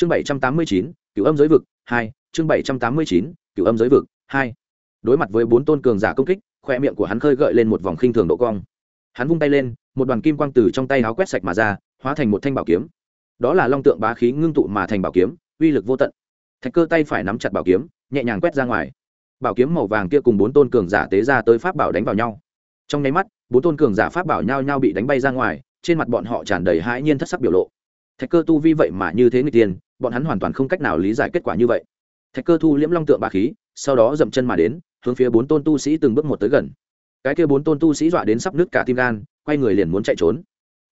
chương bảy trăm tám mươi chín, cửu âm giới vực hai, chương bảy trăm tám mươi chín, cửu âm giới vực hai. Đối mặt với bốn tôn cường giả công kích, khoe miệng của hắn khơi gợi lên một vòng khinh thường độ cong. Hắn vung tay lên, một đoàn kim quang từ trong tay áo quét sạch mà ra, hóa thành một thanh bảo kiếm. Đó là long tượng bá khí ngưng tụ mà thành bảo kiếm, uy lực vô tận. Thạch cơ tay phải nắm chặt bảo kiếm, nhẹ nhàng quét ra ngoài. Bảo kiếm màu vàng kia cùng bốn tôn cường giả tế ra tới pháp bảo đánh vào nhau. Trong nháy mắt, bốn tôn cường giả pháp bảo nhau nhau bị đánh bay ra ngoài, trên mặt bọn họ tràn đầy hãi nhiên thất sắc biểu lộ thạch cơ tu vi vậy mà như thế người tiền bọn hắn hoàn toàn không cách nào lý giải kết quả như vậy. Thạch cơ thu liễm long tượng bá khí, sau đó dậm chân mà đến, hướng phía bốn tôn tu sĩ từng bước một tới gần. Cái kia bốn tôn tu sĩ dọa đến sắp nứt cả tim gan, quay người liền muốn chạy trốn.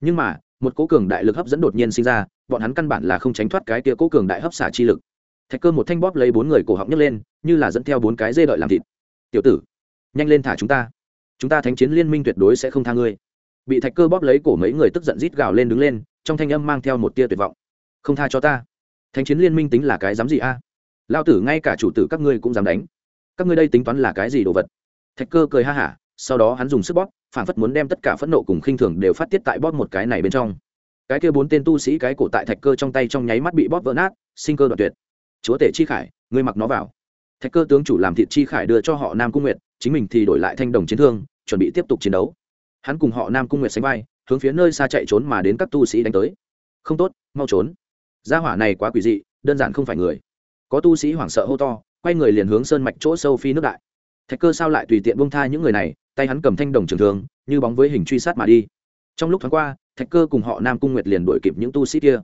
Nhưng mà, một cố cường đại lực hấp dẫn đột nhiên sinh ra, bọn hắn căn bản là không tránh thoát cái kia cố cường đại hấp xả chi lực. Thạch cơ một thanh bóp lấy bốn người cổ họng nhấc lên, như là dẫn theo bốn cái dê đợi làm thịt. Tiểu tử, nhanh lên thả chúng ta. Chúng ta thánh chiến liên minh tuyệt đối sẽ không tha ngươi. Bị thạch cơ bóp lấy cổ mấy người tức giận rít gào lên đứng lên trong thanh âm mang theo một tia tuyệt vọng. Không tha cho ta. Thánh chiến liên minh tính là cái dám gì a? À? lao tử ngay cả chủ tử các ngươi cũng dám đánh. Các ngươi đây tính toán là cái gì đồ vật? Thạch cơ cười ha hả, sau đó hắn dùng sức bóp, phản phất muốn đem tất cả phẫn nộ cùng khinh thường đều phát tiết tại bóp một cái này bên trong. Cái kia bốn tên tu sĩ cái cổ tại thạch cơ trong tay trong nháy mắt bị bóp vỡ nát, sinh cơ đoạn tuyệt. Chúa tể chi khải, ngươi mặc nó vào. Thạch cơ tướng chủ làm thịt chi khải đưa cho họ nam cung nguyệt, chính mình thì đổi lại thanh đồng chiến thương, chuẩn bị tiếp tục chiến đấu. Hắn cùng họ nam cung nguyệt sánh vai hướng phía nơi xa chạy trốn mà đến các tu sĩ đánh tới. Không tốt, mau trốn. Gia hỏa này quá quỷ dị, đơn giản không phải người. Có tu sĩ hoảng sợ hô to, quay người liền hướng sơn mạch chỗ sâu phi nước đại. Thạch cơ sao lại tùy tiện bông tha những người này, tay hắn cầm thanh đồng trường thường như bóng với hình truy sát mà đi. Trong lúc thoáng qua, thạch cơ cùng họ nam cung nguyệt liền đuổi kịp những tu sĩ kia.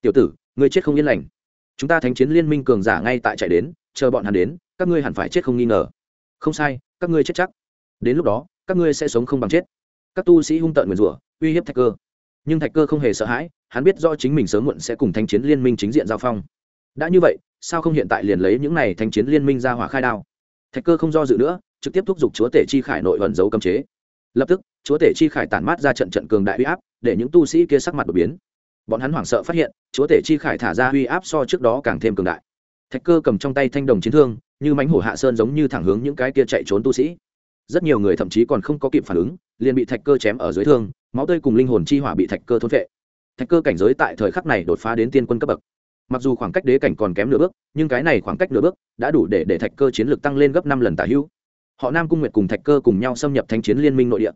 Tiểu tử người chết không yên lành. Chúng ta thánh chiến liên minh cường giả ngay tại chạy đến, chờ bọn hắn đến, các ngươi hẳn phải chết không nghi ngờ. Không sai, các ngươi chết chắc. Đến lúc đó, các ngươi sẽ sống không bằng chết. Các tu sĩ hung tợn nguyền rủa uy hiếp thạch cơ. Nhưng thạch cơ không hề sợ hãi, hắn biết do chính mình sớm muộn sẽ cùng thánh chiến liên minh chính diện giao phong. Đã như vậy, sao không hiện tại liền lấy những này thánh chiến liên minh ra hỏa khai đao? Thạch cơ không do dự nữa, trực tiếp thúc giục chúa tể chi khải nội ẩn dấu cấm chế. Lập tức, chúa tể chi khải tản mát ra trận trận cường đại uy áp, để những tu sĩ kia sắc mặt đột biến. Bọn hắn hoảng sợ phát hiện, chúa tể chi khải thả ra uy áp so trước đó càng thêm cường đại. Thạch cơ cầm trong tay thanh đồng chiến thương, như mánh hổ hạ sơn giống như thẳng hướng những cái kia chạy trốn tu sĩ. Rất nhiều người thậm chí còn không có kịp phản ứng, liền bị thạch cơ chém ở dưới thương máu tươi cùng linh hồn chi hỏa bị thạch cơ thôn vệ thạch cơ cảnh giới tại thời khắc này đột phá đến tiên quân cấp bậc. Mặc dù khoảng cách đế cảnh còn kém nửa bước, nhưng cái này khoảng cách nửa bước đã đủ để để thạch cơ chiến lược tăng lên gấp năm lần tả hữu. Họ nam cung nguyệt cùng thạch cơ cùng nhau xâm nhập thanh chiến liên minh nội địa.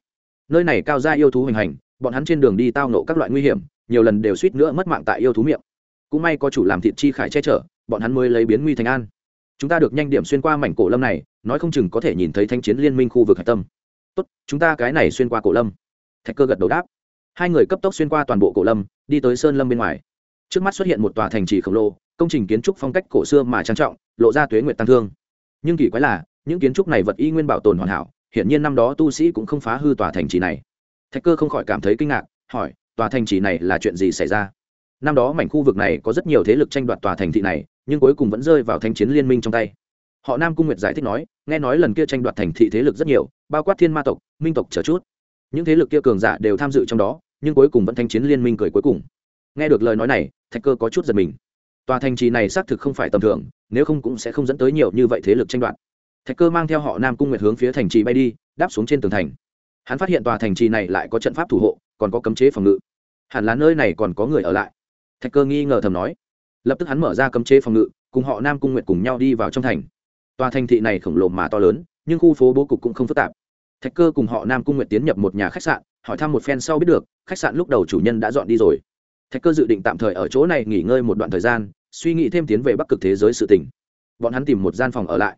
Nơi này cao gia yêu thú hoành hành, bọn hắn trên đường đi tao nộ các loại nguy hiểm, nhiều lần đều suýt nữa mất mạng tại yêu thú miệng. Cũng may có chủ làm thịt chi khải che chở, bọn hắn mới lấy biến nguy thành an. Chúng ta được nhanh điểm xuyên qua mảnh cổ lâm này, nói không chừng có thể nhìn thấy thanh chiến liên minh khu vực hạch tâm. Tốt, chúng ta cái này xuyên qua cổ lâm thạch cơ gật đầu đáp. Hai người cấp tốc xuyên qua toàn bộ cổ lâm, đi tới sơn lâm bên ngoài. Trước mắt xuất hiện một tòa thành trì khổng lồ, công trình kiến trúc phong cách cổ xưa mà trang trọng, lộ ra tuế nguyện tăng thương. Nhưng kỳ quái là, những kiến trúc này vật y nguyên bảo tồn hoàn hảo, hiển nhiên năm đó tu sĩ cũng không phá hư tòa thành trì này. Thạch cơ không khỏi cảm thấy kinh ngạc, hỏi, tòa thành trì này là chuyện gì xảy ra? Năm đó mảnh khu vực này có rất nhiều thế lực tranh đoạt tòa thành thị này, nhưng cuối cùng vẫn rơi vào thanh chiến liên minh trong tay. Họ nam cung nguyệt giải thích nói, nghe nói lần kia tranh đoạt thành thị thế lực rất nhiều, bao quát thiên ma tộc, minh tộc chờ chút những thế lực kia cường giả đều tham dự trong đó, nhưng cuối cùng vẫn thanh chiến liên minh cười cuối cùng. Nghe được lời nói này, thạch cơ có chút giật mình. Tòa thành trì này xác thực không phải tầm thường, nếu không cũng sẽ không dẫn tới nhiều như vậy thế lực tranh đoạt. Thạch cơ mang theo họ nam cung nguyệt hướng phía thành trì bay đi, đáp xuống trên tường thành. Hắn phát hiện tòa thành trì này lại có trận pháp thủ hộ, còn có cấm chế phòng ngự. Hẳn là nơi này còn có người ở lại. Thạch cơ nghi ngờ thầm nói. Lập tức hắn mở ra cấm chế phòng ngự, cùng họ nam cung nguyệt cùng nhau đi vào trong thành. Tòa thành thị này khổng lồ mà to lớn, nhưng khu phố bố cục cũng không phức tạp thạch cơ cùng họ nam cung nguyệt tiến nhập một nhà khách sạn, hỏi thăm một phen sau biết được, khách sạn lúc đầu chủ nhân đã dọn đi rồi. Thạch cơ dự định tạm thời ở chỗ này nghỉ ngơi một đoạn thời gian, suy nghĩ thêm tiến về bắc cực thế giới sự tình. Bọn hắn tìm một gian phòng ở lại.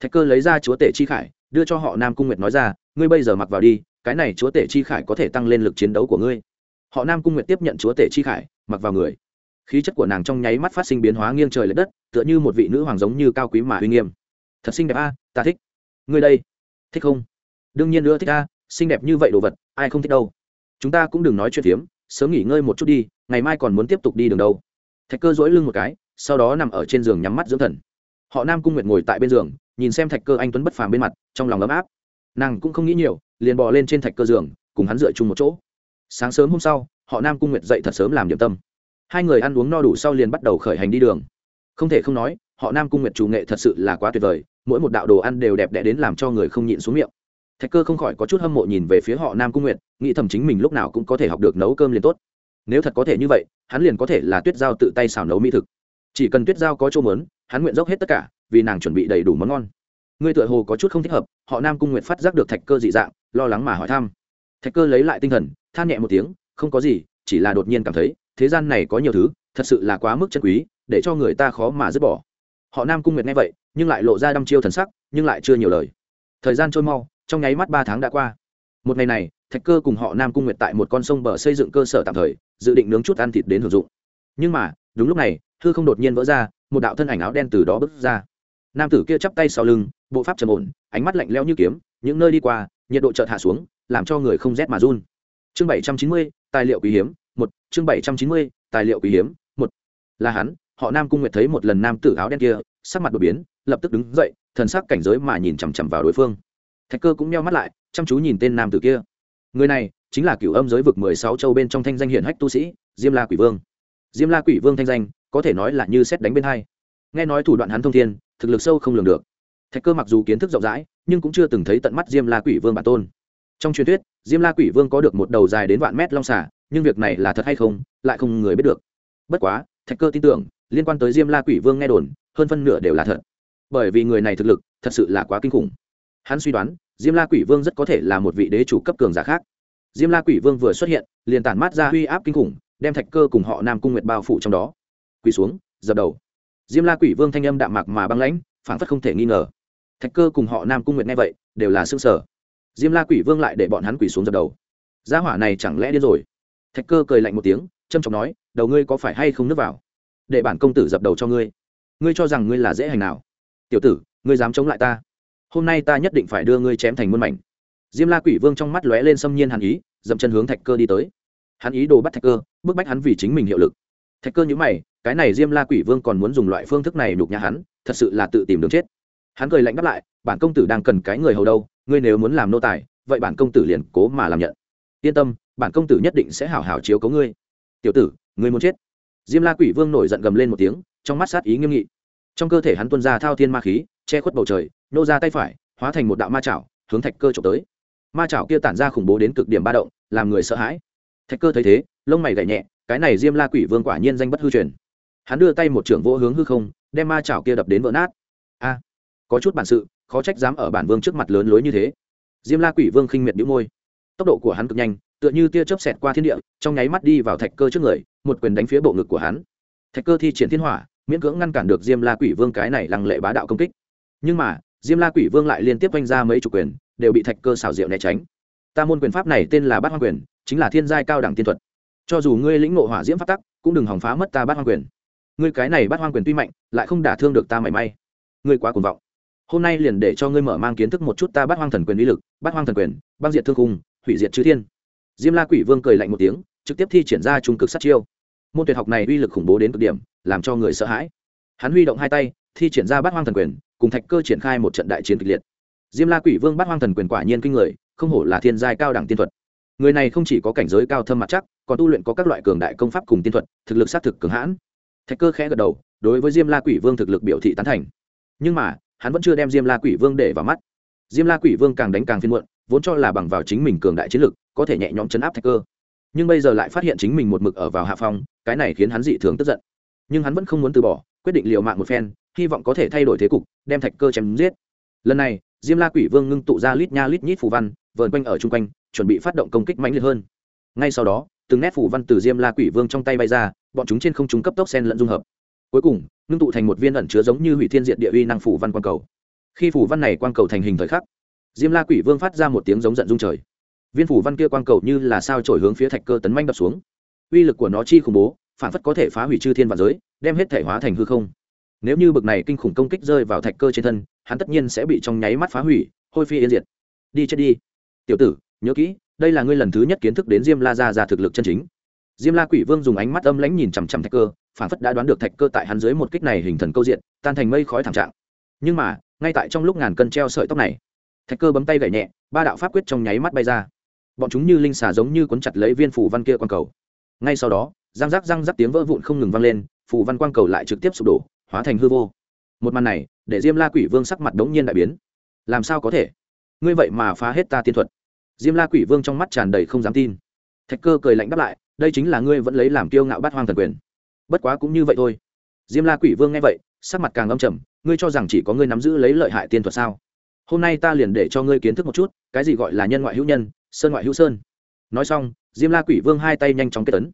Thạch cơ lấy ra chúa tể chi khải, đưa cho họ nam cung nguyệt nói ra, ngươi bây giờ mặc vào đi, cái này chúa tể chi khải có thể tăng lên lực chiến đấu của ngươi. Họ nam cung nguyệt tiếp nhận chúa tể chi khải, mặc vào người. Khí chất của nàng trong nháy mắt phát sinh biến hóa nghiêng trời l ệ đất, tựa như một vị nữ hoàng giống như cao quý mà uy nghiêm. Thật xinh đẹp a, ta thích. Ngươi đây, thích không? Đương nhiên nữa thích a xinh đẹp như vậy đồ vật, ai không thích đâu. Chúng ta cũng đừng nói chuyện phiếm, sớm nghỉ ngơi một chút đi, ngày mai còn muốn tiếp tục đi đường đâu. Thạch cơ dỗi lưng một cái, sau đó nằm ở trên giường nhắm mắt dưỡng thần. Họ nam cung nguyệt ngồi tại bên giường, nhìn xem thạch cơ anh tuấn bất phàm bên mặt, trong lòng ấm áp. Nàng cũng không nghĩ nhiều, liền bò lên trên thạch cơ giường, cùng hắn dựa chung một chỗ. Sáng sớm hôm sau, họ nam cung nguyệt dậy thật sớm làm điểm tâm. Hai người ăn uống no đủ sau liền bắt đầu khởi hành đi đường. Không thể không nói, họ nam cung nguyệt chủ nghệ thật sự là quá tuyệt vời, mỗi một đạo đồ ăn đều đẹp đẽ đến làm cho người không nhịn xuống miệng thạch cơ không khỏi có chút hâm mộ nhìn về phía họ nam cung nguyệt, nghĩ thầm chính mình lúc nào cũng có thể học được nấu cơm liền tốt. Nếu thật có thể như vậy, hắn liền có thể là tuyết giao tự tay xào nấu mỹ thực. Chỉ cần tuyết giao có chỗ mớn hắn nguyện dốc hết tất cả, vì nàng chuẩn bị đầy đủ món ngon. Ngươi tựa hồ có chút không thích hợp, họ nam cung nguyện phát giác được thạch cơ dị dạng, lo lắng mà hỏi thăm. Thạch cơ lấy lại tinh thần, than nhẹ một tiếng, không có gì, chỉ là đột nhiên cảm thấy, thế gian này có nhiều thứ, thật sự là quá mức chân quý, để cho người ta khó mà dứt bỏ. Họ nam cung nguyệt nghe vậy, nhưng lại lộ ra đăm chiêu thần sắc, nhưng lại chưa nhiều lời. Thời gian trôi mau trong nháy mắt ba tháng đã qua. Một ngày này, thạch cơ cùng họ nam cung nguyệt tại một con sông bờ xây dựng cơ sở tạm thời, dự định nướng chút ăn thịt đến hưởng dụng. Nhưng mà, đúng lúc này hư không đột nhiên vỡ ra, một đạo thân ảnh áo đen từ đó bước ra. Nam tử kia chắp tay sau lưng, bộ pháp trầm ổn, ánh mắt lạnh lẽo như kiếm, những nơi đi qua, nhiệt độ chợt hạ xuống, làm cho người không rét mà run. Chương bảy trăm chín mươi, tài liệu quý hiếm, một, chương bảy trăm chín mươi, tài liệu quý hiếm, một. Là hắn, họ nam cung nguyệt thấy một lần nam tử áo đen kia, sắc mặt đột biến, lập tức đứng dậy, thần sắc cảnh giới mà nhìn chằm chằm vào đối phương thạch cơ cũng meo mắt lại, chăm chú nhìn tên nam tử kia. Người này chính là cựu âm giới vực mười sáu châu bên trong thanh danh hiển hách tu sĩ, diêm la quỷ vương. Diêm la quỷ vương thanh danh, có thể nói là như xét đánh bên hai. Nghe nói thủ đoạn hắn thông thiên, thực lực sâu không lường được. Thạch cơ mặc dù kiến thức rộng rãi, nhưng cũng chưa từng thấy tận mắt diêm la quỷ vương bản tôn. Trong truyền thuyết, diêm la quỷ vương có được một đầu dài đến vạn mét long xả nhưng việc này là thật hay không, lại không người biết được. Bất quá, thạch cơ tin tưởng, liên quan tới diêm la quỷ vương nghe đồn, hơn phân nửa đều là thật. Bởi vì người này thực lực, thật sự là quá kinh khủng hắn suy đoán, diêm la quỷ vương rất có thể là một vị đế chủ cấp cường giả khác. Diêm la quỷ vương vừa xuất hiện, liền tản mát ra uy áp kinh khủng, đem thạch cơ cùng họ nam cung nguyệt bao phủ trong đó. Quỳ xuống, dập đầu. Diêm la quỷ vương thanh âm đạm mạc mà băng lãnh phản phất không thể nghi ngờ. Thạch cơ cùng họ nam cung nguyệt nghe vậy, đều là xương sở diêm la quỷ vương lại để bọn hắn quỳ xuống dập đầu. Gia hỏa này chẳng lẽ điên rồi? Thạch cơ cười lạnh một tiếng trâm trọng nói, đầu ngươi có phải hay không nước vào? Để bản công tử dập đầu cho ngươi. Ngươi cho rằng ngươi là dễ hành nào? Tiểu tử, ngươi dám chống lại ta hôm nay ta nhất định phải đưa ngươi chém thành muôn mảnh. Diêm la quỷ vương trong mắt lóe lên xâm nhiên hàn ý, dậm chân hướng thạch cơ đi tới. Hắn ý đồ bắt thạch cơ, bức bách hắn vì chính mình hiệu lực. Thạch cơ nhữ mày, cái này diêm la quỷ vương còn muốn dùng loại phương thức này đục nhà hắn, thật sự là tự tìm đường chết. Hắn cười lạnh đáp lại, bản công tử đang cần cái người hầu đâu, ngươi nếu muốn làm nô tài, vậy bản công tử liền cố mà làm nhận. Yên tâm, bản công tử nhất định sẽ hảo hảo chiếu cấu ngươi. Tiểu tử, ngươi muốn chết. Diêm la quỷ vương nổi giận gầm lên một tiếng, trong mắt sát ý nghiêm nghị. Trong cơ thể hắn tuân ra thao thiên ma khí, che khuất bầu trời nô ra tay phải, hóa thành một đạo ma chảo, hướng thạch cơ trộm tới. Ma chảo kia tản ra khủng bố đến cực điểm ba động, làm người sợ hãi. Thạch cơ thấy thế, lông mày gậy nhẹ, cái này diêm la quỷ vương quả nhiên danh bất hư truyền. Hắn đưa tay một trưởng vỗ hướng hư không, đem ma chảo kia đập đến vỡ nát. A, có chút bản sự, khó trách dám ở bản vương trước mặt lớn lối như thế. Diêm la quỷ vương khinh miệt đĩu môi. Tốc độ của hắn cực nhanh, tựa như tia chớp xẹt qua thiên địa, trong nháy mắt đi vào thạch cơ trước người, một quyền đánh phía bộ ngực của hắn. Thạch cơ thi triển thiên hỏa, miễn cưỡng ngăn cản được diêm la quỷ vương cái này lăng lệ bá đạo công kích. Nhưng mà diêm la quỷ vương lại liên tiếp oanh ra mấy chủ quyền đều bị thạch cơ xảo diệu né tránh. Ta môn quyền pháp này tên là bát hoang quyền chính là thiên giai cao đẳng tiên thuật. Cho dù ngươi lĩnh ngộ hỏa diễm pháp tắc cũng đừng hỏng phá mất ta bát hoang quyền. Ngươi cái này bát hoang quyền tuy mạnh lại không đả thương được ta mảy may. Ngươi quá cuồng vọng. Hôm nay liền để cho ngươi mở mang kiến thức một chút ta bát hoang thần quyền uy lực bát hoang thần quyền băng diệt thương cung, hủy diệt chư thiên. Diêm la quỷ vương cười lạnh một tiếng trực tiếp thi triển ra trung cực sát chiêu. Môn tuyệt học này uy lực khủng bố đến cực điểm làm cho người sợ hãi. Hắn huy động hai tay thi triển ra bát hoang thần quyền cùng thạch cơ triển khai một trận đại chiến kịch liệt. Diêm la quỷ vương bắt hoang thần quyền quả nhiên kinh người, không hổ là thiên giai cao đẳng tiên thuật. Người này không chỉ có cảnh giới cao thâm mặt chắc, còn tu luyện có các loại cường đại công pháp cùng tiên thuật, thực lực xác thực cường hãn. Thạch cơ khẽ gật đầu, đối với diêm la quỷ vương thực lực biểu thị tán thành. Nhưng mà, hắn vẫn chưa đem diêm la quỷ vương để vào mắt. Diêm la quỷ vương càng đánh càng phiên muộn, vốn cho là bằng vào chính mình cường đại chiến lực, có thể nhẹ nhõm chấn áp thạch cơ. Nhưng bây giờ lại phát hiện chính mình một mực ở vào hạ phong, cái này khiến hắn dị thường tức giận. Nhưng hắn vẫn không muốn từ bỏ, quyết định liều mạng một phen hy vọng có thể thay đổi thế cục, đem thạch cơ chém giết. Lần này, diêm la quỷ vương ngưng tụ ra lít nha lít nhít phù văn, vờn quanh ở chung quanh, chuẩn bị phát động công kích mãnh liệt hơn. Ngay sau đó, từng nét phù văn từ diêm la quỷ vương trong tay bay ra, bọn chúng trên không trung cấp tốc sen lẫn dung hợp. Cuối cùng, ngưng tụ thành một viên ẩn chứa giống như hủy thiên diện địa uy năng phù văn quang cầu. Khi phù văn này quang cầu thành hình thời khắc, diêm la quỷ vương phát ra một tiếng giống giận dung trời. Viên phủ văn kia quang cầu như là sao trổi hướng phía thạch cơ tấn manh đập xuống. Uy lực của nó chi khủng bố, phản phất có thể phá hủy chư thiên và giới, đem hết thể hóa thành hư không nếu như bực này kinh khủng công kích rơi vào thạch cơ trên thân, hắn tất nhiên sẽ bị trong nháy mắt phá hủy, hôi phi yên diệt. Đi chết đi. Tiểu tử, nhớ kỹ, đây là ngươi lần thứ nhất kiến thức đến diêm la ra ra thực lực chân chính. Diêm la quỷ vương dùng ánh mắt âm lãnh nhìn chằm chằm thạch cơ, phản phất đã đoán được thạch cơ tại hắn dưới một kích này hình thần câu diện, tan thành mây khói thảm trạng. Nhưng mà, ngay tại trong lúc ngàn cân treo sợi tóc này, thạch cơ bấm tay gậy nhẹ, ba đạo pháp quyết trong nháy mắt bay ra. Bọn chúng như linh xà giống như cuốn chặt lấy viên phủ văn kia quang cầu. Ngay sau đó, răng rắc răng rắc tiếng vỡ vụn không ngừng vang lên phủ văn quang cầu lại trực tiếp sụp đổ hóa thành hư vô. Một màn này, để diêm la quỷ vương sắc mặt đống nhiên đại biến. Làm sao có thể? Ngươi vậy mà phá hết ta tiên thuật. Diêm la quỷ vương trong mắt tràn đầy không dám tin. Thạch cơ cười lạnh đáp lại, đây chính là ngươi vẫn lấy làm kiêu ngạo bắt hoang thần quyền. Bất quá cũng như vậy thôi. Diêm la quỷ vương nghe vậy, sắc mặt càng âm trầm, ngươi cho rằng chỉ có ngươi nắm giữ lấy lợi hại tiên thuật sao? Hôm nay ta liền để cho ngươi kiến thức một chút, cái gì gọi là nhân ngoại hữu nhân, sơn ngoại hữu sơn. Nói xong, diêm la quỷ vương hai tay nhanh chóng kết tấn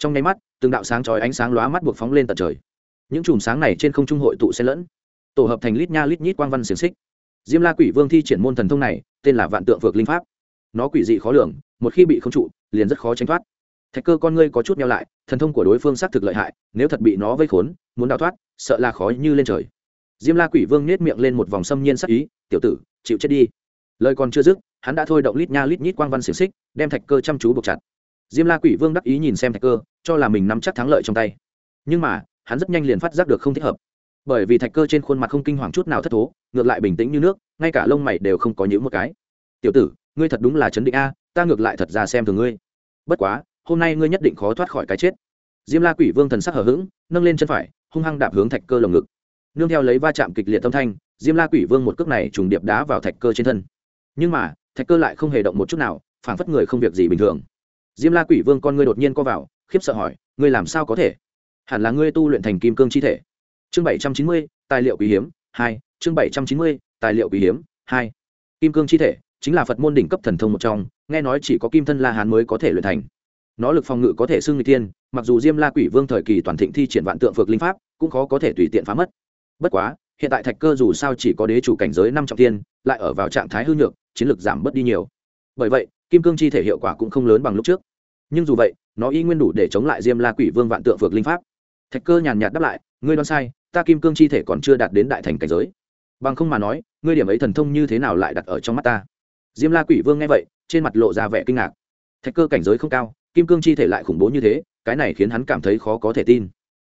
trong nháy mắt, từng đạo sáng chói ánh sáng lóa mắt buộc phóng lên tận trời những chùm sáng này trên không trung hội tụ xen lẫn. Tổ hợp thành lít nha lít nhít quang văn xiềng xích. Diêm la quỷ vương thi triển môn thần thông này, tên là vạn tượng vượt linh pháp. Nó quỷ dị khó lường, một khi bị không trụ, liền rất khó tránh thoát. Thạch cơ con ngươi có chút nhau lại, thần thông của đối phương xác thực lợi hại, nếu thật bị nó vây khốn, muốn đào thoát, sợ là khó như lên trời. Diêm la quỷ vương nết miệng lên một vòng xâm nhiên sắc ý, tiểu tử, chịu chết đi. Lời còn chưa dứt, hắn đã thôi động lít nha lít nhít quang văn xiềng xích, đem thạch cơ chăm chú buộc chặt. Diêm la quỷ vương đắc ý nhìn xem thạch cơ, cho là mình nắm chắc thắng lợi trong tay. Nhưng mà hắn rất nhanh liền phát giác được không thích hợp. Bởi vì thạch cơ trên khuôn mặt không kinh hoàng chút nào thất thố, ngược lại bình tĩnh như nước, ngay cả lông mày đều không có những một cái. Tiểu tử, ngươi thật đúng là chấn định a, ta ngược lại thật ra xem thường ngươi. Bất quá, hôm nay ngươi nhất định khó thoát khỏi cái chết. Diêm la quỷ vương thần sắc hở h ữ g nâng lên chân phải, hung hăng đạp hướng thạch cơ lồng ngực. Nương theo lấy va chạm kịch liệt tâm thanh, diêm la quỷ vương một cước này trùng điệp đá vào thạch cơ trên thân. Nhưng mà, thạch cơ lại không hề động một chút nào, phảng phất người không việc gì bình thường. Diêm la quỷ vương con ngươi đột nhiên co vào, khiếp sợ hỏi, ngươi làm sao có thể? Hẳn là ngươi tu luyện thành kim cương chi thể. Chương bảy trăm chín mươi, tài liệu quý hiếm, hai, chương bảy trăm chín mươi, tài liệu quý hiếm, hai. Kim cương chi thể chính là phật môn đỉnh cấp thần thông một trong, nghe nói chỉ có kim thân la hán mới có thể luyện thành. Nó lực phòng ngự có thể xưng người tiên mặc dù diêm la quỷ vương thời kỳ toàn thịnh thi triển vạn tượng phược linh pháp, cũng khó có thể tùy tiện phá mất. Bất quá, hiện tại thạch cơ dù sao chỉ có đế chủ cảnh giới năm trọng tiên lại ở vào trạng thái hư nhược, chiến lược giảm bớt đi nhiều. Bởi vậy, kim cương chi thể hiệu quả cũng không lớn bằng lúc trước. Nhưng dù vậy, nó y nguyên đủ để chống lại diêm la quỷ vương vạn tượng phược linh pháp thạch cơ nhàn nhạt đáp lại, ngươi đoán sai, ta kim cương chi thể còn chưa đạt đến đại thành cảnh giới. Bằng không mà nói, ngươi điểm ấy thần thông như thế nào lại đặt ở trong mắt ta? Diêm la quỷ vương nghe vậy, trên mặt lộ ra vẻ kinh ngạc. Thạch cơ cảnh giới không cao, kim cương chi thể lại khủng bố như thế, cái này khiến hắn cảm thấy khó có thể tin.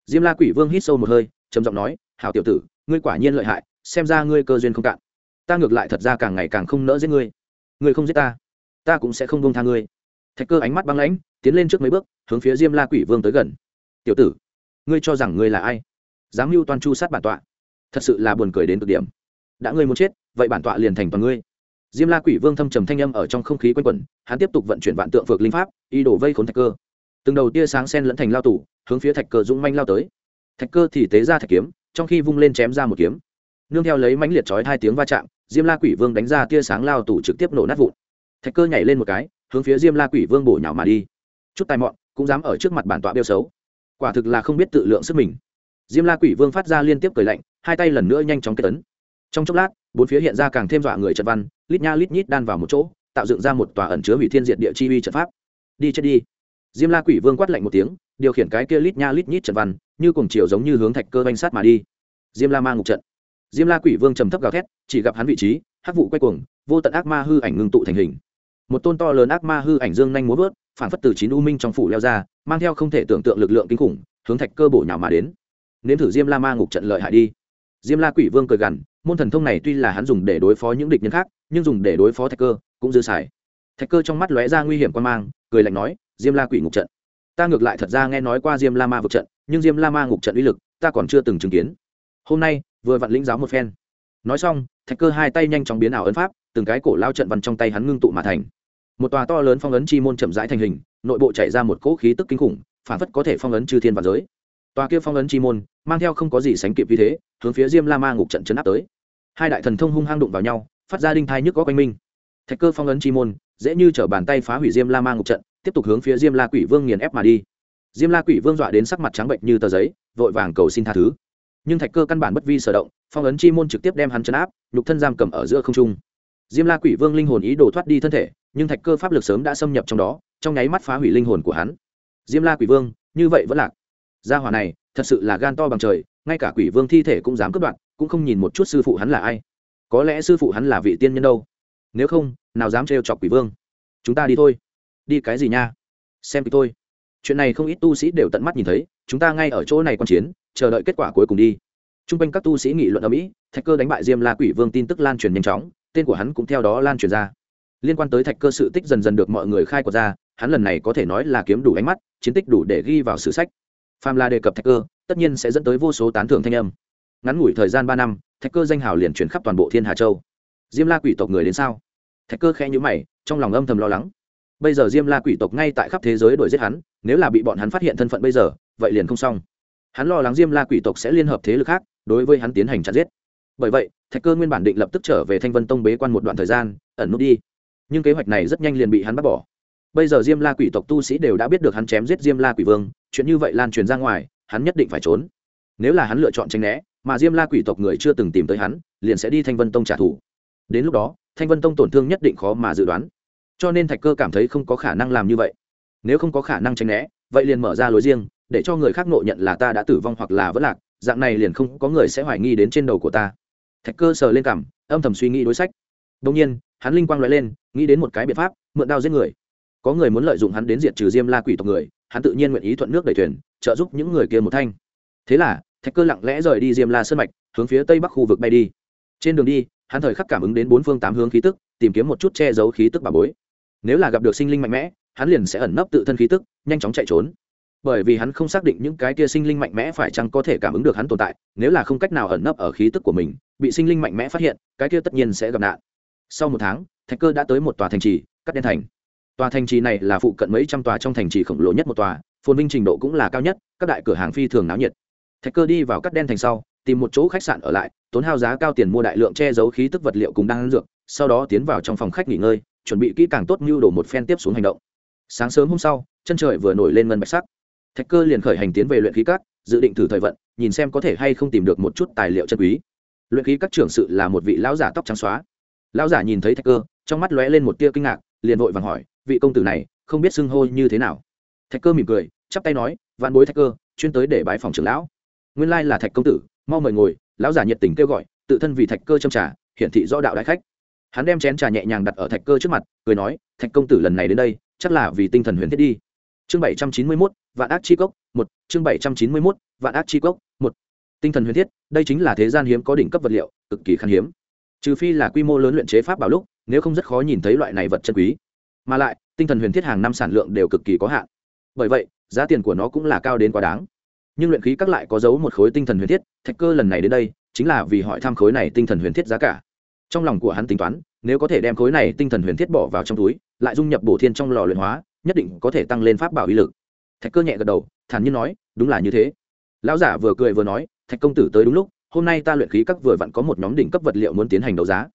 Diêm la quỷ vương hít sâu một hơi, trầm giọng nói, hảo tiểu tử, ngươi quả nhiên lợi hại, xem ra ngươi cơ duyên không cạn. Ta ngược lại thật ra càng ngày càng không nỡ giết ngươi. Ngươi không giết ta ta cũng sẽ không buông tha ngươi. Thạch cơ ánh mắt băng lãnh, tiến lên trước mấy bước, hướng phía diêm la quỷ vương tới gần. Tiểu tử ngươi cho rằng ngươi là ai? Dám mưu toàn chu sát bản tọa. Thật sự là buồn cười đến cực điểm. Đã ngươi muốn chết, vậy bản tọa liền thành toàn ngươi. Diêm la quỷ vương thâm trầm thanh âm ở trong không khí quanh quẩn, hắn tiếp tục vận chuyển vạn tượng phược linh pháp y đổ vây khốn thạch cơ. Từng đầu tia sáng sen lẫn thành lao tủ hướng phía thạch cơ dũng manh lao tới. Thạch cơ thì tế ra thạch kiếm, trong khi vung lên chém ra một kiếm. Nương theo lấy mãnh liệt chói hai tiếng va chạm, diêm la quỷ vương đánh ra tia sáng lao tủ trực tiếp nổ nát vụn. Thạch cơ nhảy lên một cái, hướng phía diêm la quỷ vương bổ nhào mà đi. Chút tài mọn, cũng dám ở trước mặt bản tọa biêu xấu quả thực là không biết tự lượng sức mình. Diêm la quỷ vương phát ra liên tiếp cười lạnh, hai tay lần nữa nhanh chóng kết tấn trong chốc lát, bốn phía hiện ra càng thêm dọa người trận văn, lít nha lít nhít đan vào một chỗ, tạo dựng ra một tòa ẩn chứa hủy thiên diệt địa chi uy trận pháp. Đi chết đi. Diêm la quỷ vương quát lạnh một tiếng, điều khiển cái kia lít nha lít nhít trận văn, như cùng chiều giống như hướng thạch cơ banh sát mà đi. Diêm la mang ngục trận. Diêm la quỷ vương trầm thấp gào thét, chỉ gặp hắn vị trí, hắc vụ quay cuồng, vô tận ác ma hư ảnh ngưng tụ thành hình. Một tôn to lớn ác ma hư ảnh dương nhanh múa vớt, phản phất từ chín u minh trong phủ leo ra mang theo không thể tưởng tượng lực lượng kinh khủng, hướng thạch cơ bổ nhào mà đến. Nếm thử diêm la ma ngục trận lợi hại đi. Diêm la quỷ vương cười gằn, môn thần thông này tuy là hắn dùng để đối phó những địch nhân khác, nhưng dùng để đối phó thạch cơ cũng dư xài. Thạch cơ trong mắt lóe ra nguy hiểm quan mang, cười lạnh nói, diêm la quỷ ngục trận. Ta ngược lại thật ra nghe nói qua diêm la ma vực trận, nhưng diêm la ma ngục trận uy lực, ta còn chưa từng chứng kiến. Hôm nay, vừa vặn lĩnh giáo một phen. Nói xong, thạch cơ hai tay nhanh chóng biến ảo ấn pháp, từng cái cổ lao trận văn trong tay hắn ngưng tụ mà thành. Một tòa to lớn phong ấn chi môn chậm rãi thành hình nội bộ chạy ra một cỗ khí tức kinh khủng, phản phất có thể phong ấn chư thiên và giới. Tòa kia phong ấn chi môn, mang theo không có gì sánh kịp vì thế, hướng phía diêm la ma ngục trận chấn áp tới. Hai đại thần thông hung hăng đụng vào nhau, phát ra đinh thai nhức có quanh minh. Thạch cơ phong ấn chi môn, dễ như t bàn tay phá hủy diêm la ma ngục trận, tiếp tục hướng phía diêm la quỷ vương nghiền ép mà đi. Diêm la quỷ vương dọa đến sắc mặt trắng bệnh như tờ giấy, vội vàng cầu xin tha thứ. Nhưng thạch cơ căn bản bất vi sở động, phong ấn chi môn trực tiếp đem hắn chấn áp, nhục thân giam cầm ở giữa không trung. Diêm la quỷ vương linh hồn ý đồ thoát đi thân thể nhưng thạch cơ pháp lực sớm đã xâm nhập trong đó, trong nháy mắt phá hủy linh hồn của hắn. Diêm la quỷ vương, như vậy vẫn lạc. Gia hỏa này, thật sự là gan to bằng trời, ngay cả quỷ vương thi thể cũng dám cướp đoạt, cũng không nhìn một chút sư phụ hắn là ai. Có lẽ sư phụ hắn là vị tiên nhân đâu. Nếu không, nào dám trêu chọc quỷ vương. Chúng ta đi thôi. Đi cái gì nha? Xem đi thôi. Chuyện này không ít tu sĩ đều tận mắt nhìn thấy, chúng ta ngay ở chỗ này quan chiến, chờ đợi kết quả cuối cùng đi. T r u n g quanh các tu sĩ nghị luận ở mỹ, thạch cơ đánh bại diêm la quỷ vương tin tức lan truyền nhanh chóng, tên của hắn cũng theo đó lan truyền ra liên quan tới thạch cơ sự tích dần dần được mọi người khai quật ra, hắn lần này có thể nói là kiếm đủ ánh mắt, chiến tích đủ để ghi vào sử sách. Phàm là đề cập thạch cơ, tất nhiên sẽ dẫn tới vô số tán thưởng thanh âm. Ngắn ngủi thời gian ba năm, thạch cơ danh hào liền chuyển khắp toàn bộ thiên hà châu. Diêm la quỷ tộc người đến sao? Thạch cơ khẽ nhữ mày, trong lòng âm thầm lo lắng. Bây giờ diêm la quỷ tộc ngay tại khắp thế giới đuổi giết hắn, nếu là bị bọn hắn phát hiện thân phận bây giờ, vậy liền không xong. Hắn lo lắng diêm la quỷ tộc sẽ liên hợp thế lực khác, đối với hắn tiến hành chặn giết. Bởi vậy, thạch cơ nguyên bản định lập tức trở về thanh vân tông bế quan một đoạn thời gian, ẩn nút đi nhưng kế hoạch này rất nhanh liền bị hắn bắt bỏ. Bây giờ diêm la quỷ tộc tu sĩ đều đã biết được hắn chém giết diêm la quỷ vương, chuyện như vậy lan truyền ra ngoài, hắn nhất định phải trốn. Nếu là hắn lựa chọn tranh né, mà diêm la quỷ tộc người chưa từng tìm tới hắn, liền sẽ đi thanh vân tông trả thù. Đến lúc đó, thanh vân tông tổn thương nhất định khó mà dự đoán. Cho nên thạch cơ cảm thấy không có khả năng làm như vậy. Nếu không có khả năng tranh né, vậy liền mở ra lối riêng, để cho người khác nộ nhận là ta đã tử vong hoặc là vỡ lạc, dạng này liền không có người sẽ hoài nghi đến trên đầu của ta. Thạch cơ sờ lên cảm âm thầm suy nghĩ đối sách. Đông nhiên, hắn linh quang loại lên nghĩ đến một cái biện pháp, mượn đao giết người. Có người muốn lợi dụng hắn đến diệt trừ diêm la quỷ tộc người, hắn tự nhiên nguyện ý thuận nước đẩy thuyền, trợ giúp những người kia một thanh. Thế là, thạch cơ lặng lẽ rời đi diêm la sơn mạch, hướng phía tây bắc khu vực bay đi. Trên đường đi, hắn thời khắc cảm ứng đến bốn phương tám hướng khí tức, tìm kiếm một chút che giấu khí tức bà bối. Nếu là gặp được sinh linh mạnh mẽ, hắn liền sẽ ẩn nấp tự thân khí tức, nhanh chóng chạy trốn. Bởi vì hắn không xác định những cái kia sinh linh mạnh mẽ phải chăng có thể cảm ứng được hắn tồn tại, nếu là không cách nào ẩn nấp ở khí tức của mình, bị sinh linh mạnh mẽ phát hiện, cái kia tất nhiên sẽ gặp nạn. Sau một tháng thạch cơ đã tới một tòa thành trì, cắt đen thành. Tòa thành trì này là phụ cận mấy trăm tòa trong thành trì khổng lồ nhất một tòa, phồn vinh trình độ cũng là cao nhất, các đại cửa hàng phi thường náo nhiệt. Thạch cơ đi vào cắt đen thành sau, tìm một chỗ khách sạn ở lại, tốn hao giá cao tiền mua đại lượng che giấu khí tức vật liệu cùng đang dược, sau đó tiến vào trong phòng khách nghỉ ngơi, chuẩn bị kỹ càng tốt mưu đồ một phen tiếp xuống hành động. Sáng sớm hôm sau, chân trời vừa nổi lên ngân bạch sắc. Thạch cơ liền khởi hành tiến về luyện khí các, dự định thử thời vận, nhìn xem có thể hay không tìm được một chút tài liệu chân quý. Luyện khí các trưởng sự là một vị lão giả tóc trắng xóa. Lão giả nhìn thấy thạch cơ trong mắt lóe lên một tia kinh ngạc, liền vội vàng hỏi, vị công tử này, không biết xưng hô như thế nào? Thạch cơ mỉm cười, chắp tay nói, vạn bối thạch cơ, chuyên tới để bãi phòng trưởng lão. Nguyên lai là thạch công tử, mau mời ngồi. Lão giả nhiệt tình kêu gọi, tự thân vì thạch cơ châm trà, hiển thị rõ đạo đại khách. Hắn đem chén trà nhẹ nhàng đặt ở thạch cơ trước mặt, cười nói, thạch công tử lần này đến đây, chắc là vì tinh thần huyền thiết đi. Chương bảy trăm chín mươi mốt, vạn ác chi cốc, một. Chương bảy trăm chín mươi mốt, vạn ác chi cốc, một. Tinh thần huyền thiết, đây chính là thế gian hiếm có đỉnh cấp vật liệu, cực kỳ khan hiếm. Trừ phi là quy mô lớn luyện chế pháp bảo lúc nếu không rất khó nhìn thấy loại này vật chân quý. Mà lại, tinh thần huyền thiết hàng năm sản lượng đều cực kỳ có hạn. Bởi vậy, giá tiền của nó cũng là cao đến quá đáng. Nhưng luyện khí các lại có dấu một khối tinh thần huyền thiết, thạch cơ lần này đến đây, chính là vì hỏi thăm khối này tinh thần huyền thiết giá cả. Trong lòng của hắn tính toán, nếu có thể đem khối này tinh thần huyền thiết bỏ vào trong túi, lại dung nhập bổ thiên trong lò luyện hóa, nhất định có thể tăng lên pháp bảo uy lực. Thạch cơ nhẹ gật đầu, thản nhiên nói, đúng là như thế. Lão giả vừa cười vừa nói, thạch công tử tới đúng lúc, hôm nay ta luyện khí các vừa vặn có một nhóm đỉnh cấp vật liệu muốn tiến hành đấu giá.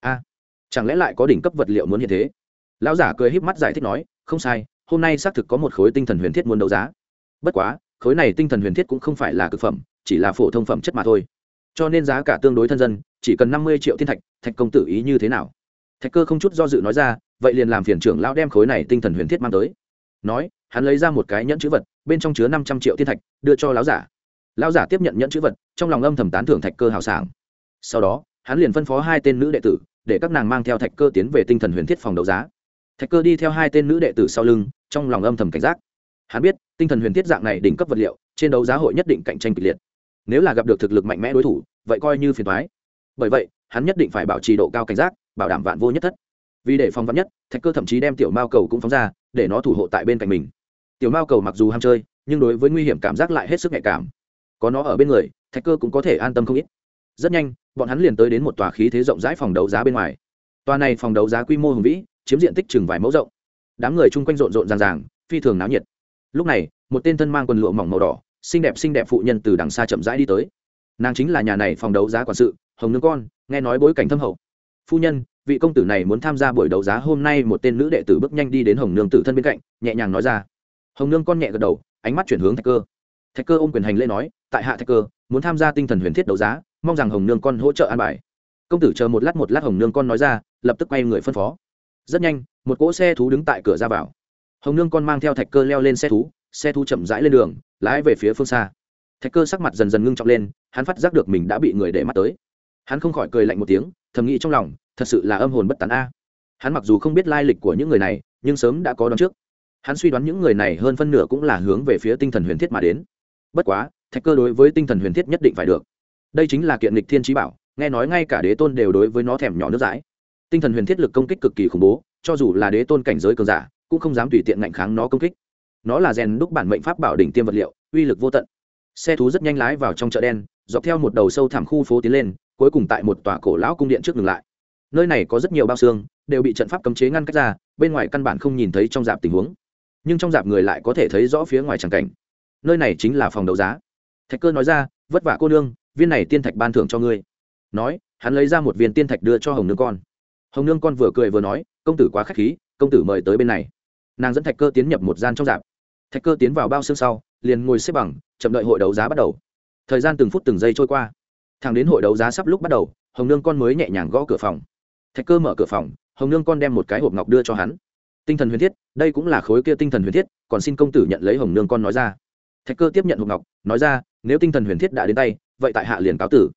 A chẳng lẽ lại có đỉnh cấp vật liệu muốn như thế? Lão giả cười híp mắt giải thích nói, không sai, hôm nay xác thực có một khối tinh thần huyền thiết muốn đấu giá. Bất quá, khối này tinh thần huyền thiết cũng không phải là cực phẩm, chỉ là phổ thông phẩm chất mà thôi. Cho nên giá cả tương đối thân dân, chỉ cần năm mươi triệu thiên thạch thạch công tử ý như thế nào? Thạch cơ không chút do dự nói ra, vậy liền làm phiền trưởng lão đem khối này tinh thần huyền thiết mang tới. Nói, hắn lấy ra một cái nhẫn chữ vật, bên trong chứa năm trăm triệu thiên thạch, đưa cho lão giả. Lão giả tiếp nhận nhẫn chữ vật, trong lòng âm thầm tán thưởng thạch cơ hào sảng. Sau đó, hắn liền phân phó hai tên nữ đệ tử để các nàng mang theo thạch cơ tiến về tinh thần huyền thiết phòng đấu giá. Thạch cơ đi theo hai tên nữ đệ tử sau lưng, trong lòng âm thầm cảnh giác. Hắn biết, tinh thần huyền thiết dạng này đỉnh cấp vật liệu, trên đấu giá hội nhất định cạnh tranh kịch liệt. Nếu là gặp được thực lực mạnh mẽ đối thủ, vậy coi như phiền thoái bởi vậy, hắn nhất định phải bảo trì độ cao cảnh giác, bảo đảm vạn vô nhất thất. Vì để phòng vắn nhất, thạch cơ thậm chí đem tiểu mao cầu cũng phóng ra, để nó thủ hộ tại bên cạnh mình. Tiểu mao cầu mặc dù ham chơi, nhưng đối với nguy hiểm cảm giác lại hết sức nhạy cảm. Có nó ở bên người, thạch cơ cũng có thể an tâm không ít rất nhanh, bọn hắn liền tới đến một tòa khí thế rộng rãi phòng đấu giá bên ngoài. Tòa này phòng đấu giá quy mô hùng vĩ, chiếm diện tích chừng vài mẫu rộng. Đám người chung quanh rộn rộn ràng ràng, phi thường náo nhiệt. Lúc này, một tên thân mang quần lụa mỏng màu đỏ, xinh đẹp xinh đẹp phụ nhân từ đằng xa chậm rãi đi tới. Nàng chính là nhà này phòng đấu giá quản sự, hồng nương con, nghe nói bối cảnh thâm hậu. Phu nhân, vị công tử này muốn tham gia buổi đấu giá hôm nay, một tên nữ đệ tử bước nhanh đi đến hồng nương tử thân bên cạnh, nhẹ nhàng nói ra. Hồng nương con nhẹ gật đầu, ánh mắt chuyển hướng thạch cơ. Thạch cơ ôm quyền hành lễ nói, tại hạ thạch cơ, muốn tham gia tinh thần huyền thiết đấu giá mong rằng hồng nương con hỗ trợ an bài. Công tử chờ một lát một lát hồng nương con nói ra, lập tức quay người phân phó. Rất nhanh, một cỗ xe thú đứng tại cửa ra vào. Hồng nương con mang theo thạch cơ leo lên xe thú xe thú chậm rãi lên đường, lái về phía phương xa. Thạch cơ sắc mặt dần dần ngưng trọng lên, hắn phát giác được mình đã bị người để mắt tới. Hắn không khỏi cười lạnh một tiếng, thầm nghĩ trong lòng, thật sự là âm hồn bất tán a. Hắn mặc dù không biết lai lịch của những người này, nhưng sớm đã có đón trước. Hắn suy đoán những người này hơn phân nửa cũng là hướng về phía tinh thần huyền thiết mà đến. Bất quá, thạch cơ đối với tinh thần huyền thiết nhất định phải được đây chính là kiện lịch thiên trí bảo, nghe nói ngay cả đế tôn đều đối với nó thèm nhỏ nước dãi. Tinh thần huyền thiết lực công kích cực kỳ khủng bố, cho dù là đế tôn cảnh giới cường giả, cũng không dám tùy tiện ngạnh kháng nó công kích. Nó là rèn đúc bản mệnh pháp bảo đỉnh tiêm vật liệu, uy lực vô tận. Xe thú rất nhanh lái vào trong chợ đen, dọc theo một đầu sâu thẳm khu phố tiến lên, cuối cùng tại một tòa cổ lão cung điện trước ngừng lại. Nơi này có rất nhiều bao xương, đều bị trận pháp cấm chế ngăn cách ra, bên ngoài căn bản không nhìn thấy trong dạp tình huống. Nhưng trong dạp người lại có thể thấy rõ phía ngoài tràng cảnh. Nơi này chính là phòng đấu giá. Thạch cơ nói ra, vất vả cô nương viên này tiên thạch ban thưởng cho ngươi. Nói, hắn lấy ra một viên tiên thạch đưa cho hồng nương con. Hồng nương con vừa cười vừa nói, công tử quá k h á c h khí, công tử mời tới bên này. Nàng dẫn thạch cơ tiến nhập một gian trong dạp. Thạch cơ tiến vào bao xương sau, liền ngồi xếp bằng, chậm đợi hội đấu giá bắt đầu. Thời gian từng phút từng giây trôi qua. Thẳng đến hội đấu giá sắp lúc bắt đầu, hồng nương con mới nhẹ nhàng gõ cửa phòng. Thạch cơ mở cửa phòng, hồng nương con đem một cái hộp ngọc đưa cho hắn. Tinh thần huyền thiết, đây cũng là khối kia tinh thần huyền thiết, còn xin công tử nhận lấy hồng nương con nói ra. Thạch cơ tiếp nhận hộp ngọc, nói ra, nếu tinh thần huyền thiết đã đến tay vậy tại hạ liền cáo tử.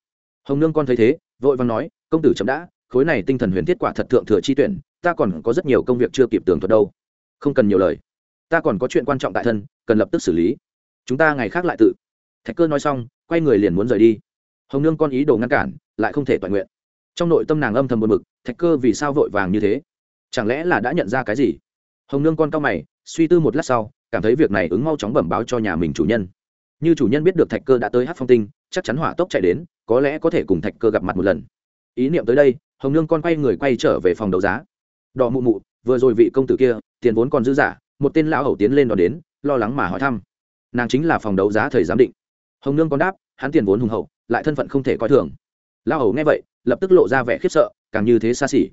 Hồng nương con thấy thế, vội vàng nói, công tử chậm đã, khối này tinh thần huyền thiết quả thật thượng thừa chi tuyển, ta còn có rất nhiều công việc chưa kịp tường thuật đâu. Không cần nhiều lời. Ta còn có chuyện quan trọng tại thân, cần lập tức xử lý. Chúng ta ngày khác lại tự. Thạch cơ nói xong, quay người liền muốn rời đi. Hồng nương con ý đồ ngăn cản, lại không thể toàn nguyện. Trong nội tâm nàng âm thầm buồn bực, thạch cơ vì sao vội vàng như thế? Chẳng lẽ là đã nhận ra cái gì? Hồng nương con cao mày, suy tư một lát sau, cảm thấy việc này ứng mau chóng bẩm báo cho nhà mình chủ nhân. Như chủ nhân biết được thạch cơ đã tới hát phong tinh chắc chắn hỏa tốc chạy đến, có lẽ có thể cùng thạch cơ gặp mặt một lần. Ý niệm tới đây, hồng nương con quay người quay trở về phòng đấu giá. Đỏ mụ mụ, vừa rồi vị công tử kia, tiền vốn còn dư giả, một tên lão hầu tiến lên đón đến, lo lắng mà hỏi thăm. Nàng chính là phòng đấu giá thời giám định. Hồng nương con đáp, hắn tiền vốn hùng hậu, lại thân phận không thể coi thường. Lão hầu nghe vậy, lập tức lộ ra vẻ khiếp sợ, càng như thế xa xỉ.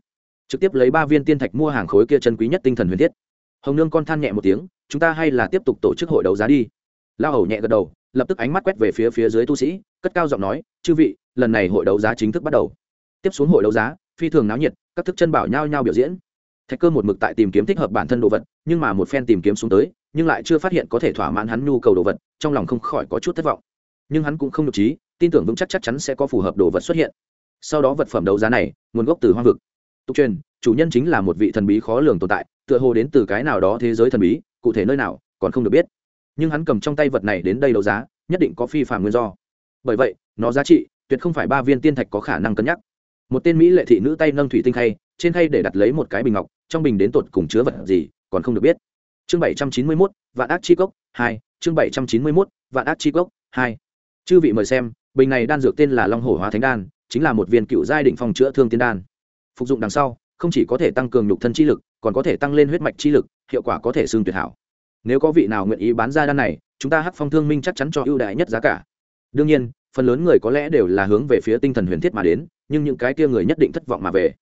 Trực tiếp lấy ba viên tiên thạch mua hàng khối kia chân quý nhất tinh thần huyền thiết. Hồng nương con than nhẹ một tiếng, chúng ta hay là tiếp tục tổ chức hội đấu giá đi. Lão hầu nhẹ gật đầu lập tức ánh mắt quét về phía phía dưới tu sĩ, cất cao giọng nói, chư vị, lần này hội đấu giá chính thức bắt đầu. Tiếp xuống hội đấu giá, phi thường náo nhiệt, các thức chân bảo nhao nhao biểu diễn. Thạch cơ một mực tại tìm kiếm thích hợp bản thân đồ vật, nhưng mà một phen tìm kiếm xuống tới, nhưng lại chưa phát hiện có thể thỏa mãn hắn nhu cầu đồ vật, trong lòng không khỏi có chút thất vọng. Nhưng hắn cũng không nhục trí, tin tưởng vững chắc chắc chắn sẽ có phù hợp đồ vật xuất hiện. Sau đó vật phẩm đấu giá này, nguồn gốc từ hoang vực. Tục truyền, chủ nhân chính là một vị thần bí khó lường tồn tại, tựa hồ đến từ cái nào đó thế giới thần bí, cụ thể nơi nào, còn không được biết nhưng hắn cầm trong tay vật này đến đây đấu giá, nhất định có phi phạm nguyên do. Bởi vậy, nó giá trị tuyệt không phải ba viên tiên thạch có khả năng cân nhắc. Một tên mỹ lệ thị nữ tay nâng thủy tinh khay, trên khay để đặt lấy một cái bình ngọc, trong bình đến tột cùng chứa vật gì, còn không được biết. Chương bảy trăm chín mươi mốt, vạn ác chi cốc hai, chương bảy trăm chín mươi mốt, vạn ác chi cốc hai. Chư vị mời xem, bình này đan dược tên là long hổ hóa thánh đan, chính là một viên cựu giai định phòng chữa thương tiên đan. Phục dụng đằng sau, không chỉ có thể tăng cường nhục thân chi lực, còn có thể tăng lên huyết mạch chi lực, hiệu quả có thể xương tuyệt hảo nếu có vị nào nguyện ý bán ra đan này, chúng ta hắc phong thương minh chắc chắn cho ưu đại nhất giá cả. Đương nhiên, phần lớn người có lẽ đều là hướng về phía tinh thần huyền thiết mà đến, nhưng những cái kia người nhất định thất vọng mà về.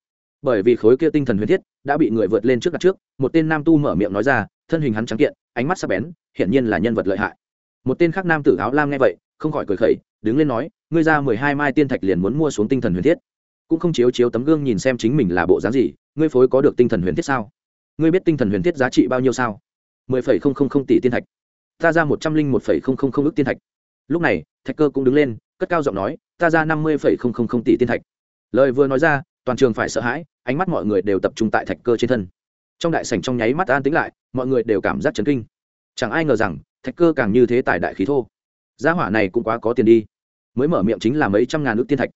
Bởi vì khối kia tinh thần huyền thiết đã bị người vượt lên trước đặt trước, một tên nam tu mở miệng nói ra, thân hình hắn trắng kiện, ánh mắt sắc bén, hiển nhiên là nhân vật lợi hại. Một tên khác nam tử áo lam nghe vậy, không khỏi cười khẩy, đứng lên nói, ngươi ra mười hai mai tiên thạch liền muốn mua xuống tinh thần huyền thiết. Cũng không chiếu chiếu tấm gương nhìn xem chính mình là bộ dáng gì, ngươi phối có được tinh thần huyền thiết sao? Ngươi biết tinh thần huyền thiết giá trị bao nhiêu sao? Mười phẩy không không không tỷ tiên thạch. Ta ra một trăm linh một phẩy không không không ước tiên thạch. Lúc này, thạch cơ cũng đứng lên, cất cao giọng nói, ta ra năm mươi phẩy không không không tỷ tiên thạch. Lời vừa nói ra, toàn trường phải sợ hãi, ánh mắt mọi người đều tập trung tại thạch cơ trên thân. Trong đại sảnh trong nháy mắt an tĩnh lại, mọi người đều cảm giác chấn kinh. Chẳng ai ngờ rằng, thạch cơ càng như thế tài đại khí thô. Gia hỏa này cũng quá có tiền đi. Mới mở miệng chính là mấy trăm ngàn ước tiên thạch.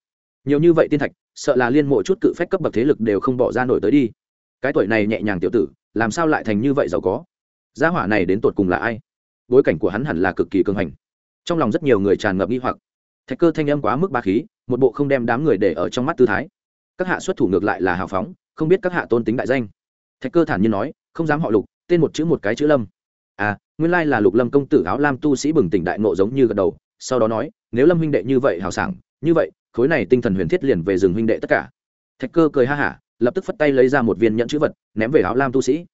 Nhiều như vậy tiên thạch, sợ là liên mộ chút cự phách cấp bậc thế lực đều không bỏ ra nổi tới đi. Cái tuổi này nhẹ nhàng tiểu tử, làm sao lại thành như vậy giàu có? Gia hỏa này đến tột cùng là ai? Bối cảnh của hắn hẳn là cực kỳ cường hành. Trong lòng rất nhiều người tràn ngập nghi hoặc. Thạch cơ thanh âm quá mức ba khí, một bộ không đem đám người để ở trong mắt tư thái. Các hạ xuất thủ ngược lại là hào phóng, không biết các hạ tôn tính đại danh. Thạch cơ thản nhiên nói, không dám họ lục, tên một chữ một cái chữ lâm. À nguyên lai là lục lâm công tử áo lam tu sĩ bừng tỉnh đại nộ giống như gật đầu, sau đó nói, nếu lâm huynh đệ như vậy hào sảng, như vậy, khối này tinh thần huyền thiết liền về rừng huynh đệ tất cả. Thạch cơ cười ha hả, lập tức phất tay lấy ra một viên nhẫn chữ vật, ném về áo lam tu sĩ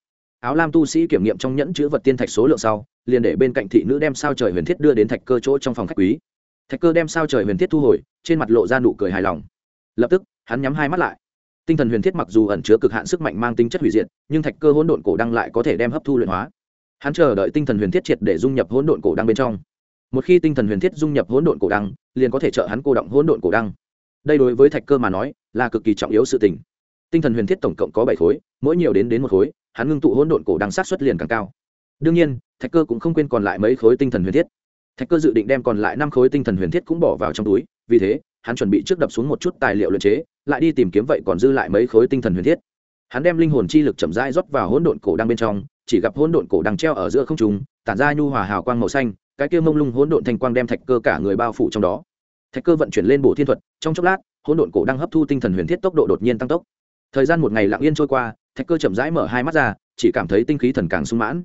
áo lam tu sĩ kiểm nghiệm trong nhẫn chữ vật tiên thạch số lượng sau, liền để bên cạnh thị nữ đem sao trời huyền thiết đưa đến thạch cơ chỗ trong phòng khách quý. Thạch cơ đem sao trời huyền thiết thu hồi, trên mặt lộ ra nụ cười hài lòng. Lập tức, hắn nhắm hai mắt lại. Tinh thần huyền thiết mặc dù ẩn chứa cực hạn sức mạnh mang tính chất hủy diệt, nhưng thạch cơ hỗn độn cổ đăng lại có thể đem hấp thu luyện hóa. Hắn chờ đợi tinh thần huyền thiết triệt để dung nhập hỗn độn cổ đăng bên trong. Một khi tinh thần huyền thiết dung nhập hỗn độn cổ đăng, liền có thể trợ hắn cô động hỗn độn cổ đăng. Đây đối với thạch cơ mà nói, là cực kỳ trọng yếu sự tình. Tinh thần huyền thiết tổng cộng có bảy khối, mỗi nhiều đến đến một khối hắn ngưng tụ hỗn độn cổ đằng sát xuất liền càng cao. Đương nhiên, thạch cơ cũng không quên còn lại mấy khối tinh thần huyền thiết. Thạch cơ dự định đem còn lại năm khối tinh thần huyền thiết cũng bỏ vào trong túi, vì thế, hắn chuẩn bị trước đập xuống một chút tài liệu luyện chế, lại đi tìm kiếm vậy còn dư lại mấy khối tinh thần huyền thiết. Hắn đem linh hồn chi lực chậm rãi rót vào hỗn độn cổ đăng bên trong, chỉ gặp hỗn độn cổ đăng treo ở giữa không trung, tản ra nhu hòa hào quang màu xanh, cái kia mông lung hỗn độn thành quang đem thạch cơ cả người bao phủ trong đó. Thạch cơ vận chuyển lên bổ thiên thuật, trong chốc lát, hỗn độn cổ đăng hấp thu tinh thần huyền thiết tốc độ đột nhiên tăng tốc thời gian một ngày lặng yên trôi qua, thạch cơ chậm rãi mở hai mắt ra, chỉ cảm thấy tinh khí thần càng sung mãn.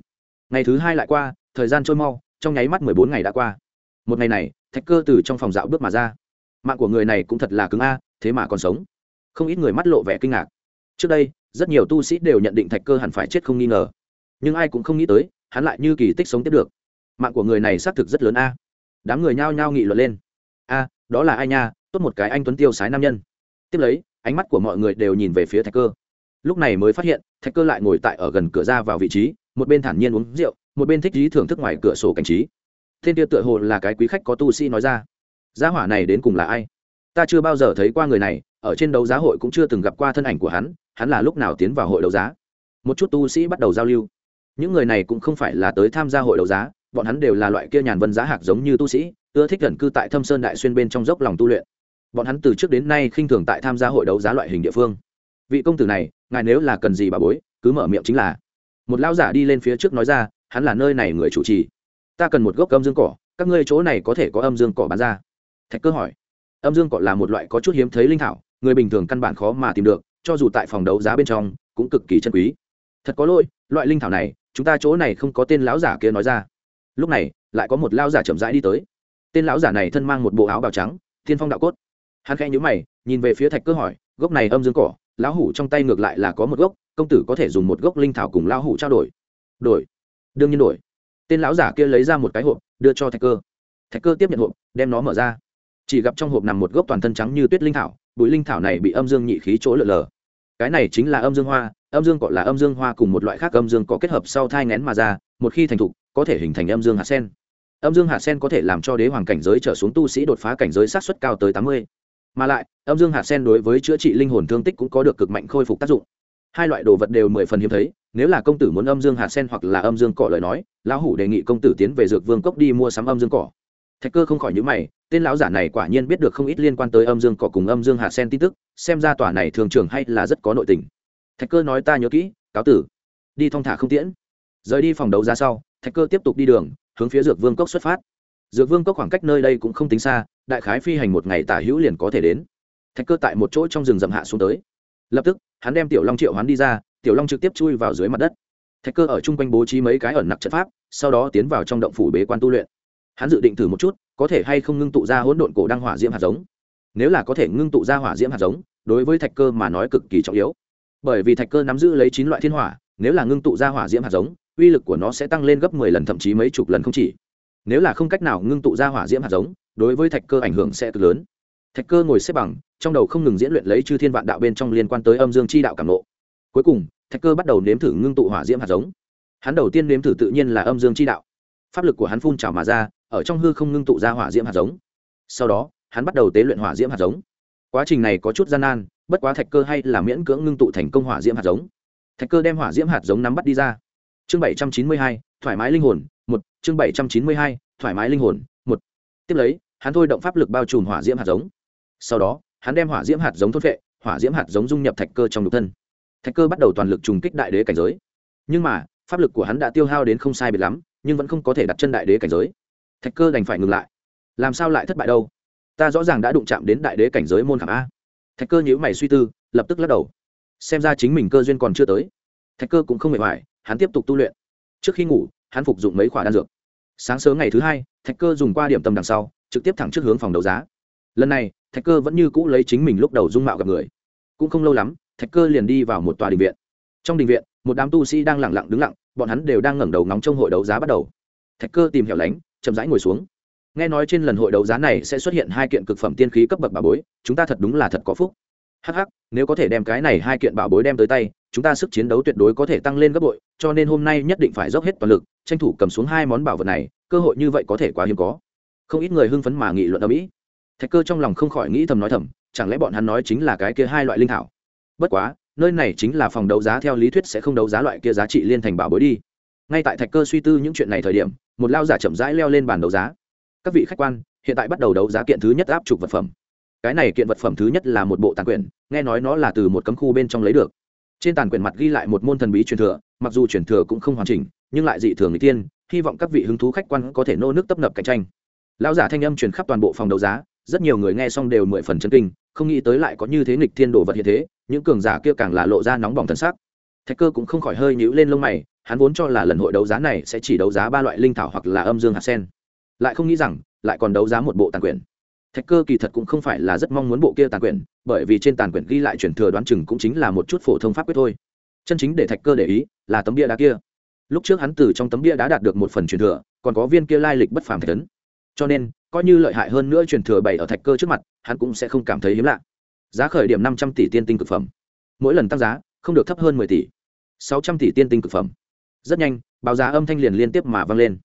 Ngày thứ hai lại qua, thời gian trôi mau, trong nháy mắt mười bốn ngày đã qua. Một ngày này, thạch cơ từ trong phòng dạo bước mà ra. Mạng của người này cũng thật là cứng a, thế mà còn sống. Không ít người mắt lộ vẻ kinh ngạc. Trước đây, rất nhiều tu sĩ đều nhận định thạch cơ hẳn phải chết không nghi ngờ. Nhưng ai cũng không nghĩ tới, hắn lại như kỳ tích sống tiếp được. Mạng của người này xác thực rất lớn a. Đám người nhao nhao nghị luận lên. A, đó là ai nha? Tốt một cái anh tuấn tiêu sái nam nhân. Tiếp lấy ánh mắt của mọi người đều nhìn về phía thạch cơ. Lúc này mới phát hiện, thạch cơ lại ngồi tại ở gần cửa ra vào vị trí, một bên thản nhiên uống rượu, một bên thích trí thưởng thức ngoài cửa sổ cảnh trí. Thiên tiêu tựa hồ là cái quý khách có tu sĩ nói ra. Gia hỏa này đến cùng là ai? Ta chưa bao giờ thấy qua người này, ở trên đấu giá hội cũng chưa từng gặp qua thân ảnh của hắn hắn là lúc nào tiến vào hội đấu giá? Một chút tu sĩ bắt đầu giao lưu. Những người này cũng không phải là tới tham gia hội đấu giá, bọn hắn đều là loại kia nhàn vân giá hạc giống như tu sĩ, ưa thích gần cư tại thâm sơn đại xuyên bên trong dốc lòng tu luyện bọn hắn từ trước đến nay khinh thường tại tham gia hội đấu giá loại hình địa phương. Vị công tử này, ngài nếu là cần gì bà bối, cứ mở miệng chính là. Một lão giả đi lên phía trước nói ra, hắn là nơi này người chủ trì. Ta cần một gốc âm dương cỏ, các ngươi chỗ này có thể có âm dương cỏ bán ra. Thạch cơ hỏi. Âm dương cỏ là một loại có chút hiếm thấy linh thảo, người bình thường căn bản khó mà tìm được, cho dù tại phòng đấu giá bên trong, cũng cực kỳ chân quý. Thật có lỗi, loại linh thảo này, chúng ta chỗ này không có tên lão giả kia nói ra. Lúc này, lại có một lão giả chậm rãi đi tới. Tên lão giả này thân mang một bộ áo bào trắng, thiên phong đạo cốt hắn khẽ nhíu mày, nhìn về phía thạch cơ hỏi, gốc này âm dương cỏ, lão hủ trong tay ngược lại là có một gốc, công tử có thể dùng một gốc linh thảo cùng lão hủ trao đổi. Đổi? Đương nhiên đổi. Tên lão giả kia lấy ra một cái hộp, đưa cho thạch cơ. Thạch cơ tiếp nhận hộp, đem nó mở ra. Chỉ gặp trong hộp nằm một gốc toàn thân trắng như tuyết linh thảo, bụi linh thảo này bị âm dương nhị khí chỗ lở lờ cái này chính là âm dương hoa, âm dương cỏ là âm dương hoa cùng một loại khác âm dương có kết hợp sau thai ngén mà ra, một khi thành thục, có thể hình thành âm dương hạt sen. Âm dương hạt sen có thể làm cho đế hoàng cảnh giới trở xuống tu sĩ đột phá cảnh giới sát xuất cao tới tám mươi mà lại, âm dương hạt sen đối với chữa trị linh hồn thương tích cũng có được cực mạnh khôi phục tác dụng. Hai loại đồ vật đều mười phần hiếm thấy, nếu là công tử muốn âm dương hạt sen hoặc là âm dương cỏ lời nói, lão hủ đề nghị công tử tiến về dược vương cốc đi mua sắm âm dương cỏ. Thạch cơ không khỏi nhữ mày, tên lão giả này quả nhiên biết được không ít liên quan tới âm dương cỏ cùng âm dương hạt sen tin tức, xem ra tòa này thường trường hay là rất có nội tình. Thạch cơ nói ta nhớ kỹ, cáo tử. Đi thong thả không tiễn. Rời đi phòng đấu ra sau, thạch cơ tiếp tục đi đường, hướng phía dược vương cốc xuất phát dược vương cốc khoảng cách nơi đây cũng không tính xa, đại khái phi hành một ngày tả hữu liền có thể đến. Thạch cơ tại một chỗ trong rừng rậm hạ xuống tới. Lập tức, hắn đem tiểu long triệu hoán đi ra, tiểu long trực tiếp chui vào dưới mặt đất. Thạch cơ ở chung quanh bố trí mấy cái ẩn nặc trận pháp, sau đó tiến vào trong động phủ bế quan tu luyện. Hắn dự định thử một chút, có thể hay không ngưng tụ ra hỗn độn cổ đăng hỏa diễm hạt giống. Nếu là có thể ngưng tụ ra hỏa diễm hạt giống, đối với thạch cơ mà nói cực kỳ trọng yếu. Bởi vì thạch cơ nắm giữ lấy chín loại thiên hỏa, nếu là ngưng tụ ra hỏa diễm hạt giống, uy lực của nó sẽ tăng lên gấp mười lần, thậm chí mấy chục lần không chỉ nếu là không cách nào ngưng tụ ra hỏa diễm hạt giống, đối với thạch cơ ảnh hưởng sẽ cực lớn. Thạch cơ ngồi xếp bằng, trong đầu không ngừng diễn luyện lấy chư thiên vạn đạo bên trong liên quan tới âm dương chi đạo cảm lộ cuối cùng, thạch cơ bắt đầu nếm thử ngưng tụ hỏa diễm hạt giống. Hắn đầu tiên nếm thử tự nhiên là âm dương chi đạo. Pháp lực của hắn phun trào mà ra, ở trong hư không ngưng tụ ra hỏa diễm hạt giống. Sau đó, hắn bắt đầu tế luyện hỏa diễm hạt giống. Quá trình này có chút gian nan, bất quá thạch cơ hay là miễn cưỡng ngưng tụ thành công hỏa diễm hạt giống. Thạch cơ đem hỏa diễm hạt giống nắm bắt đi ra. Chương bảy trăm chín mươi hai, thoải mái linh hồn một, chương bảy trăm chín mươi hai, thoải mái linh hồn, một. Tiếp lấy, hắn thôi động pháp lực bao trùm hỏa diễm hạt giống. Sau đó, hắn đem hỏa diễm hạt giống thốt vệ hỏa diễm hạt giống dung nhập thạch cơ trong nhục thân. Thạch cơ bắt đầu toàn lực trùng kích đại đế cảnh giới. Nhưng mà, pháp lực của hắn đã tiêu hao đến không sai biệt lắm, nhưng vẫn không có thể đặt chân đại đế cảnh giới. Thạch cơ đành phải ngừng lại. Làm sao lại thất bại đâu? Ta rõ ràng đã đụng chạm đến đại đế cảnh giới môn khảm a. Thạch cơ nhữ mày suy tư, lập tức lắc đầu. Xem ra chính mình cơ duyên còn chưa tới. Thạch cơ cũng không mệt mỏi hắn tiếp tục tu luyện. Trước khi ngủ hắn phục dụng mấy khoản đan dược. Sáng sớm ngày thứ hai, thạch cơ dùng qua điểm tâm đằng sau, trực tiếp thẳng trước hướng phòng đấu giá. Lần này, thạch cơ vẫn như cũ lấy chính mình lúc đầu dung mạo gặp người. Cũng không lâu lắm, thạch cơ liền đi vào một tòa đình viện. Trong đình viện, một đám tu sĩ đang lẳng lặng đứng lặng, bọn hắn đều đang ngẩng đầu ngóng trong hội đấu giá bắt đầu. Thạch cơ tìm hẻo lánh, chậm rãi ngồi xuống. Nghe nói trên lần hội đấu giá này sẽ xuất hiện hai kiện cực phẩm tiên khí cấp bậc bà bối, chúng ta thật đúng là thật có phúc. Hh nếu có thể đem cái này hai kiện bảo bối đem tới tay chúng ta sức chiến đấu tuyệt đối có thể tăng lên gấp bội, cho nên hôm nay nhất định phải dốc hết toàn lực, tranh thủ cầm xuống hai món bảo vật này, cơ hội như vậy có thể quá hiếm có. Không ít người hưng phấn mà nghị luận ở mỹ. Thạch cơ trong lòng không khỏi nghĩ thầm nói thầm, chẳng lẽ bọn hắn nói chính là cái kia hai loại linh thảo? Bất quá, nơi này chính là phòng đấu giá theo lý thuyết sẽ không đấu giá loại kia giá trị liên thành bảo bối đi. Ngay tại thạch cơ suy tư những chuyện này thời điểm, một lao giả chậm rãi leo lên bàn đấu giá. Các vị khách quan, hiện tại bắt đầu đấu giá kiện thứ nhất áp trục vật phẩm. Cái này kiện vật phẩm thứ nhất là một bộ tàn quyển, nghe nói nó là từ một cấm khu bên trong lấy được trên tàn quyển mặt ghi lại một môn thần bí truyền thừa, mặc dù truyền thừa cũng không hoàn chỉnh, nhưng lại dị thường người tiên hy vọng các vị hứng thú khách quan có thể nô nước tấp nập cạnh tranh. Lão giả thanh âm truyền khắp toàn bộ phòng đấu giá, rất nhiều người nghe xong đều mười phần chân kinh, không nghĩ tới lại có như thế nghịch thiên đồ vật hiện thế, những cường giả kia càng là lộ ra nóng bỏng thân xác thạch cơ cũng không khỏi hơi nhíu lên lông mày, hắn vốn cho là lần hội đấu giá này sẽ chỉ đấu giá ba loại linh thảo hoặc là âm dương hạt sen. Lại không nghĩ rằng, lại còn đấu giá một bộ tàn quyển thạch cơ kỳ thật cũng không phải là rất mong muốn bộ kia tàn quyển, bởi vì trên tàn quyển ghi lại truyền thừa đoán chừng cũng chính là một chút phổ thông pháp quyết thôi. Chân chính để thạch cơ để ý là tấm bia đá kia. Lúc trước hắn từ trong tấm bia đá đạt được một phần truyền thừa, còn có viên kia lai lịch bất phàm thạch tấn. Cho nên, coi như lợi hại hơn nữa truyền thừa bày ở thạch cơ trước mặt, hắn cũng sẽ không cảm thấy hiếm lạ. Giá khởi điểm năm trăm tỷ tiên tinh cực phẩm. Mỗi lần tăng giá, không được thấp hơn mười tỷ. Sáu trăm tỷ tiên tinh cực phẩm. Rất nhanh, báo giá âm thanh liền liên tiếp mà vang lên.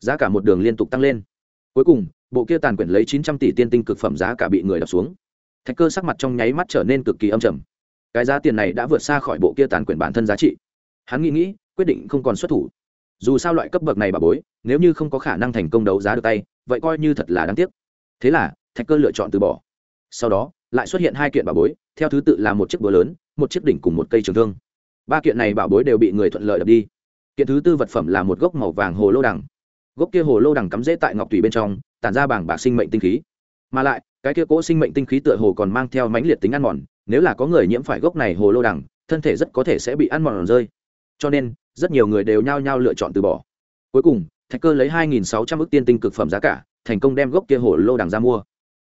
Giá cả một đường liên tục tăng lên. Cuối cùng bộ kia tàn quyển lấy chín trăm tỷ tiên tinh cực phẩm giá cả bị người đập xuống. Thạch cơ sắc mặt trong nháy mắt trở nên cực kỳ âm trầm. Cái giá tiền này đã vượt xa khỏi bộ kia tàn quyển bản thân giá trị. Hắn nghĩ nghĩ, quyết định không còn xuất thủ. Dù sao loại cấp bậc này bà bối, nếu như không có khả năng thành công đấu giá được tay, vậy coi như thật là đáng tiếc. Thế là, thạch cơ lựa chọn từ bỏ. Sau đó, lại xuất hiện hai kiện bảo bối, theo thứ tự là một chiếc búa lớn, một chiếc đỉnh cùng một cây trường thương. Ba kiện này bảo bối đều bị người thuận lợi đập đi. Kiện thứ tư vật phẩm là một gốc màu vàng hồ lô đằng. Gốc kia hồ lô đằng cắm rễ tại ngọc tùy bên trong tản ra bảng bạc sinh mệnh tinh khí. Mà lại, cái kia cỗ sinh mệnh tinh khí tựa hồ còn mang theo mãnh liệt tính ăn mòn, nếu là có người nhiễm phải gốc này hồ lô đằng, thân thể rất có thể sẽ bị ăn mòn rơi. Cho nên, rất nhiều người đều nhao nhao lựa chọn từ bỏ. Cuối cùng, thạch cơ lấy hai nghìn sáu trăm ước tiên tinh cực phẩm giá cả, thành công đem gốc kia hồ lô đằng ra mua.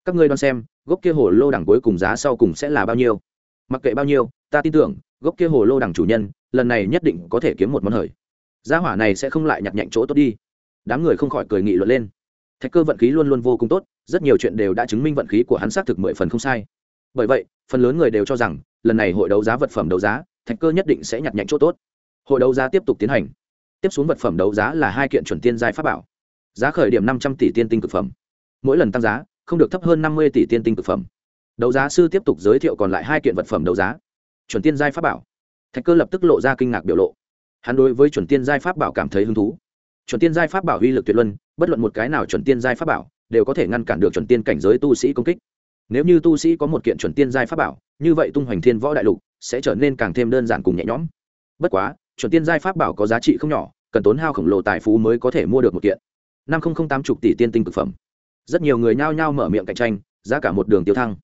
Các ngươi đoán xem, gốc kia hồ lô đằng cuối cùng giá sau cùng sẽ là bao nhiêu? Mặc kệ bao nhiêu, ta tin tưởng, gốc kia hồ lô đằng chủ nhân, lần này nhất định có thể kiếm một món hời. Giá hỏa này sẽ không lại nhặt nhạnh chỗ tốt đi. Đám người không khỏi cười nghị luận lên thạch cơ vận khí luôn luôn vô cùng tốt, rất nhiều chuyện đều đã chứng minh vận khí của hắn xác thực mười phần không sai. Bởi vậy, phần lớn người đều cho rằng, lần này hội đấu giá vật phẩm đấu giá, thạch cơ nhất định sẽ nhặt nhạnh chỗ tốt. Hội đấu giá tiếp tục tiến hành. Tiếp xuống vật phẩm đấu giá là hai kiện chuẩn tiên giai pháp bảo. Giá khởi điểm năm trăm tỷ tiên tinh cực phẩm. Mỗi lần tăng giá, không được thấp hơn năm mươi tỷ tiên tinh cực phẩm. Đấu giá sư tiếp tục giới thiệu còn lại hai kiện vật phẩm đấu giá. Chuẩn tiên giai pháp bảo. Thạch cơ lập tức lộ ra kinh ngạc biểu lộ. Hắn đối với chuẩn tiên giai pháp bảo cảm thấy hứng thú. Chuẩn tiên giai pháp bảo uy lực tuyệt luân bất luận một cái nào chuẩn tiên giai pháp bảo, đều có thể ngăn cản được chuẩn tiên cảnh giới tu sĩ công kích. Nếu như tu sĩ có một kiện chuẩn tiên giai pháp bảo, như vậy tung hoành thiên võ đại lục sẽ trở nên càng thêm đơn giản cùng nhẹ nhõm. Bất quá, chuẩn tiên giai pháp bảo có giá trị không nhỏ, cần tốn hao khổng lồ tài phú mới có thể mua được một kiện. Năm không không tám chục tỷ tiên tinh cực phẩm. Rất nhiều người nhao nhao mở miệng cạnh tranh, giá cả một đường tiêu thăng.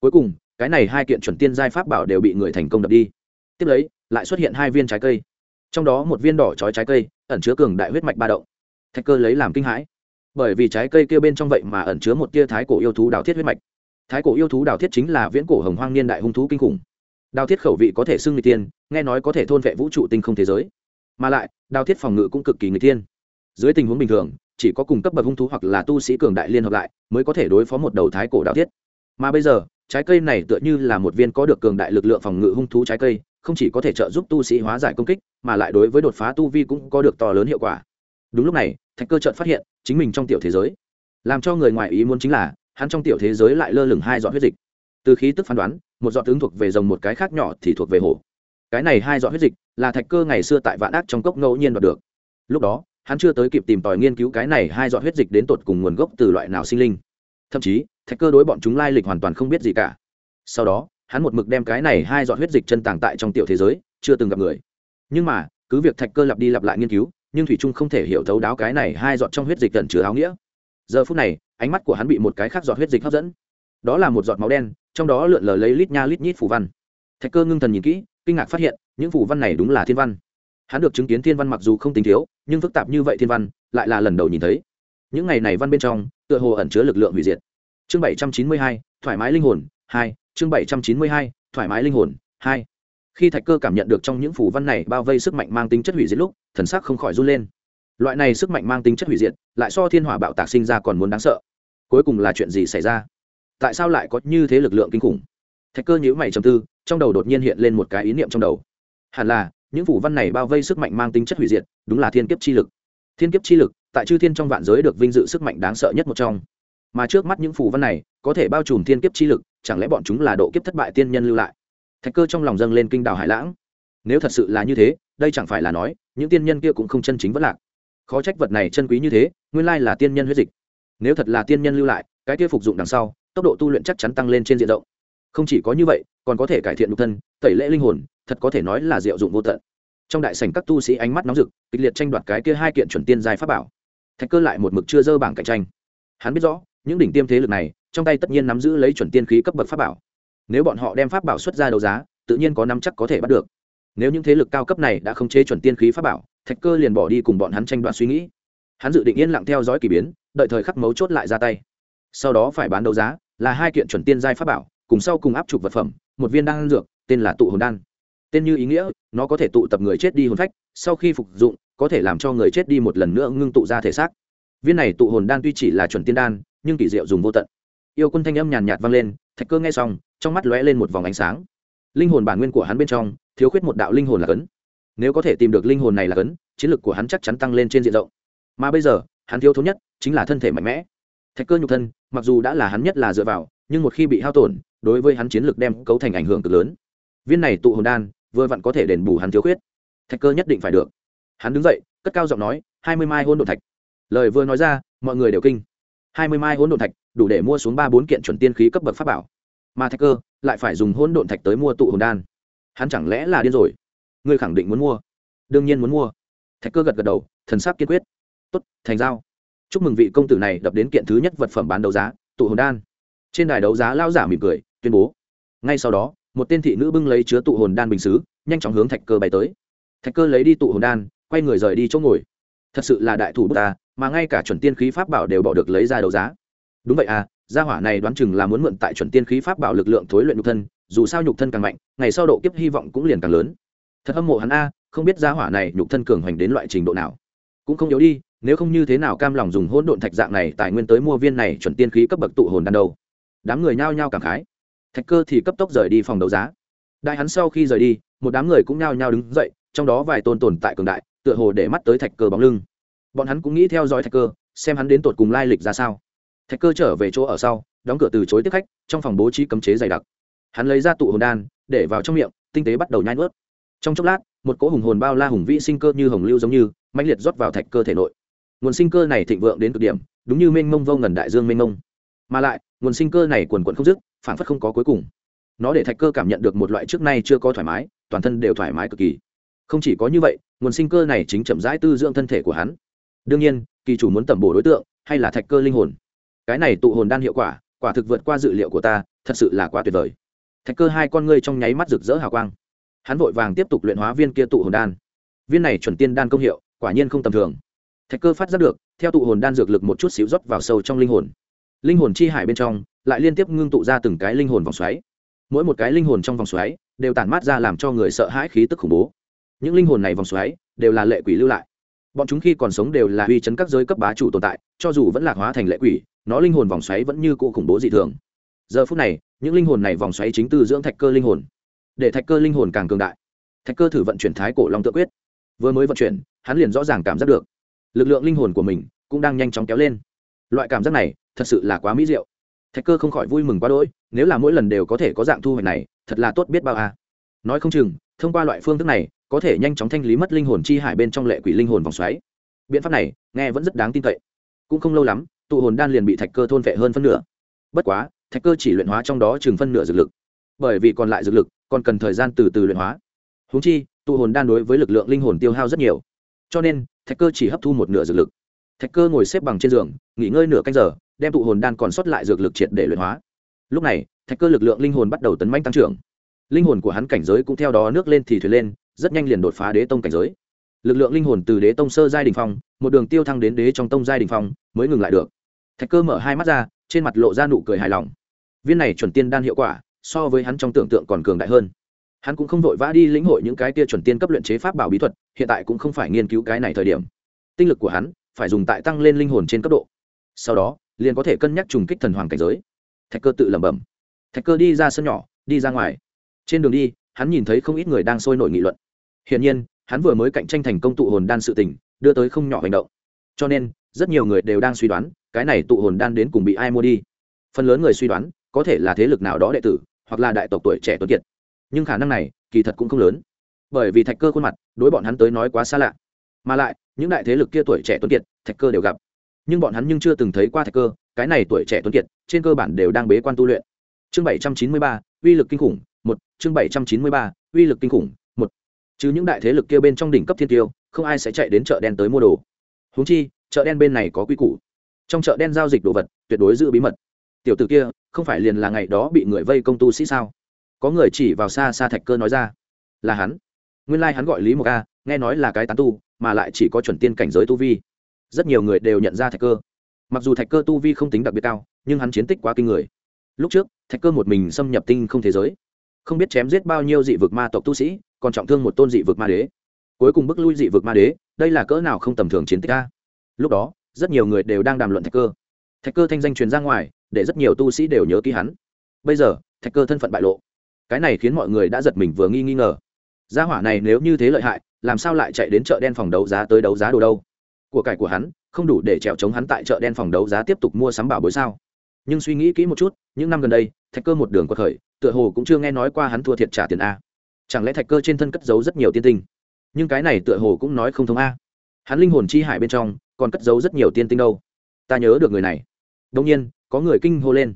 Cuối cùng, cái này hai kiện chuẩn tiên giai pháp bảo đều bị người thành công đập đi. Tiếp lấy, lại xuất hiện hai viên trái cây. Trong đó một viên đỏ trói trái cây, ẩn chứa cường đại huyết mạch ba động thạch cơ lấy làm kinh hãi. Bởi vì trái cây kia bên trong vậy mà ẩn chứa một tia thái cổ yêu thú đào thiết huyết mạch. Thái cổ yêu thú đào thiết chính là viễn cổ hồng hoang niên đại hung thú kinh khủng. Đào thiết khẩu vị có thể xưng người tiên, nghe nói có thể thôn vệ vũ trụ tinh không thế giới. Mà lại, đào thiết phòng ngự cũng cực kỳ người tiên. Dưới tình huống bình thường, chỉ có cùng cấp bậc hung thú hoặc là tu sĩ cường đại liên hợp lại, mới có thể đối phó một đầu thái cổ đào thiết. Mà bây giờ, trái cây này tựa như là một viên có được cường đại lực lượng phòng ngự hung thú trái cây, không chỉ có thể trợ giúp tu sĩ hóa giải công kích, mà lại đối với đột phá tu vi cũng có được to lớn hiệu quả đúng lúc này, thạch cơ chợt phát hiện, chính mình trong tiểu thế giới. Làm cho người ngoài ý muốn chính là, hắn trong tiểu thế giới lại lơ lửng hai giọt huyết dịch. Từ khí tức phán đoán, một giọt tướng thuộc về rồng, một cái khác nhỏ thì thuộc về hổ. Cái này hai giọt huyết dịch là thạch cơ ngày xưa tại vạn ác trong cốc ngẫu nhiên đoạt được. Lúc đó, hắn chưa tới kịp tìm tòi nghiên cứu cái này hai giọt huyết dịch đến tột cùng nguồn gốc từ loại nào sinh linh. Thậm chí, thạch cơ đối bọn chúng lai lịch hoàn toàn không biết gì cả. Sau đó, hắn một mực đem cái này hai giọt huyết dịch chân tàng tại trong tiểu thế giới, chưa từng gặp người. Nhưng mà, cứ việc thạch cơ lặp đi lặp lại nghiên cứu nhưng thủy trung không thể hiểu thấu đáo cái này hai giọt trong huyết dịch gần chứa áo nghĩa. Giờ phút này, ánh mắt của hắn bị một cái khác giọt huyết dịch hấp dẫn. Đó là một giọt máu đen, trong đó lượn lờ lấy lít nha lít nhít phủ văn. Thạch cơ ngưng thần nhìn kỹ, kinh ngạc phát hiện, những phủ văn này đúng là thiên văn. Hắn được chứng kiến thiên văn mặc dù không tính thiếu, nhưng phức tạp như vậy thiên văn, lại là lần đầu nhìn thấy. Những ngày này văn bên trong, tựa hồ ẩn chứa lực lượng hủy diệt. Chương bảy trăm chín mươi hai, thoải mái linh hồn, hai, chương bảy trăm chín mươi hai, thoải mái linh hồn, hai khi thạch cơ cảm nhận được trong những phù văn này bao vây sức mạnh mang tính chất hủy diệt lúc, thần sắc không khỏi run lên. Loại này sức mạnh mang tính chất hủy diệt, lại so thiên hỏa bạo tạc sinh ra còn muốn đáng sợ. Cuối cùng là chuyện gì xảy ra? Tại sao lại có như thế lực lượng kinh khủng? Thạch cơ nhíu mày trầm tư, trong đầu đột nhiên hiện lên một cái ý niệm trong đầu. Hẳn là, những phủ văn này bao vây sức mạnh mang tính chất hủy diệt, đúng là thiên kiếp chi lực. Thiên kiếp chi lực, tại chư thiên trong vạn giới được vinh dự sức mạnh đáng sợ nhất một trong. Mà trước mắt những phủ văn này, có thể bao trùm thiên kiếp chi lực, chẳng lẽ bọn chúng là độ kiếp thất bại tiên nhân lưu lại? Thạch cơ trong lòng dâng lên kinh đào hải lãng. Nếu thật sự là như thế, đây chẳng phải là nói, những tiên nhân kia cũng không chân chính vất lạc. Khó trách vật này chân quý như thế, nguyên lai là tiên nhân huyết dịch. Nếu thật là tiên nhân lưu lại, cái kia phục dụng đằng sau, tốc độ tu luyện chắc chắn tăng lên trên diện rộng. Không chỉ có như vậy, còn có thể cải thiện nhục thân, tẩy lễ linh hồn, thật có thể nói là diệu dụng vô tận. Trong đại sảnh các tu sĩ ánh mắt nóng rực, kịch liệt tranh đoạt cái kia hai kiện chuẩn tiên giai pháp bảo. Thạch cơ lại một mực chưa dơ bảng cạnh tranh. Hắn biết rõ, những đỉnh tiêm thế lực này, trong tay tất nhiên nắm giữ lấy chuẩn tiên khí cấp bậc pháp bảo nếu bọn họ đem pháp bảo xuất ra đấu giá, tự nhiên có năm chắc có thể bắt được. Nếu những thế lực cao cấp này đã không chế chuẩn tiên khí pháp bảo, thạch cơ liền bỏ đi cùng bọn hắn tranh đoạt suy nghĩ. Hắn dự định yên lặng theo dõi k ỳ biến, đợi thời khắc mấu chốt lại ra tay. Sau đó phải bán đấu giá, là hai kiện chuẩn tiên giai pháp bảo, cùng sau cùng áp trục vật phẩm, một viên đan dược, tên là tụ hồn đan. Tên như ý nghĩa, nó có thể tụ tập người chết đi hồn phách, sau khi phục dụng, có thể làm cho người chết đi một lần nữa ngưng tụ ra thể xác. Viên này tụ hồn đan tuy chỉ là chuẩn tiên đan, nhưng kỳ diệu dùng vô tận. Yêu quân thanh âm nhàn nhạt vang lên, thạch cơ nghe xong trong mắt lóe lên một vòng ánh sáng. Linh hồn bản nguyên của hắn bên trong, thiếu khuyết một đạo linh hồn là cấn. Nếu có thể tìm được linh hồn này là cấn, chiến lược của hắn chắc chắn tăng lên trên diện rộng. Mà bây giờ, hắn thiếu thốn nhất chính là thân thể mạnh mẽ. Thạch cơ nhục thân, mặc dù đã là hắn nhất là dựa vào, nhưng một khi bị hao tổn, đối với hắn chiến lược đem cấu thành ảnh hưởng cực lớn. Viên này tụ hồn đan, vừa vặn có thể đền bù hắn thiếu khuyết. Thạch cơ nhất định phải được. Hắn đứng dậy, cất cao giọng nói, hai mươi mai hôn đồn thạch. Lời vừa nói ra, mọi người đều kinh. Hai mươi mai hôn đồn thạch, đủ để mua xuống ba bốn kiện chuẩn tiên khí cấp bậc pháp bảo mà thạch cơ lại phải dùng hỗn độn thạch tới mua tụ hồn đan. Hắn chẳng lẽ là điên rồi? Ngươi khẳng định muốn mua. Đương nhiên muốn mua. Thạch cơ gật gật đầu, thần sắc kiên quyết. Tốt, thành giao. Chúc mừng vị công tử này đập đến kiện thứ nhất vật phẩm bán đấu giá, tụ hồn đan. Trên đài đấu giá lao giả mỉm cười, tuyên bố. Ngay sau đó, một tên thị nữ bưng lấy chứa tụ hồn đan bình xứ, nhanh chóng hướng thạch cơ bay tới. Thạch cơ lấy đi tụ hồn đan, quay người rời đi chỗ ngồi. Thật sự là đại thủ bút ta, mà ngay cả chuẩn tiên khí pháp bảo đều bỏ được lấy ra đấu giá. Đúng vậy à gia hỏa này đoán chừng là muốn mượn tại chuẩn tiên khí pháp bảo lực lượng thối luyện nhục thân, dù sao nhục thân càng mạnh, ngày sau độ kiếp hy vọng cũng liền càng lớn. Thật hâm mộ hắn a, không biết gia hỏa này nhục thân cường hoành đến loại trình độ nào. Cũng không yếu đi, nếu không như thế nào cam lòng dùng hỗn độn thạch dạng này tài nguyên tới mua viên này chuẩn tiên khí cấp bậc tụ hồn đan đầu. đám người nhao nhao cảm khái. Thạch cơ thì cấp tốc rời đi phòng đấu giá. Đại hắn sau khi rời đi, một đám người cũng nhao nhao đứng dậy, trong đó vài tôn tồn tại cường đại, tựa hồ để mắt tới thạch cơ bóng lưng. Bọn hắn cũng nghĩ theo dõi thạch cơ, xem hắn đến tột cùng lai lịch ra sao thạch cơ trở về chỗ ở sau, đóng cửa từ chối tiếp khách, trong phòng bố trí cấm chế dày đặc. Hắn lấy ra tụ hồn đan, để vào trong miệng, tinh tế bắt đầu nhai nuốt. Trong chốc lát, một cỗ hùng hồn bao la hùng vĩ sinh cơ như hồng lưu giống như, mãnh liệt rót vào thạch cơ thể nội. Nguồn sinh cơ này thịnh vượng đến cực điểm, đúng như mênh mông vô ngần đại dương mênh mông. Mà lại, nguồn sinh cơ này quần quận không dứt phản phất không có cuối cùng. Nó để thạch cơ cảm nhận được một loại trước nay chưa có thoải mái, toàn thân đều thoải mái cực kỳ. Không chỉ có như vậy, nguồn sinh cơ này chính chậm rãi tư dưỡng thân thể của hắn. Đương nhiên, kỳ chủ muốn tẩm bổ đối tượng, hay là thạch cơ linh hồn? Cái này tụ hồn đan hiệu quả quả thực vượt qua dự liệu của ta, thật sự là quá tuyệt vời. Thạch cơ hai con ngươi trong nháy mắt rực rỡ hào quang. Hắn vội vàng tiếp tục luyện hóa viên kia tụ hồn đan. Viên này chuẩn tiên đan công hiệu, quả nhiên không tầm thường. Thạch cơ phát giác được, theo tụ hồn đan dược lực một chút xíu rót vào sâu trong linh hồn. Linh hồn chi hải bên trong, lại liên tiếp ngưng tụ ra từng cái linh hồn vòng xoáy. Mỗi một cái linh hồn trong vòng xoáy, đều tản mát ra làm cho người sợ hãi khí tức khủng bố. Những linh hồn này vòng xoáy, đều là lệ quỷ lưu lại. Bọn chúng khi còn sống đều là uy chấn các giới cấp bá chủ tồn tại, cho dù vẫn lạc hóa thành lệ quỷ nó linh hồn vòng xoáy vẫn như cũ khủng bố dị thường. Giờ phút này, những linh hồn này vòng xoáy chính từ dưỡng thạch cơ linh hồn. Để thạch cơ linh hồn càng cường đại, thạch cơ thử vận chuyển thái cổ long tự quyết. Vừa mới vận chuyển, hắn liền rõ ràng cảm giác được, lực lượng linh hồn của mình cũng đang nhanh chóng kéo lên. Loại cảm giác này thật sự là quá mỹ diệu. Thạch cơ không khỏi vui mừng quá đỗi, nếu là mỗi lần đều có thể có dạng thu hoạch này, thật là tốt biết bao à. nói không chừng, thông qua loại phương thức này, có thể nhanh chóng thanh lý mất linh hồn chi hải bên trong lệ quỷ linh hồn vòng xoáy. Biện pháp này nghe vẫn rất đáng tin cậy. Cũng không lâu lắm tụ hồn đan liền bị thạch cơ thôn vệ hơn phân nửa. Bất quá, thạch cơ chỉ luyện hóa trong đó chừng phân nửa dược lực. Bởi vì còn lại dược lực, còn cần thời gian từ từ luyện hóa. Húng chi, tụ hồn đan đối với lực lượng linh hồn tiêu hao rất nhiều. Cho nên, thạch cơ chỉ hấp thu một nửa dược lực. Thạch cơ ngồi xếp bằng trên giường, nghỉ ngơi nửa canh giờ, đem tụ hồn đan còn sót lại dược lực triệt để luyện hóa. Lúc này, thạch cơ lực lượng linh hồn bắt đầu tấn manh tăng trưởng. Linh hồn của hắn cảnh giới cũng theo đó nước lên thì thuyền lên, rất nhanh liền đột phá đế tông cảnh giới. Lực lượng linh hồn từ đế tông sơ giai đình phong, một đường tiêu thăng đến đế trong tông giai đình phong, mới ngừng lại được thạch cơ mở hai mắt ra, trên mặt lộ ra nụ cười hài lòng. Viên này chuẩn tiên đan hiệu quả, so với hắn trong tưởng tượng còn cường đại hơn. Hắn cũng không vội vã đi lĩnh hội những cái tia chuẩn tiên cấp luyện chế pháp bảo bí thuật, hiện tại cũng không phải nghiên cứu cái này thời điểm. Tinh lực của hắn phải dùng tại tăng lên linh hồn trên cấp độ. Sau đó, liền có thể cân nhắc trùng kích thần hoàng cảnh giới. Thạch cơ tự lẩm bẩm. Thạch cơ đi ra sân nhỏ, đi ra ngoài. Trên đường đi, hắn nhìn thấy không ít người đang sôi nổi nghị luận. Hiển nhiên, hắn vừa mới cạnh tranh thành công tụ hồn đan sự tình, đưa tới không nhỏ hành động. Cho nên rất nhiều người đều đang suy đoán, cái này tụ hồn đan đến cùng bị ai mua đi. Phần lớn người suy đoán, có thể là thế lực nào đó đệ tử, hoặc là đại tộc tuổi trẻ tuấn kiệt. Nhưng khả năng này, kỳ thật cũng không lớn. Bởi vì thạch cơ khuôn mặt, đối bọn hắn tới nói quá xa lạ. Mà lại, những đại thế lực kia tuổi trẻ tuấn kiệt, thạch cơ đều gặp. Nhưng bọn hắn nhưng chưa từng thấy qua thạch cơ, cái này tuổi trẻ tuấn kiệt, trên cơ bản đều đang bế quan tu luyện. Chương bảy trăm chín mươi ba, uy lực kinh khủng, một. Chương bảy trăm chín mươi ba, uy lực kinh khủng, một. Chứ những đại thế lực kia bên trong đỉnh cấp thiên tiêu, không ai sẽ chạy đến chợ đen tới mua đồ. Húng chi chợ đen bên này có quy củ. Trong chợ đen giao dịch đồ vật, tuyệt đối giữ bí mật. Tiểu t ử kia, không phải liền là ngày đó bị người vây công tu sĩ sao? Có người chỉ vào xa xa thạch cơ nói ra, là hắn. Nguyên lai、like、hắn gọi lý mộc a, nghe nói là cái tán tu, mà lại chỉ có chuẩn tiên cảnh giới tu vi. Rất nhiều người đều nhận ra thạch cơ. Mặc dù thạch cơ tu vi không tính đặc biệt cao, nhưng hắn chiến tích quá kinh người. Lúc trước, thạch cơ một mình xâm nhập tinh không thế giới. Không biết chém giết bao nhiêu dị vực ma tộc tu sĩ, còn trọng thương một tôn dị vực ma đế. Cuối cùng bức lui dị vực ma đế, đây là cỡ nào không tầm thường chiến tích ca lúc đó, rất nhiều người đều đang đàm luận thạch cơ. Thạch cơ thanh danh truyền ra ngoài, để rất nhiều tu sĩ đều nhớ ký hắn. Bây giờ, thạch cơ thân phận bại lộ. Cái này khiến mọi người đã giật mình vừa nghi nghi ngờ. Gia hỏa này nếu như thế lợi hại, làm sao lại chạy đến chợ đen phòng đấu giá tới đấu giá đồ đâu? Của cải của hắn, không đủ để trèo chống hắn tại chợ đen phòng đấu giá tiếp tục mua sắm bảo bối sao? Nhưng suy nghĩ kỹ một chút, những năm gần đây, thạch cơ một đường quật khởi, tựa hồ cũng chưa nghe nói qua hắn thua thiệt trả tiền a. Chẳng lẽ thạch cơ trên thân cất giấu rất nhiều tiên tinh? Nhưng cái này tựa hồ cũng nói không thông a. Hắn linh hồn chi hải bên trong còn cất giấu rất nhiều tiên tinh đâu. Ta nhớ được người này. Đông nhiên, có người kinh hô lên.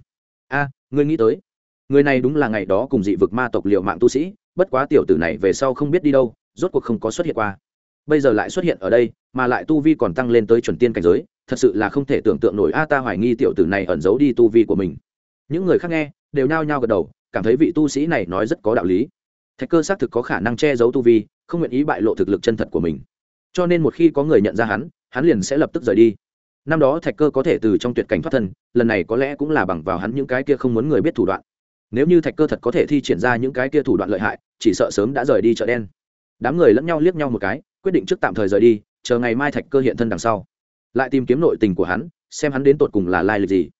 A, ngươi nghĩ tới. Người này đúng là ngày đó cùng dị vực ma tộc liệu mạng tu sĩ, bất quá tiểu tử này về sau không biết đi đâu, rốt cuộc không có xuất hiện qua. Bây giờ lại xuất hiện ở đây, mà lại tu vi còn tăng lên tới chuẩn tiên cảnh giới, thật sự là không thể tưởng tượng nổi. A, ta hoài nghi tiểu tử này ẩn giấu đi tu vi của mình. Những người khác nghe, đều nhao nhao gật đầu, cảm thấy vị tu sĩ này nói rất có đạo lý. Thạch cơ xác thực có khả năng che giấu tu vi, không nguyện ý bại lộ thực lực chân thật của mình cho nên một khi có người nhận ra hắn hắn liền sẽ lập tức rời đi. Năm đó thạch cơ có thể từ trong tuyệt cảnh thoát thân, lần này có lẽ cũng là bằng vào hắn những cái kia không muốn người biết thủ đoạn. Nếu như thạch cơ thật có thể thi triển ra những cái kia thủ đoạn lợi hại, chỉ sợ sớm đã rời đi chợ đen. Đám người lẫn nhau liếc nhau một cái, quyết định trước tạm thời rời đi, chờ ngày mai thạch cơ hiện thân đằng sau. Lại tìm kiếm nội tình của hắn, xem hắn đến tột cùng là lai lịch gì.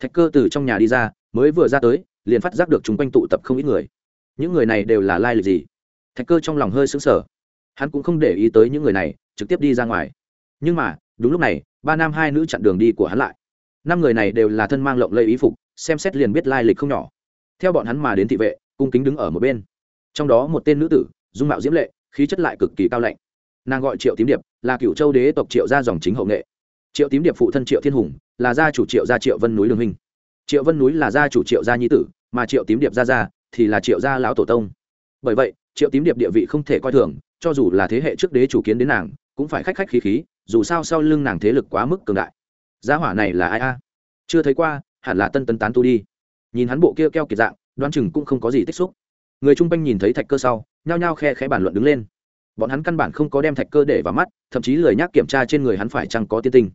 Thạch cơ từ trong nhà đi ra, mới vừa ra tới, liền phát giác được chúng quanh tụ tập không ít người. Những người này đều là lai lịch gì? Thạch cơ trong lòng hơi xứng sở hắn cũng không để ý tới những người này, trực tiếp đi ra ngoài. Nhưng mà, đúng lúc này, ba nam hai nữ chặn đường đi của hắn lại. Năm người này đều là thân mang lộng lây ý phục, xem xét liền biết lai lịch không nhỏ. Theo bọn hắn mà đến thị vệ, cung kính đứng ở một bên. Trong đó một tên nữ tử, dung mạo diễm lệ, khí chất lại cực kỳ cao lạnh. Nàng gọi triệu tím điệp, là cựu châu đế tộc triệu gia dòng chính hậu nghệ. Triệu tím điệp phụ thân triệu thiên hùng, là gia chủ triệu gia triệu vân núi đường hình triệu vân núi là gia chủ triệu gia nhi tử, mà triệu tím điệp gia gia thì là triệu gia lão tổ tông. Bởi vậy, triệu tím điệp địa vị không thể coi thường cho dù là thế hệ trước đế chủ kiến đến nàng, cũng phải khách khách khí khí, dù sao sau lưng nàng thế lực quá mức cường đại. Giá hỏa này là ai a? Chưa thấy qua, hẳn là tân tân tán tu đi. Nhìn hắn bộ kia keo kiệt dạng, đoán chừng cũng không có gì tích xúc. Người chung quanh nhìn thấy thạch cơ sau, nhao nhao khe khẽ bàn luận đứng lên. Bọn hắn căn bản không có đem thạch cơ để vào mắt, thậm chí lười nhắc kiểm tra trên người hắn phải chăng có tiên tinh.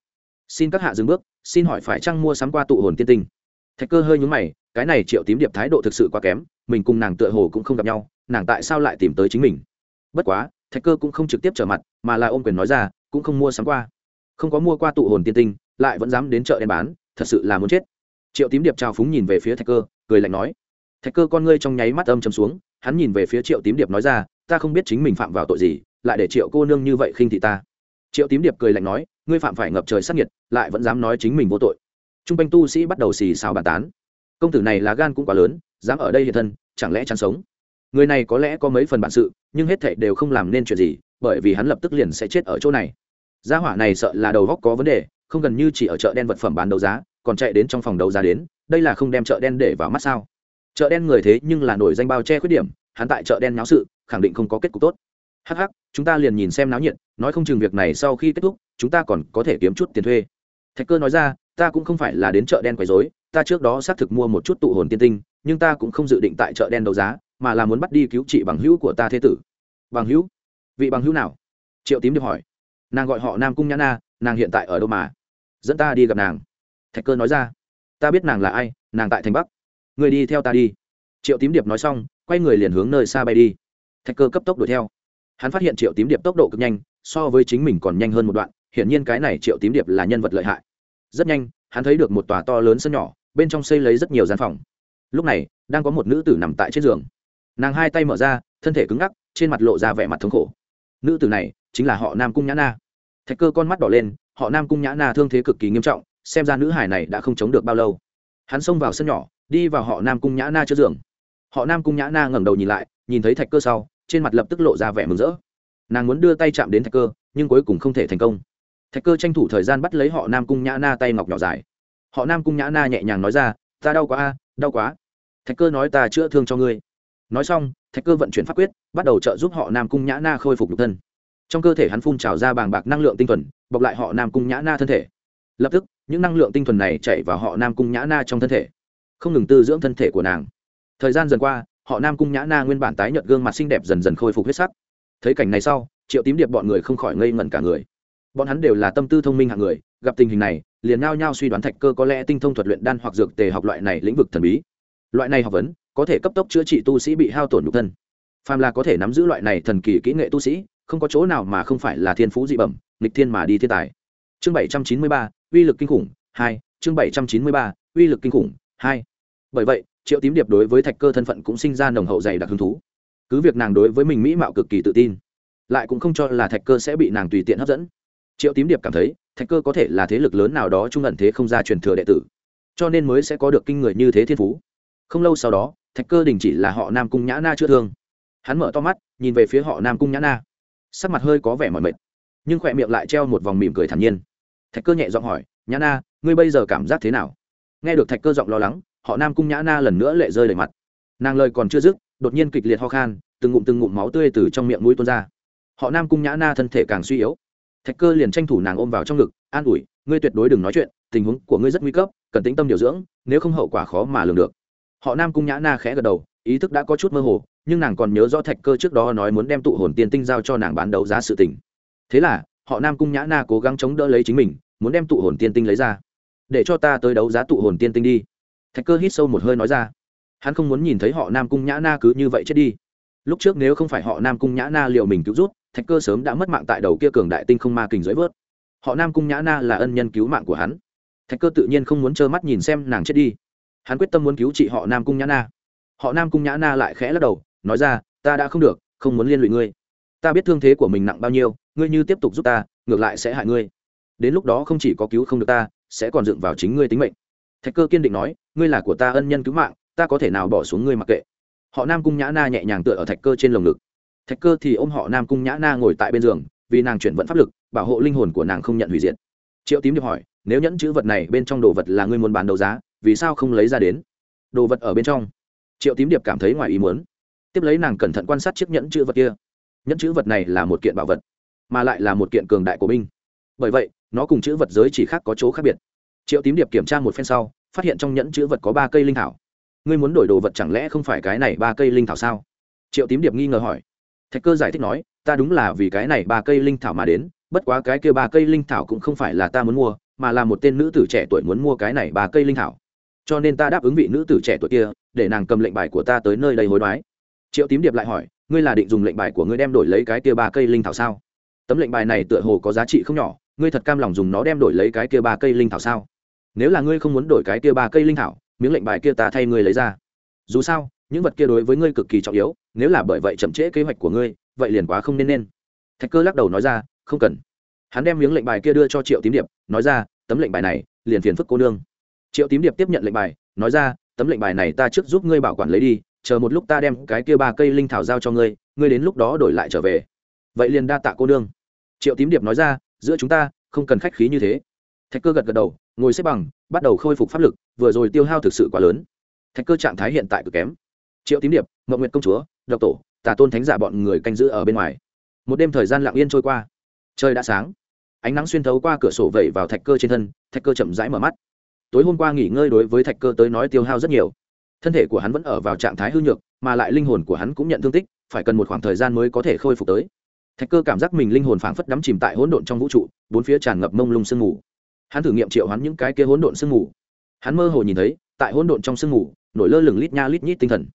Xin các hạ dừng bước, xin hỏi phải chăng mua sắm qua tụ hồn tiên tinh? Thạch cơ hơi nhúng mày, cái này triệu tím điệp thái độ thực sự quá kém, mình cùng nàng tựa hồ cũng không gặp nhau, nàng tại sao lại tìm tới chính mình? Bất quá, thạch cơ cũng không trực tiếp trở mặt, mà là ôm quyền nói ra, cũng không mua sắm qua. Không có mua qua tụ hồn tiên tinh, lại vẫn dám đến chợ đen bán, thật sự là muốn chết. Triệu tím điệp trào phúng nhìn về phía thạch cơ, cười lạnh nói, thạch cơ con ngươi trong nháy mắt âm chấm xuống, hắn nhìn về phía triệu tím điệp nói ra, ta không biết chính mình phạm vào tội gì, lại để triệu cô nương như vậy khinh thị ta. Triệu tím điệp cười lạnh nói, ngươi phạm phải ngập trời sắc nhiệt lại vẫn dám nói chính mình vô tội. T r u n g quanh tu sĩ bắt đầu xì xào bàn tán. Công tử này là gan cũng quá lớn, dám ở đây hiện thân, chẳng lẽ chán sống? Người này có lẽ có mấy phần bản sự nhưng hết thệ đều không làm nên chuyện gì bởi vì hắn lập tức liền sẽ chết ở chỗ này. Gia hỏa này sợ là đầu góc có vấn đề không gần như chỉ ở chợ đen vật phẩm bán đấu giá còn chạy đến trong phòng đấu giá đến đây là không đem chợ đen để vào mắt sao? Chợ đen người thế nhưng là nổi danh bao che khuyết điểm hắn tại chợ đen náo sự khẳng định không có kết cục tốt. Hắc hắc, chúng ta liền nhìn xem náo nhiệt nói không chừng việc này sau khi kết thúc chúng ta còn có thể kiếm chút tiền thuê. Thạch cơ nói ra ta cũng không phải là đến chợ đen quấy dối ta trước đó xác thực mua một chút tụ hồn tiên tinh nhưng ta cũng không dự định tại chợ đen đấu giá mà là muốn bắt đi cứu trị bằng hữu của ta thế tử. Bằng hữu? Vị bằng hữu nào? Triệu tím được hỏi. Nàng gọi họ nam cung nhã na, nàng hiện tại ở đâu mà? Dẫn ta đi gặp nàng. Thạch cơ nói ra. Ta biết nàng là ai, nàng tại thành bắc. Người đi theo ta đi. Triệu tím điệp nói xong, quay người liền hướng nơi xa bay đi. Thạch cơ cấp tốc đuổi theo. Hắn phát hiện triệu tím điệp tốc độ cực nhanh, so với chính mình còn nhanh hơn một đoạn, hiển nhiên cái này triệu tím điệp là nhân vật lợi hại. Rất nhanh, hắn thấy được một tòa to lớn sân nhỏ, bên trong xây lấy rất nhiều gian phòng. Lúc này, đang có một nữ tử nằm tại trên giường nàng hai tay mở ra, thân thể cứng ngắc, trên mặt lộ ra vẻ mặt thống khổ. Nữ tử này chính là họ nam cung nhã na. Thạch cơ con mắt đỏ lên, họ nam cung nhã na thương thế cực kỳ nghiêm trọng, xem ra nữ hải này đã không chống được bao lâu. Hắn xông vào sân nhỏ, đi vào họ nam cung nhã na trước giường. Họ nam cung nhã na ngẩng đầu nhìn lại, nhìn thấy thạch cơ sau, trên mặt lập tức lộ ra vẻ mừng rỡ. Nàng muốn đưa tay chạm đến thạch cơ, nhưng cuối cùng không thể thành công. Thạch cơ tranh thủ thời gian bắt lấy họ nam cung nhã na tay ngọc nhỏ dài. Họ nam cung nhã na nhẹ nhàng nói ra, ta đau quá a, đau quá. Thạch cơ nói ta chữa thương cho ngươi nói xong, thạch cơ vận chuyển pháp quyết, bắt đầu trợ giúp họ nam cung nhã na khôi phục nhục thân. Trong cơ thể hắn phun trào ra bàng bạc năng lượng tinh thuần, bọc lại họ nam cung nhã na thân thể. Lập tức, những năng lượng tinh thuần này chạy vào họ nam cung nhã na trong thân thể, không ngừng tư dưỡng thân thể của nàng. Thời gian dần qua, họ nam cung nhã na nguyên bản tái nhợt gương mặt xinh đẹp dần dần khôi phục huyết sắc. Thấy cảnh này sau, triệu tím điệp bọn người không khỏi ngây ngẩn cả người. Bọn hắn đều là tâm tư thông minh hạng người, gặp tình hình này, liền ngao nhau suy đoán thạch cơ có lẽ tinh thông thuật luyện đan hoặc dược tề học loại này lĩnh vực thần bí. Loại này học vấn có thể cấp tốc chữa trị tu sĩ bị hao tổn nhục thân. Phàm là có thể nắm giữ loại này thần kỳ kỹ nghệ tu sĩ, không có chỗ nào mà không phải là thiên phú dị bẩm, nghịch thiên mà đi thiên tài. Chương bảy trăm chín mươi ba, uy lực kinh khủng, hai, chương bảy trăm chín mươi ba, uy lực kinh khủng, hai. Bởi vậy, triệu tím điệp đối với thạch cơ thân phận cũng sinh ra nồng hậu dày đặc hứng thú. Cứ việc nàng đối với mình mỹ mạo cực kỳ tự tin, lại cũng không cho là thạch cơ sẽ bị nàng tùy tiện hấp dẫn. Triệu tím điệp cảm thấy, thạch cơ có thể là thế lực lớn nào đó trung ẩn thế không ra truyền thừa đệ tử, cho nên mới sẽ có được kinh người như thế thiên phú. Không lâu sau đó thạch cơ đình chỉ là họ nam cung nhã na chữa thương. Hắn mở to mắt, nhìn về phía họ nam cung nhã na. Sắc mặt hơi có vẻ mỏi mệt, nhưng khỏe miệng lại treo một vòng mỉm cười thản nhiên. Thạch cơ nhẹ giọng hỏi, nhã na, ngươi bây giờ cảm giác thế nào? Nghe được thạch cơ giọng lo lắng, họ nam cung nhã na lần nữa lệ rơi đầy mặt. Nàng lời còn chưa dứt, đột nhiên kịch liệt ho khan, từng ngụm từng ngụm máu tươi từ trong miệng mũi tuôn ra. Họ nam cung nhã na thân thể càng suy yếu. Thạch cơ liền tranh thủ nàng ôm vào trong ngực, an ủi, ngươi tuyệt đối đừng nói chuyện, tình huống của ngươi rất nguy cấp, cần tĩnh tâm điều dưỡng, nếu không hậu quả khó mà lường được họ nam cung nhã na khẽ gật đầu, ý thức đã có chút mơ hồ, nhưng nàng còn nhớ rõ thạch cơ trước đó nói muốn đem tụ hồn tiên tinh giao cho nàng bán đấu giá sự tình. Thế là, họ nam cung nhã na cố gắng chống đỡ lấy chính mình, muốn đem tụ hồn tiên tinh lấy ra. Để cho ta tới đấu giá tụ hồn tiên tinh đi. Thạch cơ hít sâu một hơi nói ra. Hắn không muốn nhìn thấy họ nam cung nhã na cứ như vậy chết đi. Lúc trước nếu không phải họ nam cung nhã na liệu mình cứu rút, thạch cơ sớm đã mất mạng tại đầu kia cường đại tinh không ma kình dưới vớt. Họ nam cung nhã na là ân nhân cứu mạng của hắn. Thạch cơ tự nhiên không muốn trơ mắt nhìn xem nàng chết đi hắn quyết tâm muốn cứu chị họ nam cung nhã na. Họ nam cung nhã na lại khẽ lắc đầu, nói ra, ta đã không được, không muốn liên lụy ngươi. Ta biết thương thế của mình nặng bao nhiêu, ngươi như tiếp tục giúp ta, ngược lại sẽ hại ngươi. Đến lúc đó không chỉ có cứu không được ta, sẽ còn dựng vào chính ngươi tính mệnh. Thạch cơ kiên định nói, ngươi là của ta ân nhân cứu mạng, ta có thể nào bỏ xuống ngươi mặc kệ. Họ nam cung nhã na nhẹ nhàng tựa ở thạch cơ trên lồng ngực. Thạch cơ thì ôm họ nam cung nhã na ngồi tại bên giường, vì nàng chuyển vận pháp lực, bảo hộ linh hồn của nàng không nhận hủy diệt. Triệu tím điệp hỏi, nếu nhẫn chữ vật này bên trong đồ vật là ngươi muốn bán đấu giá vì sao không lấy ra đến? Đồ vật ở bên trong. Triệu tím điệp cảm thấy ngoài ý muốn. Tiếp lấy nàng cẩn thận quan sát chiếc nhẫn chữ vật kia. Nhẫn chữ vật này là một kiện bảo vật, mà lại là một kiện cường đại của binh. Bởi vậy, nó cùng chữ vật giới chỉ khác có chỗ khác biệt. Triệu tím điệp kiểm tra một phen sau, phát hiện trong nhẫn chữ vật có ba cây linh thảo. Ngươi muốn đổi đồ vật chẳng lẽ không phải cái này ba cây linh thảo sao? Triệu tím điệp nghi ngờ hỏi. Thạch cơ giải thích nói, ta đúng là vì cái này ba cây linh thảo mà đến, bất quá cái kia ba cây linh thảo cũng không phải là ta muốn mua, mà là một tên nữ tử trẻ tuổi muốn mua cái này ba cây linh thảo cho nên ta đáp ứng vị nữ tử trẻ tuổi kia, để nàng cầm lệnh bài của ta tới nơi đây hối đoái. Triệu tím điệp lại hỏi, ngươi là định dùng lệnh bài của ngươi đem đổi lấy cái kia ba cây linh thảo sao? Tấm lệnh bài này tựa hồ có giá trị không nhỏ, ngươi thật cam lòng dùng nó đem đổi lấy cái kia ba cây linh thảo sao? Nếu là ngươi không muốn đổi cái kia ba cây linh thảo, miếng lệnh bài kia ta thay ngươi lấy ra. Dù sao, những vật kia đối với ngươi cực kỳ trọng yếu, nếu là bởi vậy chậm trễ kế hoạch của ngươi, vậy liền quá không nên nên. Thạch cơ lắc đầu nói ra, không cần. Hắn đem miếng lệnh bài kia đưa cho triệu tím điệp, nói ra, tấm lệnh bài này, liền phiền phức cô nương triệu tím điệp tiếp nhận lệnh bài, nói ra, tấm lệnh bài này ta trước giúp ngươi bảo quản lấy đi, chờ một lúc ta đem cái kia ba cây linh thảo giao cho ngươi ngươi đến lúc đó đổi lại trở về. Vậy liền đa tạ cô nương. Triệu tím điệp nói ra, giữa chúng ta, không cần khách khí như thế. Thạch cơ gật gật đầu, ngồi xếp bằng, bắt đầu khôi phục pháp lực, vừa rồi tiêu hao thực sự quá lớn. Thạch cơ trạng thái hiện tại cực kém. Triệu tím điệp mậu nguyệt công chúa, độc tổ, tà tôn thánh giả bọn người canh giữ ở bên ngoài. Một đêm thời gian lặng yên trôi qua. Trời đã sáng. Ánh nắng xuyên thấu qua cửa sổ vẩy vào thạch cơ trên thân, thạch cơ chậm rãi mở mắt tối hôm qua nghỉ ngơi đối với thạch cơ tới nói tiêu hao rất nhiều. Thân thể của hắn vẫn ở vào trạng thái hư nhược, mà lại linh hồn của hắn cũng nhận thương tích, phải cần một khoảng thời gian mới có thể khôi phục tới. Thạch cơ cảm giác mình linh hồn phảng phất đắm chìm tại hỗn độn trong vũ trụ, bốn phía tràn ngập mông lung sương mù. Hắn thử nghiệm triệu hắn những cái kia hỗn độn sương mù. Hắn mơ hồ nhìn thấy, tại hỗn độn trong sương mù, nổi lơ lửng lít nha lít nhít tinh thần.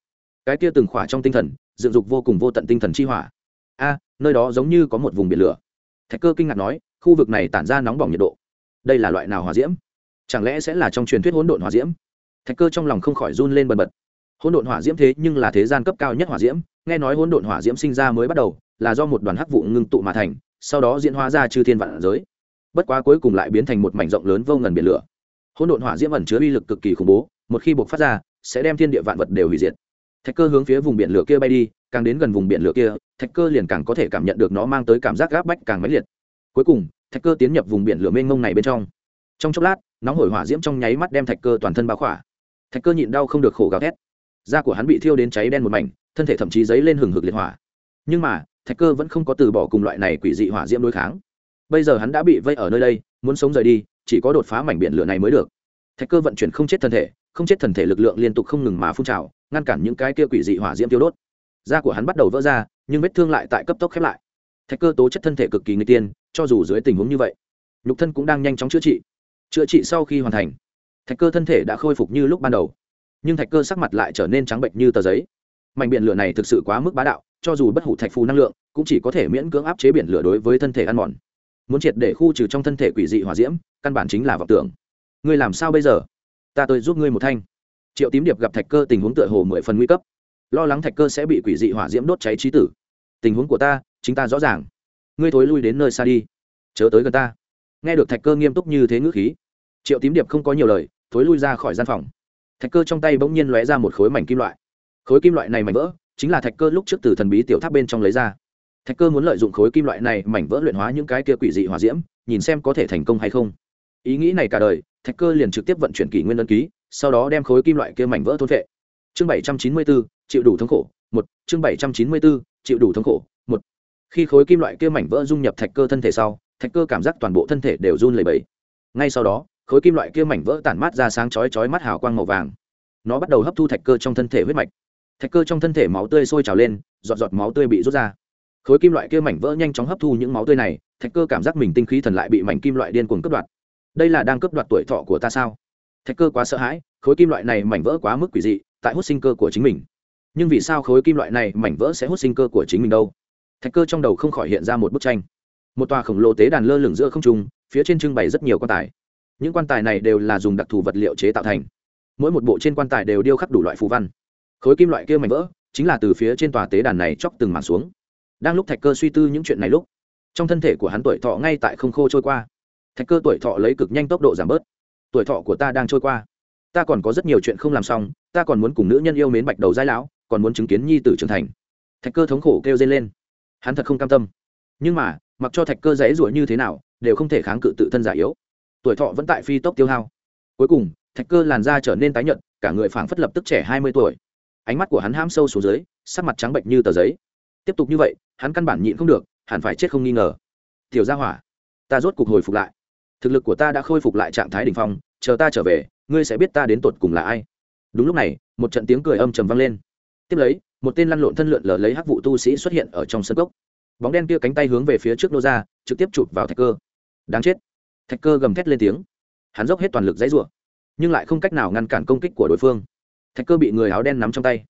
Cái kia từng khỏa trong tinh thần, dựng dục vô cùng vô tận tinh thần chi hỏa. A, nơi đó giống như có một vùng biển lửa. Thạch cơ kinh ngạc nói, khu vực này tản ra nóng bỏng nhiệt độ. Đây là loại nào hỏa diễm? Chẳng lẽ sẽ là trong truyền thuyết hỗn độn hỏa diễm? Thạch cơ trong lòng không khỏi run lên bần bật. Hỗn độn hỏa diễm thế nhưng là thế gian cấp cao nhất hỏa diễm, nghe nói hỗn độn hỏa diễm sinh ra mới bắt đầu, là do một đoàn hắc vụ ngưng tụ mà thành, sau đó diễn hóa ra chư thiên vạn giới. Bất quá cuối cùng lại biến thành một mảnh rộng lớn vô ngần biển lửa. Hỗn độn hỏa diễm ẩn chứa uy lực cực kỳ khủng bố, một khi buộc phát ra, sẽ đem thiên địa vạn vật đều hủy diệt. Thạch cơ hướng phía vùng biển lửa kia bay đi, càng đến gần vùng biển lửa kia, thạch cơ liền càng có thể cảm nhận được nó mang tới cảm giác gáp bách càng mãnh liệt. Cuối cùng, thạch cơ tiến nhập vùng biển lửa mênh mông này bên trong. Trong chốc lát nóng hổi hỏa diễm trong nháy mắt đem thạch cơ toàn thân bao khỏa. Thạch cơ nhịn đau không được khổ gào thét. Da của hắn bị thiêu đến cháy đen một mảnh, thân thể thậm chí dấy lên hừng hực liệt hỏa. Nhưng mà, thạch cơ vẫn không có từ bỏ cùng loại này quỷ dị hỏa diễm đối kháng. Bây giờ hắn đã bị vây ở nơi đây, muốn sống rời đi, chỉ có đột phá mảnh biển lửa này mới được. Thạch cơ vận chuyển không chết thân thể, không chết thần thể lực lượng liên tục không ngừng mà phun trào, ngăn cản những cái kia quỷ dị hỏa diễm tiêu đốt. Da của hắn bắt đầu vỡ ra, nhưng vết thương lại tại cấp tốc khép lại. Thạch cơ tố chất thân thể cực kỳ nguy tiên, cho dù dưới tình huống như vậy, nhục thân cũng đang nhanh chóng chữa trị chữa trị sau khi hoàn thành, thạch cơ thân thể đã khôi phục như lúc ban đầu, nhưng thạch cơ sắc mặt lại trở nên trắng bệnh như tờ giấy. Mảnh biển lửa này thực sự quá mức bá đạo, cho dù bất hủ thạch phù năng lượng, cũng chỉ có thể miễn cưỡng áp chế biển lửa đối với thân thể ăn mòn. Muốn triệt để khu trừ trong thân thể quỷ dị hỏa diễm, căn bản chính là vọng tưởng. Ngươi làm sao bây giờ? Ta tôi giúp ngươi một thanh. Triệu tím điệp gặp thạch cơ tình huống tựa hồ mười phần nguy cấp. Lo lắng thạch cơ sẽ bị quỷ dị hỏa diễm đốt cháy trí tử. Tình huống của ta, chính ta rõ ràng. Ngươi thối lui đến nơi xa đi. Chớ tới gần ta nghe được thạch cơ nghiêm túc như thế ngữ khí, triệu tím điệp không có nhiều lời, thối lui ra khỏi gian phòng. Thạch cơ trong tay bỗng nhiên lóe ra một khối mảnh kim loại. Khối kim loại này mảnh vỡ, chính là thạch cơ lúc trước từ thần bí tiểu tháp bên trong lấy ra. Thạch cơ muốn lợi dụng khối kim loại này mảnh vỡ luyện hóa những cái kia quỷ dị hỏa diễm, nhìn xem có thể thành công hay không. Ý nghĩ này cả đời, thạch cơ liền trực tiếp vận chuyển kỷ nguyên đơn ký, sau đó đem khối kim loại kia mảnh vỡ thôn vệ chương bảy trăm chín mươi bốn chịu đủ thống khổ, một. Chương bảy trăm chín mươi bốn chịu đủ thống khổ, một. Khi khối kim loại kia mảnh vỡ dung nhập thạch cơ thân thể sau thạch cơ cảm giác toàn bộ thân thể đều run lẩy bẩy. Ngay sau đó, khối kim loại kia mảnh vỡ tản mát ra sáng chói chói mắt hào quang màu vàng. Nó bắt đầu hấp thu thạch cơ trong thân thể huyết mạch. Thạch cơ trong thân thể máu tươi sôi trào lên, giọt giọt máu tươi bị rút ra. Khối kim loại kia mảnh vỡ nhanh chóng hấp thu những máu tươi này, thạch cơ cảm giác mình tinh khí thần lại bị mảnh kim loại điên cuồng cướp đoạt. Đây là đang cướp đoạt tuổi thọ của ta sao? Thạch cơ quá sợ hãi, khối kim loại này mảnh vỡ quá mức quỷ dị, tại hút sinh cơ của chính mình. Nhưng vì sao khối kim loại này mảnh vỡ sẽ hút sinh cơ của chính mình đâu? Thạch cơ trong đầu không khỏi hiện ra một bức tranh một tòa khổng lồ tế đàn lơ lửng giữa không trung, phía trên trưng bày rất nhiều quan tài. Những quan tài này đều là dùng đặc thù vật liệu chế tạo thành. Mỗi một bộ trên quan tài đều điêu khắc đủ loại phù văn. Khối kim loại kia mảnh vỡ, chính là từ phía trên tòa tế đàn này chóc từng mảng xuống. Đang lúc thạch cơ suy tư những chuyện này lúc, trong thân thể của hắn tuổi thọ ngay tại không khô trôi qua. Thạch cơ tuổi thọ lấy cực nhanh tốc độ giảm bớt. Tuổi thọ của ta đang trôi qua. Ta còn có rất nhiều chuyện không làm xong, ta còn muốn cùng nữ nhân yêu mến bạch đầu giai lão, còn muốn chứng kiến nhi tử trưởng thành. Thạch cơ thống khổ kêu dây lên. Hắn thật không cam tâm. Nhưng mà mặc cho thạch cơ dãy rủa như thế nào, đều không thể kháng cự tự thân giả yếu. Tuổi thọ vẫn tại phi tốc tiêu hao. Cuối cùng, thạch cơ làn da trở nên tái nhợt, cả người phảng phất lập tức trẻ hai mươi tuổi. Ánh mắt của hắn ham sâu xuống dưới, sắc mặt trắng bệnh như tờ giấy. Tiếp tục như vậy, hắn căn bản nhịn không được, hẳn phải chết không nghi ngờ. Tiểu gia hỏa, ta rốt cục hồi phục lại. Thực lực của ta đã khôi phục lại trạng thái đ ỉ n h phong, chờ ta trở về, ngươi sẽ biết ta đến tột cùng là ai. Đúng lúc này, một trận tiếng cười âm trầm vang lên. Tiếp lấy, một tên lăn lộn thân lượn lờ lấy hắc vụ tu sĩ xuất hiện ở trong sân cốc bóng đen kia cánh tay hướng về phía trước nô ra, trực tiếp chụp vào thạch cơ. Đáng chết. Thạch cơ gầm thét lên tiếng. Hắn dốc hết toàn lực dãy r u ộ nhưng lại không cách nào ngăn cản công kích của đối phương. Thạch cơ bị người áo đen nắm trong tay,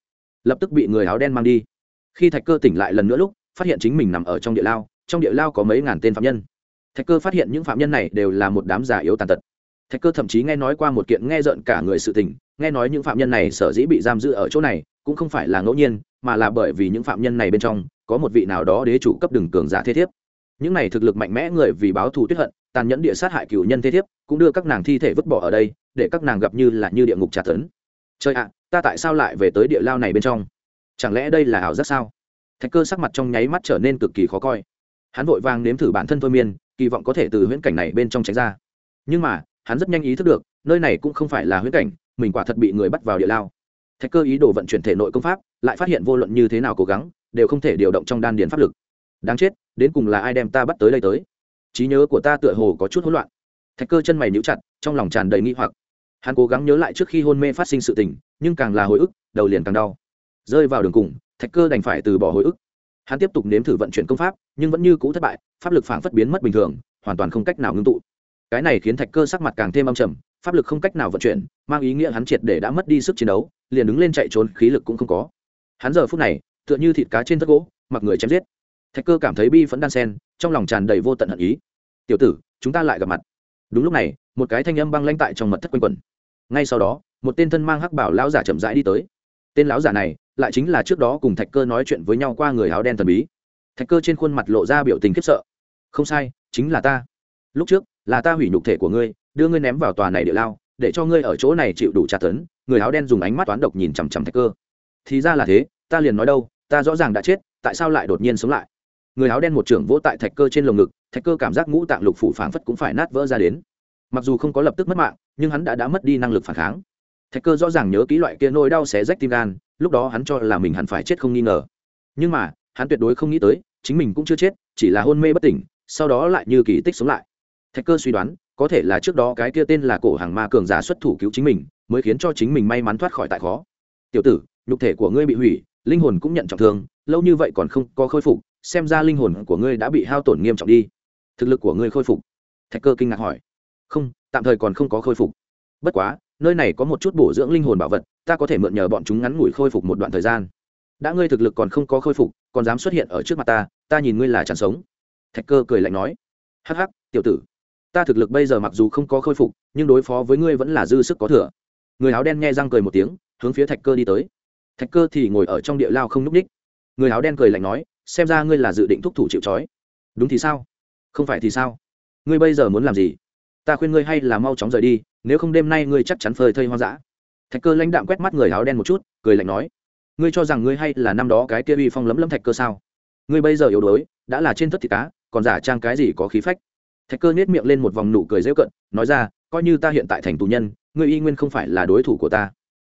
lập tức bị người áo đen mang đi. Khi thạch cơ tỉnh lại lần nữa lúc, phát hiện chính mình nằm ở trong địa lao, trong địa lao có mấy ngàn tên phạm nhân. Thạch cơ phát hiện những phạm nhân này đều là một đám già yếu tàn tật. Thạch cơ thậm chí nghe nói qua một kiện nghe rợn cả người sự tình, nghe nói những phạm nhân này sở dĩ bị giam giữ ở chỗ này, cũng không phải là ngẫu nhiên, mà là bởi vì những phạm nhân này bên trong có một vị nào đó đế chủ cấp đường cường giả thế thiếp. Những này thực lực mạnh mẽ người vì báo thù tuyết hận, tàn nhẫn địa sát hại cựu nhân thế thiếp, cũng đưa các nàng thi thể vứt bỏ ở đây, để các nàng gặp như là như địa ngục tra tấn. Trời ạ, ta tại sao lại về tới địa lao này bên trong? Chẳng lẽ đây là ảo giác sao? Thạch cơ sắc mặt trong nháy mắt trở nên cực kỳ khó coi. Hắn vội vàng nếm thử bản thân thôi miên, kỳ vọng có thể từ huyễn cảnh này bên trong tránh ra. Nhưng mà, hắn rất nhanh ý thức được, nơi này cũng không phải là huyễn cảnh, mình quả thật bị người bắt vào địa lao. Thạch cơ ý đồ vận chuyển thể nội công pháp, lại phát hiện vô luận như thế nào cố gắng đều không thể điều động trong đan điền pháp lực. Đáng chết, đến cùng là ai đem ta bắt tới đây tới? Trí nhớ của ta tựa hồ có chút hỗn loạn. Thạch cơ chân mày níu chặt, trong lòng tràn đầy nghi hoặc. Hắn cố gắng nhớ lại trước khi hôn mê phát sinh sự tình, nhưng càng là hồi ức, đầu liền càng đau. Rơi vào đường cùng, thạch cơ đành phải từ bỏ hồi ức. Hắn tiếp tục nếm thử vận chuyển công pháp, nhưng vẫn như cũ thất bại, pháp lực phảng phất biến mất bình thường, hoàn toàn không cách nào ngưng tụ. Cái này khiến thạch cơ sắc mặt càng thêm âm trầm, pháp lực không cách nào vận chuyển, mang ý nghĩa hắn triệt để đã mất đi sức chiến đấu, liền đứng lên chạy trốn, khí lực cũng không có. Hắn giờ phút này tựa như thịt cá trên thất gỗ, mặc người chém giết. Thạch cơ cảm thấy bi phẫn đan sen, trong lòng tràn đầy vô tận hận ý. Tiểu tử, chúng ta lại gặp mặt. Đúng lúc này, một cái thanh âm băng lanh tại trong mật thất quanh quẩn. Ngay sau đó, một tên thân mang hắc bảo lão giả chậm rãi đi tới. Tên lão giả này lại chính là trước đó cùng thạch cơ nói chuyện với nhau qua người áo đen thần bí. Thạch cơ trên khuôn mặt lộ ra biểu tình khiếp sợ. Không sai, chính là ta. Lúc trước là ta hủy nhục thể của ngươi, đưa ngươi ném vào tòa này địa lao, để cho ngươi ở chỗ này chịu đủ tra tấn. Người áo đen dùng ánh mắt toán độc nhìn chằm chằm thạch cơ. Thì ra là thế, ta liền nói đâu ta rõ ràng đã chết, tại sao lại đột nhiên sống lại? Người áo đen một trưởng vỗ tại thạch cơ trên lồng ngực, thạch cơ cảm giác ngũ tạng lục phủ phảng phất cũng phải nát vỡ ra đến. Mặc dù không có lập tức mất mạng, nhưng hắn đã đã mất đi năng lực phản kháng. Thạch cơ rõ ràng nhớ kỹ loại kia nỗi đau xé rách tim gan, lúc đó hắn cho là mình hẳn phải chết không nghi ngờ. Nhưng mà, hắn tuyệt đối không nghĩ tới, chính mình cũng chưa chết, chỉ là hôn mê bất tỉnh, sau đó lại như kỳ tích sống lại. Thạch cơ suy đoán, có thể là trước đó cái kia tên là cổ hàng ma cường giả xuất thủ cứu chính mình, mới khiến cho chính mình may mắn thoát khỏi tại khó. Tiểu tử, nhục thể của ngươi bị hủy linh hồn cũng nhận trọng thương, lâu như vậy còn không có khôi phục, xem ra linh hồn của ngươi đã bị hao tổn nghiêm trọng đi. Thực lực của ngươi khôi phục. Thạch cơ kinh ngạc hỏi. Không, tạm thời còn không có khôi phục. Bất quá, nơi này có một chút bổ dưỡng linh hồn bảo vật, ta có thể mượn nhờ bọn chúng ngắn ngủi khôi phục một đoạn thời gian. Đã ngươi thực lực còn không có khôi phục, còn dám xuất hiện ở trước mặt ta ta nhìn ngươi là chẳng sống. Thạch cơ cười lạnh nói. Hắc hắc, tiểu tử. Ta thực lực bây giờ mặc dù không có khôi phục, nhưng đối phó với ngươi vẫn là dư sức có thừa. Người áo đen nghe răng cười một tiếng, hướng phía thạch cơ đi tới thạch cơ thì ngồi ở trong địa lao không n ú c ních người áo đen cười lạnh nói, xem ra ngươi là dự định thúc thủ chịu c đúng thì sao? Không phải thì sao? Ngươi bây giờ muốn làm gì? Ta khuyên ngươi hay là mau chóng rời đi, nếu không đêm nay ngươi chắc chắn phơi thây hoang dã. Thạch cơ lãnh đạm quét mắt người áo đen một chút, cười lạnh nói, ngươi cho rằng ngươi hay là năm đó cái kia uy phong lấm lấm thạch cơ sao? Ngươi bây giờ yếu đuối, đã là trên thất thịt cá, còn giả trang cái gì có khí phách? Thạch cơ nết miệng lên một vòng nụ cười dễu cận nói ra, coi như ta hiện tại thành tù nhân, ngươi y nguyên không phải là đối thủ của ta.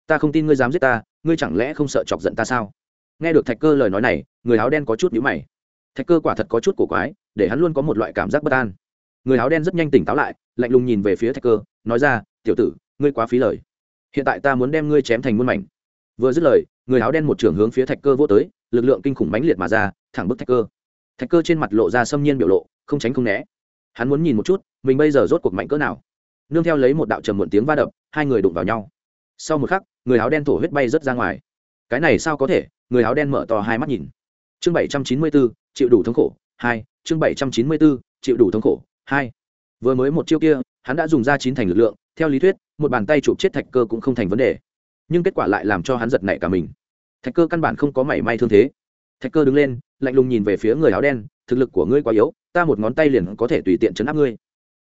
Ta không tin ngươi dám giết ta ngươi chẳng lẽ không sợ chọc giận ta sao? Nghe được thạch cơ lời nói này, người áo đen có chút nhíu mày. Thạch cơ quả thật có chút cổ quái, để hắn luôn có một loại cảm giác bất an. Người áo đen rất nhanh tỉnh táo lại, lạnh lùng nhìn về phía thạch cơ, nói ra, tiểu tử, ngươi quá phí lời. Hiện tại ta muốn đem ngươi chém thành muôn mảnh. Vừa dứt lời, người áo đen một trường hướng phía thạch cơ vô tới, lực lượng kinh khủng mãnh liệt mà ra, thẳng bức thạch cơ. Thạch cơ trên mặt lộ ra xâm nhiên biểu lộ, không tránh không né. Hắn muốn nhìn một chút, mình bây giờ rốt cuộc mạnh cỡ nào. Nương theo lấy một đạo trầm muộn tiếng va đập, hai người đụng vào nhau sau một khắc, người áo đen thổ huyết bay rớt ra ngoài. Cái này sao có thể? Người áo đen mở to hai mắt nhìn. Chương bảy trăm chín mươi bốn chịu đủ thống khổ, hai. Chương bảy trăm chín mươi bốn chịu đủ thống khổ, hai. Vừa mới một chiêu kia, hắn đã dùng ra chín thành lực lượng, theo lý thuyết, một bàn tay chụp chết thạch cơ cũng không thành vấn đề. Nhưng kết quả lại làm cho hắn giật nảy cả mình. Thạch cơ căn bản không có mảy may thương thế. Thạch cơ đứng lên, lạnh lùng nhìn về phía người áo đen, thực lực của ngươi quá yếu, ta một ngón tay liền có thể tùy tiện chấn áp ngươi.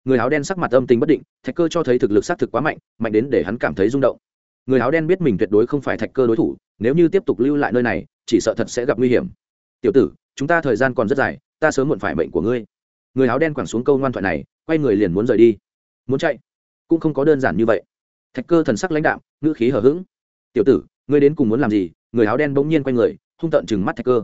Người áo đen sắc mặt âm tình bất định, thạch cơ cho thấy thực lực xác thực quá mạnh mạnh đến để hắn cảm thấy rung động người áo đen biết mình tuyệt đối không phải thạch cơ đối thủ, nếu như tiếp tục lưu lại nơi này, chỉ sợ thật sẽ gặp nguy hiểm. Tiểu tử, chúng ta thời gian còn rất dài, ta sớm muộn phải mệnh của ngươi. Người áo đen quẳng xuống câu ngoan thoại này, quay người liền muốn rời đi. Muốn chạy? Cũng không có đơn giản như vậy. Thạch cơ thần sắc lãnh đạm, ngữ khí hở h ữ g tiểu tử, ngươi đến cùng muốn làm gì? Người áo đen bỗng nhiên quay người, hung tợn chừng mắt thạch cơ.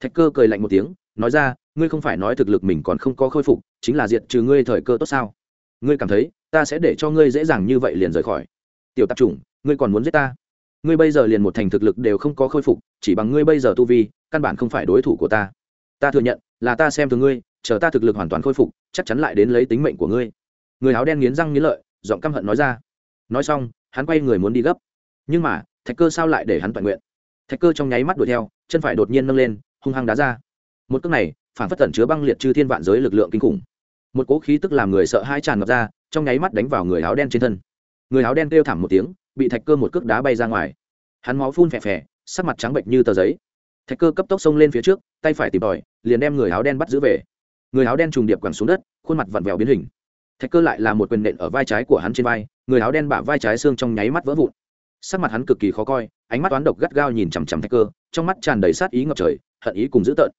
Thạch cơ cười lạnh một tiếng, nói ra, ngươi không phải nói thực lực mình còn không có khôi phục, chính là diệt trừ ngươi thời cơ tốt sao? Ngươi cảm thấy, ta sẽ để cho ngươi dễ dàng như vậy liền rời khỏi tiểu tạp chủng, ngươi còn muốn giết ta? Ngươi bây giờ liền một thành thực lực đều không có khôi phục, chỉ bằng ngươi bây giờ tu vi, căn bản không phải đối thủ của ta. Ta thừa nhận, là ta xem thường ngươi, chờ ta thực lực hoàn toàn khôi phục, chắc chắn lại đến lấy tính mệnh của ngươi. Người áo đen nghiến răng nghiến lợi, giọng căm hận nói ra. Nói xong, hắn quay người muốn đi gấp. Nhưng mà, thạch cơ sao lại để hắn toàn nguyện? Thạch cơ trong nháy mắt đuổi theo, chân phải đột nhiên nâng lên, hung hăng đá ra. Một cước này, phản phất tẩn chứa băng liệt chư thiên vạn giới lực lượng kinh khủng. Một cỗ khí tức làm người sợ hai tràn ngập ra, trong nháy mắt đánh vào người áo đen trên thân người áo đen kêu thảm một tiếng, bị thạch cơ một cước đá bay ra ngoài. Hắn máu phun phè phè, sắc mặt trắng bệnh như tờ giấy. Thạch cơ cấp tốc xông lên phía trước, tay phải tìm tòi, liền đem người áo đen bắt giữ về. Người áo đen trùng điệp quẳng xuống đất, khuôn mặt vặn vẹo biến hình. Thạch cơ lại là một quyền nện ở vai trái của hắn trên vai, người áo đen bả vai trái xương trong nháy mắt vỡ vụn. Sắc mặt hắn cực kỳ khó coi, ánh mắt toán độc gắt gao nhìn chằm chằm thạch cơ, trong mắt tràn đầy sát ý ngập trời, hận ý cùng dữ tợn.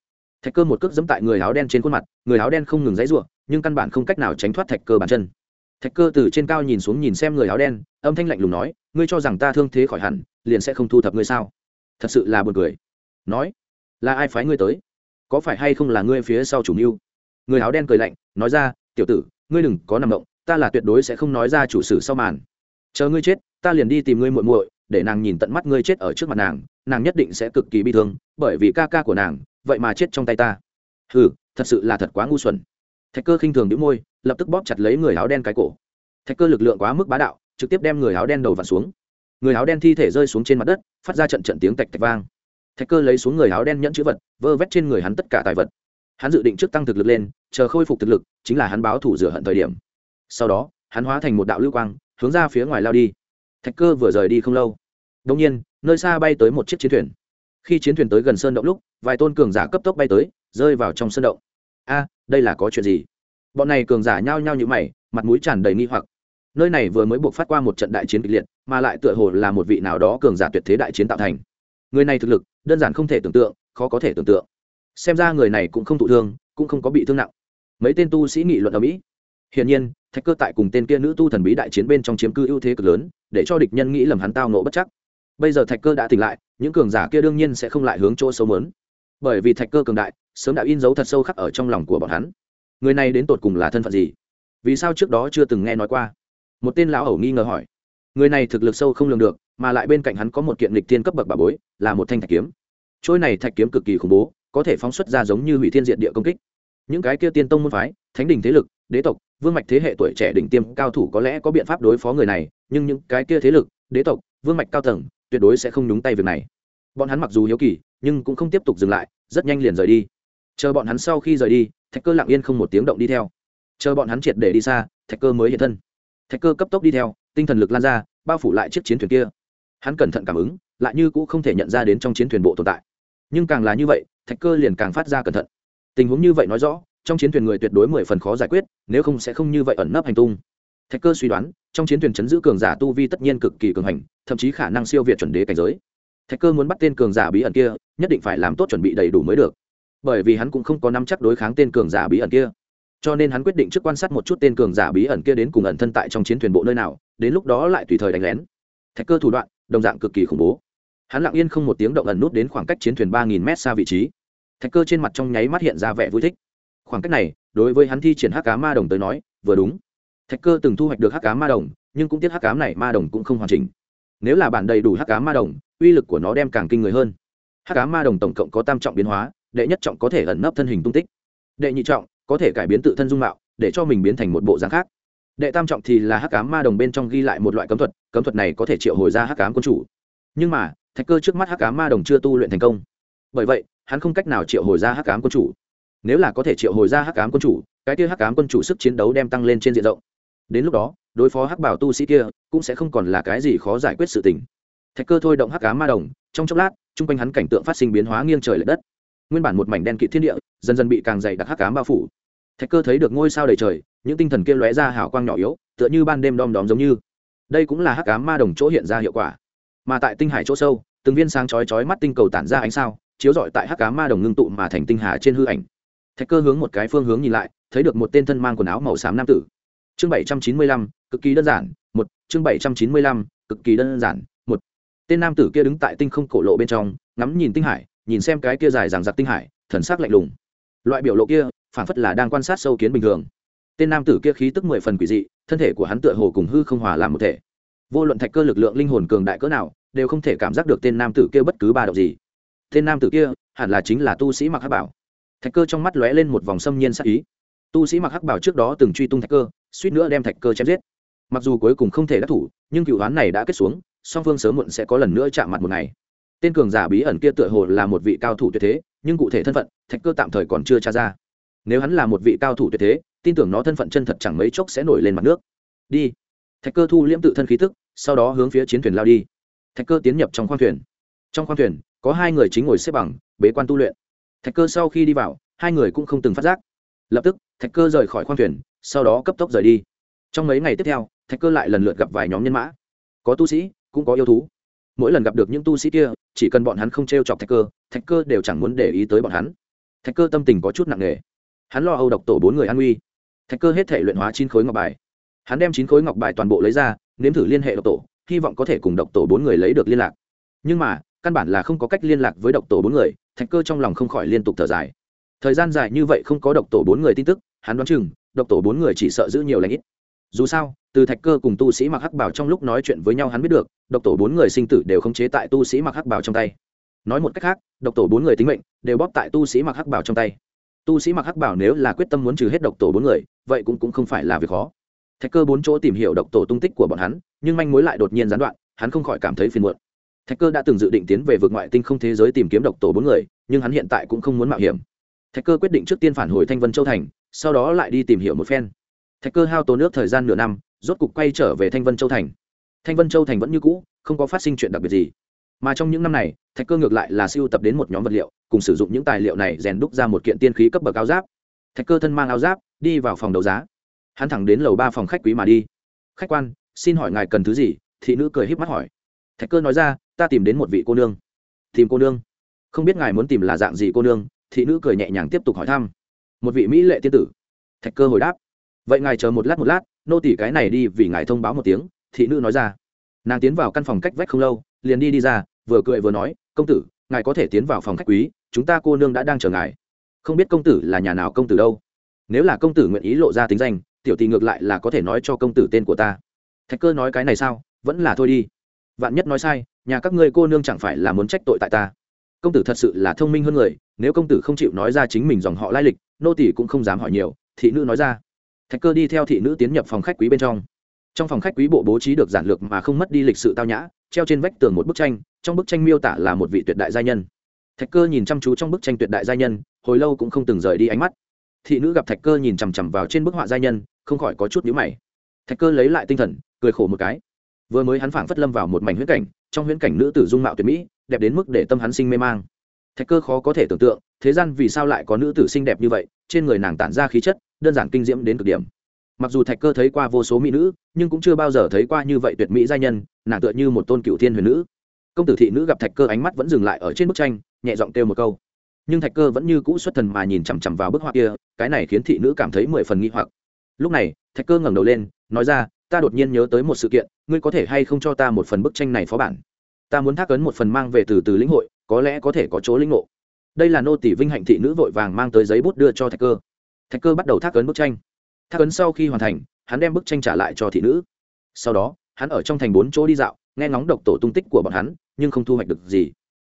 Thạch cơ một cước dẫm tại người áo đen trên khuôn mặt, người áo đen không ngừng dãy ruộng nhưng căn bản không cách nào tránh thoát thạch cơ bàn chân thạch cơ từ trên cao nhìn xuống nhìn xem người áo đen, âm thanh lạnh lùng nói, ngươi cho rằng ta thương thế khỏi hẳn, liền sẽ không thu thập ngươi sao? Thật sự là buồn cười. Nói, là ai phái ngươi tới? Có phải hay không là ngươi phía sau chủ mưu? Người áo đen cười lạnh, nói ra, tiểu tử, ngươi đừng có nằm động, ta là tuyệt đối sẽ không nói ra chủ sử sau màn. Chờ ngươi chết, ta liền đi tìm ngươi muội muội, để nàng nhìn tận mắt ngươi chết ở trước mặt nàng nàng nhất định sẽ cực kỳ bi thương, bởi vì ca ca của nàng, vậy mà chết trong tay ta. Hừ, thật sự là thật quá ngu xuẩn thạch cơ khinh thường đĩu môi, lập tức bóp chặt lấy người áo đen cái cổ. Thạch cơ lực lượng quá mức bá đạo, trực tiếp đem người áo đen đầu vặn xuống. Người áo đen thi thể rơi xuống trên mặt đất, phát ra trận trận tiếng tạch tạch vang. Thạch cơ lấy xuống người áo đen nhẫn chữ vật, vơ vét trên người hắn tất cả tài vật. Hắn dự định trước tăng thực lực lên, chờ khôi phục thực lực, chính là hắn báo thủ rửa hận thời điểm. Sau đó, hắn hóa thành một đạo lưu quang, hướng ra phía ngoài lao đi. Thạch cơ vừa rời đi không lâu đông nhiên, nơi xa bay tới một chiếc chiến thuyền. Khi chiến thuyền tới gần sơn động lúc, vài tôn cường giả cấp tốc bay tới, rơi vào trong sơn động. A đây là có chuyện gì? Bọn này cường giả nhao nhao như mày, mặt mũi tràn đầy nghi hoặc. Nơi này vừa mới buộc phát qua một trận đại chiến kịch liệt, mà lại tựa hồ là một vị nào đó cường giả tuyệt thế đại chiến tạo thành. Người này thực lực, đơn giản không thể tưởng tượng, khó có thể tưởng tượng. Xem ra người này cũng không thụ thương, cũng không có bị thương nặng. Mấy tên tu sĩ nghị luận ở mỹ. Hiển nhiên, thạch cơ tại cùng tên kia nữ tu thần bí đại chiến bên trong chiếm cư ưu thế cực lớn, để cho địch nhân nghĩ lầm hắn tao nộ bất chắc. Bây giờ thạch cơ đã tỉnh lại, những cường giả kia đương nhiên sẽ không lại hướng chỗ xấu mớn bởi vì thạch cơ cường đại sớm đã in dấu thật sâu khắc ở trong lòng của bọn hắn. Người này đến tột cùng là thân phận gì? Vì sao trước đó chưa từng nghe nói qua? Một tên lão ẩu nghi ngờ hỏi. Người này thực lực sâu không lường được, mà lại bên cạnh hắn có một kiện lịch tiên cấp bậc bà bối, là một thanh thạch kiếm. Trôi này thạch kiếm cực kỳ khủng bố, có thể phóng xuất ra giống như hủy thiên diện địa công kích. Những cái kia tiên tông môn phái, thánh đình thế lực, đế tộc, vương mạch thế hệ tuổi trẻ đỉnh tiêm cao thủ có lẽ có biện pháp đối phó người này, nhưng những cái kia thế lực, đế tộc, vương mạch cao tầng, tuyệt đối sẽ không nhúng tay việc này. Bọn hắn mặc dù hiếu kỳ, nhưng cũng không tiếp tục dừng lại, rất nhanh liền rời đi chờ bọn hắn sau khi rời đi, thạch cơ lặng yên không một tiếng động đi theo. Chờ bọn hắn triệt để đi xa, thạch cơ mới hiện thân. Thạch cơ cấp tốc đi theo, tinh thần lực lan ra, bao phủ lại chiếc chiến thuyền kia. Hắn cẩn thận cảm ứng, lại như cũng không thể nhận ra đến trong chiến thuyền bộ tồn tại. Nhưng càng là như vậy, thạch cơ liền càng phát ra cẩn thận. Tình huống như vậy nói rõ, trong chiến thuyền người tuyệt đối mười phần khó giải quyết, nếu không sẽ không như vậy ẩn nấp hành tung. Thạch cơ suy đoán, trong chiến thuyền chấn giữ cường giả tu vi tất nhiên cực kỳ cường hành, thậm chí khả năng siêu việt chuẩn đế cảnh giới. Thạch cơ muốn bắt tên cường giả bí ẩn kia, nhất định phải làm tốt chuẩn bị đầy đủ mới được bởi vì hắn cũng không có nắm chắc đối kháng tên cường giả bí ẩn kia. Cho nên hắn quyết định trước quan sát một chút tên cường giả bí ẩn kia đến cùng ẩn thân tại trong chiến thuyền bộ nơi nào, đến lúc đó lại tùy thời đánh lén. Thạch cơ thủ đoạn, đồng dạng cực kỳ khủng bố. Hắn lặng yên không một tiếng động ẩn nút đến khoảng cách chiến thuyền ba nghìn mét xa vị trí. Thạch cơ trên mặt trong nháy mắt hiện ra vẻ vui thích. Khoảng cách này, đối với hắn thi triển hắc cá ma đồng tới nói, vừa đúng. Thạch cơ từng thu hoạch được hắc cá ma đồng, nhưng cũng tiếc hắc cám này ma đồng cũng không hoàn chỉnh. Nếu là bản đầy đủ hắc cá ma đồng, uy lực của nó đem càng kinh người hơn. Hắc cá ma đồng tổng cộng có tam trọng biến hóa đệ nhất trọng có thể ẩn nấp thân hình tung tích. Đệ nhị trọng có thể cải biến tự thân dung mạo, để cho mình biến thành một bộ dáng khác. Đệ tam trọng thì là hắc cám ma đồng bên trong ghi lại một loại cấm thuật cấm thuật này có thể triệu hồi ra hắc cám quân chủ. Nhưng mà, thạch cơ trước mắt hắc cám ma đồng chưa tu luyện thành công. Bởi vậy, hắn không cách nào triệu hồi ra hắc cám quân chủ. Nếu là có thể triệu hồi ra hắc cám quân chủ, cái kia hắc cám quân chủ sức chiến đấu đem tăng lên trên diện rộng. Đến lúc đó, đối phó hắc bảo tu sĩ kia cũng sẽ không còn là cái gì khó giải quyết sự tình. Thạch cơ thôi động hắc cám ma đồng, trong chốc lát, chung quanh hắn cảnh tượng phát sinh biến hóa nghiêng trời l ệ đất nguyên bản một mảnh đen kịt thiên địa, dần dần bị càng dày đặc hắc cám bao phủ. Thạch cơ thấy được ngôi sao đầy trời, những tinh thần kia lóe ra hào quang nhỏ yếu, tựa như ban đêm đom đóm giống như. Đây cũng là hắc cám ma đồng chỗ hiện ra hiệu quả. Mà tại tinh hải chỗ sâu, từng viên sáng chói chói mắt tinh cầu tản ra ánh sao, chiếu rọi tại hắc cám ma đồng ngưng tụ mà thành tinh hà trên hư ảnh. Thạch cơ hướng một cái phương hướng nhìn lại, thấy được một tên thân mang quần áo màu xám nam tử. Chương bảy trăm chín mươi lăm, cực kỳ đơn giản, một, chương bảy trăm chín mươi lăm, cực kỳ đơn giản, một. Tên nam tử kia đứng tại tinh không cổ lộ bên trong, ngắm nhìn tinh hải nhìn xem cái kia dài rằng giặc tinh hải, thần sắc lạnh lùng. Loại biểu lộ kia phản phất là đang quan sát sâu kiến bình thường. Tên nam tử kia khí tức mười phần quỷ dị, thân thể của hắn tựa hồ cùng hư không hòa làm một thể. Vô luận thạch cơ lực lượng linh hồn cường đại cỡ nào, đều không thể cảm giác được tên nam tử kia bất cứ ba động gì. Tên nam tử kia, hẳn là chính là tu sĩ mặc hắc bảo. Thạch cơ trong mắt lóe lên một vòng xâm nhiên sắc ý. Tu sĩ mặc hắc bảo trước đó từng truy tung thạch cơ, suýt nữa đem thạch cơ chém giết. Mặc dù cuối cùng không thể đắc thủ, nhưng cựu đoán này đã kết xuống, song phương sớm muộn sẽ có lần nữa chạm mặt một ngày tên cường giả bí ẩn kia tựa hồ là một vị cao thủ tuyệt thế, nhưng cụ thể thân phận, thạch cơ tạm thời còn chưa tra ra. Nếu hắn là một vị cao thủ tuyệt thế, tin tưởng nó thân phận chân thật chẳng mấy chốc sẽ nổi lên mặt nước. Đi. Thạch cơ thu liễm tự thân khí tức, sau đó hướng phía chiến thuyền lao đi. Thạch cơ tiến nhập trong khoang thuyền. Trong khoang thuyền, có hai người chính ngồi xếp bằng, bế quan tu luyện. Thạch cơ sau khi đi vào, hai người cũng không từng phát giác. Lập tức, thạch cơ rời khỏi khoang thuyền, sau đó cấp tốc rời đi. Trong mấy ngày tiếp theo, thạch cơ lại lần lượt gặp vài nhóm nhân mã. Có tu sĩ, cũng có yêu thú. Mỗi lần gặp được những tu sĩ kia chỉ cần bọn hắn không t r e o chọc thạch cơ thạch cơ đều chẳng muốn để ý tới bọn hắn. Thạch cơ tâm tình có chút nặng nề. Hắn lo âu độc tổ bốn người an nguy thạch cơ hết thể luyện hóa chín khối ngọc bài. Hắn đem chín khối ngọc bài toàn bộ lấy ra, nếm thử liên hệ độc tổ, hy vọng có thể cùng độc tổ bốn người lấy được liên lạc. Nhưng mà, căn bản là không có cách liên lạc với độc tổ bốn người, thạch cơ trong lòng không khỏi liên tục thở dài. Thời gian dài như vậy không có độc tổ bốn người tin tức, hắn đoán chừng, độc tổ bốn người chỉ sợ giữ nhiều lãnh ít. Dù sao từ thạch cơ cùng tu sĩ mặc hắc bảo trong lúc nói chuyện với nhau hắn biết được độc tổ bốn người sinh tử đều khống chế tại tu sĩ mặc hắc bảo trong tay. Nói một cách khác độc tổ bốn người tính mệnh đều bóp tại tu sĩ mặc hắc bảo trong tay. Tu sĩ mặc hắc bảo nếu là quyết tâm muốn trừ hết độc tổ bốn người vậy cũng, cũng không phải là việc khó. Thạch cơ bốn chỗ tìm hiểu độc tổ tung tích của bọn hắn nhưng manh mối lại đột nhiên gián đoạn hắn không khỏi cảm thấy phiền muộn. Thạch cơ đã từng dự định tiến về vượt ngoại tinh không thế giới tìm kiếm độc tổ bốn người nhưng hắn hiện tại cũng không muốn mạo hiểm. Thạch cơ quyết định trước tiên phản hồi thanh vân châu thành sau đó lại đi tìm hiểu một phen. Thạch cơ hao tốn nước thời gian nửa năm rốt cục quay trở về thanh vân châu thành. Thanh vân châu thành vẫn như cũ, không có phát sinh chuyện đặc biệt gì. Mà trong những năm này, thạch cơ ngược lại là siêu tập đến một nhóm vật liệu, cùng sử dụng những tài liệu này rèn đúc ra một kiện tiên khí cấp bậc áo giáp. Thạch cơ thân mang áo giáp, đi vào phòng đấu giá. Hắn thẳng đến lầu ba phòng khách quý mà đi. Khách quan, xin hỏi ngài cần thứ gì? Thị nữ cười h í p mắt hỏi. Thạch cơ nói ra, ta tìm đến một vị cô nương. Tìm cô nương? Không biết ngài muốn tìm là dạng gì cô nương? Thị nữ cười nhẹ nhàng tiếp tục hỏi thăm. Một vị mỹ lệ tiên tử. Thạch cơ hồi đáp. Vậy ngài chờ một lát một lát nô tỷ cái này đi vì ngài thông báo một tiếng, thị nữ nói ra. Nàng tiến vào căn phòng cách vách không lâu, liền đi đi ra, vừa cười vừa nói, công tử, ngài có thể tiến vào phòng khách quý, chúng ta cô nương đã đang chờ ngài. Không biết công tử là nhà nào công tử đâu. Nếu là công tử nguyện ý lộ ra tính danh, tiểu tỷ ngược lại là có thể nói cho công tử tên của ta. Thạch cơ nói cái này sao? Vẫn là thôi đi. Vạn nhất nói sai, nhà các ngươi cô nương chẳng phải là muốn trách tội tại ta. Công tử thật sự là thông minh hơn người, nếu công tử không chịu nói ra chính mình dòng họ lai lịch, nô tỷ cũng không dám hỏi nhiều, thị nữ nói ra thạch cơ đi theo thị nữ tiến nhập phòng khách quý bên trong. Trong phòng khách quý bộ bố trí được giản lược mà không mất đi lịch sự tao nhã, treo trên vách tường một bức tranh, trong bức tranh miêu tả là một vị tuyệt đại gia nhân. Thạch cơ nhìn chăm chú trong bức tranh tuyệt đại gia nhân, hồi lâu cũng không từng rời đi ánh mắt. Thị nữ gặp thạch cơ nhìn chằm chằm vào trên bức họa gia nhân, không khỏi có chút nhíu mày. Thạch cơ lấy lại tinh thần, cười khổ một cái. Vừa mới hắn phảng phất lâm vào một mảnh huyễn cảnh, trong huyễn cảnh nữ tử dung mạo tuyệt mỹ, đẹp đến mức để tâm hắn sinh mê mang. Thạch cơ khó có thể tưởng tượng, thế gian vì sao lại có nữ tử xinh đẹp như vậy, trên người nàng tản ra khí chất đơn giản kinh diễm đến cực điểm. Mặc dù thạch cơ thấy qua vô số mỹ nữ, nhưng cũng chưa bao giờ thấy qua như vậy tuyệt mỹ giai nhân, nàng tựa như một tôn cựu thiên huyền nữ. Công tử thị nữ gặp thạch cơ ánh mắt vẫn dừng lại ở trên bức tranh, nhẹ giọng kêu một câu. Nhưng thạch cơ vẫn như cũ xuất thần mà nhìn chằm chằm vào bức họa kia, cái này khiến thị nữ cảm thấy mười phần nghi hoặc. Lúc này, thạch cơ ngẩng đầu lên, nói ra, ta đột nhiên nhớ tới một sự kiện, ngươi có thể hay không cho ta một phần bức tranh này phó bản? Ta muốn thác ấn một phần mang về từ từ lĩnh hội, có lẽ có thể có chỗ lĩnh ngộ. Đây là nô tỷ vinh hạnh thị nữ vội vàng mang tới giấy bút đưa cho thạch cơ thạch cơ bắt đầu thác ấn bức tranh. Thác ấn sau khi hoàn thành, hắn đem bức tranh trả lại cho thị nữ. Sau đó, hắn ở trong thành bốn chỗ đi dạo, nghe ngóng độc tổ tung tích của bọn hắn, nhưng không thu hoạch được gì.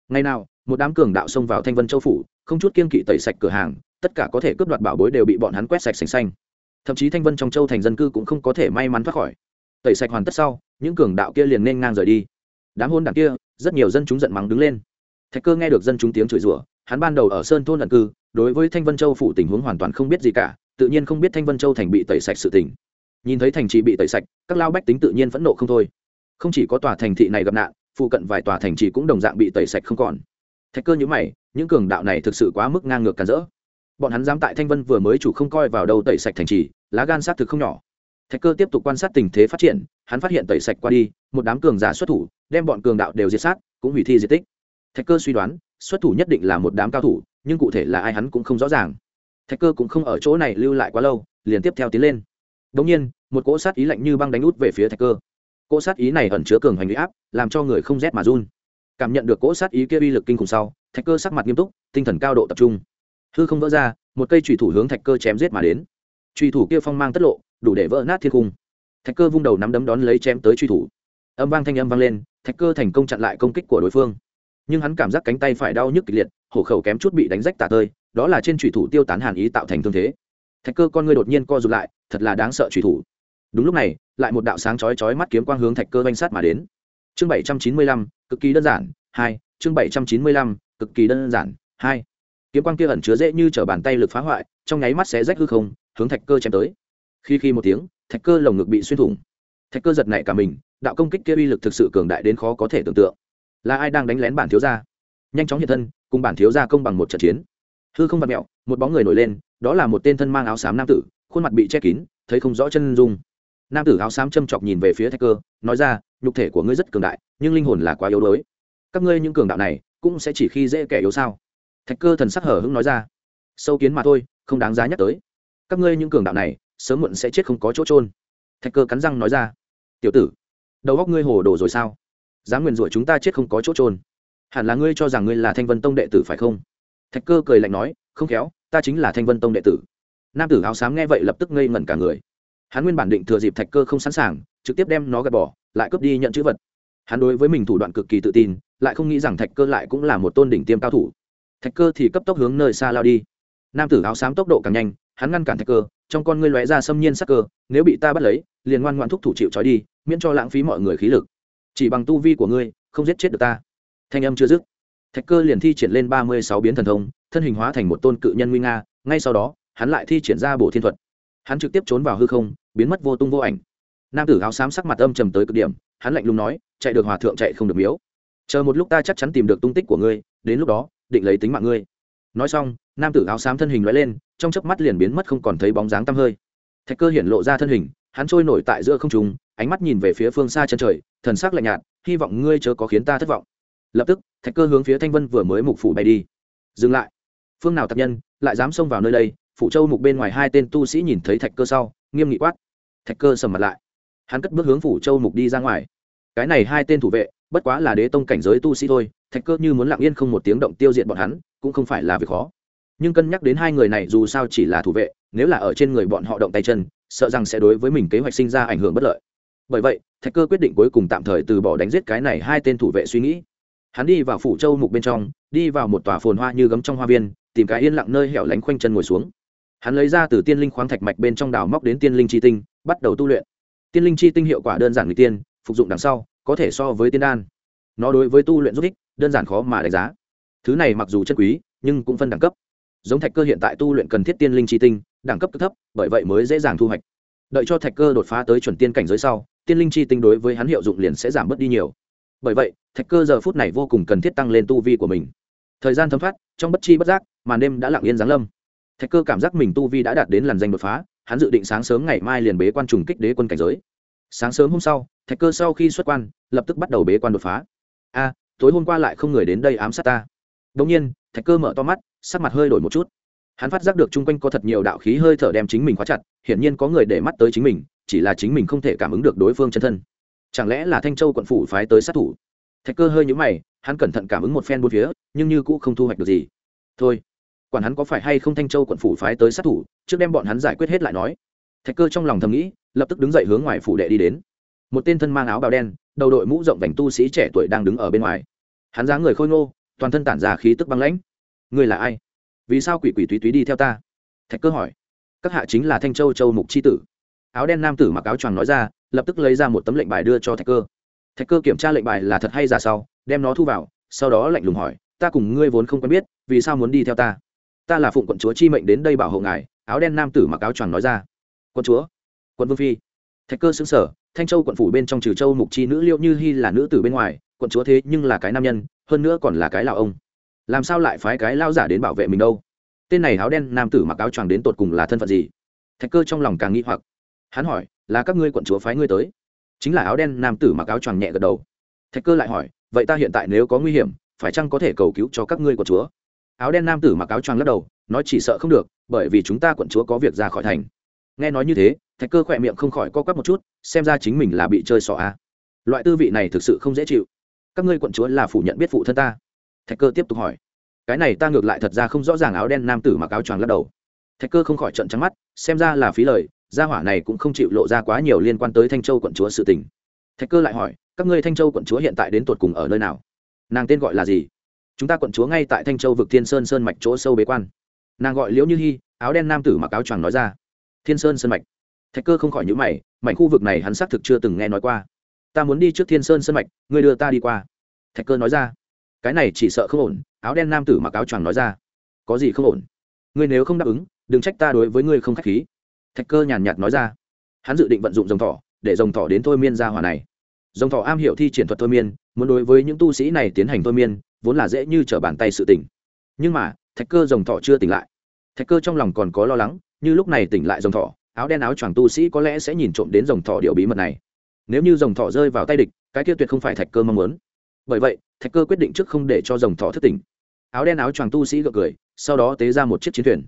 Ngày nào, một đám cường đạo xông vào thanh vân châu phủ, không chút kiên kỵ tẩy sạch cửa hàng, tất cả có thể cướp đoạt bảo bối đều bị bọn hắn quét sạch sành xanh. Thậm chí thanh vân trong châu thành dân cư cũng không có thể may mắn thoát khỏi. Tẩy sạch hoàn tất sau, những cường đạo kia liền nên ngang rời đi. Đám hôn đảng kia, rất nhiều dân chúng giận mắng đứng lên. Thạch cơ nghe được dân chúng tiếng chửi rủa, hắn ban đầu ở sơn thôn ẩn cư đối với thanh vân châu phủ tình huống hoàn toàn không biết gì cả, tự nhiên không biết thanh vân châu thành bị tẩy sạch sự tình. Nhìn thấy thành trì bị tẩy sạch, các lao bách tính tự nhiên phẫn nộ không thôi. Không chỉ có tòa thành thị này gặp nạn, phụ cận vài tòa thành trì cũng đồng dạng bị tẩy sạch không còn. Thạch cơ nhữ mày, những cường đạo này thực sự quá mức ngang ngược càn rỡ. Bọn hắn dám tại thanh vân vừa mới chủ không coi vào đâu tẩy sạch thành trì, lá gan sát thực không nhỏ. Thạch cơ tiếp tục quan sát tình thế phát triển, hắn phát hiện tẩy sạch qua đi, một đám cường giả xuất thủ, đem bọn cường đạo đều diệt sát, cũng hủy thi diệt tích. Thạch cơ suy đoán, xuất thủ nhất định là một đám cao thủ nhưng cụ thể là ai hắn cũng không rõ ràng. Thạch cơ cũng không ở chỗ này lưu lại quá lâu, liền tiếp theo tiến lên. Đ ỗ n g nhiên, một cỗ sát ý lạnh như băng đánh út về phía thạch cơ. Cỗ sát ý này ẩn chứa cường hành huy áp, làm cho người không rét mà run. Cảm nhận được cỗ sát ý kia uy lực kinh khủng sau, thạch cơ sắc mặt nghiêm túc, tinh thần cao độ tập trung. Hư không vỡ ra, một cây trùy thủ hướng thạch cơ chém giết mà đến. Trùy thủ kia phong mang tất lộ, đủ để vỡ nát thiên cung thạch cơ vung đầu nắm đấm đón lấy chém tới truy thủ. Âm vang thanh âm vang lên, thạch cơ thành công chặn lại công kích của đối phương nhưng hắn cảm giác cánh tay phải đau nhức kịch liệt, hổ khẩu kém chút bị đánh rách tả tơi, đó là trên trùy thủ tiêu tán hàn ý tạo thành thương thế. Thạch cơ con người đột nhiên co rụt lại, thật là đáng sợ trùy thủ. Đúng lúc này, lại một đạo sáng chói chói mắt kiếm quang hướng thạch cơ vanh sát mà đến. Chương bảy trăm chín mươi lăm, cực kỳ đơn giản, hai, chương bảy trăm chín mươi lăm, cực kỳ đơn giản, hai. Kiếm quang kia ẩn chứa dễ như t bàn tay lực phá hoại, trong nháy mắt sẽ rách hư không, hướng thạch cơ chém tới. Khi khi một tiếng, thạch cơ lồng ngực bị xuyên thủng. Thạch cơ giật nảy cả mình, đạo công kích kia uy lực thực sự cường đại đến khó có thể tưởng tượng là ai đang đánh lén bản thiếu gia? Nhanh chóng hiện thân, cùng bản thiếu gia công bằng một trận chiến. Hư không vặt mẹo, một bóng người nổi lên, đó là một tên thân mang áo xám nam tử, khuôn mặt bị che kín, thấy không rõ chân dung. Nam tử áo xám châm chọc nhìn về phía thạch cơ nói ra, nhục thể của ngươi rất cường đại, nhưng linh hồn là quá yếu đuối. Các ngươi những cường đạo này, cũng sẽ chỉ khi dễ kẻ yếu sao? Thạch cơ thần sắc hở hững nói ra, sâu kiến mà thôi, không đáng giá nhắc tới. Các ngươi những cường đạo này, sớm muộn sẽ chết không có chỗ trôn thạch cơ cắn răng nói ra, tiểu tử, đầu góc ngươi hồ đồ rồi sao? Dám nguyền rủa chúng ta chết không có chỗ trôn. Hẳn là ngươi cho rằng ngươi là thanh vân tông đệ tử phải không? Thạch cơ cười lạnh nói, không khéo, ta chính là thanh vân tông đệ tử. Nam tử áo xám nghe vậy lập tức ngây ngẩn cả người. Hắn nguyên bản định thừa dịp thạch cơ không sẵn sàng, trực tiếp đem nó gạt bỏ, lại cướp đi nhận chữ vật. Hắn đối với mình thủ đoạn cực kỳ tự tin, lại không nghĩ rằng thạch cơ lại cũng là một tôn đỉnh tiêm cao thủ. Thạch cơ thì cấp tốc hướng nơi xa lao đi. Nam tử áo xám tốc độ càng nhanh, hắn ngăn cản thạch cơ, trong con ngươi lóe ra xâm nhiên sắc cơ, nếu bị ta bắt lấy, liền ngoan ngoan thúc thủ chịu trói đi, miễn cho lãng phí mọi người khí lực chỉ bằng tu vi của ngươi, không giết chết được ta. Thanh âm chưa dứt, thạch cơ liền thi triển lên ba mươi sáu biến thần thông, thân hình hóa thành một tôn cự nhân nguy nga, ngay sau đó, hắn lại thi triển ra bổ thiên thuật. Hắn trực tiếp trốn vào hư không, biến mất vô tung vô ảnh. Nam tử áo xám sắc mặt âm trầm tới cực điểm, hắn lạnh lùng nói, chạy được hòa thượng chạy không được miếu. Chờ một lúc ta chắc chắn tìm được tung tích của ngươi, đến lúc đó, định lấy tính mạng ngươi. Nói xong, nam tử áo xám thân hình loại lên, trong chớp mắt liền biến mất không còn thấy bóng dáng tăm hơi. Thạch cơ hiển lộ ra thân hình, hắn trôi nổi tại giữa không trung, ánh mắt nhìn về phía phương xa chân trời thần sắc lạnh nhạt, hy vọng ngươi chớ có khiến ta thất vọng. Lập tức, thạch cơ hướng phía thanh vân vừa mới mục phủ bay đi. Dừng lại. Phương nào tập nhân, lại dám xông vào nơi đây, phủ châu mục bên ngoài hai tên tu sĩ nhìn thấy thạch cơ sau, nghiêm nghị quát. Thạch cơ sầm mặt lại. Hắn cất bước hướng phủ châu mục đi ra ngoài. Cái này hai tên thủ vệ, bất quá là đế tông cảnh giới tu sĩ thôi, thạch cơ như muốn lặng yên không một tiếng động tiêu diệt bọn hắn, cũng không phải là việc khó. Nhưng cân nhắc đến hai người này dù sao chỉ là thủ vệ, nếu là ở trên người bọn họ động tay chân, sợ rằng sẽ đối với mình kế hoạch sinh ra ảnh hưởng bất lợi bởi vậy, thạch cơ quyết định cuối cùng tạm thời từ bỏ đánh giết cái này hai tên thủ vệ suy nghĩ. Hắn đi vào phủ châu mục bên trong, đi vào một tòa phồn hoa như gấm trong hoa viên, tìm cái yên lặng nơi hẻo lánh khoanh chân ngồi xuống. Hắn lấy ra từ tiên linh khoáng thạch mạch bên trong đào móc đến tiên linh chi tinh, bắt đầu tu luyện. Tiên linh chi tinh hiệu quả đơn giản người tiên, phục dụng đằng sau, có thể so với tiên đan. Nó đối với tu luyện giúp ích đơn giản khó mà đánh giá. Thứ này mặc dù chân quý, nhưng cũng phân đẳng cấp. Giống thạch cơ hiện tại tu luyện cần thiết tiên linh chi tinh, đẳng cấp thấp, bởi vậy mới dễ dàng thu hoạch. Đợi cho thạch cơ đột phá tới chuẩn tiên cảnh giới sau tiên linh chi tinh đối với hắn hiệu dụng liền sẽ giảm bớt đi nhiều. Bởi vậy, thạch cơ giờ phút này vô cùng cần thiết tăng lên tu vi của mình. Thời gian thấm phát trong bất chi bất giác, màn đêm đã lặng yên giáng lâm. Thạch cơ cảm giác mình tu vi đã đạt đến làn danh đột phá, hắn dự định sáng sớm ngày mai liền bế quan trùng kích đế quân cảnh giới. Sáng sớm hôm sau, thạch cơ sau khi xuất quan, lập tức bắt đầu bế quan đột phá. A, tối hôm qua lại không người đến đây ám sát ta. Đông nhiên, thạch cơ mở to mắt, sắc mặt hơi đổi một chút. Hắn phát giác được chung quanh có thật nhiều đạo khí hơi thở đem chính mình khóa chặt, hiển nhiên có người để mắt tới chính mình chỉ là chính mình không thể cảm ứng được đối phương chân thân. Chẳng lẽ là thanh châu quận phủ phái tới sát thủ? Thạch cơ hơi nhũ mày, hắn cẩn thận cảm ứng một phen bốn phía, nhưng như cũ không thu hoạch được gì. Thôi, quản hắn có phải hay không thanh châu quận phủ phái tới sát thủ, trước đem bọn hắn giải quyết hết lại nói. Thạch cơ trong lòng thầm nghĩ, lập tức đứng dậy hướng ngoài phủ đệ đi đến. Một tên thân mang áo bào đen, đầu đội mũ rộng vành tu sĩ trẻ tuổi đang đứng ở bên ngoài. Hắn dáng người khôi ngô, toàn thân tản ra khí tức băng lãnh. Người là ai? Vì sao quỷ quỷ túy túy đi theo ta? Thạch cơ hỏi. Các hạ chính là thanh châu châu mục c h i tử áo đen nam tử mặc áo choàng nói ra, lập tức lấy ra một tấm lệnh bài đưa cho thạch cơ. Thạch cơ kiểm tra lệnh bài là thật hay giả sau, đem nó thu vào, sau đó lạnh lùng hỏi, ta cùng ngươi vốn không quen biết, vì sao muốn đi theo ta? Ta là phụng quận chúa chi mệnh đến đây bảo hộ ngài, áo đen nam tử mặc áo choàng nói ra. Quận chúa? Quận vương phi. Thạch cơ xứng sở thanh châu quận phủ bên trong trừ châu mục chi nữ liệu như hy là nữ tử bên ngoài, quận chúa thế nhưng là cái nam nhân, hơn nữa còn là cái lào ông. Làm sao lại phái cái lao giả đến bảo vệ mình đâu? Tên này áo đen nam tử mặc áo choàng đến tột cùng là thân phận gì? Thạch cơ trong lòng càng nghi hoặc hắn hỏi, là các ngươi quận chúa phái ngươi tới? Chính là áo đen nam tử mặc áo choàng nhẹ gật đầu. Thạch cơ lại hỏi, vậy ta hiện tại nếu có nguy hiểm, phải chăng có thể cầu cứu cho các ngươi quận chúa? Áo đen nam tử mặc áo choàng lắc đầu, nói, chỉ sợ không được, bởi vì chúng ta quận chúa có việc ra khỏi thành. Nghe nói như thế, thạch cơ khỏe miệng không khỏi co quắp một chút, xem ra chính mình là bị chơi xỏ a. Loại tư vị này thực sự không dễ chịu. Các ngươi quận chúa là phủ nhận biết phụ thân ta? Thạch cơ tiếp tục hỏi. Cái này ta ngược lại thật ra không rõ ràng. Áo đen nam tử mặc áo choàng lắc đầu. Thạch cơ không khỏi trận trắng mắt, xem ra là phí lời gia hỏa này cũng không chịu lộ ra quá nhiều liên quan tới thanh châu quận chúa sự tình. Thạch cơ lại hỏi, các ngươi thanh châu quận chúa hiện tại đến tột cùng ở nơi nào? Nàng tên gọi là gì? Chúng ta quận chúa ngay tại thanh châu vực thiên sơn sơn mạch chỗ sâu bế quan. Nàng gọi liễu như hy áo đen nam tử mặc áo choàng nói ra. Thiên sơn sơn mạch. Thạch cơ không khỏi nhữ mày, mảnh khu vực này hắn xác thực chưa từng nghe nói qua. Ta muốn đi trước thiên sơn sơn mạch, ngươi đưa ta đi qua. Thạch cơ nói ra. Cái này chỉ sợ không ổn, áo đen nam tử mặc áo choàng nói ra. Có gì không ổn? Ngươi nếu không đáp ứng, đừng trách ta đối với ngươi không k h á c h khí thạch cơ nhàn nhạt nói ra. Hắn dự định vận dụng dòng thỏ, để dòng thỏ đến thôi miên ra hỏa này. Dòng thỏ am hiểu thi triển thuật thôi miên, muốn đối với những tu sĩ này tiến hành thôi miên, vốn là dễ như t r ở bàn tay sự tỉnh nhưng mà, thạch cơ dòng thỏ chưa tỉnh lại. Thạch cơ trong lòng còn có lo lắng, như lúc này tỉnh lại dòng thỏ, áo đen áo choàng tu sĩ có lẽ sẽ nhìn trộm đến dòng thỏ điều bí mật này. Nếu như dòng thỏ rơi vào tay địch, cái kia tuyệt không phải thạch cơ mong muốn. Bởi vậy, thạch cơ quyết định trước không để cho dòng thỏ thất tỉnh. Áo đen áo choàng tu sĩ gật cười, sau đó tế ra một chiếc chiến thuyền.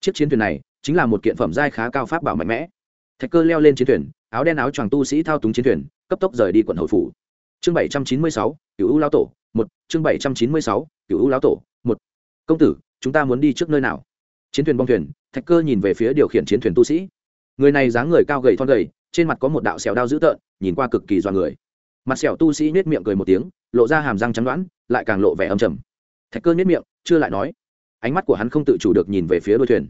Chiếc chiến thuyền này chính là một kiện phẩm giai khá cao pháp bảo mạnh mẽ. Thạch cơ leo lên chiến thuyền, áo đen áo choàng tu sĩ thao túng chiến thuyền, cấp tốc rời đi quận hội phủ. Chương bảy trăm chín mươi sáu cựu u lao tổ, một. Chương bảy trăm chín mươi sáu cựu u lao tổ, một. Công tử, chúng ta muốn đi trước nơi nào? Chiến thuyền bong thuyền, thạch cơ nhìn về phía điều khiển chiến thuyền tu sĩ. Người này dáng người cao gầy thon gầy, trên mặt có một đạo xẻo đao dữ tợn, nhìn qua cực kỳ dọa người. Mặt sẹo tu sĩ nhếch miệng cười một tiếng, lộ ra hàm răng trắng đoán, lại càng lộ vẻ âm trầm. Thạch cơ nhếch miệng, chưa lại nói. Ánh mắt của hắn không tự chủ được nhìn về phía đuôi thuyền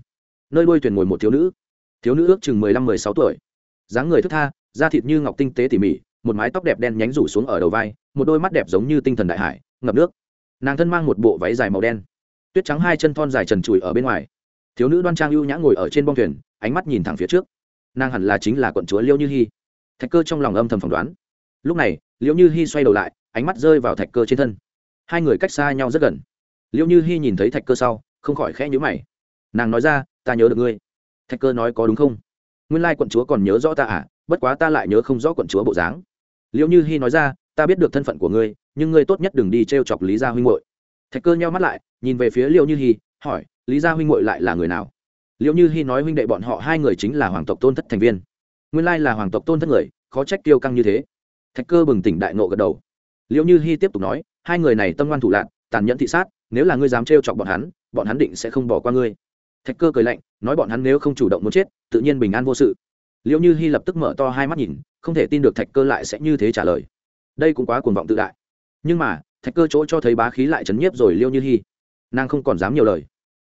nơi đuôi thuyền ngồi một thiếu nữ. Thiếu nữ ước chừng mười lăm, mười sáu tuổi. Dáng người thức tha, da thịt như ngọc tinh tế tỉ mỉ, một mái tóc đẹp đen nhánh rủ xuống ở đầu vai, một đôi mắt đẹp giống như tinh thần đại hải, ngập nước. Nàng thân mang một bộ váy dài màu đen, tuyết trắng hai chân thon dài trần trụi ở bên ngoài. Thiếu nữ đoan trang ưu nhã ngồi ở trên bông thuyền, ánh mắt nhìn thẳng phía trước. Nàng hẳn là chính là quận chúa liêu như hy thạch cơ trong lòng âm thầm phỏng đoán. Lúc này liễu như hy xoay đầu lại, ánh mắt rơi vào thạch cơ trên thân. Hai người cách xa nhau rất gần. Liễu như hy nhìn thấy thạch cơ sau, không khỏi khẽ nhữ mày. Nàng nói ra ta nhớ được ngươi. Thạch cơ nói có đúng không? Nguyên lai quận chúa còn nhớ rõ ta à bất quá ta lại nhớ không rõ quận chúa bộ dáng. Liễu như hy nói ra, ta biết được thân phận của ngươi, nhưng ngươi tốt nhất đừng đi t r e o chọc lý gia huynh hội thạch cơ nheo mắt lại, nhìn về phía liễu như hy hỏi, lý gia huynh hội lại là người nào? Liễu như hy nói huynh đệ bọn họ hai người chính là hoàng tộc tôn thất thành viên. Nguyên lai là hoàng tộc tôn thất người, khó trách tiêu căng như thế. Thạch cơ bừng tỉnh đại nộ gật đầu. Liễu như hy tiếp tục nói, hai người này tâm ngoan thủ lạc, tàn nhẫn thị sát, nếu là ngươi dám trêu chọc bọn hắn bọn hắn định sẽ không bỏ qua ngươi thạch cơ cười lạnh, nói bọn hắn nếu không chủ động muốn chết, tự nhiên bình an vô sự. Liễu như hy lập tức mở to hai mắt nhìn, không thể tin được thạch cơ lại sẽ như thế trả lời. Đây cũng quá cuồng vọng tự đại. Nhưng mà, thạch cơ chỗ cho thấy bá khí lại chấn nhiếp rồi liễu như hy nàng không còn dám nhiều lời.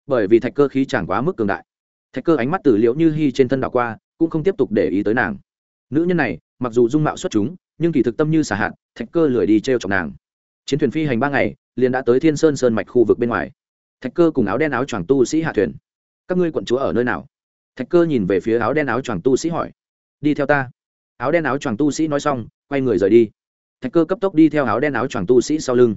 Bởi vì thạch cơ khí chẳng quá mức cường đại. Thạch cơ ánh mắt từ liễu như hy trên thân đảo qua, cũng không tiếp tục để ý tới nàng. Nữ nhân này, mặc dù dung mạo xuất chúng, nhưng kỳ thực tâm như xả hạn thạch cơ lười đi t r e o chọc nàng. Chiến thuyền phi hành ba ngày, liền đã tới thiên sơn sơn mạch khu vực bên ngoài. Thạch cơ cùng áo đen áo choàng tu sĩ hạ thuyền các ngươi quận chúa ở nơi nào? Thạch cơ nhìn về phía áo đen áo choàng tu sĩ hỏi. Đi theo ta. Áo đen áo choàng tu sĩ nói xong, quay người rời đi. Thạch cơ cấp tốc đi theo áo đen áo choàng tu sĩ sau lưng.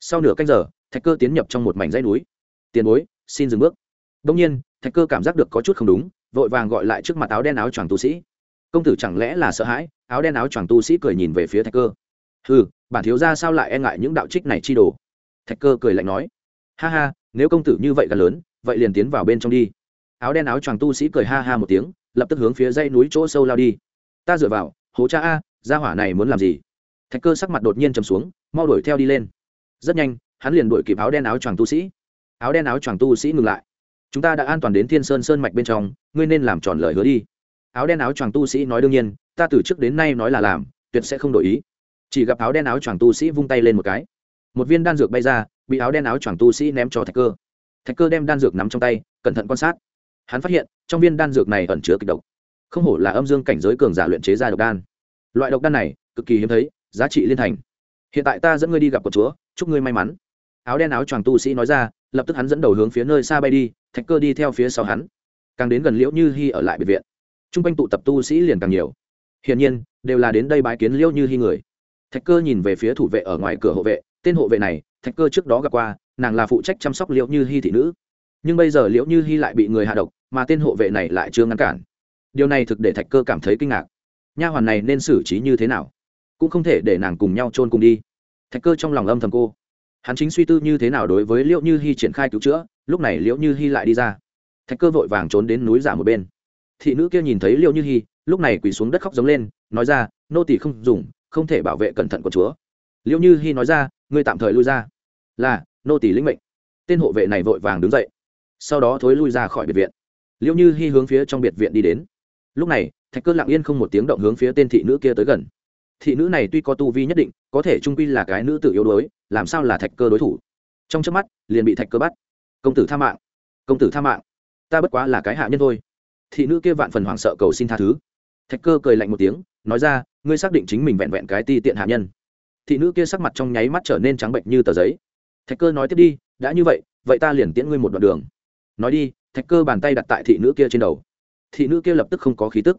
Sau nửa canh giờ, thạch cơ tiến nhập trong một mảnh dãy núi. Tiền bối, xin dừng bước. Đông nhiên, thạch cơ cảm giác được có chút không đúng, vội vàng gọi lại trước mặt áo đen áo choàng tu sĩ. Công tử chẳng lẽ là sợ hãi? Áo đen áo choàng tu sĩ cười nhìn về phía thạch cơ. Ừ bản thiếu ra sao lại e ngại những đạo trích này chi đồ? Thạch cơ cười lạnh nói. Ha ha, nếu công tử như vậy gần lớn vậy liền tiến vào bên trong đi. Áo đen áo choàng tu sĩ cười ha ha một tiếng, lập tức hướng phía dãy núi chỗ sâu lao đi. Ta dựa vào, hố cha a, gia hỏa này muốn làm gì? Thạch cơ sắc mặt đột nhiên chầm xuống, mau đuổi theo đi lên. Rất nhanh, hắn liền đuổi kịp áo đen áo choàng tu sĩ. Áo đen áo choàng tu sĩ ngừng lại. Chúng ta đã an toàn đến thiên sơn sơn mạch bên trong, ngươi nên làm tròn lời hứa đi. Áo đen áo choàng tu sĩ nói đương nhiên, ta từ trước đến nay nói là làm, tuyệt sẽ không đổi ý. Chỉ gặp áo đen áo choàng tu sĩ vung tay lên một cái. Một viên đan dược bay ra, bị áo đen áo choàng tu sĩ ném cho thạch cơ thạch cơ đem đan dược nắm trong tay, cẩn thận quan sát. Hắn phát hiện, trong viên đan dược này ẩn chứa kịch độc. Không hổ là âm dương cảnh giới cường giả luyện chế ra độc đan. Loại độc đan này, cực kỳ hiếm thấy, giá trị liên thành. Hiện tại ta dẫn ngươi đi gặp con chúa, chúc ngươi may mắn. Áo đen áo choàng tu sĩ nói ra, lập tức hắn dẫn đầu hướng phía nơi xa bay đi, thạch cơ đi theo phía sau hắn. Càng đến gần liễu như hy ở lại biệt viện. T r u n g quanh tụ tập tu sĩ liền càng nhiều. Hiển nhiên, đều là đến đây bái kiến liễu như hy người. Thạch cơ nhìn về phía thủ vệ ở ngoài cửa hộ vệ, tên hộ vệ này, thạch cơ trước đó gặp qua nàng là phụ trách chăm sóc liễu như hy thị nữ. Nhưng bây giờ liễu như hy lại bị người hạ độc, mà tên hộ vệ này lại chưa ngăn cản. Điều này thực để thạch cơ cảm thấy kinh ngạc. Nha hoàn này nên xử trí như thế nào? Cũng không thể để nàng cùng nhau trôn cùng đi. Thạch cơ trong lòng âm thầm cô. Hắn chính suy tư như thế nào đối với liễu như hy triển khai cứu chữa, lúc này liễu như hy lại đi ra. Thạch cơ vội vàng trốn đến núi giả một bên. Thị nữ kia nhìn thấy liễu như hy lúc này quỳ xuống đất khóc giống lên, nói ra, nô tỳ không dùng, không thể bảo vệ cẩn thận của chúa. Liễu như hy nói ra, ngươi tạm thời lui ra. Là nô tỳ lĩnh mệnh. Tên hộ vệ này vội vàng đứng dậy, sau đó thối lui ra khỏi biệt viện. Liễu như hy hướng phía trong biệt viện đi đến. Lúc này, thạch cơ lặng yên không một tiếng động hướng phía tên thị nữ kia tới gần. Thị nữ này tuy có tu vi nhất định, có thể trung quy là cái nữ tự yếu đuối, làm sao là thạch cơ đối thủ? Trong trước mắt, liền bị thạch cơ bắt. Công tử tha mạng, công tử tha mạng, ta bất quá là cái hạ nhân thôi. Thị nữ kia vạn phần hoảng sợ cầu xin tha thứ. Thạch cơ cười lạnh một tiếng, nói ra, ngươi xác định chính mình vẹn vẹn cái ti tiện hạ nhân. Thị nữ kia sắc mặt trong nháy mắt trở nên trắng bệnh như tờ giấy thạch cơ nói tiếp đi, đã như vậy vậy ta liền tiễn ngươi một đoạn đường. Nói đi, thạch cơ bàn tay đặt tại thị nữ kia trên đầu. Thị nữ kia lập tức không có khí tức.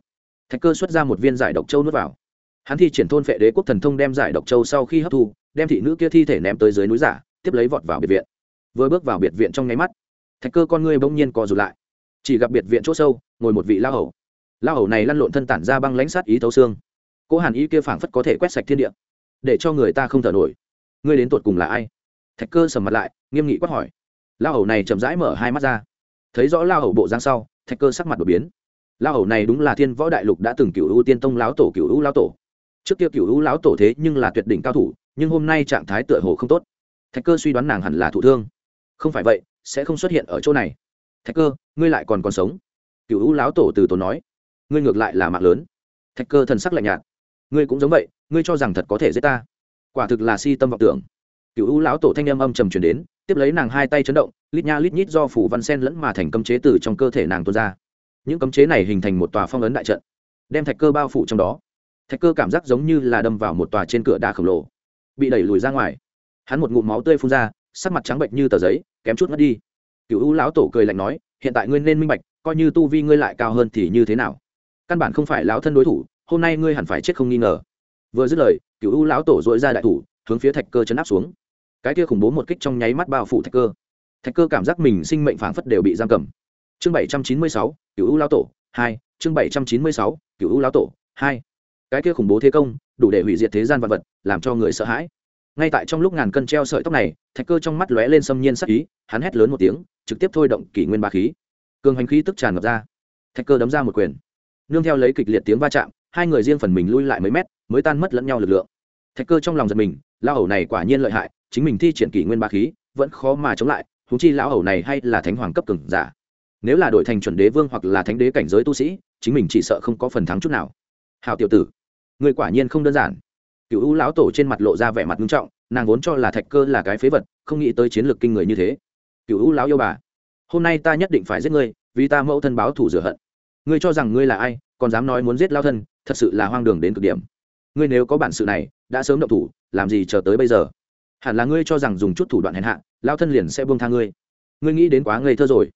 Thạch cơ xuất ra một viên giải độc châu nuốt vào. Hắn thi triển thôn phệ đế quốc thần thông đem giải độc châu sau khi hấp thu, đem thị nữ kia thi thể ném tới dưới núi giả, tiếp lấy vọt vào biệt viện. Vừa bước vào biệt viện trong nháy mắt, thạch cơ con ngươi bỗng nhiên co rụt lại. Chỉ gặp biệt viện chỗ sâu, ngồi một vị lao hầu. Lao hầu này lăn lộn thân tản ra băng lãnh sát ý thấu xương. Cỗ hàn ý kia phảng phất có thể quét sạch thiên địa, để cho người ta không thở nổi. Ngươi đến tột cùng là ai? Thạch cơ sầm mặt lại, nghiêm nghị quát hỏi. Lao hầu này chậm rãi mở hai mắt ra. Thấy rõ lao hầu bộ dáng sau, thạch cơ sắc mặt đột biến. Lao hầu này đúng là thiên võ đại lục đã từng cựu ưu tiên tông lão tổ, cựu ưu lão tổ. Trước kia cựu ưu lão tổ thế nhưng là tuyệt đỉnh cao thủ, nhưng hôm nay trạng thái tựa hồ không tốt. Thạch cơ suy đoán nàng hẳn là thụ thương. Không phải vậy, sẽ không xuất hiện ở chỗ này. Thạch cơ, ngươi lại còn còn sống. Cựu ưu lão tổ từ tổ nói. Ngươi ngược lại là mạng lớn. Thạch cơ thần sắc lạnh nhạt. Ngươi cũng giống vậy, ngươi cho rằng thật có thể giết ta. Quả thực là si tâm vọng tưởng cựu u lão tổ thanh âm âm trầm truyền đến, tiếp lấy nàng hai tay chấn động, lít nha lít nhít do phủ văn sen lẫn mà thành cấm chế từ trong cơ thể nàng tuôn ra. Những cấm chế này hình thành một tòa phong ấn đại trận, đem thạch cơ bao phủ trong đó. Thạch cơ cảm giác giống như là đâm vào một tòa trên cửa đá khổng lồ, bị đẩy lùi ra ngoài. Hắn một ngụm máu tươi phun ra, sắc mặt trắng bệnh như tờ giấy, kém chút mất đi. Cựu u lão tổ cười lạnh nói, hiện tại ngươi nên minh bạch, coi như tu vi ngươi lại cao hơn thì như thế nào? Căn bản không phải lão thân đối thủ, hôm nay ngươi hẳn phải chết không nghi ngờ. Vừa dứt lời cựu u lão tổ dội ra đại thủ, hướng phía thạch cơ chấn áp xuống cái kia khủng bố một kích trong nháy mắt bao phủ thạch cơ. Thạch cơ cảm giác mình sinh mệnh phảng phất đều bị giam cầm. Chương bảy trăm chín mươi sáu cựu u lão tổ hai, chương bảy trăm chín mươi sáu cựu u lão tổ hai. Cái kia khủng bố thế công, đủ để hủy diệt thế gian vật vật, làm cho người sợ hãi. Ngay tại trong lúc ngàn cân treo sợi tóc này, thạch cơ trong mắt lóe lên xâm nhiên sắc ý, hắn hét lớn một tiếng, trực tiếp thôi động kỷ nguyên ba khí. Cường hành khí tức tràn ngập ra. Thạch cơ đấm ra một quyền. Nương theo lấy kịch liệt tiếng va chạm, hai người riêng phần mình lui lại mấy mét, mới tan mất lẫn nhau lực lượng. Thạch cơ trong lòng giật mình lão hầu này quả nhiên lợi hại, chính mình thi triển kỷ nguyên ba khí, vẫn khó mà chống lại thú chi lão hầu này hay là thánh hoàng cấp cường giả. Nếu là đổi thành chuẩn đế vương hoặc là thánh đế cảnh giới tu sĩ, chính mình chỉ sợ không có phần thắng chút nào. Hào tiểu tử người quả nhiên không đơn giản. Cựu u lão tổ trên mặt lộ ra vẻ mặt nghiêm trọng, nàng vốn cho là thạch cơ là cái phế vật, không nghĩ tới chiến lược kinh người như thế. Cựu u lão yêu bà, hôm nay ta nhất định phải giết ngươi, vì ta mẫu thân báo thủ rửa hận. Ngươi cho rằng ngươi là ai, còn dám nói muốn giết lao thân, thật sự là hoang đường đến cực điểm. Ngươi nếu có bản sự này, đã sớm động thủ làm gì chờ tới bây giờ? Hẳn là ngươi cho rằng dùng chút thủ đoạn hèn hạ lao thân liền sẽ buông tha ngươi. Ngươi nghĩ đến quá ngây thơ rồi.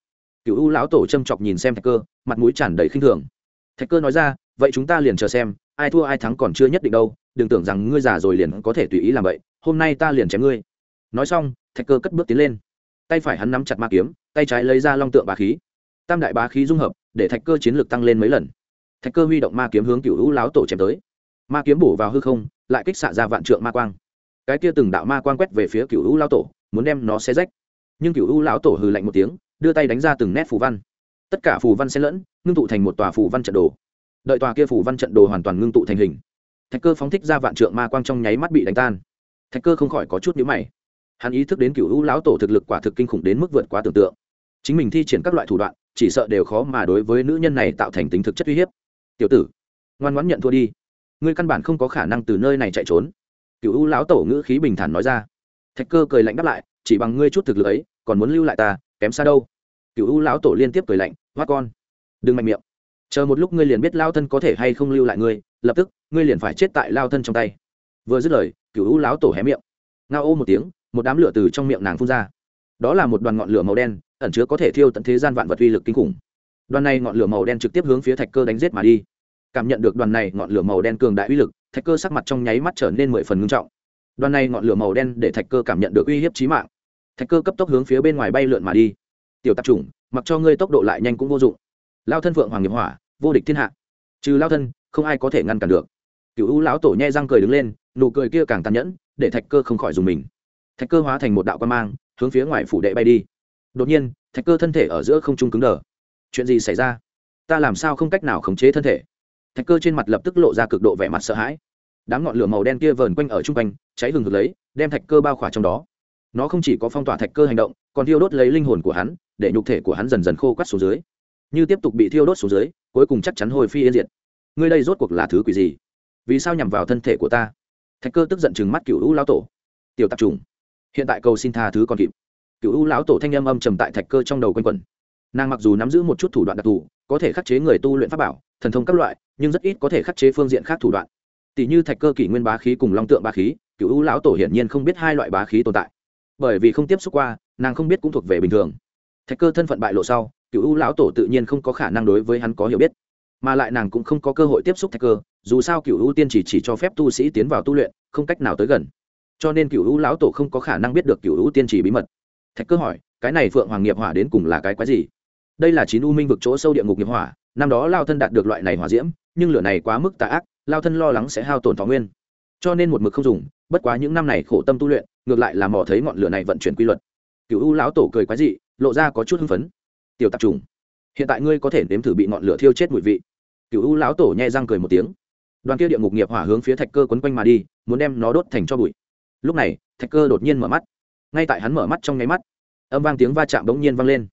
Cựu u lão tổ châm chọc nhìn xem thạch cơ, mặt mũi tràn đầy khinh thường. Thạch cơ nói ra, vậy chúng ta liền chờ xem, ai thua ai thắng còn chưa nhất định đâu, đừng tưởng rằng ngươi già rồi liền có thể tùy ý làm vậy, hôm nay ta liền chém ngươi. Nói xong, thạch cơ cất bước tiến lên. Tay phải hắn nắm chặt ma kiếm, tay trái lấy ra long tượng bá khí. Tam đại bá khí dung hợp, để thạch cơ chiến lược tăng lên mấy lần. Thạch cơ huy động ma kiếm hướng cựu hữu láo tổ chém tới. Ma kiếm bổ vào hư không lại kích xạ ra vạn trượng ma quang. Cái kia từng đạo ma quang quét về phía cựu u lão tổ, muốn đem nó xé rách. Nhưng cựu u lão tổ hừ lạnh một tiếng, đưa tay đánh ra từng nét phù văn. Tất cả phù văn xen lẫn, ngưng tụ thành một tòa phù văn trận đồ. Đợi tòa kia phù văn trận đồ hoàn toàn ngưng tụ thành hình, thạch cơ phóng thích ra vạn trượng ma quang trong nháy mắt bị đánh tan. Thạch cơ không khỏi có chút nhíu mày. Hắn ý thức đến cựu u lão tổ thực lực quả thực kinh khủng đến mức vượt quá tưởng tượng. Chính mình thi triển các loại thủ đoạn, chỉ sợ đều khó mà đối với nữ nhân này tạo thành tính thực chất uy hiếp. Tiểu tử, ngoan ngoãn nhận thua đi ngươi căn bản không có khả năng từ nơi này chạy trốn. Cựu u lão tổ ngữ khí bình thản nói ra. Thạch cơ cười lạnh đáp lại, chỉ bằng ngươi chút thực lực ấy, còn muốn lưu lại ta, kém xa đâu. Cựu u lão tổ liên tiếp cười lạnh hoa con. Đừng mạnh miệng. Chờ một lúc ngươi liền biết lao thân có thể hay không lưu lại ngươi, lập tức, ngươi liền phải chết tại lao thân trong tay. Vừa dứt lời cựu u lão tổ hé miệng. Ngao ô một tiếng, một đám lửa từ trong miệng nàng phun ra. Đó là một đoàn ngọn lửa màu đen, ẩn chứa có thể thiêu tận thế gian vạn vật uy lực kinh khủng. Đoàn này ngọn lửa màu đen trực tiếp hướng phía thạch cơ đánh giết mà đi cảm nhận được đoàn này ngọn lửa màu đen cường đại uy lực, thạch cơ sắc mặt trong nháy mắt trở nên mười phần ngưng trọng. Đoàn này ngọn lửa màu đen để thạch cơ cảm nhận được uy hiếp trí mạng. Thạch cơ cấp tốc hướng phía bên ngoài bay lượn mà đi. Tiểu tạp chủng, mặc cho ngươi tốc độ lại nhanh cũng vô dụng. Lao thân phượng hoàng nghiệp hỏa, vô địch thiên hạ. Trừ lao thân, không ai có thể ngăn cản được. Cựu u lão tổ nhe răng cười đứng lên, nụ cười kia càng tàn nhẫn, để thạch cơ không khỏi dùng mình. Thạch cơ hóa thành một đạo quan mang, hướng phía ngoài phủ đệ bay đi. Đột nhiên, thạch cơ thân thể ở giữa không trung cứng đờ. Chuyện gì xảy ra? Ta làm sao không cách nào khống chế thân thể? Thạch cơ trên mặt lập tức lộ ra cực độ vẻ mặt sợ hãi. Đám ngọn lửa màu đen kia vờn quanh ở chung quanh, cháy hừng hực lấy, đem thạch cơ bao khỏa trong đó. Nó không chỉ có phong tỏa thạch cơ hành động, còn thiêu đốt lấy linh hồn của hắn, để nhục thể của hắn dần dần khô quắt xuống dưới. Như tiếp tục bị thiêu đốt xuống dưới, cuối cùng chắc chắn hồi phi yên diệt. Ngươi đây rốt cuộc là thứ quỷ gì? Vì sao nhằm vào thân thể của ta? Thạch cơ tức giận chừng mắt cựu u lão tổ. Tiểu tạp trùng, hiện tại cầu xin tha thứ còn kịp. Cựu u lão tổ thanh âm âm trầm tại thạch cơ trong đầu quanh quẩn. Nàng mặc dù nắm giữ một chút thủ đoạn đặc thù, có thể khắc chế người tu luyện pháp bảo thần thông các loại nhưng rất ít có thể khắc chế phương diện khác thủ đoạn. Tỷ như thạch cơ kỷ nguyên bá khí cùng long tượng bá khí cựu ưu lão tổ hiển nhiên không biết hai loại bá khí tồn tại. Bởi vì không tiếp xúc qua nàng không biết cũng thuộc về bình thường. Thạch cơ thân phận bại lộ sau cựu ưu lão tổ tự nhiên không có khả năng đối với hắn có hiểu biết. Mà lại nàng cũng không có cơ hội tiếp xúc thạch cơ dù sao cựu ưu tiên chỉ, chỉ cho phép tu sĩ tiến vào tu luyện không cách nào tới gần. Cho nên cựu ưu lão tổ không có khả năng biết được cựu ưu tiên chỉ bí mật. Thạch cơ hỏi cái này phượng hoàng nghiệp hỏa đến cùng là cái quái gì? Đây là chín u minh vực chỗ sâu địa ngục nghiệp hỏa năm đó lao thân đạt được loại này hỏa diễm, nhưng lửa này quá mức tà ác, lao thân lo lắng sẽ hao tổn thọ nguyên. Cho nên một mực không dùng, bất quá những năm này khổ tâm tu luyện, ngược lại là mò thấy ngọn lửa này vận chuyển quy luật. Cựu u lão tổ cười quái dị, lộ ra có chút hưng phấn. Tiểu tạp trùng hiện tại ngươi có thể nếm thử bị ngọn lửa thiêu chết mùi vị. Cựu u lão tổ nhẹ răng cười một tiếng. Đoàn kia địa ngục nghiệp hỏa hướng phía thạch cơ quấn quanh mà đi, muốn đem nó đốt thành cho bụi. Lúc này, thạch cơ đột nhiên mở mắt. Ngay tại hắn mở mắt trong nháy mắt, âm vang tiếng va chạm bỗng nhiên vang lên.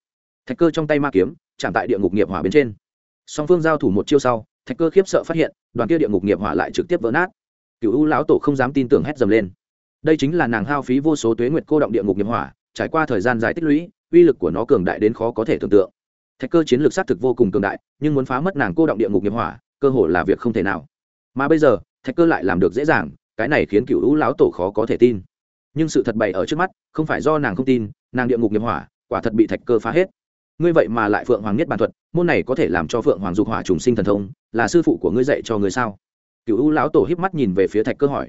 Thạch cơ trong tay ma kiếm, chạm tại địa ngục nghiệp hỏa bên trên song phương giao thủ một chiêu sau, thạch cơ khiếp sợ phát hiện, đoàn kia địa ngục nghiệp hỏa lại trực tiếp vỡ nát. Cựu u lão tổ không dám tin tưởng hét dầm lên. Đây chính là nàng hao phí vô số tuế nguyệt cô động địa ngục nghiệp hỏa, trải qua thời gian dài tích lũy, uy lực của nó cường đại đến khó có thể tưởng tượng. Thạch cơ chiến lược xác thực vô cùng cường đại, nhưng muốn phá mất nàng cô động địa ngục nghiệp hỏa, cơ hội là việc không thể nào. Mà bây giờ, thạch cơ lại làm được dễ dàng, cái này khiến cựu u lão tổ khó có thể tin. Nhưng sự thật bày ở trước mắt, không phải do nàng không tin, nàng địa ngục nghiệp hỏa, quả thật bị thạch cơ phá hết ngươi vậy mà lại phượng hoàng nhất bàn thuật, môn này có thể làm cho phượng hoàng dục hỏa trùng sinh thần thông, là sư phụ của ngươi dạy cho ngươi sao? Cựu u lão tổ híp mắt nhìn về phía thạch cơ hỏi.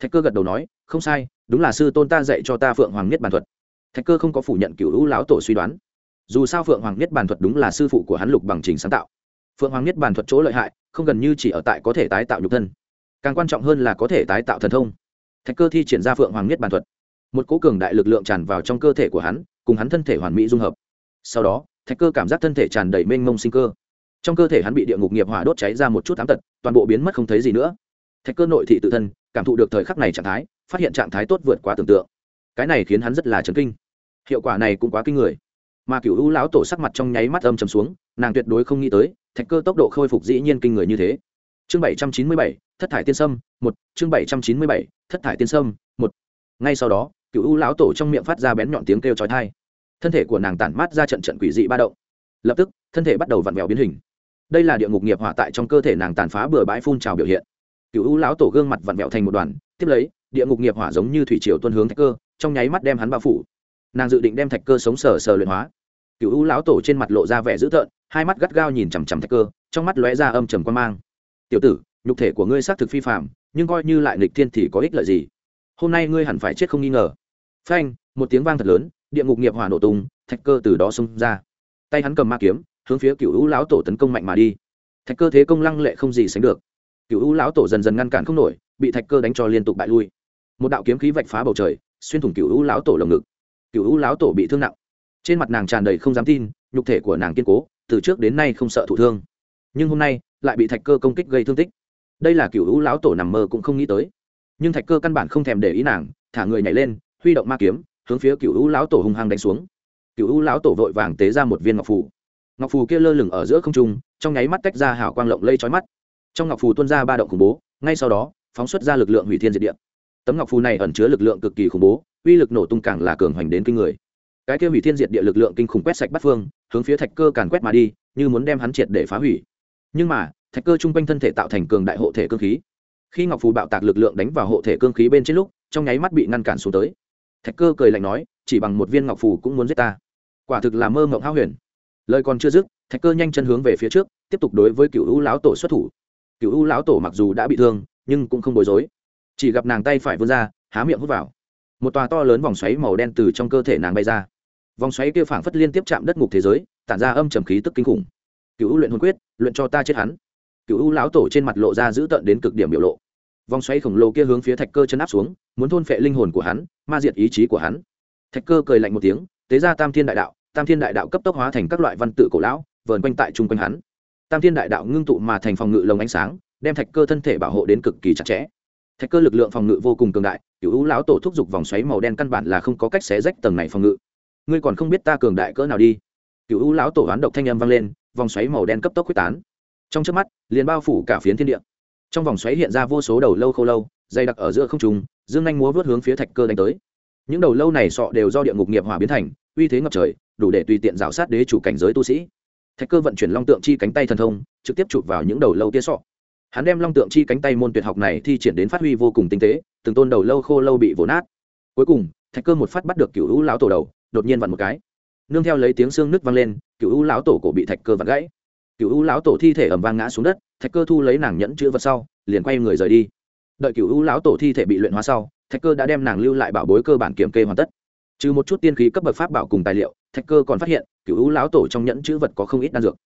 Thạch cơ gật đầu nói, không sai, đúng là sư tôn ta dạy cho ta phượng hoàng nhất bàn thuật. Thạch cơ không có phủ nhận cựu u lão tổ suy đoán. Dù sao phượng hoàng nhất bàn thuật đúng là sư phụ của hắn lục bằng trình sáng tạo. Phượng hoàng nhất bàn thuật chỗ lợi hại, không gần như chỉ ở tại có thể tái tạo nhục thân. Càng quan trọng hơn là có thể tái tạo thần thông. Thạch cơ thi triển ra phượng hoàng nhất bàn thuật. Một cố cường đại lực lượng tràn vào trong cơ thể của hắn, cùng hắn thân thể hoàn mỹ dung hợp sau đó, thạch cơ cảm giác thân thể tràn đầy mênh mông sinh cơ. Trong cơ thể hắn bị địa ngục nghiệp hỏa đốt cháy ra một chút ám tật, toàn bộ biến mất không thấy gì nữa. Thạch cơ nội thị tự thân, cảm thụ được thời khắc này trạng thái, phát hiện trạng thái tốt vượt quá tưởng tượng. Cái này khiến hắn rất là chấn kinh. Hiệu quả này cũng quá kinh người. Mà cựu u lão tổ sắc mặt trong nháy mắt âm trầm xuống, nàng tuyệt đối không nghĩ tới, thạch cơ tốc độ khôi phục dĩ nhiên kinh người như thế. Chương bảy trăm chín mươi bảy, thất thải tiên sâm, một. Chương bảy trăm chín mươi bảy, thất thải tiên sâm, một. Ngay sau đó cựu u lão tổ trong miệng phát ra bén nhọn tiếng kêu chói tai thân thể của nàng tản mát ra trận trận quỷ dị ba động. Lập tức, thân thể bắt đầu vặn vẹo biến hình. Đây là địa ngục nghiệp hỏa tại trong cơ thể nàng tàn phá bừa bãi phun trào biểu hiện. Cựu u lão tổ gương mặt vặn vẹo thành một đoàn, tiếp lấy, địa ngục nghiệp hỏa giống như thủy triều tuân hướng thạch cơ, trong nháy mắt đem hắn bao phủ. Nàng dự định đem thạch cơ sống sờ sờ luyện hóa. Cựu u lão tổ trên mặt lộ ra vẻ dữ tợn, hai mắt gắt gao nhìn chằm chằm thạch cơ, trong mắt lóe ra âm trầm quan mang. Tiểu tử, nhục thể của ngươi xác thực phi phạm nhưng coi như lại nghịch thiên thì có ích lợi gì? Hôm nay ngươi hẳn phải chết không nghi ngờ. Phanh, một tiếng vang thật lớn địa ngục nghiệp hỏa nổ tung, thạch cơ từ đó xông ra. Tay hắn cầm ma kiếm, hướng phía cựu u lão tổ tấn công mạnh mà đi. Thạch cơ thế công lăng lệ không gì sánh được. Cựu u lão tổ dần dần ngăn cản không nổi, bị thạch cơ đánh cho liên tục bại lui. Một đạo kiếm khí vạch phá bầu trời, xuyên thủng cựu u lão tổ lồng ngực. Cựu u lão tổ bị thương nặng. Trên mặt nàng tràn đầy không dám tin, nhục thể của nàng kiên cố, từ trước đến nay không sợ thụ thương. Nhưng hôm nay, lại bị thạch cơ công kích gây thương tích. Đây là cựu u lão tổ nằm mơ cũng không nghĩ tới. Nhưng thạch cơ căn bản không thèm để ý nàng, thả người nhảy lên, huy động ma kiếm hướng phía cựu u lão tổ hung hăng đánh xuống. Cựu u lão tổ vội vàng tế ra một viên ngọc phù. Ngọc phù kia lơ lửng ở giữa không trung, trong nháy mắt tách ra hảo quang lộng lây trói mắt. Trong ngọc phù tuôn ra ba động khủng bố, ngay sau đó, phóng xuất ra lực lượng hủy thiên diệt địa. Tấm ngọc phù này ẩn chứa lực lượng cực kỳ khủng bố, uy lực nổ tung càng là cường hoành đến kinh người. Cái kia hủy thiên diệt địa lực lượng kinh khủng quét sạch bắt phương, hướng phía thạch cơ càn quét mà đi, như muốn đem hắn triệt để phá hủy. Nhưng mà, thạch cơ chung quanh thân thể tạo thành cường đại hộ thể cơ khí. Khi ngọc phù bạo tạc lực lượng đánh vào hộ thể cương khí bên trên lúc, trong nháy mắt bị ngăn cản xuống tới thạch cơ cười lạnh nói, chỉ bằng một viên ngọc phù cũng muốn giết ta. Quả thực là mơ mộng hao huyền. Lời còn chưa dứt, thạch cơ nhanh chân hướng về phía trước, tiếp tục đối với cựu u lão tổ xuất thủ. Cựu u lão tổ mặc dù đã bị thương, nhưng cũng không bối rối. Chỉ gặp nàng tay phải vươn ra, há miệng hút vào. Một tòa to lớn vòng xoáy màu đen từ trong cơ thể nàng bay ra. Vòng xoáy kia phảng phất liên tiếp chạm đất ngục thế giới, tản ra âm trầm khí tức kinh khủng. Cựu u luyện hồn quyết, luyện cho ta chết hắn. Cựu u lão tổ trên mặt lộ ra dữ tợn đến cực điểm biểu lộ vòng xoáy khổng lồ kia hướng phía thạch cơ chân áp xuống, muốn thôn phệ linh hồn của hắn, ma diệt ý chí của hắn. Thạch cơ cười lạnh một tiếng, tế ra tam thiên đại đạo, tam thiên đại đạo cấp tốc hóa thành các loại văn tự cổ lão, vờn quanh tại chung quanh hắn. Tam thiên đại đạo ngưng tụ mà thành phòng ngự lồng ánh sáng, đem thạch cơ thân thể bảo hộ đến cực kỳ chặt chẽ. Thạch cơ lực lượng phòng ngự vô cùng cường đại cựu u lão tổ thúc giục vòng xoáy màu đen căn bản là không có cách xé rách tầng này phòng ngự. Ngươi còn không biết ta cường đại cỡ nào đi. Cựu u lão tổ oán độc thanh âm vang lên, vòng xoáy màu đen cấp tốc quyết tán. Trong trước mắt, liền bao phủ cả phiến thiên địa trong vòng xoáy hiện ra vô số đầu lâu khô lâu, dày đặc ở giữa không trùng dương nhanh múa vớt hướng phía thạch cơ đánh tới. Những đầu lâu này sọ đều do địa ngục nghiệp hỏa biến thành, uy thế ngập trời, đủ để tùy tiện rào sát đế chủ cảnh giới tu sĩ. Thạch cơ vận chuyển long tượng chi cánh tay thần thông, trực tiếp chụp vào những đầu lâu tia sọ. Hắn đem long tượng chi cánh tay môn tuyệt học này thi triển đến phát huy vô cùng tinh tế, từng tôn đầu lâu khô lâu bị vỗ nát. Cuối cùng, thạch cơ một phát bắt được cựu hữu lão tổ đầu, đột nhiên vặn một cái. Nương theo lấy tiếng xương nứt vang lên cựu hữu lão tổ cổ bị thạch cơ vặn gãy. Cựu hữu lão tổ thi thể ẩm vang ngã xuống đất thạch cơ thu lấy nàng nhẫn chữ vật sau, liền quay người rời đi. Đợi cựu u lão tổ thi thể bị luyện hóa sau, thạch cơ đã đem nàng lưu lại bảo bối cơ bản kiểm kê hoàn tất. Trừ một chút tiên khí cấp bậc pháp bảo cùng tài liệu, thạch cơ còn phát hiện cựu u lão tổ trong nhẫn chữ vật có không ít đan dược.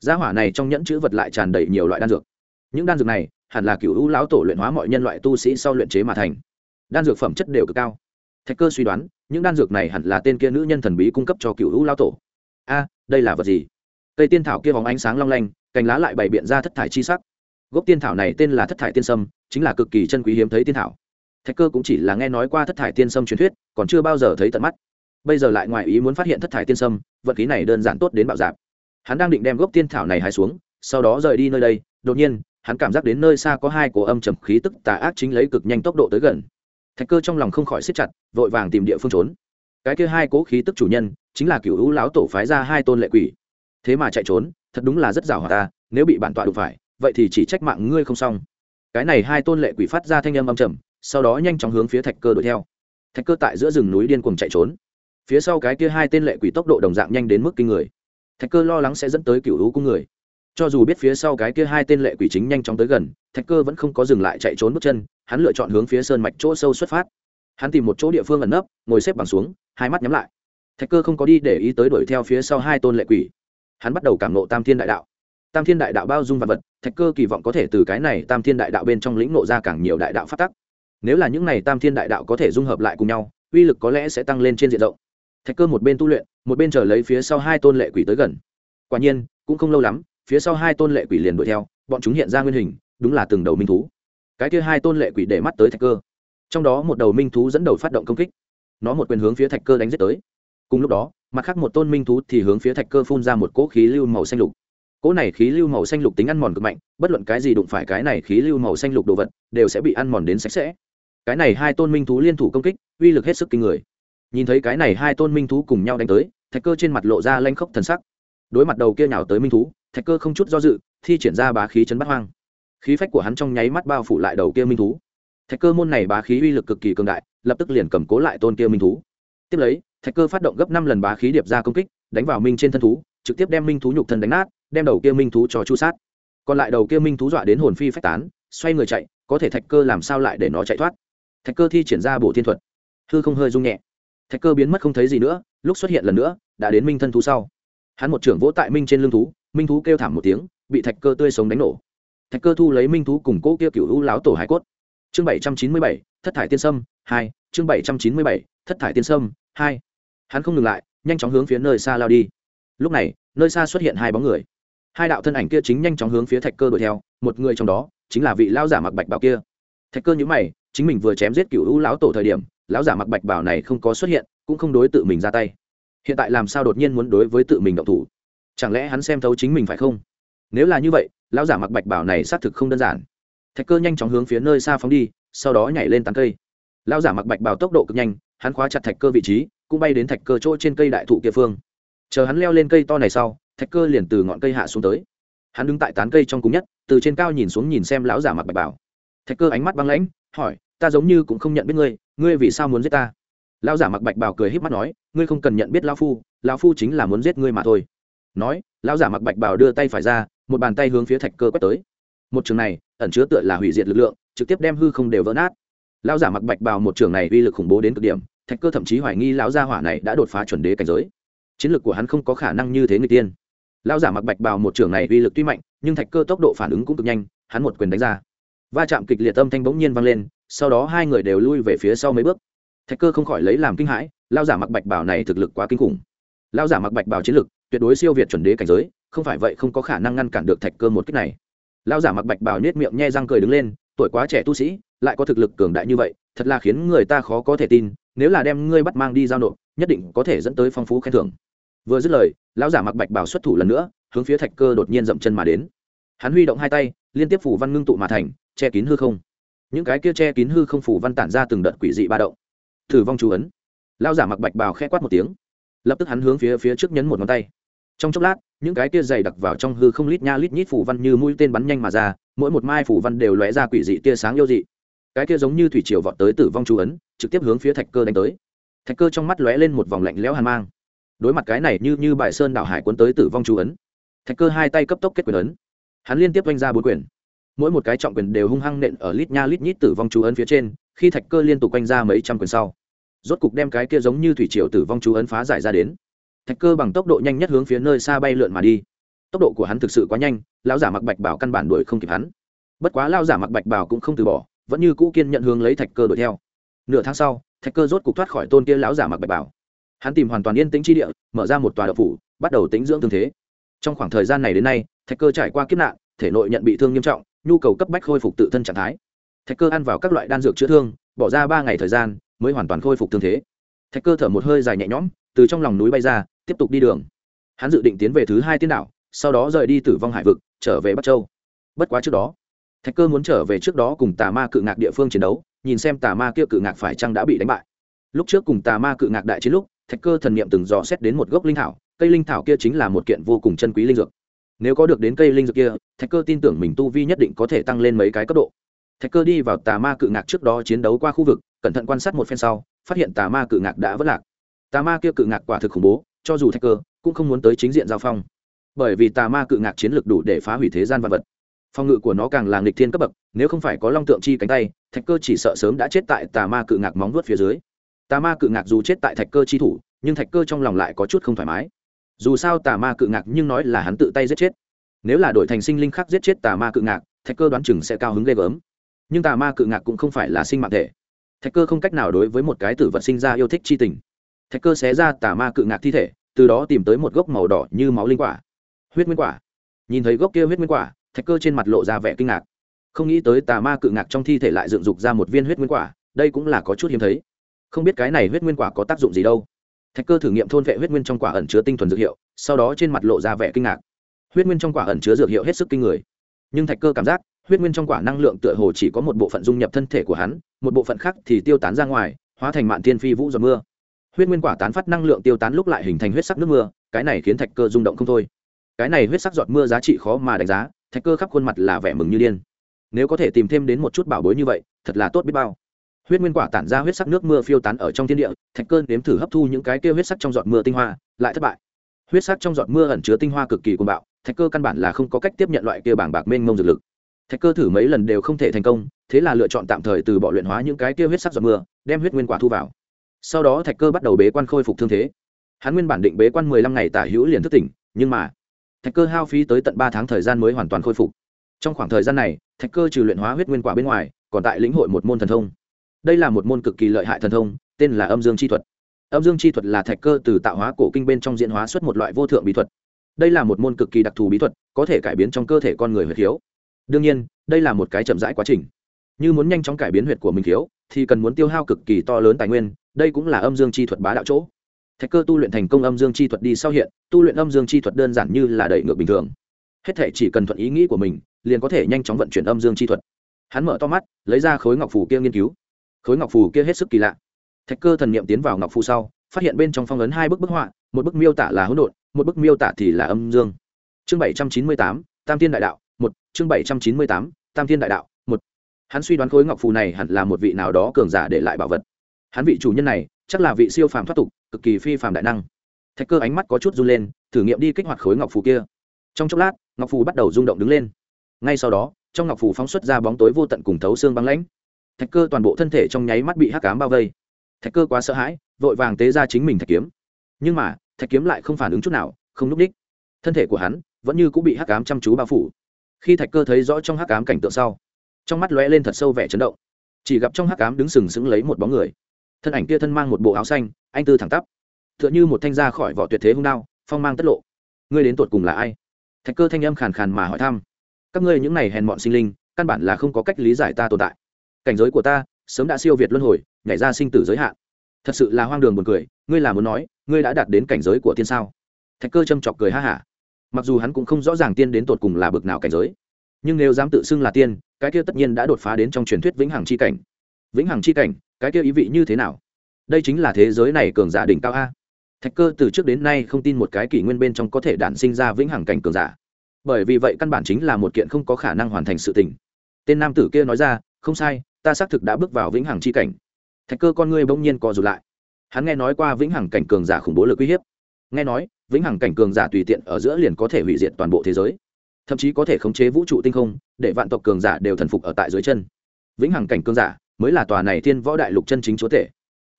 Gia hỏa này trong nhẫn chữ vật lại tràn đầy nhiều loại đan dược. Những đan dược này, hẳn là cựu u lão tổ luyện hóa mọi nhân loại tu sĩ sau luyện chế mà thành. Đan dược phẩm chất đều cực cao. Thạch cơ suy đoán, những đan dược này hẳn là tên kia nữ nhân thần bí cung cấp cho cựu u lão tổ. A, đây là vật gì? Cây tiên thảo kia vòng ánh sáng long lanh, cành lá lại bày biện ra thất thải chi sắc. Gốc tiên thảo này tên là thất thải tiên sâm, chính là cực kỳ chân quý hiếm thấy tiên thảo. Thạch cơ cũng chỉ là nghe nói qua thất thải tiên sâm truyền thuyết, còn chưa bao giờ thấy tận mắt. Bây giờ lại ngoài ý muốn phát hiện thất thải tiên sâm, vật khí này đơn giản tốt đến bạo dạp. Hắn đang định đem gốc tiên thảo này hái xuống, sau đó rời đi nơi đây, đột nhiên, hắn cảm giác đến nơi xa có hai cổ âm trầm khí tức tà ác chính lấy cực nhanh tốc độ tới gần. Thạch cơ trong lòng không khỏi siết chặt, vội vàng tìm địa phương trốn. Cái kia hai cố khí tức chủ nhân, chính là cựu hữu lão tổ phái ra hai tôn lệ quỷ thế mà chạy trốn, thật đúng là rất giàu hòa ta, nếu bị bản tọa đụng phải, vậy thì chỉ trách mạng ngươi không xong. Cái này hai tôn lệ quỷ phát ra thanh âm âm trầm, sau đó nhanh chóng hướng phía thạch cơ đuổi theo. Thạch cơ tại giữa rừng núi điên cuồng chạy trốn. Phía sau cái kia hai tên lệ quỷ tốc độ đồng dạng nhanh đến mức kinh người. Thạch cơ lo lắng sẽ dẫn tới cựu hữu cung người. Cho dù biết phía sau cái kia hai tên lệ quỷ chính nhanh chóng tới gần, thạch cơ vẫn không có dừng lại chạy trốn bước chân, hắn lựa chọn hướng phía sơn mạch chỗ sâu xuất phát. Hắn tìm một chỗ địa phương ẩn nấp, ngồi xếp bằng xuống, hai mắt nhắm lại. Thạch cơ không có đi để ý tới đuổi theo phía sau hai tôn lệ quỷ hắn bắt đầu cảm nộ tam thiên đại đạo. Tam thiên đại đạo bao dung vật vật, thạch cơ kỳ vọng có thể từ cái này tam thiên đại đạo bên trong lĩnh nộ ra càng nhiều đại đạo phát tắc. Nếu là những này tam thiên đại đạo có thể dung hợp lại cùng nhau, uy lực có lẽ sẽ tăng lên trên diện rộng. Thạch cơ một bên tu luyện, một bên chờ lấy phía sau hai tôn lệ quỷ tới gần. Quả nhiên, cũng không lâu lắm, phía sau hai tôn lệ quỷ liền đuổi theo, bọn chúng hiện ra nguyên hình, đúng là từng đầu minh thú. Cái kia hai tôn lệ quỷ để mắt tới thạch cơ. Trong đó một đầu minh thú dẫn đầu phát động công kích. Nó một quyền hướng phía thạch cơ đánh giết tới. Cùng lúc đó mặt khác một tôn minh thú thì hướng phía thạch cơ phun ra một cỗ khí lưu màu xanh lục. Cỗ này khí lưu màu xanh lục tính ăn mòn cực mạnh, bất luận cái gì đụng phải cái này khí lưu màu xanh lục đồ vật, đều sẽ bị ăn mòn đến sạch sẽ. Cái này hai tôn minh thú liên thủ công kích, uy lực hết sức kinh người. Nhìn thấy cái này hai tôn minh thú cùng nhau đánh tới, thạch cơ trên mặt lộ ra lanh khốc thần sắc. Đối mặt đầu kia nhào tới minh thú, thạch cơ không chút do dự, thi triển ra bá khí chấn bắt hoang. Khí phách của hắn trong nháy mắt bao phủ lại đầu kia minh thú. Thạch cơ môn này bá khí uy lực cực kỳ cường đại, lập tức liền cầm cố lại tôn kia minh thú. Tiếp lấy thạch cơ phát động gấp năm lần bá khí điệp ra công kích, đánh vào minh trên thân thú, trực tiếp đem minh thú nhục thân đánh nát, đem đầu kia minh thú cho chu sát. Còn lại đầu kia minh thú dọa đến hồn phi phách tán, xoay người chạy, có thể thạch cơ làm sao lại để nó chạy thoát? Thạch cơ thi triển ra bổ thiên thuật. Hư không hơi rung nhẹ. Thạch cơ biến mất không thấy gì nữa, lúc xuất hiện lần nữa, đã đến minh thân thú sau. Hắn một trưởng vỗ tại minh trên lưng thú, minh thú kêu thảm một tiếng, bị thạch cơ tươi sống đánh nổ. Thạch cơ thu lấy minh thú cùng cỗ kia cựu hữu láo tổ hải cốt. Chương bảy trăm chín mươi bảy, thất thải tiên sâm, hai, chương bảy trăm chín mươi bảy, thất thải tiên sâm, hai hắn không ngừng lại, nhanh chóng hướng phía nơi xa lao đi. Lúc này, nơi xa xuất hiện hai bóng người. Hai đạo thân ảnh kia chính nhanh chóng hướng phía thạch cơ đuổi theo, một người trong đó chính là vị lao giả mặc bạch bảo kia. Thạch cơ nhữ mày, chính mình vừa chém giết cựu hữu lão tổ thời điểm, lão giả mặc bạch bảo này không có xuất hiện, cũng không đối tự mình ra tay. Hiện tại làm sao đột nhiên muốn đối với tự mình động thủ? Chẳng lẽ hắn xem thấu chính mình phải không? Nếu là như vậy, lão giả mặc bạch bảo này xác thực không đơn giản. Thạch cơ nhanh chóng hướng phía nơi xa phóng đi, sau đó nhảy lên tán cây. Lão giả mặc bạch bảo tốc độ cực nhanh, hắn khóa chặt thạch cơ vị trí cũng bay đến thạch cơ chỗ trên cây đại thụ kia phương. Chờ hắn leo lên cây to này sau, thạch cơ liền từ ngọn cây hạ xuống tới. Hắn đứng tại tán cây trong cùng nhất, từ trên cao nhìn xuống nhìn xem lão giả mặc bạch bảo. Thạch cơ ánh mắt băng lãnh, hỏi, ta giống như cũng không nhận biết ngươi ngươi vì sao muốn giết ta? Lão giả mặc bạch bảo cười híp mắt nói, ngươi không cần nhận biết lão phu lão phu chính là muốn giết ngươi mà thôi. Nói, lão giả mặc bạch bảo đưa tay phải ra, một bàn tay hướng phía thạch cơ quét tới. Một trường này, ẩn chứa tựa là hủy diệt lực lượng, trực tiếp đem hư không đều vỡ nát. Lão giả mặc bạch bảo một trường này uy lực khủng bố đến cực điểm thạch cơ thậm chí hoài nghi lão gia hỏa này đã đột phá chuẩn đế cảnh giới. Chiến lược của hắn không có khả năng như thế người tiên. Lão giả mặc bạch bào một trường này uy lực tuy mạnh, nhưng thạch cơ tốc độ phản ứng cũng cực nhanh, hắn một quyền đánh ra. Va chạm kịch liệt âm thanh bỗng nhiên vang lên, sau đó hai người đều lui về phía sau mấy bước. Thạch cơ không khỏi lấy làm kinh hãi, Lão giả mặc bạch bào này thực lực quá kinh khủng. Lão giả mặc bạch bào chiến lực, tuyệt đối siêu việt chuẩn đế cảnh giới, không phải vậy không có khả năng ngăn cản được thạch cơ một cách này. Lão giả mặc bạch bào nhét miệng nhe răng cười đứng lên, tuổi quá trẻ tu sĩ, lại có thực lực cường đại như vậy, thật là khiến người ta khó có thể tin nếu là đem ngươi bắt mang đi giao nộp, nhất định có thể dẫn tới phong phú khen thưởng. Vừa dứt lời, lão giả mặc bạch bảo xuất thủ lần nữa, hướng phía thạch cơ đột nhiên dậm chân mà đến. Hắn huy động hai tay, liên tiếp phủ văn ngưng tụ mà thành, che kín hư không. Những cái kia che kín hư không phủ văn tản ra từng đợt quỷ dị ba động. Thử vong chú ấn. Lao giả mặc bạch bào khẽ quát một tiếng. Lập tức hắn hướng phía phía trước nhấn một ngón tay. Trong chốc lát, những cái kia dày đặc vào trong hư không lít nha lít nhít phủ văn như mũi tên bắn nhanh mà ra, mỗi một mai phủ văn đều lóe ra quỷ dị tia sáng yêu dị. Cái kia giống như thủy triều vọt tới tử vong chú ấn trực tiếp hướng phía thạch cơ đánh tới. Thạch cơ trong mắt lóe lên một vòng lạnh lẽo hàn mang. Đối mặt cái này như như bài sơn đảo hải cuốn tới tử vong chú ấn, thạch cơ hai tay cấp tốc kết quyền ấn. Hắn liên tiếp oanh ra bốn quyền. Mỗi một cái trọng quyền đều hung hăng nện ở lít nha lít nhít tử vong chú ấn phía trên, khi thạch cơ liên tục quanh ra mấy trăm quyền sau, rốt cục đem cái kia giống như thủy triều tử vong chú ấn phá giải ra đến. Thạch cơ bằng tốc độ nhanh nhất hướng phía nơi xa bay lượn mà đi. Tốc độ của hắn thực sự quá nhanh, lão giả mặc bạch bảo căn bản đuổi không kịp hắn. Bất quá lao giả mặc bạch bảo cũng không từ bỏ, vẫn như cũ kiên nhận hướng lấy thạch cơ đuổi theo nửa tháng sau, thạch cơ rốt cục thoát khỏi tôn kia lão giả mặc bạch bảo. Hắn tìm hoàn toàn yên tĩnh chi địa, mở ra một tòa đậu phủ, bắt đầu tĩnh dưỡng tương thế. Trong khoảng thời gian này đến nay, thạch cơ trải qua kiếp nạn, thể nội nhận bị thương nghiêm trọng, nhu cầu cấp bách khôi phục tự thân trạng thái. Thạch cơ ăn vào các loại đan dược chữa thương, bỏ ra ba ngày thời gian, mới hoàn toàn khôi phục thương thế. Thạch cơ thở một hơi dài nhẹ nhõm, từ trong lòng núi bay ra, tiếp tục đi đường. Hắn dự định tiến về thứ hai tiên đảo, sau đó rời đi tử vong hải vực, trở về bắc châu. Bất quá trước đó thạch cơ muốn trở về trước đó cùng tà ma cự ngạc địa phương chiến đấu, nhìn xem tà ma kia cự ngạc phải chăng đã bị đánh bại. Lúc trước cùng tà ma cự ngạc đại chiến lúc, thạch cơ thần niệm từng dò xét đến một gốc linh thảo, cây linh thảo kia chính là một kiện vô cùng chân quý linh dược. Nếu có được đến cây linh dược kia, thạch cơ tin tưởng mình tu vi nhất định có thể tăng lên mấy cái cấp độ. Thạch cơ đi vào tà ma cự ngạc trước đó chiến đấu qua khu vực, cẩn thận quan sát một phen sau, phát hiện tà ma cự ngạc đã vất lạc. Tà ma kia cự ngạc quả thực khủng bố, cho dù thạch cơ cũng không muốn tới chính diện giao phong. Bởi vì tà ma cự ngạc chiến lược đủ để phá hủy thế gian vật vật phòng ngự của nó càng là nghịch thiên cấp bậc, nếu không phải có long tượng chi cánh tay, thạch cơ chỉ sợ sớm đã chết tại tà ma cự ngạc móng vuốt phía dưới. Tà ma cự ngạc dù chết tại thạch cơ chi thủ, nhưng thạch cơ trong lòng lại có chút không thoải mái. Dù sao tà ma cự ngạc nhưng nói là hắn tự tay giết chết. Nếu là đổi thành sinh linh khác giết chết tà ma cự ngạc, thạch cơ đoán chừng sẽ cao hứng ghê gớm. Nhưng tà ma cự ngạc cũng không phải là sinh mạng thể. Thạch cơ không cách nào đối với một cái tử vật sinh ra yêu thích c h i tình. Thạch cơ xé ra tà ma cự ngạc thi thể, từ đó tìm tới một gốc màu đỏ như máu linh quả. Huyết nguyên quả. Nhìn thấy gốc kia huyết nguyên quả thạch cơ trên mặt lộ ra vẻ kinh ngạc. Không nghĩ tới tà ma cự ngạc trong thi thể lại dựng dục ra một viên huyết nguyên quả, đây cũng là có chút hiếm thấy. Không biết cái này huyết nguyên quả có tác dụng gì đâu. Thạch cơ thử nghiệm thôn vệ huyết nguyên trong quả ẩn chứa tinh thuần dược hiệu, sau đó trên mặt lộ ra vẻ kinh ngạc. Huyết nguyên trong quả ẩn chứa dược hiệu hết sức kinh người. Nhưng thạch cơ cảm giác, huyết nguyên trong quả năng lượng tựa hồ chỉ có một bộ phận dung nhập thân thể của hắn, một bộ phận khác thì tiêu tán ra ngoài, hóa thành mạn thiên phi vũ giọt mưa. Huyết nguyên quả tán phát năng lượng tiêu tán lúc lại hình thành huyết sắc nước mưa, cái này khiến thạch cơ rung động không thôi. Cái này huyết sắc giọt mưa giá trị khó mà đánh giá thạch cơ khắp khuôn mặt là vẻ mừng như điên. Nếu có thể tìm thêm đến một chút bảo bối như vậy, thật là tốt biết bao. Huyết nguyên quả tản ra huyết sắc nước mưa phiêu tán ở trong thiên địa, thạch cơ nếm thử hấp thu những cái kia huyết sắc trong giọt mưa tinh hoa, lại thất bại. Huyết sắc trong giọt mưa ẩn chứa tinh hoa cực kỳ cuồng bạo, thạch cơ căn bản là không có cách tiếp nhận loại kia bảng bạc mênh mông dược lực. Thạch cơ thử mấy lần đều không thể thành công, thế là lựa chọn tạm thời từ bỏ luyện hóa những cái kia huyết sắc giọt mưa, đem huyết nguyên quả thu vào. Sau đó thạch cơ bắt đầu bế quan khôi phục thương thế. Hắn nguyên bản định bế quan mười lăm ngày tả hữu liền thức tỉnh, nhưng mà thạch cơ hao phí tới tận ba tháng thời gian mới hoàn toàn khôi phục. Trong khoảng thời gian này, thạch cơ trừ luyện hóa huyết nguyên quả bên ngoài, còn tại lĩnh hội một môn thần thông. Đây là một môn cực kỳ lợi hại thần thông, tên là âm dương chi thuật. Âm dương chi thuật là thạch cơ từ tạo hóa cổ kinh bên trong diễn hóa xuất một loại vô thượng bí thuật. Đây là một môn cực kỳ đặc thù bí thuật, có thể cải biến trong cơ thể con người huyệt khiếu. Đương nhiên, đây là một cái chậm rãi quá trình. Như muốn nhanh chóng cải biến huyệt của mình khiếu, thì cần muốn tiêu hao cực kỳ to lớn tài nguyên, đây cũng là âm dương chi thuật bá đạo chỗ thạch cơ tu luyện thành công âm dương chi thuật đi sau hiện, tu luyện âm dương chi thuật đơn giản như là đẩy ngược bình thường. Hết thể chỉ cần thuận ý nghĩ của mình, liền có thể nhanh chóng vận chuyển âm dương chi thuật. Hắn mở to mắt, lấy ra khối ngọc phù kia nghiên cứu. Khối ngọc phù kia hết sức kỳ lạ. Thạch cơ thần n i ệ m tiến vào ngọc phù sau, phát hiện bên trong phong ấn hai bức bức họa, một bức miêu tả là hỗn độn, một bức miêu tả thì là âm dương. Chương bảy trăm chín mươi tám, tam thiên đại đạo, một, chương bảy trăm chín mươi tám, tam thiên đại đạo, một. Hắn suy đoán khối ngọc phù này hẳn là một vị nào đó cường giả để lại bảo vật. Hắn vị chủ nhân này, chắc là vị siêu phàm thoát tục cực kỳ phi phàm đại năng. Thạch cơ ánh mắt có chút run lên, thử nghiệm đi kích hoạt khối ngọc phù kia. Trong chốc lát, ngọc phù bắt đầu rung động đứng lên. Ngay sau đó, trong ngọc phù phóng xuất ra bóng tối vô tận cùng thấu xương băng lãnh. Thạch cơ toàn bộ thân thể trong nháy mắt bị hắc cám bao vây. Thạch cơ quá sợ hãi, vội vàng tế ra chính mình thạch kiếm. Nhưng mà, thạch kiếm lại không phản ứng chút nào, không lúc đích. Thân thể của hắn vẫn như cũng bị hắc cám chăm chú bao phủ. Khi thạch cơ thấy rõ trong hắc cám cảnh tượng sau, trong mắt lóe lên thật sâu vẻ chấn động. Chỉ gặp trong hắc cám đứng sừng sững lấy một bóng người thân ảnh kia thân mang một bộ áo xanh, anh tư thẳng tắp t h ư ợ n h ư một thanh ra khỏi vỏ tuyệt thế hung đao, phong mang tất lộ. Ngươi đến tột cùng là ai? Thạch cơ thanh âm khàn khàn mà hỏi thăm. Các ngươi những này hèn mọn sinh linh, căn bản là không có cách lý giải ta tồn tại. Cảnh giới của ta, sớm đã siêu việt luân hồi, nhảy ra sinh tử giới hạn. Thật sự là hoang đường buồn cười, ngươi là muốn nói, ngươi đã đạt đến cảnh giới của tiên sao? Thạch cơ châm chọc cười ha hả. Mặc dù hắn cũng không rõ ràng tiên đến tột cùng là bực nào cảnh giới, nhưng nếu dám tự xưng là tiên, cái kia tất nhiên đã đột phá đến trong truyền thuyết vĩnh hằng c h i cảnh vĩnh hằng c h i cảnh, cái kia ý vị như thế nào? Đây chính là thế giới này cường giả đỉnh cao a. Thạch cơ từ trước đến nay không tin một cái kỷ nguyên bên trong có thể đản sinh ra vĩnh hằng cảnh cường giả. Bởi vì vậy căn bản chính là một kiện không có khả năng hoàn thành sự tình. Tên nam tử kia nói ra, không sai, ta xác thực đã bước vào vĩnh hằng c h i cảnh. Thạch cơ con ngươi bỗng nhiên co rụt lại. Hắn nghe nói qua vĩnh hằng cảnh cường giả khủng bố lực uy hiếp. Nghe nói, vĩnh hằng cảnh cường giả tùy tiện ở giữa liền có thể hủy diệt toàn bộ thế giới. Thậm chí có thể khống chế vũ trụ tinh không, để vạn tộc cường giả đều thần phục ở tại dưới chân. Vĩnh hằng cảnh cường giả mới là tòa này thiên võ đại lục chân chính chúa tể.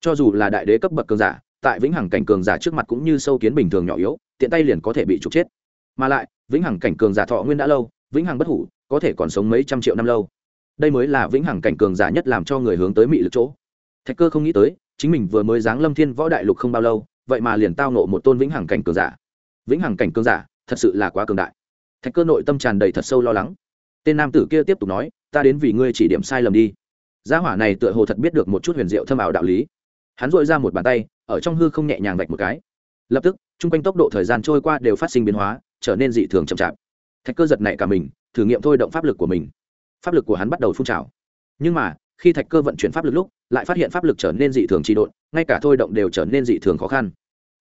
Cho dù là đại đế cấp bậc cường giả, tại vĩnh hằng cảnh cường giả trước mặt cũng như sâu kiến bình thường nhỏ yếu, tiện tay liền có thể bị trục chết. Mà lại, vĩnh hằng cảnh cường giả thọ nguyên đã lâu, vĩnh hằng bất hủ, có thể còn sống mấy trăm triệu năm lâu. Đây mới là vĩnh hằng cảnh cường giả nhất làm cho người hướng tới mị lực chỗ. Thạch cơ không nghĩ tới, chính mình vừa mới giáng lâm thiên võ đại lục không bao lâu, vậy mà liền tao nộ một tôn vĩnh hằng cảnh cường giả. Vĩnh hằng cảnh cường giả, thật sự là quá cường đại. Thạch cơ nội tâm tràn đầy thật sâu lo lắng. Tên nam tử kia tiếp tục nói, ta đến vì ngươi chỉ điểm sai lầm đi gia hỏa này tựa hồ thật biết được một chút huyền diệu thâm ảo đạo lý. Hắn dội ra một bàn tay, ở trong hư không nhẹ nhàng vạch một cái. Lập tức, chung quanh tốc độ thời gian trôi qua đều phát sinh biến hóa, trở nên dị thường chậm chạp. Thạch cơ giật này cả mình, thử nghiệm thôi động pháp lực của mình. Pháp lực của hắn bắt đầu phun trào. Nhưng mà, khi thạch cơ vận chuyển pháp lực lúc, lại phát hiện pháp lực trở nên dị thường trị độn, ngay cả thôi động đều trở nên dị thường khó khăn.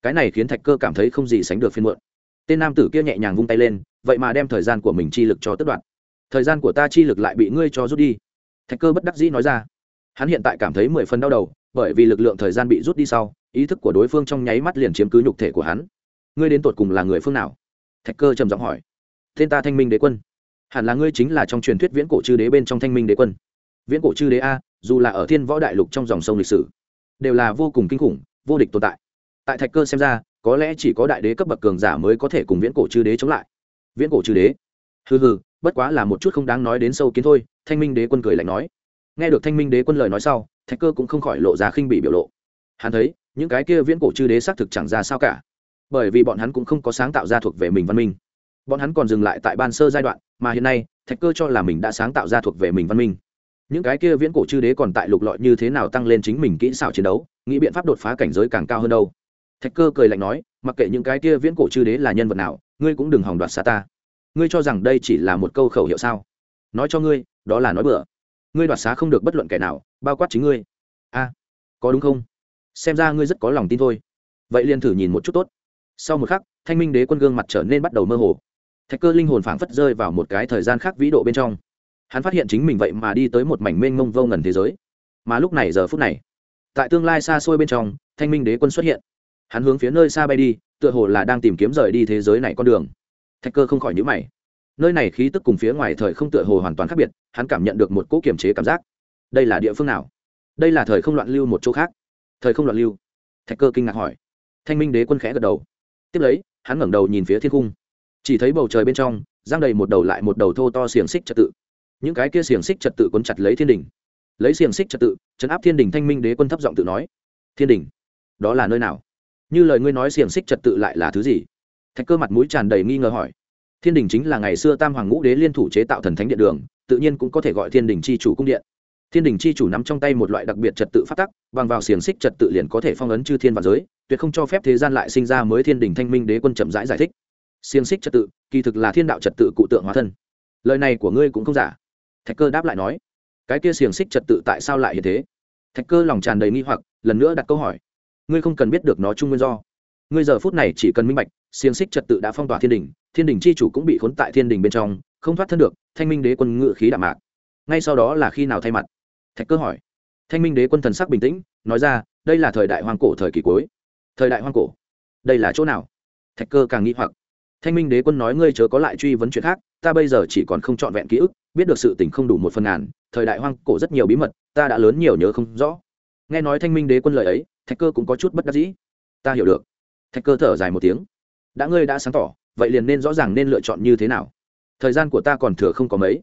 Cái này khiến thạch cơ cảm thấy không gì sánh được phiên muộn. Tên nam tử kia nhẹ nhàng vung tay lên, vậy mà đem thời gian của mình chi lực cho tất đoạn thời gian của ta chi lực lại bị ngươi cho rút đi thạch cơ bất đắc dĩ nói ra. Hắn hiện tại cảm thấy mười phần đau đầu, bởi vì lực lượng thời gian bị rút đi sau, ý thức của đối phương trong nháy mắt liền chiếm cứ nhục thể của hắn. Ngươi đến tột cùng là người phương nào? Thạch cơ trầm giọng hỏi. Tên ta thanh minh đế quân. Hẳn là ngươi chính là trong truyền thuyết viễn cổ chư đế bên trong thanh minh đế quân. Viễn cổ chư đế a, dù là ở thiên võ đại lục trong dòng sông lịch sử, đều là vô cùng kinh khủng, vô địch tồn tại. Tại thạch cơ xem ra, có lẽ chỉ có đại đế cấp bậc cường giả mới có thể cùng viễn cổ chư đế chống lại. Viễn cổ chư đế? Hừ hừ, bất quá là một chút không đáng nói đến sâu kiến thôi thanh minh đế quân cười lạnh nói. Nghe được thanh minh đế quân lời nói sau, thạch cơ cũng không khỏi lộ ra khinh bị biểu lộ. Hắn thấy, những cái kia viễn cổ chư đế xác thực chẳng ra sao cả. Bởi vì bọn hắn cũng không có sáng tạo ra thuộc về mình văn minh. Bọn hắn còn dừng lại tại ban sơ giai đoạn, mà hiện nay, thạch cơ cho là mình đã sáng tạo ra thuộc về mình văn minh. Những cái kia viễn cổ chư đế còn tại lục lọi như thế nào tăng lên chính mình kỹ xảo chiến đấu, nghĩ biện pháp đột phá cảnh giới càng cao hơn đâu. Thạch cơ cười lạnh nói, mặc kệ những cái kia viễn cổ chư đế là nhân vật nào, ngươi cũng đừng hòng đoạt xa ta. Ngươi cho rằng đây chỉ là một câu khẩu hiệu sao? Nói cho ngươi đó là nói bừa. Ngươi đoạt xá không được bất luận kẻ nào, bao quát chính ngươi. A, có đúng không? Xem ra ngươi rất có lòng tin thôi. Vậy liền thử nhìn một chút tốt. Sau một khắc, thanh minh đế quân gương mặt trở nên bắt đầu mơ hồ. Thạch cơ linh hồn phảng phất rơi vào một cái thời gian khác vĩ độ bên trong. Hắn phát hiện chính mình vậy mà đi tới một mảnh mênh mông vô ngần thế giới. Mà lúc này giờ phút này, tại tương lai xa xôi bên trong, thanh minh đế quân xuất hiện. Hắn hướng phía nơi xa bay đi, tựa hồ là đang tìm kiếm rời đi thế giới này con đường. Thạch cơ không khỏi nhữ mày nơi này khí tức cùng phía ngoài thời không tựa hồ hoàn toàn khác biệt, hắn cảm nhận được một cỗ kiểm chế cảm giác. Đây là địa phương nào? Đây là thời không loạn lưu một chỗ khác. Thời không loạn lưu? Thạch cơ kinh ngạc hỏi. Thanh minh đế quân khẽ gật đầu. Tiếp lấy, hắn ngẩng đầu nhìn phía thiên cung chỉ thấy bầu trời bên trong, giang đầy một đầu lại một đầu thô to xiềng xích trật tự. Những cái kia xiềng xích trật tự quấn chặt lấy thiên đình lấy xiềng xích trật tự chấn áp thiên đình thanh minh đế quân thấp giọng tự nói. Thiên đình đó là nơi nào? Như lời ngươi nói xiềng xích trật tự lại là thứ gì? Thạch cơ mặt mũi tràn đầy nghi ngờ hỏi thiên đình chính là ngày xưa tam hoàng ngũ đế liên thủ chế tạo thần thánh điện đường tự nhiên cũng có thể gọi thiên đình c h i chủ cung điện. Thiên đình c h i chủ nắm trong tay một loại đặc biệt trật tự phát tắc bằng vào xiềng xích trật tự liền có thể phong ấn chư thiên và giới tuyệt không cho phép thế gian lại sinh ra mới thiên đình thanh minh đế quân chậm rãi giải, giải thích. Xiềng xích trật tự kỳ thực là thiên đạo trật tự cụ tượng hóa thân. Lời này của ngươi cũng không giả. Thạch cơ đáp lại nói cái kia xiềng xích trật tự tại sao lại như thế? Thạch cơ lòng tràn đầy nghi hoặc lần nữa đặt câu hỏi ngươi không cần biết được nó chung nguyên do. Ngươi giờ phút này chỉ cần minh bạch xiềng xích trật tự đã phong tỏa thiên đình thiên đình c h i chủ cũng bị khốn tại thiên đình bên trong, không thoát thân được, thanh minh đế quân ngự khí đạm mạc. Ngay sau đó là khi nào thay mặt? Thạch cơ hỏi. Thanh minh đế quân thần sắc bình tĩnh, nói ra, đây là thời đại hoang cổ thời kỳ cuối. Thời đại hoang cổ? Đây là chỗ nào? Thạch cơ càng nghĩ hoặc. Thanh minh đế quân nói, ngươi chớ có lại truy vấn chuyện khác, ta bây giờ chỉ còn không trọn vẹn ký ức, biết được sự tình không đủ một phần ngàn, thời đại hoang cổ rất nhiều bí mật, ta đã lớn nhiều nhớ không rõ. Nghe nói thanh minh đế quân lời ấy, thạch cơ cũng có chút bất đắc dĩ. Ta hiểu được. Thạch cơ thở dài một tiếng đã ngươi đã sáng tỏ, vậy liền nên rõ ràng nên lựa chọn như thế nào. Thời gian của ta còn thừa không có mấy.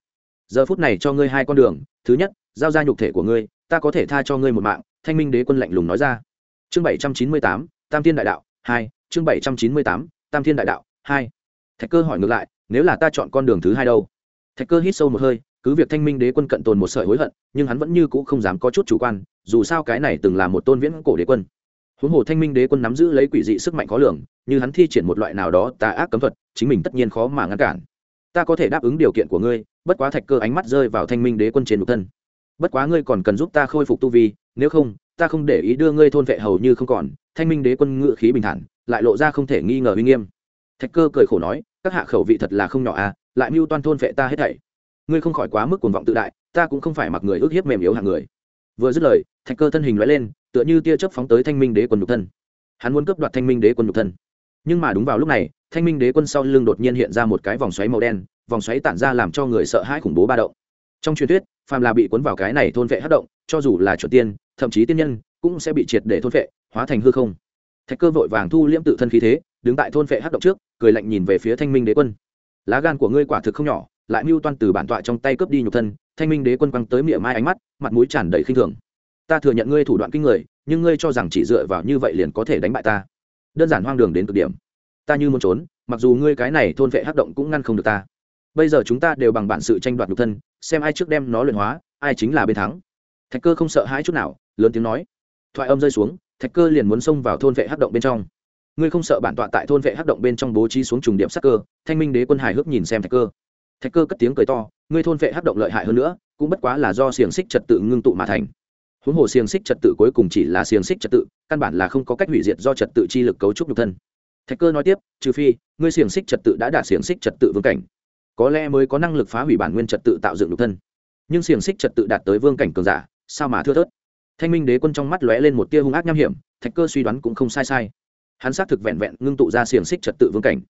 Giờ phút này cho ngươi hai con đường. Thứ nhất, giao ra nhục thể của ngươi, ta có thể tha cho ngươi một mạng, thanh minh đế quân lạnh lùng nói ra. Chương bảy trăm chín mươi tám, tam thiên đại đạo, hai. Chương bảy trăm chín mươi tám, tam thiên đại đạo, hai. Thạch cơ hỏi ngược lại, nếu là ta chọn con đường thứ hai đâu? Thạch cơ hít sâu một hơi, cứ việc thanh minh đế quân cận tồn một sợi hối hận, nhưng hắn vẫn như cũ không dám có chút chủ quan, dù sao cái này từng là một tôn viễn cổ đế quân huống hồ thanh minh đế quân nắm giữ lấy quỷ dị sức mạnh khó lường, như hắn thi triển một loại nào đó tà ác cấm thuật, chính mình tất nhiên khó mà ngăn cản. Ta có thể đáp ứng điều kiện của ngươi, bất quá thạch cơ ánh mắt rơi vào thanh minh đế quân trên một thân. Bất quá ngươi còn cần giúp ta khôi phục tu vi, nếu không, ta không để ý đưa ngươi thôn vệ hầu như không còn, thanh minh đế quân ngự khí bình thản, lại lộ ra không thể nghi ngờ uy nghiêm. Thạch cơ cười khổ nói, các hạ khẩu vị thật là không nhỏ à lại mưu toan thôn vệ ta hết thảy. Ngươi không khỏi quá mức cuồng vọng tự đại, ta cũng không phải mặc người ước hiếp mềm yếu hạng người. Vừa dứt lời, thạch cơ thân hình lóe lên tựa như tia chớp phóng tới thanh minh đế quân nhục thân. Hắn muốn cướp đoạt thanh minh đế quân nhục thân. Nhưng mà đúng vào lúc này, thanh minh đế quân sau lưng đột nhiên hiện ra một cái vòng xoáy màu đen, vòng xoáy tản ra làm cho người sợ hãi khủng bố ba động. Trong truyền thuyết, phàm là bị cuốn vào cái này thôn vệ hất động, cho dù là chuẩn tiên, thậm chí tiên nhân, cũng sẽ bị triệt để thôn vệ, hóa thành hư không. Thạch cơ vội vàng thu liễm tự thân khí thế, đứng tại thôn vệ hất động trước, cười lạnh nhìn về phía thanh minh đế quân. Lá gan của ngươi quả thực không nhỏ, lại mưu toan từ bản tọa trong tay cướp đi nhục thân, thanh minh đế quân quăng tới miệng mai ánh mắt, mặt mũi tràn đầy khinh thường ta thừa nhận ngươi thủ đoạn kinh người, nhưng ngươi cho rằng chỉ dựa vào như vậy liền có thể đánh bại ta. Đơn giản hoang đường đến cực điểm. Ta như muốn trốn, mặc dù ngươi cái này thôn vệ hắc động cũng ngăn không được ta. Bây giờ chúng ta đều bằng bản sự tranh đoạt nhục thân, xem ai trước đem nó luyện hóa, ai chính là bên thắng. Thạch cơ không sợ hãi chút nào, lớn tiếng nói. Thoại âm rơi xuống, thạch cơ liền muốn xông vào thôn vệ hắc động bên trong. Ngươi không sợ bản tọa tại thôn vệ hắc động bên trong bố trí xuống trùng điểm sắc cơ, thanh minh đế quân hài hước nhìn xem thạch cơ. Thạch cơ cất tiếng cười to, ngươi thôn vệ hắc động lợi hại hơn nữa, cũng bất quá là do xiềng xích trật tự ngưng tụ mà thành huống hồ xiềng xích trật tự cuối cùng chỉ là xiềng xích trật tự, căn bản là không có cách hủy diệt do trật tự chi lực cấu trúc nhục thân. Thạch cơ nói tiếp, trừ phi, ngươi xiềng xích trật tự đã đạt xiềng xích trật tự vương cảnh, có lẽ mới có năng lực phá hủy bản nguyên trật tự tạo dựng nhục thân. Nhưng xiềng xích trật tự đạt tới vương cảnh cường giả, sao mà thưa thớt? Thanh minh đế quân trong mắt lóe lên một tia hung ác nham hiểm, thạch cơ suy đoán cũng không sai sai. Hắn xác thực vẹn vẹn ngưng tụ ra xiềng xích trật tự vương cảnh.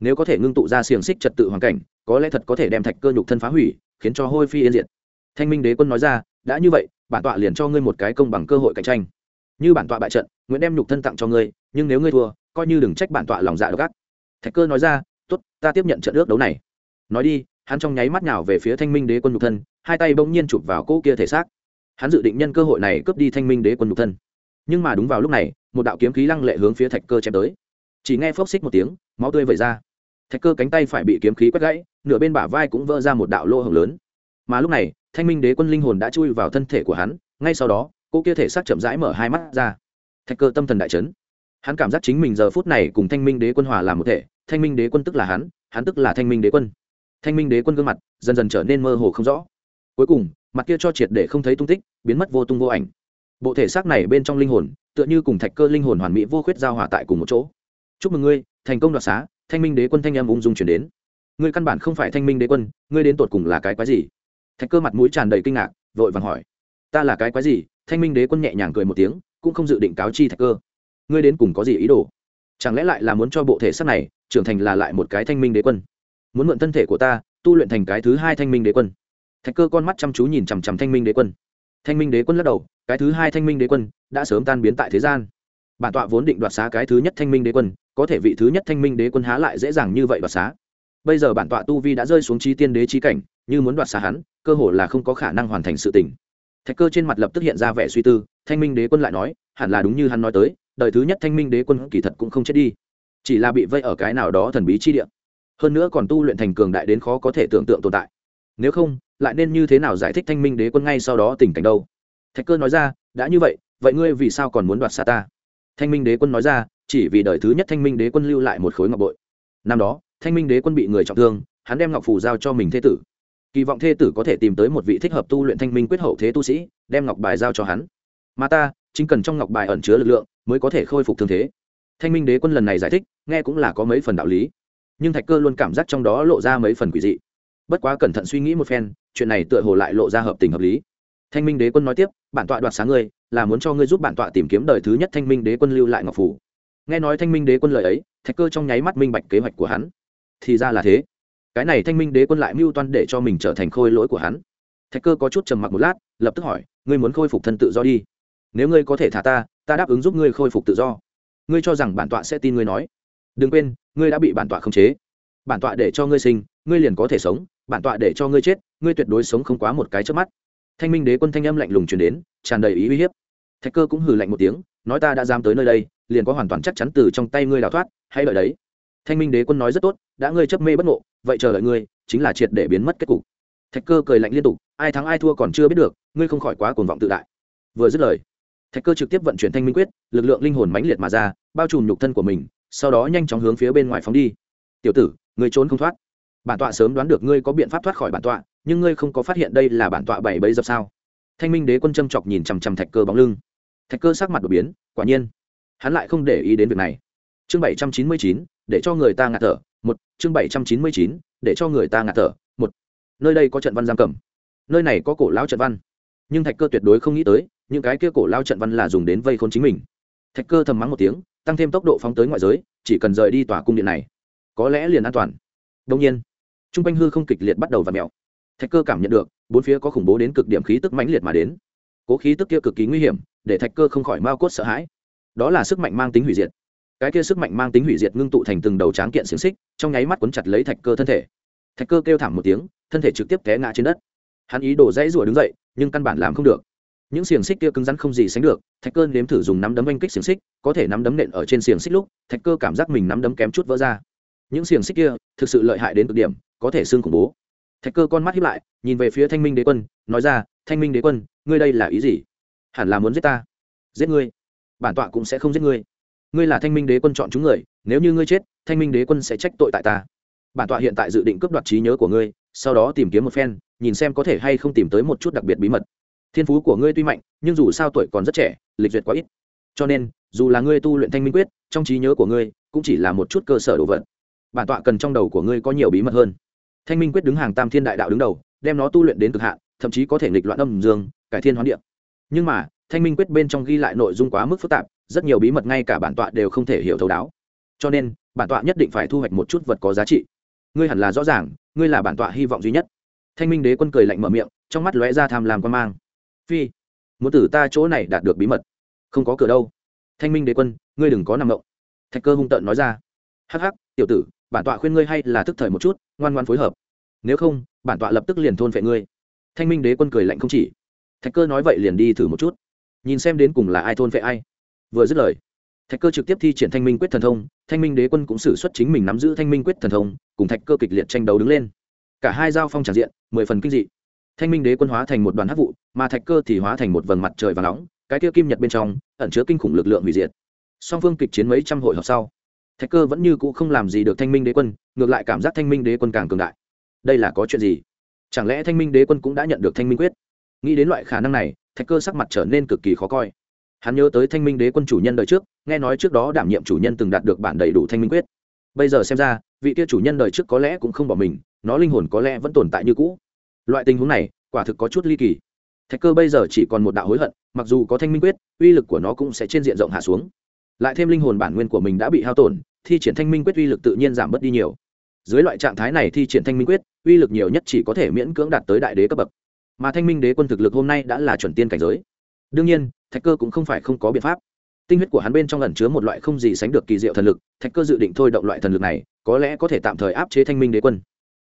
Nếu có thể ngưng tụ ra xiềng xích trật tự hoàn cảnh, có lẽ thật có thể đem thạch cơ nhục thân phá hủy, khiến cho hôi phi yên diệt. Thanh minh đế quân nói ra, đã như vậy bản tọa liền cho ngươi một cái công bằng cơ hội cạnh tranh. Như bản tọa bại trận, nguyễn đem nhục thân tặng cho ngươi, nhưng nếu ngươi thua, coi như đừng trách bản tọa lòng dạ độc ác. Thạch cơ nói ra, tốt, ta tiếp nhận trận ước đấu này. Nói đi, hắn trong nháy mắt nào về phía thanh minh đế quân nhục thân, hai tay bỗng nhiên chụp vào cỗ kia thể xác. Hắn dự định nhân cơ hội này cướp đi thanh minh đế quân nhục thân. Nhưng mà đúng vào lúc này, một đạo kiếm khí lăng lệ hướng phía thạch cơ chém tới. Chỉ nghe phốc xích một tiếng, máu tươi vẩy ra. Thạch cơ cánh tay phải bị kiếm khí quét gãy, nửa bên bả vai cũng vỡ ra một đạo lỗ hồng lớn. Mà lúc này thanh minh đế quân linh hồn đã chui vào thân thể của hắn, ngay sau đó, cô kia thể xác chậm rãi mở hai mắt ra. Thạch cơ tâm thần đại chấn. Hắn cảm giác chính mình giờ phút này cùng thanh minh đế quân hòa làm một thể, thanh minh đế quân tức là hắn hắn tức là thanh minh đế quân. Thanh minh đế quân gương mặt dần dần trở nên mơ hồ không rõ. Cuối cùng, mặt kia cho triệt để không thấy tung tích, biến mất vô tung vô ảnh. Bộ thể xác này bên trong linh hồn, tựa như cùng thạch cơ linh hồn hoàn mỹ vô khuyết giao hòa tại cùng một chỗ. Chúc mừng ngươi, thành công đoạt xá, thanh minh đế quân thanh em ung dung chuyển đến. Ngươi căn bản không phải thanh minh đế quân, ngươi đến tột cùng là cái quái gì? Thạch cơ mặt mũi tràn đầy kinh ngạc, vội vàng hỏi, ta là cái quái gì? Thanh minh đế quân nhẹ nhàng cười một tiếng, cũng không dự định cáo chi thạch cơ. Ngươi đến cùng có gì ý đồ? Chẳng lẽ lại là muốn cho bộ thể xác này trưởng thành là lại một cái thanh minh đế quân? Muốn mượn thân thể của ta, tu luyện thành cái thứ hai thanh minh đế quân? Thạch cơ con mắt chăm chú nhìn chằm chằm thanh minh đế quân. Thanh minh đế quân lắc đầu, cái thứ hai thanh minh đế quân đã sớm tan biến tại thế gian. Bản tọa vốn định đoạt xá cái thứ nhất thanh minh đế quân, có thể vị thứ nhất thanh minh đế quân há lại dễ dàng như vậy đoạt xá bây giờ bản tọa tu vi đã rơi xuống trí tiên đế trí cảnh, như muốn đoạt xa hắn, cơ hồ là không có khả năng hoàn thành sự tình. Thạch cơ trên mặt lập tức hiện ra vẻ suy tư, thanh minh đế quân lại nói, hẳn là đúng như hắn nói tới, đời thứ nhất thanh minh đế quân kỳ thật cũng không chết đi, chỉ là bị vây ở cái nào đó thần bí chi địa. Hơn nữa còn tu luyện thành cường đại đến khó có thể tưởng tượng tồn tại. Nếu không, lại nên như thế nào giải thích thanh minh đế quân ngay sau đó tình cảnh đâu? Thạch cơ nói ra, đã như vậy vậy ngươi vì sao còn muốn đoạt xa ta? Thanh minh đế quân nói ra, chỉ vì đời thứ nhất thanh minh đế quân lưu lại một khối ngọc bội. Năm đó thanh minh đế quân bị người trọng thương, hắn đem ngọc phù giao cho mình thế tử. Kỳ vọng thê tử có thể tìm tới một vị thích hợp tu luyện thanh minh quyết hậu thế tu sĩ, đem ngọc bài giao cho hắn. Mà ta, chính cần trong ngọc bài ẩn chứa lực lượng, mới có thể khôi phục thương thế. Thanh minh đế quân lần này giải thích, nghe cũng là có mấy phần đạo lý. Nhưng thạch cơ luôn cảm giác trong đó lộ ra mấy phần quỷ dị. Bất quá cẩn thận suy nghĩ một phen, chuyện này tựa hồ lại lộ ra hợp tình hợp lý. Thanh minh đế quân nói tiếp, bản tọa đoạt sáng ngươi, là muốn cho ngươi giúp bản tọa tìm kiếm đời thứ nhất thanh minh đế quân lưu lại ngọc phủ nghe nói thanh minh đế quân lời ấy, thạch cơ trong nháy mắt minh bạch kế hoạch của hắn thì ra là thế. Cái này thanh minh đế quân lại mưu toan để cho mình trở thành khôi lỗi của hắn. Thạch cơ có chút trầm mặc một lát, lập tức hỏi, ngươi muốn khôi phục thân tự do đi? Nếu ngươi có thể thả ta ta đáp ứng giúp ngươi khôi phục tự do. Ngươi cho rằng bản tọa sẽ tin ngươi nói. Đừng quên, ngươi đã bị bản tọa khống chế. Bản tọa để cho ngươi sinh, ngươi liền có thể sống. Bản tọa để cho ngươi chết, ngươi tuyệt đối sống không quá một cái trước mắt. Thanh minh đế quân thanh âm lạnh lùng truyền đến, tràn đầy ý uy hiếp. Thạch cơ cũng hừ lạnh một tiếng, nói, ta đã dám tới nơi đây, liền có hoàn toàn chắc chắn từ trong tay ngươi đào thoát hay đợi đấy thanh minh đế quân nói rất tốt, đã ngươi chấp mê bất ngộ, vậy chờ đợi ngươi, chính là triệt để biến mất kết cục. Thạch cơ cười lạnh liên tục, ai thắng ai thua còn chưa biết được, ngươi không khỏi quá cuồng vọng tự đại. Vừa dứt lời, thạch cơ trực tiếp vận chuyển thanh minh quyết, lực lượng linh hồn mãnh liệt mà ra, bao trùm nhục thân của mình, sau đó nhanh chóng hướng phía bên ngoài phóng đi. Tiểu tử, ngươi trốn không thoát. Bản tọa sớm đoán được ngươi có biện pháp thoát khỏi bản tọa, nhưng ngươi không có phát hiện đây là bản tọa bảy bẫy dập sao? Thanh minh đế quân châm chọc nhìn chằm chằm thạch cơ bóng lưng. Thạch cơ sắc mặt đột biến, quả nhiên, hắn lại không để ý đến việc này. Chương bảy trăm chín mươi chín để cho người ta ngạt thở, một, chương bảy trăm chín mươi chín, để cho người ta ngạt thở, một. Nơi đây có trận văn giam cầm. Nơi này có cổ lao trận văn. Nhưng thạch cơ tuyệt đối không nghĩ tới, những cái kia cổ lao trận văn là dùng đến vây khốn chính mình. Thạch cơ thầm mắng một tiếng, tăng thêm tốc độ phóng tới ngoại giới, chỉ cần rời đi tòa cung điện này, có lẽ liền an toàn. Đông nhiên t r u n g quanh hư không kịch liệt bắt đầu và mẹo thạch cơ cảm nhận được, bốn phía có khủng bố đến cực điểm khí tức mãnh liệt mà đến. Cố khí tức kia cực kỳ nguy hiểm, để thạch cơ không khỏi mao cốt sợ hãi. Đó là sức mạnh mang tính hủy diệt cái kia sức mạnh mang tính hủy diệt ngưng tụ thành từng đầu tráng kiện xiềng xích, trong nháy mắt quấn chặt lấy thạch cơ thân thể. Thạch cơ kêu thảm một tiếng, thân thể trực tiếp té ngã trên đất. Hắn ý đồ dãy rủa đứng dậy, nhưng căn bản làm không được. Những xiềng xích kia cứng rắn không gì sánh được, thạch cơ nếm thử dùng nắm đấm oanh kích xiềng xích, có thể nắm đấm nện ở trên xiềng xích lúc, thạch cơ cảm giác mình nắm đấm kém chút vỡ ra. Những xiềng xích kia, thực sự lợi hại đến cực điểm, có thể xương khủng bố. Thạch cơ con mắt hiếp lại, nhìn về phía thanh minh đế quân, nói ra, thanh minh đế quân, ngươi đây là ý gì? Hẳn là muốn giết ta. Giết ngươi. Bản tọa cũng sẽ không giết ngươi ngươi là thanh minh đế quân chọn chúng người, nếu như ngươi chết, thanh minh đế quân sẽ trách tội tại ta. Bản tọa hiện tại dự định cướp đoạt trí nhớ của ngươi, sau đó tìm kiếm một phen, nhìn xem có thể hay không tìm tới một chút đặc biệt bí mật. Thiên phú của ngươi tuy mạnh, nhưng dù sao tuổi còn rất trẻ, lịch duyệt quá ít. Cho nên, dù là ngươi tu luyện thanh minh quyết, trong trí nhớ của ngươi, cũng chỉ là một chút cơ sở đồ vật. Bản tọa cần trong đầu của ngươi có nhiều bí mật hơn. Thanh minh quyết đứng hàng tam thiên đại đạo đứng đầu, đem nó tu luyện đến cực hạn, thậm chí có thể nghịch loạn âm dương, cải thiên hoán điệp nhưng mà thanh minh quyết bên trong ghi lại nội dung quá mức phức tạp, rất nhiều bí mật ngay cả bản tọa đều không thể hiểu thấu đáo. Cho nên, bản tọa nhất định phải thu hoạch một chút vật có giá trị. Ngươi hẳn là rõ ràng, ngươi là bản tọa hy vọng duy nhất. Thanh minh đế quân cười lạnh mở miệng, trong mắt lóe ra tham làm quan mang. Phi, muốn tử ta chỗ này đạt được bí mật. Không có cửa đâu. Thanh minh đế quân, ngươi đừng có nằm động. Thạch cơ hung tợn nói ra. Hắc hắc, tiểu tử, bản tọa khuyên ngươi hay là thức thời một chút, ngoan ngoan phối hợp. Nếu không, bản tọa lập tức liền thôn vệ ngươi. Thanh minh đế quân cười lạnh không chỉ. Thạch cơ nói vậy liền đi thử một chút nhìn xem đến cùng là ai thôn vệ ai. Vừa dứt lời, thạch cơ trực tiếp thi triển thanh minh quyết thần thông, thanh minh đế quân cũng xử xuất chính mình nắm giữ thanh minh quyết thần thông, cùng thạch cơ kịch liệt tranh đấu đứng lên. Cả hai giao phong tràn diện, mười phần kinh dị. Thanh minh đế quân hóa thành một đoàn hắc vụ, mà thạch cơ thì hóa thành một vầng mặt trời và nóng, cái tia kim nhật bên trong, ẩn chứa kinh khủng lực lượng hủy diệt. Song phương kịch chiến mấy trăm hội họp sau, thạch cơ vẫn như cũ không làm gì được thanh minh đế quân, ngược lại cảm giác thanh minh đế quân càng cường đại. Đây là có chuyện gì? Chẳng lẽ thanh minh đế quân cũng đã nhận được thanh minh quyết? Nghĩ đến loại khả năng này thạch cơ sắc mặt trở nên cực kỳ khó coi. Hắn nhớ tới thanh minh đế quân chủ nhân đời trước, nghe nói trước đó đảm nhiệm chủ nhân từng đạt được bản đầy đủ thanh minh quyết. Bây giờ xem ra, vị kia chủ nhân đời trước có lẽ cũng không bỏ mình, nó linh hồn có lẽ vẫn tồn tại như cũ. Loại tình huống này, quả thực có chút ly kỳ. Thạch cơ bây giờ chỉ còn một đạo hối hận, mặc dù có thanh minh quyết, uy lực của nó cũng sẽ trên diện rộng hạ xuống. Lại thêm linh hồn bản nguyên của mình đã bị hao tổn, thi triển thanh minh quyết uy lực tự nhiên giảm bớt đi nhiều. Dưới loại trạng thái này thi triển thanh minh quyết, uy lực nhiều nhất chỉ có thể miễn cưỡng đạt tới đại đế cấp bậc mà thanh minh đế quân thực lực hôm nay đã là chuẩn tiên cảnh giới. Đương nhiên, thạch cơ cũng không phải không có biện pháp. Tinh huyết của hắn bên trong ẩn chứa một loại không gì sánh được kỳ diệu thần lực, thạch cơ dự định thôi động loại thần lực này, có lẽ có thể tạm thời áp chế thanh minh đế quân.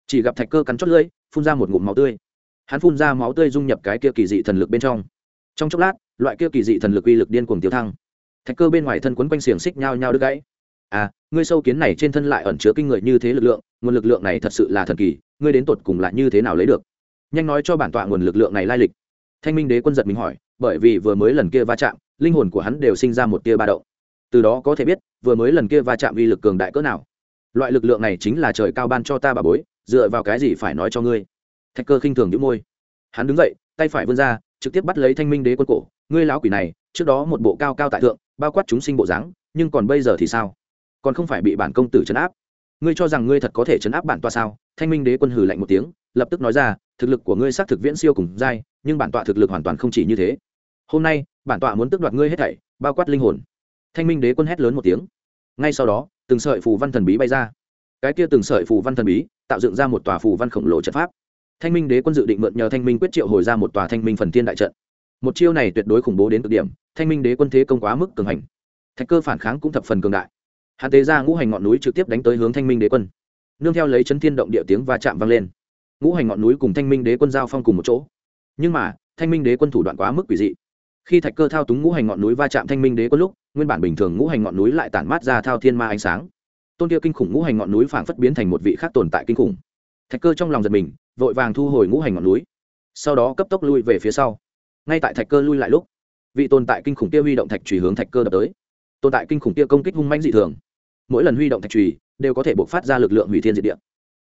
Chỉ gặp thạch cơ cắn chót lưỡi, phun ra một ngụm máu tươi. Hắn phun ra máu tươi dung nhập cái kia kỳ dị thần lực bên trong. Trong chốc lát, loại kia kỳ dị thần lực uy lực điên cuồng tiêu thăng. Thạch cơ bên ngoài thân quấn quanh xiềng xích nhau nhau đứt gãy. À ngươi sâu kiến này trên thân lại ẩn chứa kinh người như thế lực lượng, nguồn lực lượng này thật sự là thần kỳ, ngươi đến tột cùng lại như thế nào lấy được? Nhanh nói cho bản tọa nguồn lực lượng này lai lịch. Thanh minh đế quân giật mình hỏi, bởi vì vừa mới lần kia va chạm, linh hồn của hắn đều sinh ra một tia ba động. Từ đó có thể biết, vừa mới lần kia va chạm uy lực cường đại cỡ nào. Loại lực lượng này chính là trời cao ban cho ta bà bối, dựa vào cái gì phải nói cho ngươi? Thạch cơ khinh thường đĩu môi. Hắn đứng dậy, tay phải vươn ra, trực tiếp bắt lấy thanh minh đế quân cổ. Ngươi lão quỷ này, trước đó một bộ cao cao tại thượng, bao quát chúng sinh bộ dáng, nhưng còn bây giờ thì sao? Còn không phải bị bản công tử chấn áp. Ngươi cho rằng ngươi thật có thể chấn áp bản toa sao? Thanh minh đế quân hừ lạnh một tiếng lập tức nói ra, thực lực của ngươi xác thực viễn siêu cùng giai, nhưng bản tọa thực lực hoàn toàn không chỉ như thế. Hôm nay, bản tọa muốn tước đoạt ngươi hết thảy, bao quát linh hồn. Thanh minh đế quân hét lớn một tiếng. Ngay sau đó, từng sợi phù văn thần bí bay ra. Cái kia từng sợi phù văn thần bí, tạo dựng ra một tòa phù văn khổng lồ trận pháp. Thanh minh đế quân dự định mượn nhờ thanh minh quyết triệu hồi ra một tòa thanh minh phần thiên đại trận. Một chiêu này tuyệt đối khủng bố đến cực điểm, thanh minh đế quân thế công quá mức cường hành. Thạch cơ phản kháng cũng thập phần cường đại. Hắn tế ra ngũ hành ngọn núi trực tiếp đánh tới hướng thanh minh đế quân. Nương theo lấy chấn thiên động địa tiếng và chạm vang lên ngũ hành ngọn núi cùng thanh minh đế quân giao phong cùng một chỗ. Nhưng mà, thanh minh đế quân thủ đoạn quá mức quỷ dị. Khi thạch cơ thao túng ngũ hành ngọn núi va chạm thanh minh đế quân lúc, nguyên bản bình thường ngũ hành ngọn núi lại tản mát ra thao thiên ma ánh sáng. Tôn kia kinh khủng ngũ hành ngọn núi phảng phất biến thành một vị khác tồn tại kinh khủng. Thạch cơ trong lòng giật mình, vội vàng thu hồi ngũ hành ngọn núi. Sau đó cấp tốc lui về phía sau. Ngay tại thạch cơ lui lại lúc, vị tồn tại kinh khủng kia huy động thạch trùy hướng thạch cơ đập tới. Tồn tại kinh khủng kia công kích hung manh dị thường. Mỗi lần huy động thạch trùy đều có thể bộc phát ra lực lượng hủy thiên diệt địa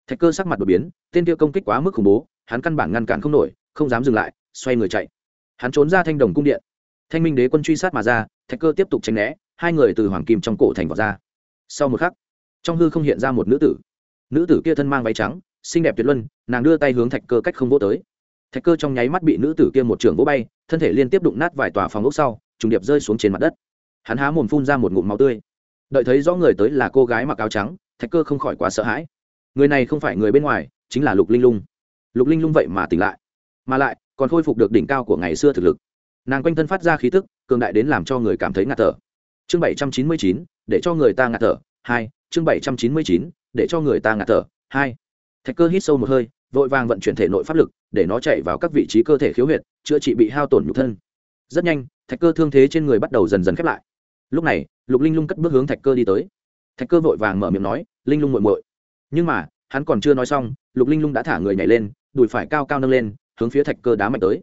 thạch cơ sắc mặt đột biến, tên kia công kích quá mức khủng bố, hắn căn bản ngăn cản không nổi, không dám dừng lại, xoay người chạy. Hắn trốn ra thanh đồng cung điện. Thanh minh đế quân truy sát mà ra, thạch cơ tiếp tục tránh né, hai người từ hoàng kim trong cổ thành vào ra. Sau một khắc, trong hư không hiện ra một nữ tử. Nữ tử kia thân mang váy trắng, xinh đẹp tuyệt luân, nàng đưa tay hướng thạch cơ cách không vỗ tới. Thạch cơ trong nháy mắt bị nữ tử kia một trường vỗ bay, thân thể liên tiếp đụng nát vài tòa phòng ốc sau, trùng điệp rơi xuống trên mặt đất. Hắn há mồm phun ra một ngụm máu tươi. Đợi thấy rõ người tới là cô gái mặc áo trắng, thạch cơ không khỏi quá sợ hãi người này không phải người bên ngoài, chính là lục linh lung. Lục linh lung vậy mà tỉnh lại. Mà lại, còn khôi phục được đỉnh cao của ngày xưa thực lực. Nàng quanh thân phát ra khí tức, cường đại đến làm cho người cảm thấy ngạt thở. Chương bảy trăm chín mươi chín, để cho người ta ngạt thở. Hai, chương bảy trăm chín mươi chín, để cho người ta ngạt thở. Hai, thạch cơ hít sâu một hơi, vội vàng vận chuyển thể nội pháp lực, để nó chạy vào các vị trí cơ thể khiếu huyệt, chữa trị bị hao tổn nhục thân. Rất nhanh, thạch cơ thương thế trên người bắt đầu dần dần khép lại. Lúc này, lục linh lung cất bước hướng thạch cơ đi tới. Thạch cơ vội vàng mở miệng nói, linh lung muội muội nhưng mà, hắn còn chưa nói xong, lục linh lung đã thả người nhảy lên, đùi phải cao cao nâng lên, hướng phía thạch cơ đá mạnh tới.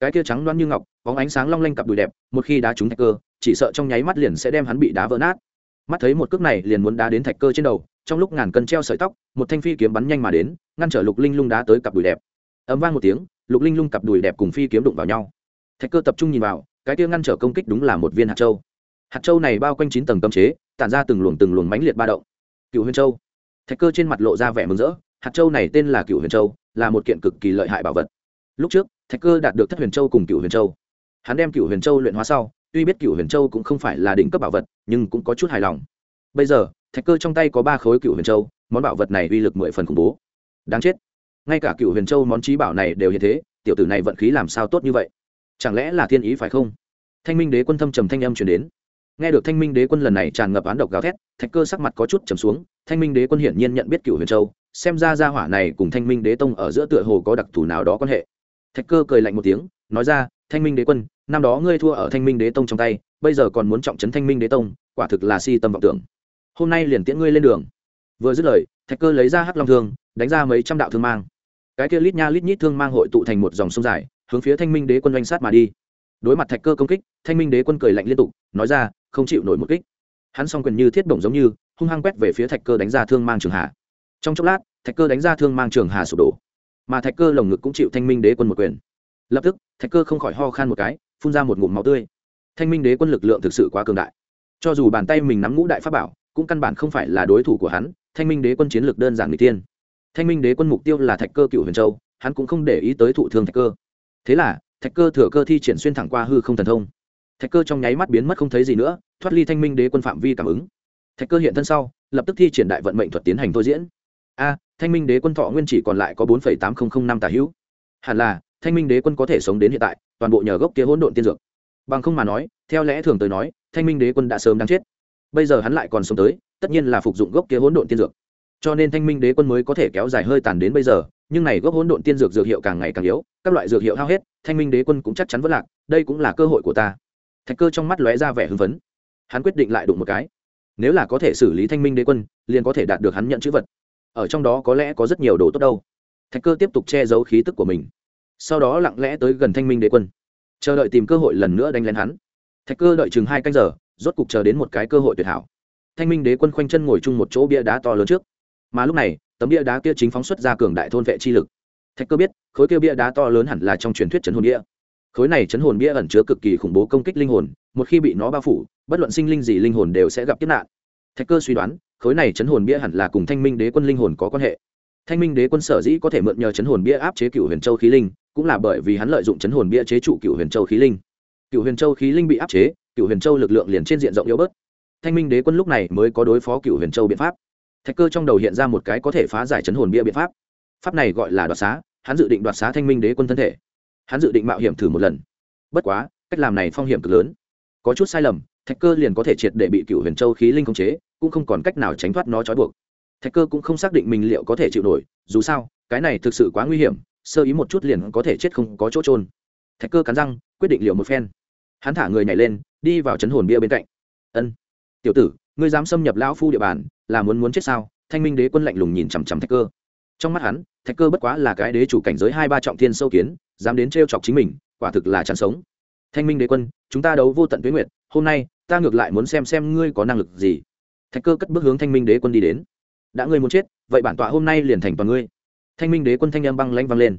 Cái kia trắng loáng như ngọc có ánh sáng long lanh cặp đùi đẹp, một khi đá trúng thạch cơ, chỉ sợ trong nháy mắt liền sẽ đem hắn bị đá vỡ nát. Mắt thấy một cước này liền muốn đá đến thạch cơ trên đầu, trong lúc ngàn cân treo sợi tóc, một thanh phi kiếm bắn nhanh mà đến, ngăn trở lục linh lung đá tới cặp đùi đẹp. Ấm vang một tiếng, lục linh lung cặp đùi đẹp cùng phi kiếm đụng vào nhau. Thạch cơ tập trung nhìn vào, cái kia ngăn trở công kích đúng là một viên hạt châu. Hạt châu này bao quanh chín tầng cấm chế, tản ra từng luồng từng luồng mãnh liệt ba động. Cựu huyền châu thạch cơ trên mặt lộ ra vẻ mừng rỡ, hạt châu này tên là cựu huyền châu, là một kiện cực kỳ lợi hại bảo vật. Lúc trước, thạch cơ đạt được thất huyền châu cùng cựu huyền châu. Hắn đem cựu huyền châu luyện hóa sau, tuy biết cựu huyền châu cũng không phải là đỉnh cấp bảo vật, nhưng cũng có chút hài lòng. Bây giờ, thạch cơ trong tay có ba khối cựu huyền châu, món bảo vật này uy lực mười phần khủng bố. Đáng chết. Ngay cả cựu huyền châu món trí bảo này đều như thế, tiểu tử này vận khí làm sao tốt như vậy? Chẳng lẽ là thiên ý phải không? Thanh minh đế quân thâm trầm thanh âm chuyển đến. Nghe được thanh minh đế quân lần này tràn ngập án độc gào thét, thạch cơ sắc mặt có chút trầm xuống thanh minh đế quân hiển nhiên nhận biết cựu huyền châu, xem ra gia hỏa này cùng thanh minh đế tông ở giữa tựa hồ có đặc thù nào đó quan hệ. Thạch cơ cười lạnh một tiếng, nói ra, thanh minh đế quân, năm đó ngươi thua ở thanh minh đế tông trong tay, bây giờ còn muốn trọng trấn thanh minh đế tông, quả thực là si tâm vọng tưởng. Hôm nay liền tiễn ngươi lên đường. Vừa dứt lời, thạch cơ lấy ra hắc long thương, đánh ra mấy trăm đạo thương mang. Cái kia lít nha lít nhít thương mang hội tụ thành một dòng sông dài, hướng phía thanh minh đế quân doanh sát mà đi. Đối mặt thạch cơ công kích, thanh minh đế quân cười lạnh liên tục, nói ra, không chịu nổi một kích. Hắn s o n g quyền như thiết bổng giống như hung hăng quét về phía thạch cơ đánh ra thương mang trường hà. Trong chốc lát, thạch cơ đánh ra thương mang trường hà sụp đổ. Mà thạch cơ lồng ngực cũng chịu thanh minh đế quân một quyền. Lập tức, thạch cơ không khỏi ho khan một cái, phun ra một ngụm máu tươi. Thanh minh đế quân lực lượng thực sự quá cường đại. Cho dù bàn tay mình nắm ngũ đại pháp bảo, cũng căn bản không phải là đối thủ của hắn, thanh minh đế quân chiến lược đơn giản người tiên thanh minh đế quân mục tiêu là thạch cơ cựu huyền châu, hắn cũng không để ý tới thụ thương thạch cơ. Thế là, thạch cơ thừa cơ thi triển xuyên thẳng qua hư không thần thông. Thạch cơ trong nháy mắt biến mất không thấy gì nữa, thoát ly thanh minh đế quân phạm vi cảm ứng thạch cơ hiện thân sau, lập tức thi triển đại vận mệnh thuật tiến hành thôi diễn. A, thanh minh đế quân thọ nguyên chỉ còn lại có bốn tám nghìn năm tà hữu. Hẳn là, thanh minh đế quân có thể sống đến hiện tại, toàn bộ nhờ gốc kia hỗn độn tiên dược. Bằng không mà nói, theo lẽ thường tới nói, thanh minh đế quân đã sớm đáng chết. Bây giờ hắn lại còn sống tới, tất nhiên là phục dụng gốc kia hỗn độn tiên dược. Cho nên thanh minh đế quân mới có thể kéo dài hơi tàn đến bây giờ, nhưng này gốc hỗn độn tiên dược dược hiệu càng ngày càng yếu, các loại dược hiệu hao hết, thanh minh đế quân cũng chắc chắn vất lạc, đây cũng là cơ hội của ta. Thạch cơ trong mắt lóe ra vẻ hưng phấn. Hắn quyết định lại đụng một cái nếu là có thể xử lý thanh minh đế quân, liền có thể đạt được hắn nhận chữ vật. Ở trong đó có lẽ có rất nhiều đồ tốt đâu. Thạch cơ tiếp tục che giấu khí tức của mình. Sau đó lặng lẽ tới gần thanh minh đế quân. Chờ đợi tìm cơ hội lần nữa đánh lén hắn. Thạch cơ đợi chừng hai canh giờ, rốt cục chờ đến một cái cơ hội tuyệt hảo. Thanh minh đế quân khoanh chân ngồi chung một chỗ bia đá to lớn trước. Mà lúc này, tấm bia đá kia chính phóng xuất ra cường đại thôn vệ chi lực. Thạch cơ biết, khối kia bia đá to lớn hẳn là trong truyền thuyết chấn hồn bia. Khối này chấn hồn bia ẩn chứa cực kỳ khủng bố công kích linh hồn, một khi bị nó bao phủ bất luận sinh linh gì linh hồn đều sẽ gặp kiếp nạn. Thạch cơ suy đoán, khối này chấn hồn bia hẳn là cùng thanh minh đế quân linh hồn có quan hệ. Thanh minh đế quân sở dĩ có thể mượn nhờ chấn hồn bia áp chế cựu huyền châu khí linh, cũng là bởi vì hắn lợi dụng chấn hồn bia chế trụ cựu huyền châu khí linh. Cựu huyền châu khí linh bị áp chế cựu huyền châu lực lượng liền trên diện rộng yếu bớt. Thanh minh đế quân lúc này mới có đối phó cựu huyền châu biện pháp. Thạch cơ trong đầu hiện ra một cái có thể phá giải chấn hồn bia biện pháp. Pháp này gọi là đoạt xá, hắn dự định đoạt xá thanh minh đế quân thân thể. Hắn dự định mạo hiểm thử một lần. Bất quá, cách làm này phong hiểm cực lớn. Có chút sai lầm thạch cơ liền có thể triệt để bị cựu huyền châu khí linh khống chế, cũng không còn cách nào tránh thoát nó trói buộc. Thạch cơ cũng không xác định mình liệu có thể chịu nổi, dù sao, cái này thực sự quá nguy hiểm, sơ ý một chút liền có thể chết không có chỗ trôn thạch cơ cắn răng, quyết định liệu một phen. Hắn thả người nhảy lên, đi vào chấn hồn bia bên cạnh. Ân, tiểu tử, ngươi dám xâm nhập lão phu địa bàn, là muốn muốn chết sao? Thanh minh đế quân lạnh lùng nhìn chằm chằm thạch cơ. Trong mắt hắn, thạch cơ bất quá là cái đế chủ cảnh giới hai ba trọng thiên sâu kiến, dám đến t chọc chính mình, quả thực là chán sống. Thanh minh đế quân, chúng ta đấu vô tận tuyến nguyện hôm nay, ta ngược lại muốn xem xem ngươi có năng lực gì. Thạch cơ cất bước hướng thanh minh đế quân đi đến. Đã ngươi muốn chết, vậy bản tọa hôm nay liền thành toàn ngươi. Thanh minh đế quân thanh em băng lanh văng lên.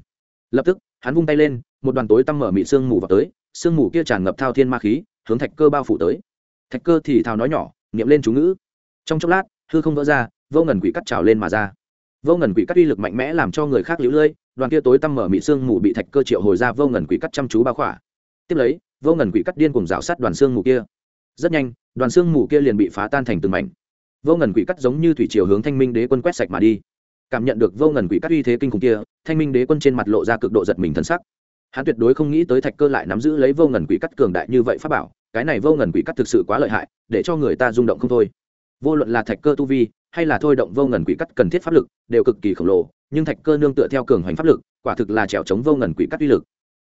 Lập tức, hắn vung tay lên, một đoàn tối tăm mở mị sương mù vào tới, sương mù kia tràn ngập thao thiên ma khí, hướng thạch cơ bao phủ tới. Thạch cơ thì thào nói nhỏ, niệm lên chú ngữ. Trong chốc lát, hư không vỡ ra, vô ngần quỷ cắt trào lên mà ra. Vô ngần quỷ cắt uy lực mạnh mẽ làm cho người khác lũ lơi, đoàn kia tối tăm mở mị sương mù bị thạch cơ triệu hồi ra vô ngần quỷ cắt chăm chú bao khỏa tiếp lấy, vô ngần quỷ cắt điên cùng rào sát đoàn xương mù kia. Rất nhanh, đoàn xương mù kia liền bị phá tan thành từng mảnh. Vô ngần quỷ cắt giống như thủy chiều hướng thanh minh đế quân quét sạch mà đi. Cảm nhận được vô ngần quỷ cắt uy thế kinh khủng kia, thanh minh đế quân trên mặt lộ ra cực độ giật mình thân sắc. Hắn tuyệt đối không nghĩ tới thạch cơ lại nắm giữ lấy vô ngần quỷ cắt cường đại như vậy pháp bảo, cái này vô ngần quỷ cắt thực sự quá lợi hại, để cho người ta rung động không thôi. Vô luận là thạch cơ tu vi, hay là thôi động vô ngần quỷ cắt cần thiết pháp lực, đều cực kỳ khổng lồ, nhưng thạch cơ nương tựa theo cường hoành pháp lực, quả thực là trèo chống vô ngần quỷ cắt uy lực.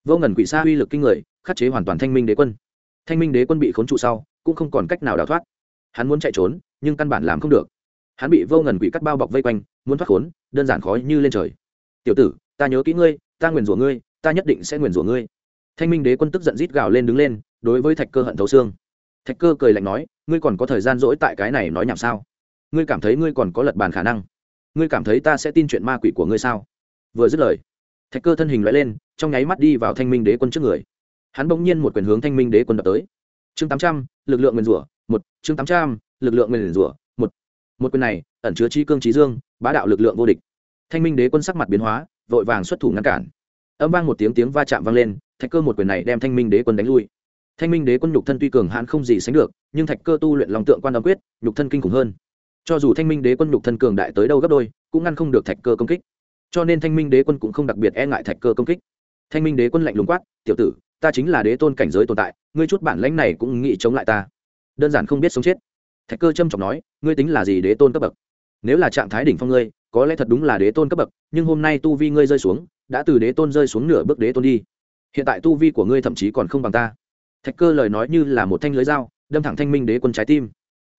Vô ngần quỷ xa uy lực kinh người khắc chế hoàn toàn thanh minh đế quân. Thanh minh đế quân bị khốn trụ sau, cũng không còn cách nào đào thoát. Hắn muốn chạy trốn, nhưng căn bản làm không được. Hắn bị vô ngần quỷ cắt bao bọc vây quanh, muốn thoát khốn, đơn giản khó như lên trời. Tiểu tử, ta nhớ kỹ ngươi, ta nguyền rủa ngươi, ta nhất định sẽ nguyền rủa ngươi. Thanh minh đế quân tức giận rít gào lên đứng lên, đối với thạch cơ hận thấu xương. Thạch cơ cười lạnh nói, ngươi còn có thời gian dỗi tại cái này nói nhảm sao? Ngươi cảm thấy ngươi còn có lật bàn khả năng? Ngươi cảm thấy ta sẽ tin chuyện ma quỷ của ngươi sao? Vừa dứt lời, thạch cơ thân hình loại lên, trong nháy mắt đi vào thanh minh đế quân trước người hắn bỗng nhiên một quyền hướng thanh minh đế quân đập tới. Chương tám trăm, lực lượng nguyền rủa, một, chương tám trăm, lực lượng nguyền rủa, một. Một quyền này, ẩn chứa trí cương trí dương, bá đạo lực lượng vô địch. Thanh minh đế quân sắc mặt biến hóa, vội vàng xuất thủ ngăn cản. Âm vang một tiếng tiếng va chạm vang lên, thạch cơ một quyền này đem thanh minh đế quân đánh lui. Thanh minh đế quân nhục thân tuy cường hãn không gì sánh được, nhưng thạch cơ tu luyện lòng tượng quan âm quyết, nhục thân kinh khủng hơn. Cho dù thanh minh đế quân nhục thân cường đại tới đâu gấp đôi, cũng ngăn không được thạch cơ công kích. Cho nên thanh minh đế quân cũng không đặc biệt e ngại thạch cơ công kích. Thanh minh đế quân lạnh lùng quát, tiểu tử ta chính là đế tôn cảnh giới tồn tại, ngươi chút bản lãnh này cũng nghĩ chống lại ta. Đơn giản không biết sống chết. Thạch cơ trâm trọng nói, ngươi tính là gì đế tôn cấp bậc? Nếu là trạng thái đỉnh phong ngươi, có lẽ thật đúng là đế tôn cấp bậc, nhưng hôm nay tu vi ngươi rơi xuống, đã từ đế tôn rơi xuống nửa bước đế tôn đi. Hiện tại tu vi của ngươi thậm chí còn không bằng ta. Thạch cơ lời nói như là một thanh lưới dao, đâm thẳng thanh minh đế quân trái tim.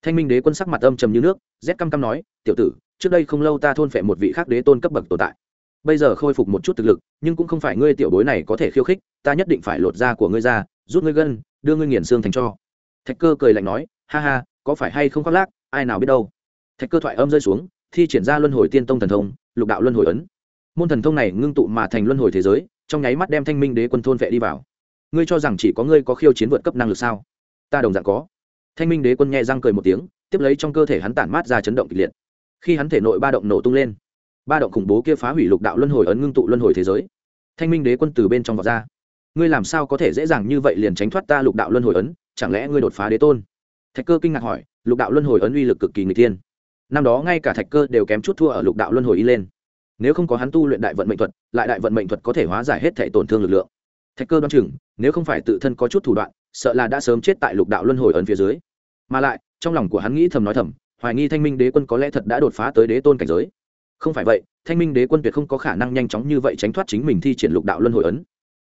Thanh minh đế quân sắc mặt âm trầm như nước, rét căm căm nói, tiểu tử, trước đây không lâu ta thôn phệ một vị khác đế tôn cấp bậc tồn tại bây giờ khôi phục một chút thực lực, nhưng cũng không phải ngươi tiểu bối này có thể khiêu khích, ta nhất định phải lột da của ngươi ra, rút ngươi gân, đưa ngươi nghiền xương thành cho. Thạch cơ cười lạnh nói, ha ha, có phải hay không khoác lác, ai nào biết đâu. Thạch cơ thoại âm rơi xuống, thi triển ra luân hồi tiên tông thần thông, lục đạo luân hồi ấn. Môn thần thông này ngưng tụ mà thành luân hồi thế giới, trong nháy mắt đem thanh minh đế quân thôn vệ đi vào. Ngươi cho rằng chỉ có ngươi có khiêu chiến vượt cấp năng lực sao? Ta đồng dạng có. Thanh minh đế quân nhẹ răng cười một tiếng, tiếp lấy trong cơ thể hắn tản mát ra chấn động kịch liệt. Khi hắn thể nội ba động nổ tung lên ba động khủng bố kia phá hủy lục đạo luân hồi ấn ngưng tụ luân hồi thế giới. Thanh minh đế quân từ bên trong vọt ra. Ngươi làm sao có thể dễ dàng như vậy liền tránh thoát ta lục đạo luân hồi ấn? Chẳng lẽ ngươi đột phá đế tôn? Thạch cơ kinh ngạc hỏi, lục đạo luân hồi ấn uy lực cực kỳ người tiên năm đó ngay cả thạch cơ đều kém chút thua ở lục đạo luân hồi y lên. Nếu không có hắn tu luyện đại vận mệnh thuật, lại đại vận mệnh thuật có thể hóa giải hết thể tổn thương lực lượng. Thạch cơ đoan chừng, nếu không phải tự thân có chút thủ đoạn, sợ là đã sớm chết tại lục đạo luân hồi ấn phía dưới. Mà lại, trong lòng của hắn nghĩ thầm nói thầm, hoài nghi thanh minh đế quân có lẽ thật đã đột phá tới đế tôn cảnh giới không phải vậy thanh minh đế quân tuyệt không có khả năng nhanh chóng như vậy tránh thoát chính mình thi triển lục đạo luân hồi ấn.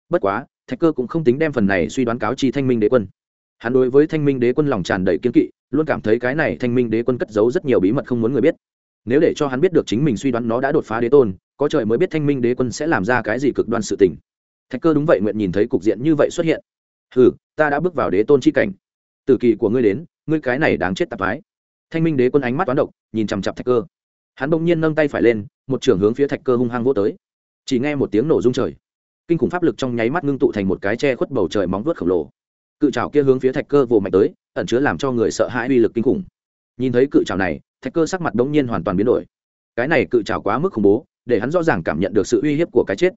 Bất quá thạch cơ cũng không tính đem phần này suy đoán cáo chi thanh minh đế quân. Hắn đối với thanh minh đế quân lòng tràn đầy kiên kỵ luôn cảm thấy cái này thanh minh đế quân cất giấu rất nhiều bí mật không muốn người biết. Nếu để cho hắn biết được chính mình suy đoán nó đã đột phá đế tôn có trời mới biết thanh minh đế quân sẽ làm ra cái gì cực đoan sự tình. Thạch cơ đúng vậy nguyện nhìn thấy cục diện như vậy xuất hiện. Hừ, ta đã bước vào đế tôn c h i cảnh. Tử kỳ của ngươi đến ngươi cái này đáng chết tạp mái thanh minh đế quân ánh mắt toán độc nhìn chằm chặp thạch cơ hắn bỗng nhiên nâng tay phải lên, một trưởng hướng phía thạch cơ hung hăng vô tới. Chỉ nghe một tiếng nổ rung trời. Kinh khủng pháp lực trong nháy mắt ngưng tụ thành một cái che khuất bầu trời móng vuốt khổng lồ. Cự trào kia hướng phía thạch cơ vồ mạnh tới, ẩn chứa làm cho người sợ hãi uy lực kinh khủng. Nhìn thấy cự trào này, thạch cơ sắc mặt bỗng nhiên hoàn toàn biến đổi. Cái này cự trào quá mức khủng bố, để hắn rõ ràng cảm nhận được sự uy hiếp của cái chết.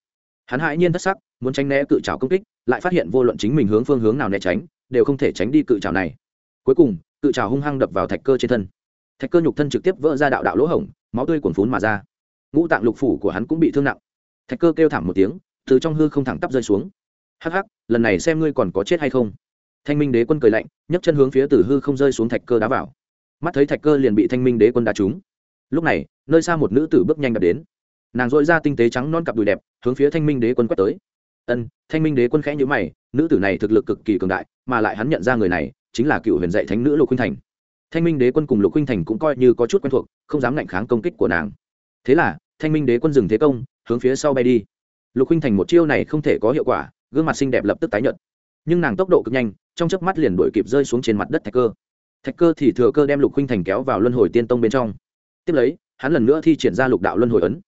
Hắn hãi nhiên thất sắc, muốn tránh né cự trào công kích, lại phát hiện vô luận chính mình hướng phương hướng nào né tránh, đều không thể tránh đi cự trào này. Cuối cùng, cự trào hung hăng đập vào thạch cơ trên thân thạch cơ nhục thân trực tiếp vỡ ra đạo đạo lỗ hổng, máu tươi cuồn phún mà ra. Ngũ tạng lục phủ của hắn cũng bị thương nặng. Thạch cơ kêu thảm một tiếng, từ trong hư không thẳng tắp rơi xuống. Hắc hắc, lần này xem ngươi còn có chết hay không. Thanh minh đế quân cười lạnh, nhấc chân hướng phía từ hư không rơi xuống thạch cơ đá vào. Mắt thấy thạch cơ liền bị thanh minh đế quân đá trúng. Lúc này, nơi xa một nữ tử bước nhanh đập đến. Nàng dội ra tinh tế trắng non cặp đùi đẹp, hướng phía thanh minh đế quân quét tới. Ân, thanh minh đế quân khẽ nhữ mày, nữ tử này thực lực cực kỳ cường đại, mà lại hắn nhận ra người này, chính là cựu huyền dạy thánh nữ lục huynh thành thanh minh đế quân cùng lục huynh thành cũng coi như có chút quen thuộc, không dám ngạnh kháng công kích của nàng. Thế là, thanh minh đế quân dừng thế công, hướng phía sau bay đi. Lục huynh thành một chiêu này không thể có hiệu quả, gương mặt xinh đẹp lập tức tái nhợt. Nhưng nàng tốc độ cực nhanh, trong chớp mắt liền đuổi kịp rơi xuống trên mặt đất thạch cơ. Thạch cơ thì thừa cơ đem lục huynh thành kéo vào luân hồi tiên tông bên trong. Tiếp lấy, hắn lần nữa thi triển ra lục đạo luân hồi ấn.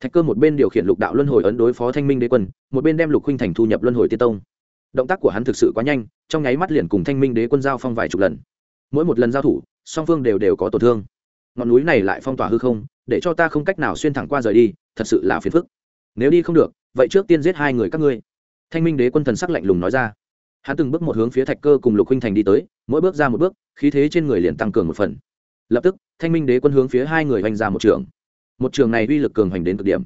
Thạch cơ một bên điều khiển lục đạo luân hồi ấn đối phó thanh minh đế quân, một bên đem lục huynh thành thu nhập luân hồi tiên tông. Động tác của hắn thực sự quá nhanh, trong nháy mắt liền cùng thanh minh đế quân giao phong vài chục lần mỗi một lần giao thủ, song phương đều đều có tổn thương. Ngọn núi này lại phong tỏa hư không, để cho ta không cách nào xuyên thẳng qua rời đi, thật sự là phiền phức. Nếu đi không được, vậy trước tiên giết hai người các ngươi. Thanh minh đế quân thần sắc lạnh lùng nói ra. Hắn từng bước một hướng phía thạch cơ cùng lục huynh thành đi tới, mỗi bước ra một bước, khí thế trên người liền tăng cường một phần. Lập tức, thanh minh đế quân hướng phía hai người hoành ra một trường. Một trường này uy lực cường hoành đến cực điểm.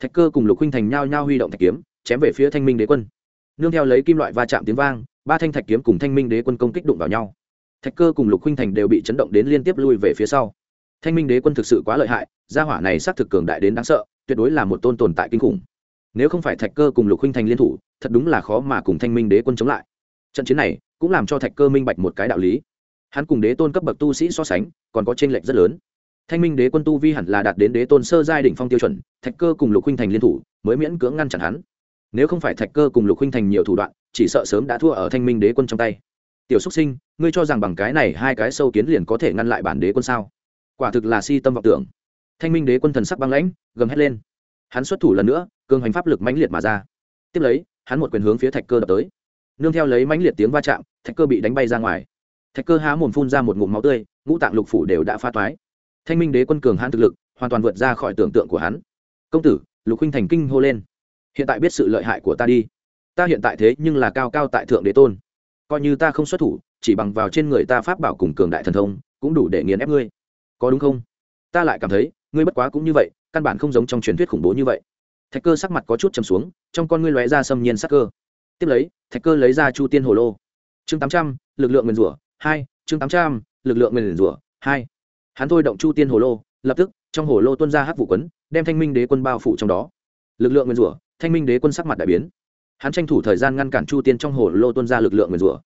Thạch cơ cùng lục huynh thành nhao nhao huy động thạch kiếm, chém về phía thanh minh đế quân. Nương theo lấy kim loại va chạm tiếng vang, ba thanh thạch kiếm cùng thanh minh đế quân công kích đụng vào nhau thạch cơ cùng lục huynh thành đều bị chấn động đến liên tiếp lui về phía sau. Thanh minh đế quân thực sự quá lợi hại, gia hỏa này xác thực cường đại đến đáng sợ, tuyệt đối là một tôn tồn tại kinh khủng. Nếu không phải thạch cơ cùng lục huynh thành liên thủ, thật đúng là khó mà cùng thanh minh đế quân chống lại. Trận chiến này cũng làm cho thạch cơ minh bạch một cái đạo lý. Hắn cùng đế tôn cấp bậc tu sĩ so sánh, còn có t r ê n lệch rất lớn. Thanh minh đế quân tu vi hẳn là đạt đến đế tôn sơ giai đ ỉ n h phong tiêu chuẩn, thạch cơ cùng lục huynh thành liên thủ mới miễn cưỡng ngăn chặn hắn. Nếu không phải thạch cơ cùng lục huynh thành nhiều thủ đoạn, chỉ sợ sớm đã thua ở thanh minh đế quân trong tay tiểu xúc sinh, ngươi cho rằng bằng cái này hai cái sâu kiến liền có thể ngăn lại bản đế quân sao? Quả thực là si tâm vọng tưởng. Thanh minh đế quân thần sắc băng lãnh, gầm hét lên. Hắn xuất thủ lần nữa, cường hành pháp lực mãnh liệt mà ra. Tiếp lấy, hắn một quyền hướng phía thạch cơ đập tới. Nương theo lấy mãnh liệt tiếng va chạm, thạch cơ bị đánh bay ra ngoài. Thạch cơ há mồm phun ra một ngụm máu tươi, ngũ tạng lục phủ đều đã pha toái. Thanh minh đế quân cường hãn thực lực, hoàn toàn vượt ra khỏi tưởng tượng của hắn. Công tử, lục huynh thành kinh hô lên. Hiện tại biết sự lợi hại của ta đi. Ta hiện tại thế nhưng là cao cao tại thượng đế tôn coi như ta không xuất thủ, chỉ bằng vào trên người ta pháp bảo cùng cường đại thần thông, cũng đủ để nghiền ép ngươi. Có đúng không? Ta lại cảm thấy, ngươi bất quá cũng như vậy, căn bản không giống trong truyền thuyết khủng bố như vậy. Thạch cơ sắc mặt có chút chầm xuống, trong con ngươi lóe ra xâm nhiên sắc cơ. Tiếp lấy, thạch cơ lấy ra chu tiên hồ lô. Chương tám trăm, lực lượng nguyền rủa, hai, chương tám trăm, lực lượng nguyền rủa, hai. Hắn thôi động chu tiên hồ lô, lập tức, trong hồ lô tuân ra hắc vụ quấn, đem thanh minh đế quân bao phủ trong đó. Lực lượng nguyền rủa, thanh minh đế quân sắc mặt đại biến hắn tranh thủ thời gian ngăn cản chu tiên trong hồ lô tuân ra lực lượng nguyền rủa.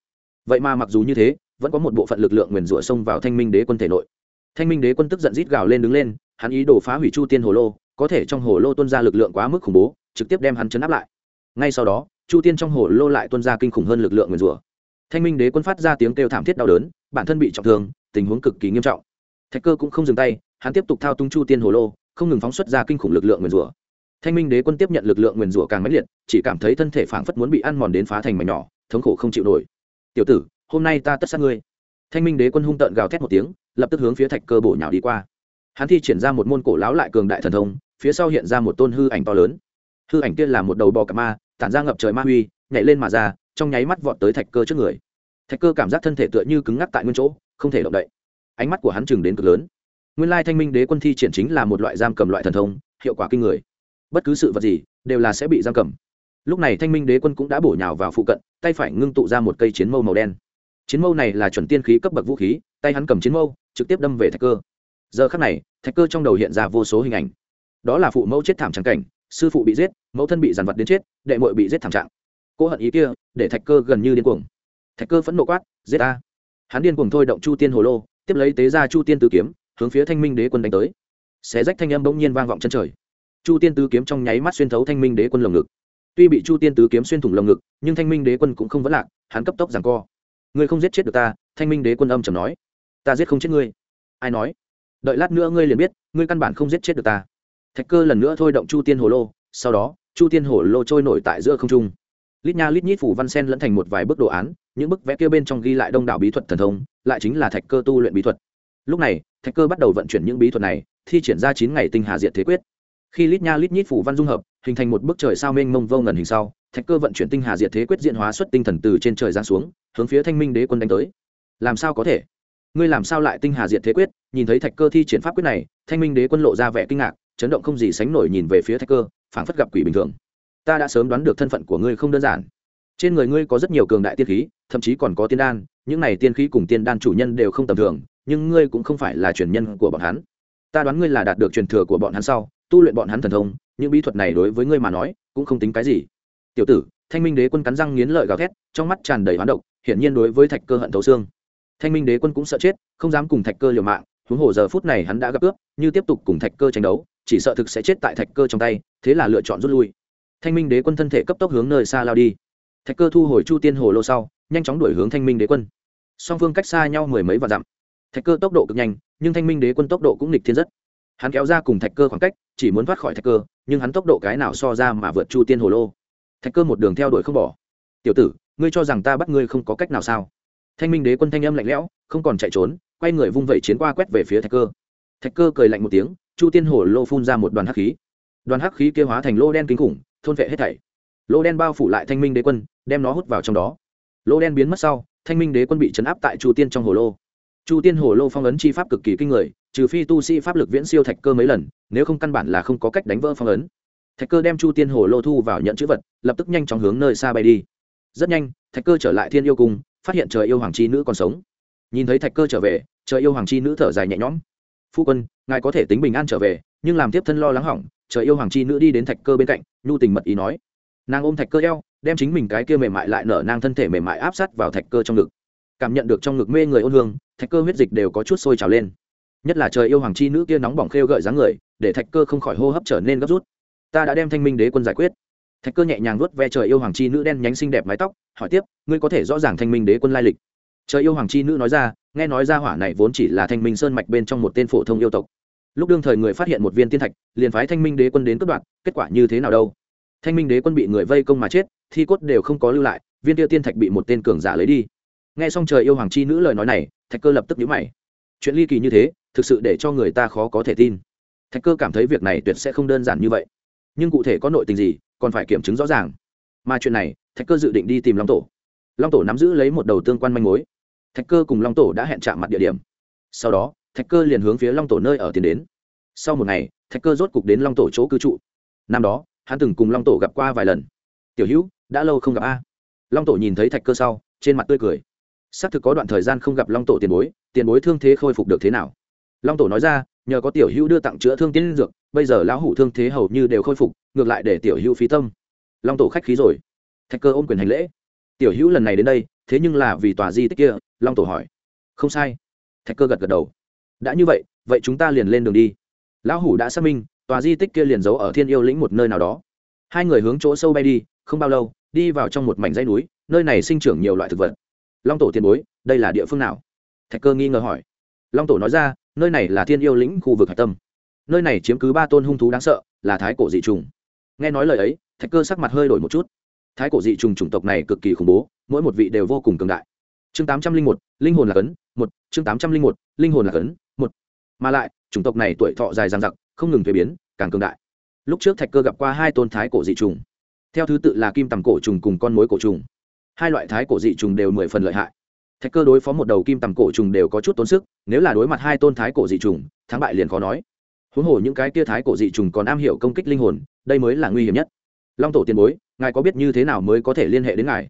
Vậy mà mặc dù như thế, vẫn có một bộ phận lực lượng nguyền rủa xông vào thanh minh đế quân thể nội. Thanh minh đế quân tức giận rít gào lên đứng lên, hắn ý đồ phá hủy chu tiên hồ lô, có thể trong hồ lô tuân ra lực lượng quá mức khủng bố, trực tiếp đem hắn chấn áp lại. Ngay sau đó, chu tiên trong hồ lô lại tuân ra kinh khủng hơn lực lượng nguyền rủa. Thanh minh đế quân phát ra tiếng kêu thảm thiết đau đớn, bản thân bị trọng thương, tình huống cực kỳ nghiêm trọng. Thạch cơ cũng không dừng tay, hắn tiếp tục thao túng chu tiên hồ lô, không ngừng phóng xuất ra kinh khủng lực lượng nguyền rủa thanh minh đế quân tiếp nhận lực lượng nguyền rủa càng mãnh liệt, chỉ cảm thấy thân thể phảng phất muốn bị ăn mòn đến phá thành mảnh nhỏ, thống khổ không chịu nổi. Tiểu tử, hôm nay ta tất sát ngươi. Thanh minh đế quân hung tợn gào thét một tiếng, lập tức hướng phía thạch cơ bổ nhào đi qua. Hắn thi triển ra một môn cổ láo lại cường đại thần thông, phía sau hiện ra một tôn hư ảnh to lớn. Hư ảnh kia là một đầu bò cạp ma, tản ra ngập trời ma huy, nhảy lên mà ra, trong nháy mắt vọt tới thạch cơ trước người. Thạch cơ cảm giác thân thể tựa như cứng ngắc tại nguyên chỗ, không thể động đậy. Ánh mắt của hắn chừng đến cực lớn. Nguyên lai thanh minh đế quân thi triển chính là một loại giam cầm loại thần thông, hiệu quả kinh người bất cứ sự vật gì đều là sẽ bị giam cầm. Lúc này thanh minh đế quân cũng đã bổ nhào vào phụ cận, tay phải ngưng tụ ra một cây chiến mâu màu đen. Chiến mâu này là chuẩn tiên khí cấp bậc vũ khí, tay hắn cầm chiến mâu, trực tiếp đâm về thạch cơ. Giờ khắc này, thạch cơ trong đầu hiện ra vô số hình ảnh. Đó là phụ mẫu chết thảm trắng cảnh, sư phụ bị giết, mẫu thân bị dàn vật đến chết, đệ mội bị giết thảm trạng. Cô hận ý kia, để thạch cơ gần như điên cuồng. Thạch cơ phẫn nộ quát, giết ta! Hắn điên cuồng thôi động chu tiên hồ lô, tiếp lấy tế ra chu tiên tứ kiếm, hướng phía thanh minh đế quân đánh tới. Xé rách thanh âm bỗng nhiên vang vọng chân trời chu tiên tứ kiếm trong nháy mắt xuyên thấu thanh minh đế quân lồng ngực. Tuy bị chu tiên tứ kiếm xuyên thủng lồng ngực, nhưng thanh minh đế quân cũng không vẫn lạc, hắn cấp tốc rằng co. Ngươi không giết chết được ta, thanh minh đế quân âm trầm nói. Ta giết không chết ngươi. Ai nói? Đợi lát nữa ngươi liền biết, ngươi căn bản không giết chết được ta. Thạch cơ lần nữa thôi động chu tiên hồ lô, sau đó, chu tiên hồ lô trôi nổi tại giữa không trung. Lít nha lít nhít phủ văn sen lẫn thành một vài bức đồ án, những bức vẽ kia bên trong ghi lại đông đảo bí thuật thần thông, lại chính là thạch cơ tu luyện bí thuật. Lúc này, thạch cơ bắt đầu vận chuyển những bí thuật này, thi triển ra chín ngày tinh hà diệt thế quyết khi lít nha lít nhít phủ văn dung hợp, hình thành một bức trời sao mênh mông vô ngần hình sau, thạch cơ vận chuyển tinh hà diệt thế quyết diện hóa xuất tinh thần từ trên trời giáng xuống, hướng phía thanh minh đế quân đánh tới. Làm sao có thể? Ngươi làm sao lại tinh hà diệt thế quyết? Nhìn thấy thạch cơ thi triển pháp quyết này, thanh minh đế quân lộ ra vẻ kinh ngạc, chấn động không gì sánh nổi nhìn về phía thạch cơ, phảng phất gặp quỷ bình thường. Ta đã sớm đoán được thân phận của ngươi không đơn giản. Trên người ngươi có rất nhiều cường đại tiên khí, thậm chí còn có tiên đan, những này tiên khí cùng tiên đan chủ nhân đều không tầm thường, nhưng ngươi cũng không phải là truyền nhân của bọn hắn ta đoán ngươi là đạt được truyền thừa của bọn hắn sau, tu luyện bọn hắn thần thông, những bí thuật này đối với ngươi mà nói, cũng không tính cái gì. Tiểu tử, thanh minh đế quân cắn răng nghiến lợi gào thét, trong mắt tràn đầy hoán độc, hiển nhiên đối với thạch cơ hận thấu xương. Thanh minh đế quân cũng sợ chết, không dám cùng thạch cơ liều mạng, huống hồ giờ phút này hắn đã gặp ướp như tiếp tục cùng thạch cơ tranh đấu, chỉ sợ thực sẽ chết tại thạch cơ trong tay, thế là lựa chọn rút lui. Thanh minh đế quân thân thể cấp tốc hướng nơi xa lao đi. Thạch cơ thu hồi chu tiên hồ lô sau, nhanh chóng đuổi hướng thanh minh đế quân. Song phương cách xa nhau mười mấy và dặm thạch cơ tốc độ cực nhanh, nhưng thanh minh đế quân tốc độ cũng nịch thiên rất. Hắn kéo ra cùng thạch cơ khoảng cách, chỉ muốn thoát khỏi thạch cơ, nhưng hắn tốc độ cái nào so ra mà vượt chu tiên hồ lô. Thạch cơ một đường theo đuổi không bỏ. Tiểu tử, ngươi cho rằng ta bắt ngươi không có cách nào sao? Thanh minh đế quân thanh âm lạnh lẽo, không còn chạy trốn, quay người vung vẩy chiến qua quét về phía thạch cơ. Thạch cơ cười lạnh một tiếng, chu tiên hồ lô phun ra một đoàn hắc khí. Đoàn hắc khí kia hóa thành lô đen kinh khủng, thôn vệ hết thảy. Lô đen bao phủ lại thanh minh đế quân, đem nó hút vào trong đó. Lô đen biến mất sau, thanh minh đế quân bị chấn áp tại chu tiên trong hồ lô chu tiên hồ lô phong ấn chi pháp cực kỳ kinh người, trừ phi tu sĩ pháp lực viễn siêu thạch cơ mấy lần, nếu không căn bản là không có cách đánh vỡ phong ấn. Thạch cơ đem chu tiên hồ lô thu vào nhận chữ vật, lập tức nhanh chóng hướng nơi xa bay đi. Rất nhanh, thạch cơ trở lại thiên yêu cung, phát hiện trời yêu hoàng chi nữ còn sống. Nhìn thấy thạch cơ trở về, trời yêu hoàng chi nữ thở dài nhẹ nhõm. Phu quân, ngài có thể tính bình an trở về, nhưng làm tiếp thân lo lắng hỏng, trời yêu hoàng chi nữ đi đến thạch cơ bên cạnh, nhu tình mật ý nói. Nàng ôm thạch cơ eo, đem chính mình cái kia mềm mại lại nở nang thân thể mềm mại áp sát vào thạch cơ trong ngực. Cảm nhận được trong ngực mê người ôn hương thạch cơ huyết dịch đều có chút sôi trào lên. Nhất là trời yêu hoàng chi nữ kia nóng bỏng khêu gợi dáng người, để thạch cơ không khỏi hô hấp trở nên gấp rút. Ta đã đem thanh minh đế quân giải quyết. Thạch cơ nhẹ nhàng vuốt ve trời yêu hoàng chi nữ đen nhánh xinh đẹp mái tóc, hỏi tiếp, ngươi có thể rõ ràng thanh minh đế quân lai lịch? Trời yêu hoàng chi nữ nói ra, nghe nói ra hỏa này vốn chỉ là thanh minh sơn mạch bên trong một tên phổ thông yêu tộc. Lúc đương thời người phát hiện một viên tiên thạch, liền phái thanh minh đế quân đến cướp đoạt, kết quả như thế nào đâu? Thanh minh đế quân bị người vây công mà chết, thi cốt đều không có lưu lại, viên tiêu tiên thạch bị một tên cường giả lấy đi nghe xong trời yêu hoàng chi nữ lời nói này, thạch cơ lập tức nhíu mày. Chuyện ly kỳ như thế, thực sự để cho người ta khó có thể tin. Thạch cơ cảm thấy việc này tuyệt sẽ không đơn giản như vậy. Nhưng cụ thể có nội tình gì, còn phải kiểm chứng rõ ràng. Mà chuyện này, thạch cơ dự định đi tìm long tổ. Long tổ nắm giữ lấy một đầu tương quan manh mối. Thạch cơ cùng long tổ đã hẹn chạm mặt địa điểm. Sau đó, thạch cơ liền hướng phía long tổ nơi ở tiến đến. Sau một ngày, thạch cơ rốt cục đến long tổ chỗ cư trụ. Năm đó, hắn từng cùng long tổ gặp qua vài lần. Tiểu hữu, đã lâu không gặp a? Long tổ nhìn thấy thạch cơ sau, trên mặt tươi cười xác thực có đoạn thời gian không gặp long tổ tiền bối tiền bối thương thế khôi phục được thế nào? Long tổ nói ra, nhờ có tiểu hữu đưa tặng chữa thương tiến dược, bây giờ lão hủ thương thế hầu như đều khôi phục, ngược lại để tiểu hữu phí tâm. Long tổ khách khí rồi. Thạch cơ ôm quyền hành lễ. Tiểu hữu lần này đến đây, thế nhưng là vì tòa di tích kia, long tổ hỏi. Không sai. Thạch cơ gật gật đầu. Đã như vậy vậy chúng ta liền lên đường đi. Lão hủ đã xác minh, tòa di tích kia liền giấu ở thiên yêu lĩnh một nơi nào đó. Hai người hướng chỗ sâu bay đi, không bao lâu, đi vào trong một mảnh dãy núi, nơi này sinh trưởng nhiều loại thực vật long tổ tiền bối, đây là địa phương nào? Thạch cơ nghi ngờ hỏi. Long tổ nói ra, nơi này là thiên yêu lĩnh khu vực hạch tâm. Nơi này chiếm cứ ba tôn hung thú đáng sợ, là thái cổ dị trùng. Nghe nói lời ấy, thạch cơ sắc mặt hơi đổi một chút. Thái cổ dị trùng chủng tộc này cực kỳ khủng bố, mỗi một vị đều vô cùng cường đại. Chương tám trăm linh một, linh hồn là cấn một, chương tám trăm linh một, linh hồn là cấn một. Mà lại, chủng tộc này tuổi thọ dài dằng dặc, không ngừng thuế biến, càng cường đại. Lúc trước thạch cơ gặp qua hai tôn thái cổ dị trùng. Theo thứ tự là kim tầm cổ trùng cùng con mối cổ trùng hai loại thái cổ dị trùng đều mười phần lợi hại. Thạch cơ đối phó một đầu kim tầm cổ trùng đều có chút tốn sức, nếu là đối mặt hai tôn thái cổ dị trùng, thắng bại liền khó nói. Huống hồ những cái kia thái cổ dị trùng còn am hiểu công kích linh hồn, đây mới là nguy hiểm nhất. Long tổ tiền bối, ngài có biết như thế nào mới có thể liên hệ đến ngài?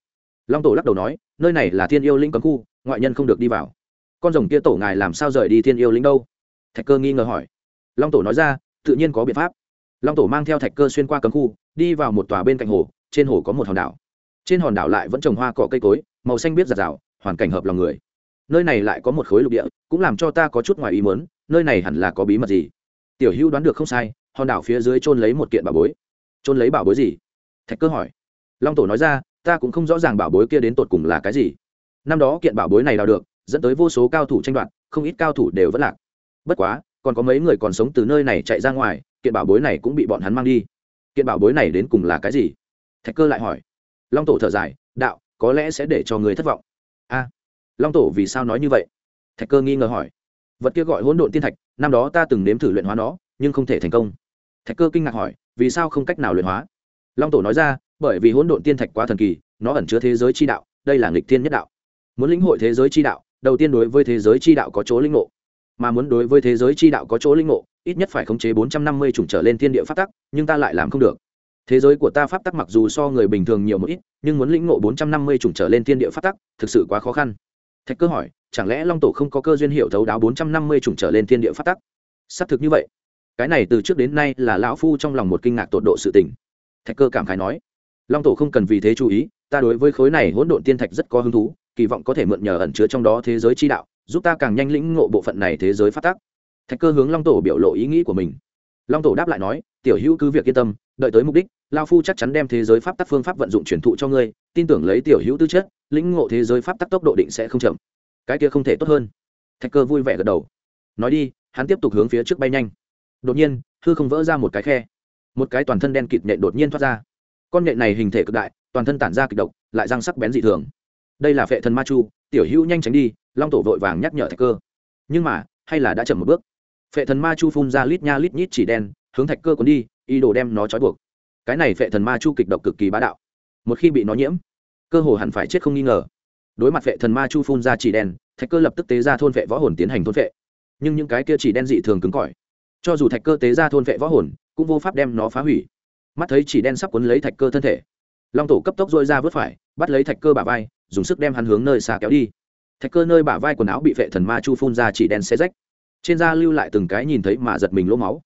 Long tổ lắc đầu nói, nơi này là thiên yêu linh cấm khu, ngoại nhân không được đi vào. Con rồng kia tổ ngài làm sao rời đi thiên yêu linh đâu? Thạch cơ nghi ngờ hỏi. Long tổ nói ra, tự nhiên có biện pháp. Long tổ mang theo thạch cơ xuyên qua cấm khu, đi vào một tòa bên cạnh hồ, trên hồ có một hòn đảo trên hòn đảo lại vẫn trồng hoa cỏ cây cối, màu xanh biết giặt rào, hoàn cảnh hợp lòng người. Nơi này lại có một khối lục địa, cũng làm cho ta có chút ngoài ý mớn nơi này hẳn là có bí mật gì? Tiểu hữu đoán được không sai, hòn đảo phía dưới trôn lấy một kiện bảo bối. Trôn lấy bảo bối gì? Thạch cơ hỏi. Long tổ nói ra, ta cũng không rõ ràng bảo bối kia đến tột cùng là cái gì. Năm đó kiện bảo bối này đào được, dẫn tới vô số cao thủ tranh đoạt, không ít cao thủ đều vẫn lạc. Bất quá, còn có mấy người còn sống từ nơi này chạy ra ngoài, kiện bảo bối này cũng bị bọn hắn mang đi. Kiện bảo bối này đến cùng là cái gì? Thạch cơ lại hỏi long tổ thở dài, đạo, có lẽ sẽ để cho người thất vọng. A, long tổ vì sao nói như vậy? Thạch cơ nghi ngờ hỏi. Vật kia gọi hỗn độn tiên thạch, năm đó ta từng nếm thử luyện hóa nó, nhưng không thể thành công. Thạch cơ kinh ngạc hỏi, vì sao không cách nào luyện hóa? Long tổ nói ra, bởi vì hỗn độn tiên thạch quá thần kỳ, nó ẩn chứa thế giới chi đạo, đây là nghịch thiên nhất đạo. Muốn lĩnh hội thế giới chi đạo, đầu tiên đối với thế giới chi đạo có chỗ lĩnh ngộ. Mà muốn đối với thế giới chi đạo có chỗ lĩnh ngộ, ít nhất phải khống chế bốn trăm năm mươi chủng trở lên thiên địa pháp tắc, nhưng ta lại làm không được thế giới của ta pháp tắc mặc dù so người bình thường nhiều một ít, nhưng muốn lĩnh ngộ bốn trăm năm mươi chủng trở lên thiên địa pháp tắc, thực sự quá khó khăn. Thạch cơ hỏi, chẳng lẽ long tổ không có cơ duyên hiệu thấu đáo bốn trăm năm mươi chủng trở lên thiên địa pháp tắc? Xác thực như vậy. Cái này từ trước đến nay là lão phu trong lòng một kinh ngạc tột độ sự tình. Thạch cơ cảm khái nói, long tổ không cần vì thế chú ý, ta đối với khối này hỗn độn tiên thạch rất có hứng thú, kỳ vọng có thể mượn nhờ ẩn chứa trong đó thế giới chi đạo, giúp ta càng nhanh lĩnh ngộ bộ phận này thế giới phát tác thạch cơ hướng long tổ biểu lộ ý nghĩ của mình. Long tổ đáp lại nói, tiểu hữu cứ việc yên tâm đợi tới mục đích, lao phu chắc chắn đem thế giới pháp tắc phương pháp vận dụng truyền thụ cho ngươi, tin tưởng lấy tiểu hữu tư chất, lĩnh ngộ thế giới pháp tắc tốc độ định sẽ không chậm. Cái kia không thể tốt hơn. Thạch cơ vui vẻ gật đầu. Nói đi, hắn tiếp tục hướng phía trước bay nhanh. Đột nhiên, hư không vỡ ra một cái khe. Một cái toàn thân đen kịt nhện đột nhiên thoát ra. Con nhện này hình thể cực đại, toàn thân tản ra kịch độc, lại răng sắc bén dị thường. Đây là phệ thần ma chu, tiểu hữu nhanh tránh đi, long tổ vội vàng nhắc nhở thạch cơ. Nhưng mà, hay là đã chậm một bước. Phệ thần ma chu phun ra lít nha lít nhít chỉ đen, hướng thạch cơ cuốn đi ý đồ đem nó trói buộc. Cái này phệ thần ma chu kịch độc cực kỳ bá đạo. Một khi bị nó nhiễm, cơ hồ hẳn phải chết không nghi ngờ. Đối mặt phệ thần ma chu phun ra chỉ đen, thạch cơ lập tức tế ra thôn vệ võ hồn tiến hành thôn vệ nhưng những cái kia chỉ đen dị thường cứng cỏi. Cho dù thạch cơ tế ra thôn vệ võ hồn, cũng vô pháp đem nó phá hủy. Mắt thấy chỉ đen sắp cuốn lấy thạch cơ thân thể, long tổ cấp tốc dôi ra vớt phải, bắt lấy thạch cơ bả vai, dùng sức đem hắn hướng nơi xa kéo đi. Thạch cơ nơi bả vai quần áo bị vệ thần ma chu phun ra chỉ đen xe rách. Trên da lưu lại từng cái nhìn thấy mà giật mình lỗ máu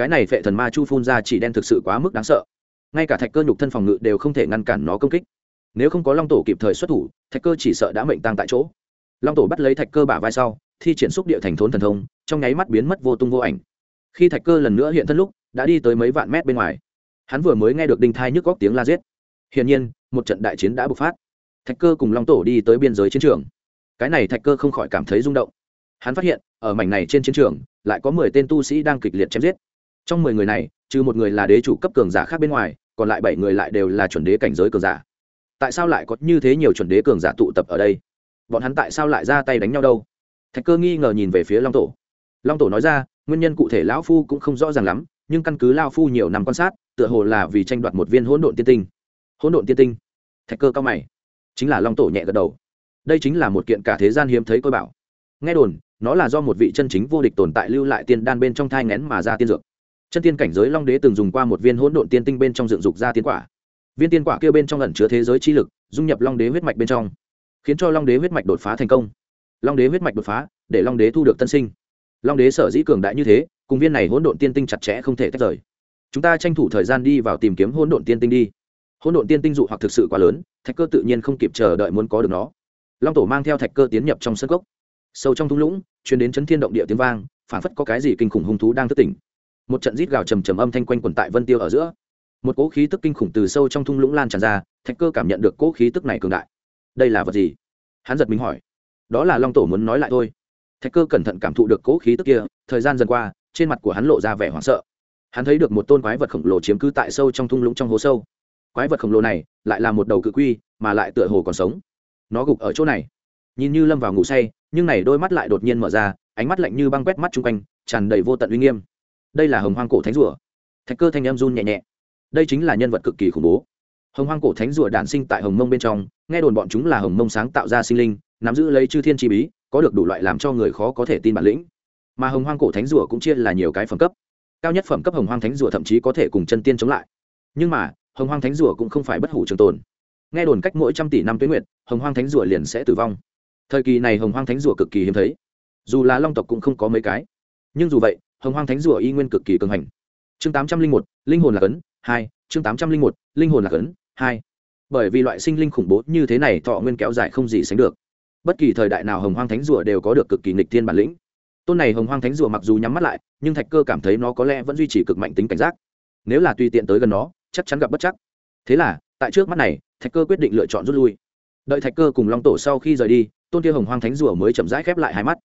cái này phệ thần ma chu phun ra chỉ đen thực sự quá mức đáng sợ. Ngay cả thạch cơ nhục thân phòng ngự đều không thể ngăn cản nó công kích. Nếu không có long tổ kịp thời xuất thủ, thạch cơ chỉ sợ đã mệnh tăng tại chỗ. Long tổ bắt lấy thạch cơ bả vai sau, thi triển xúc địa thành thốn thần thông, trong nháy mắt biến mất vô tung vô ảnh. Khi thạch cơ lần nữa hiện thân lúc, đã đi tới mấy vạn mét bên ngoài. Hắn vừa mới nghe được đinh thai nhức góc tiếng la giết. Hiển nhiên, một trận đại chiến đã bộc phát. Thạch cơ cùng long tổ đi tới biên giới chiến trường. Cái này thạch cơ không khỏi cảm thấy rung động. Hắn phát hiện, ở mảnh này trên chiến trường, lại có mười tên tu sĩ đang kịch liệt chém giết trong mười người này, trừ một người là đế chủ cấp cường giả khác bên ngoài, còn lại bảy người lại đều là chuẩn đế cảnh giới cường giả. Tại sao lại có như thế nhiều chuẩn đế cường giả tụ tập ở đây? Bọn hắn tại sao lại ra tay đánh nhau đâu? Thạch cơ nghi ngờ nhìn về phía long tổ. Long tổ nói ra, nguyên nhân cụ thể lão phu cũng không rõ ràng lắm, nhưng căn cứ lao phu nhiều năm quan sát, tựa hồ là vì tranh đoạt một viên hỗn độn tiên tinh. Hỗn độn tiên tinh? Thạch cơ cao mày. Chính là long tổ nhẹ gật đầu. Đây chính là một kiện cả thế gian hiếm thấy tôi bảo. Nghe đồn, nó là do một vị chân chính vô địch tồn tại lưu lại tiên đan bên trong thai ngén mà ra tiên dược chân tiên cảnh giới long đế từng dùng qua một viên hỗn độn tiên tinh bên trong dựng dục ra tiên quả. Viên tiên quả kia bên trong ẩn chứa thế giới chi lực, dung nhập long đế huyết mạch bên trong, khiến cho long đế huyết mạch đột phá thành công. Long đế huyết mạch đột phá, để long đế thu được tân sinh. Long đế sở dĩ cường đại như thế, cùng viên này hỗn độn tiên tinh chặt chẽ không thể tách rời. Chúng ta tranh thủ thời gian đi vào tìm kiếm hỗn độn tiên tinh đi. Hỗn độn tiên tinh dụ hoặc thực sự quá lớn, thạch cơ tự nhiên không kịp chờ đợi muốn có được nó. Long tổ mang theo thạch cơ tiến nhập trong sân gốc sâu trong thung lũng chuyến đến chấn thiên động địa tiếng vang phản phất có cái gì kinh khủng hung thú đang thức tỉnh một trận rít gào trầm trầm âm thanh quanh quần tại vân tiêu ở giữa. Một cỗ khí tức kinh khủng từ sâu trong thung lũng lan tràn ra, thạch cơ cảm nhận được cỗ khí tức này cường đại. Đây là vật gì? Hắn giật mình hỏi. Đó là long tổ muốn nói lại thôi. Thạch cơ cẩn thận cảm thụ được cỗ khí tức kia, thời gian dần qua, trên mặt của hắn lộ ra vẻ hoảng sợ. Hắn thấy được một tôn quái vật khổng lồ chiếm cứ tại sâu trong thung lũng trong hố sâu. Quái vật khổng lồ này lại là một đầu cự quy, mà lại tựa hồ còn sống. Nó gục ở chỗ này. Nhìn như lâm vào ngủ say, nhưng này đôi mắt lại đột nhiên mở ra, ánh mắt lạnh như băng quét mắt chung quanh, tràn đầy vô tận uy nghiêm đây là hồng hoang cổ thánh rùa. Thạch cơ thanh em run nhẹ nhẹ. Đây chính là nhân vật cực kỳ khủng bố. Hồng hoang cổ thánh rùa đản sinh tại hồng mông bên trong nghe đồn bọn chúng là hồng mông sáng tạo ra sinh linh nắm giữ lấy chư thiên chi bí có được đủ loại làm cho người khó có thể tin bản lĩnh. Mà hồng hoang cổ thánh rùa cũng chia là nhiều cái phẩm cấp. Cao nhất phẩm cấp hồng hoang thánh rùa thậm chí có thể cùng chân tiên chống lại. Nhưng mà hồng hoang thánh rùa cũng không phải bất hủ trường tồn. Nghe đồn cách mỗi trăm tỷ năm tuyến nguyện, hồng hoang thánh rùa liền sẽ tử vong. Thời kỳ này hồng hoang thánh rùa cực kỳ hiếm thấy. Dù là long tộc cũng không có mấy cái. Nhưng dù vậy hồng hoang thánh rùa y nguyên cực kỳ cường hành. Chương tám trăm linh một, linh hồn là cấn hai, chương tám trăm linh một, linh hồn là cấn hai. Bởi vì loại sinh linh khủng bố như thế này thọ nguyên kéo dài không gì sánh được. Bất kỳ thời đại nào hồng hoang thánh rùa đều có được cực kỳ nghịch thiên bản lĩnh. Tôn này hồng hoang thánh rùa mặc dù nhắm mắt lại, nhưng thạch cơ cảm thấy nó có lẽ vẫn duy trì cực mạnh tính cảnh giác. Nếu là tùy tiện tới gần nó, chắc chắn gặp bất chắc. Thế là, tại trước mắt này, thạch cơ quyết định lựa chọn rút lui. Đợi thạch cơ cùng long tổ sau khi rời đi, tôn kia hồng hoang thánh rùa mới chậm rãi khép lại hai mắt.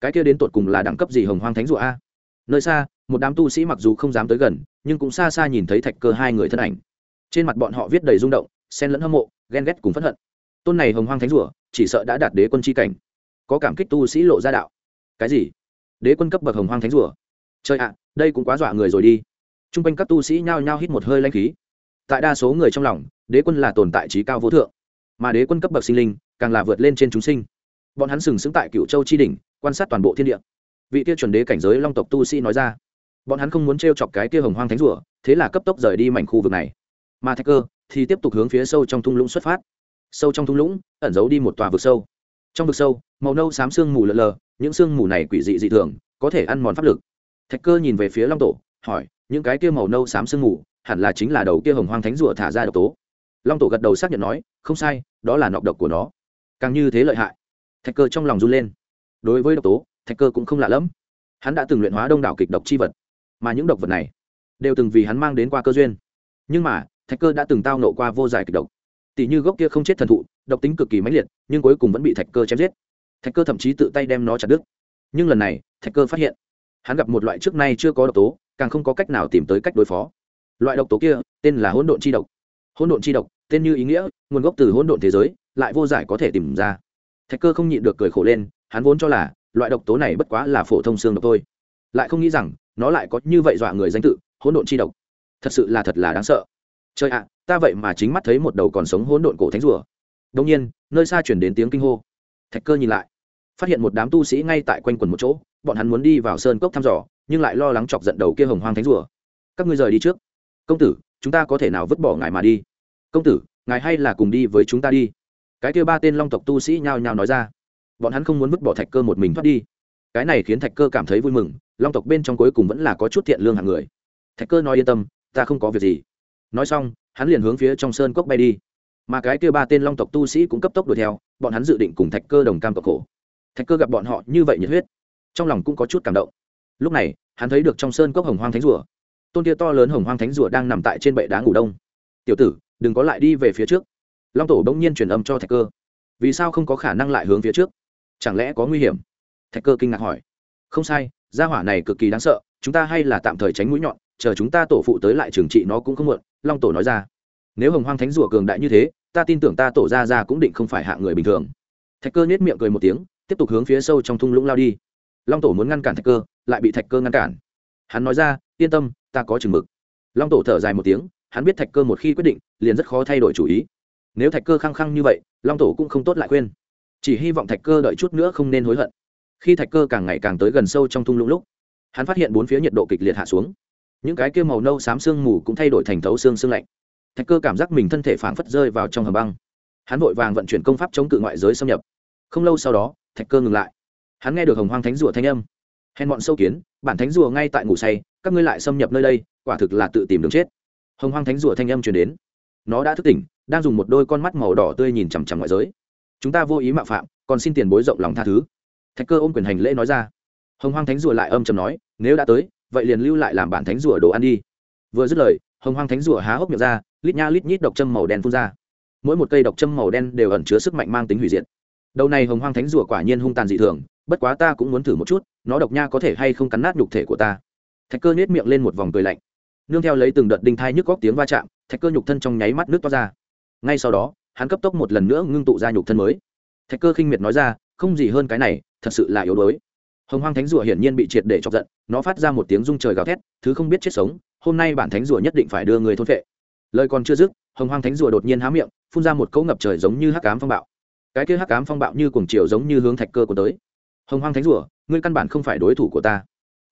Cái kia đến tột cùng là đẳng cấp gì hồng hoang thánh rùa a? Nơi xa, một đám tu sĩ mặc dù không dám tới gần, nhưng cũng xa xa nhìn thấy thạch cơ hai người thân ảnh. Trên mặt bọn họ viết đầy rung động, xen lẫn hâm mộ, ghen ghét cùng p hận. Tôn này hồng hoang thánh rùa chỉ sợ đã đạt đế quân c cảnh. Có cảm kích tu sĩ lộ ra đạo. Cái gì? Đế quân cấp bậc hồng hoang thánh rùa trời ạ, đây cũng quá dọa người rồi đi. T r u n g quanh các tu sĩ nhao nhao hít một hơi lanh khí. Tại đa số người trong lòng, đế quân là tồn tại trí cao vô thượng. Mà đế quân cấp bậc sinh linh, càng là vượt lên trên chúng sinh. Bọn hắn sừng sững tại cựu châu tri đình quan sát toàn bộ thiên địa vị tiêu chuẩn đế cảnh giới long tộc tu sĩ nói ra. Bọn hắn không muốn t r e o chọc cái kia hồng hoang thánh rùa, thế là cấp tốc rời đi mảnh khu vực này. Mà thạch cơ thì tiếp tục hướng phía sâu trong thung lũng xuất phát. Sâu trong thung lũng, ẩn giấu đi một tòa vực sâu. Trong vực sâu, màu nâu xám sương mù lờ lờ, những sương mù này quỷ dị dị thường, có thể ăn mòn pháp lực. Thạch cơ nhìn về phía long tổ, hỏi, những cái kia màu nâu xám sương mù, hẳn là chính là đầu kia hồng hoang thánh rùa thả ra độc tố? Long tổ gật đầu xác nhận nói, không sai, đó là nọc độc của nó. Càng như thế lợi hại. Thạch cơ trong lòng run lên. Đối với độc tố thạch cơ cũng không lạ lẫm. Hắn đã từng luyện hóa đông đảo kịch độc chi vật, mà những độc vật này đều từng vì hắn mang đến qua cơ duyên. Nhưng mà, thạch cơ đã từng tao nộ qua vô giải kịch độc. Tỷ như gốc kia không chết thần thụ, độc tính cực kỳ mãnh liệt, nhưng cuối cùng vẫn bị thạch cơ chém giết. Thạch cơ thậm chí tự tay đem nó chặt đứt. Nhưng lần này, thạch cơ phát hiện, hắn gặp một loại trước nay chưa có độc tố, càng không có cách nào tìm tới cách đối phó. Loại độc tố kia, tên là hỗn độn chi độc. Hỗn độn chi độc, tên như ý nghĩa, nguồn gốc từ hỗn độn thế giới, lại vô giải có thể tìm ra. Thạch cơ không nhịn được cười khổ lên, hắn vốn cho là loại độc tố này bất quá là phổ thông xương độc thôi. Lại không nghĩ rằng, nó lại có như vậy dọa người danh tự, hỗn độn chi độc. Thật sự là thật là đáng sợ. Trời ạ, ta vậy mà chính mắt thấy một đầu còn sống hỗn độn cổ thánh rùa. Đông nhiên, nơi xa chuyển đến tiếng kinh hô. Thạch cơ nhìn lại, phát hiện một đám tu sĩ ngay tại quanh quần một chỗ, bọn hắn muốn đi vào sơn cốc thăm dò, nhưng lại lo lắng chọc giận đầu kia hồng hoang thánh rùa. Các ngươi rời đi trước. Công tử, chúng ta có thể nào vứt bỏ ngài mà đi? Công tử, ngài hay là cùng đi với chúng ta đi. Cái kia ba tên long tộc tu sĩ nhao nhao nói ra bọn hắn không muốn vứt bỏ thạch cơ một mình thoát đi. Cái này khiến thạch cơ cảm thấy vui mừng, long tộc bên trong cuối cùng vẫn là có chút thiện lương hạng người. Thạch cơ nói yên tâm, ta không có việc gì. Nói xong, hắn liền hướng phía trong sơn cốc bay đi. Mà cái kia ba tên long tộc tu sĩ cũng cấp tốc đuổi theo, bọn hắn dự định cùng thạch cơ đồng cam cộng khổ. Thạch cơ gặp bọn họ như vậy nhiệt huyết, trong lòng cũng có chút cảm động. Lúc này, hắn thấy được trong sơn cốc hồng hoang thánh rùa. Tôn tia to lớn hồng hoang thánh rùa đang nằm tại trên bệ đá ngủ đông. Tiểu tử, đừng có lại đi về phía trước. Long tổ bỗng nhiên truyền âm cho thạch cơ. Vì sao không có khả năng lại hướng phía trước? Chẳng lẽ có nguy hiểm? Thạch cơ kinh ngạc hỏi. Không sai, gia hỏa này cực kỳ đáng sợ, chúng ta hay là tạm thời tránh mũi nhọn, chờ chúng ta tổ phụ tới lại trường trị nó cũng không muộn, long tổ nói ra. Nếu hồng hoang thánh rùa cường đại như thế, ta tin tưởng ta tổ ra ra cũng định không phải hạ người bình thường. Thạch cơ nhếch miệng cười một tiếng, tiếp tục hướng phía sâu trong thung lũng lao đi. Long tổ muốn ngăn cản thạch cơ, lại bị thạch cơ ngăn cản. Hắn nói ra, yên tâm, ta có chừng mực. Long tổ thở dài một tiếng, hắn biết thạch cơ một khi quyết định, liền rất khó thay đổi chủ ý. Nếu thạch cơ khăng khăng như vậy, long tổ cũng không tốt lại khuyên chỉ hy vọng thạch cơ đợi chút nữa không nên hối hận. Khi thạch cơ càng ngày càng tới gần sâu trong thung lũng lúc, hắn phát hiện bốn phía nhiệt độ kịch liệt hạ xuống. Những cái kia màu nâu xám sương mù cũng thay đổi thành thấu xương xương lạnh. Thạch cơ cảm giác mình thân thể phảng phất rơi vào trong hầm băng. Hắn vội vàng vận chuyển công pháp chống cự ngoại giới xâm nhập. Không lâu sau đó, thạch cơ ngừng lại. Hắn nghe được hồng hoang thánh rùa thanh âm. Hèn bọn sâu kiến, bản thánh rùa ngay tại ngủ say, các ngươi lại xâm nhập nơi đây, quả thực là tự tìm đường chết. Hồng hoang thánh rùa thanh âm truyền đến. Nó đã thức tỉnh, đang dùng một đôi con mắt màu đỏ tươi nhìn chằm chằm ngoại giới chúng ta vô ý mạo phạm, còn xin tiền bối rộng lòng tha thứ. Thạch cơ ôm quyền hành lễ nói ra. Hồng hoang thánh rùa lại âm chầm nói, nếu đã tới, vậy liền lưu lại làm bản thánh rùa đồ ăn đi. Vừa dứt lời, hồng hoang thánh rùa há hốc miệng ra, lít nha lít nhít độc châm màu đen phun ra. Mỗi một cây độc châm màu đen đều ẩn chứa sức mạnh mang tính hủy diệt. Đầu này hồng hoang thánh rùa quả nhiên hung tàn dị thường, bất quá ta cũng muốn thử một chút, nó độc nha có thể hay không cắn nát nhục thể của ta. Thạch cơ nhét miệng lên một vòng cười lạnh. Nương theo lấy từng đợt đinh thai nhức góc tiếng va chạm, thạch cơ nhục thân trong nháy mắt nước to ra. Ngay sau đó hắn cấp tốc một lần nữa ngưng tụ ra nhục thân mới. Thạch cơ khinh miệt nói ra, không gì hơn cái này, thật sự là yếu đuối. Hồng hoang thánh rùa hiển nhiên bị triệt để chọc giận, nó phát ra một tiếng rung trời gào thét, thứ không biết chết sống, hôm nay bản thánh rùa nhất định phải đưa người thôn vệ lời còn chưa dứt, hồng hoang thánh rùa đột nhiên há miệng, phun ra một cỗ ngập trời giống như hắc cám phong bạo. Cái kia hắc cám phong bạo như cuồng chiều giống như hướng thạch cơ của tới. Hồng hoang thánh rùa, ngươi căn bản không phải đối thủ của ta.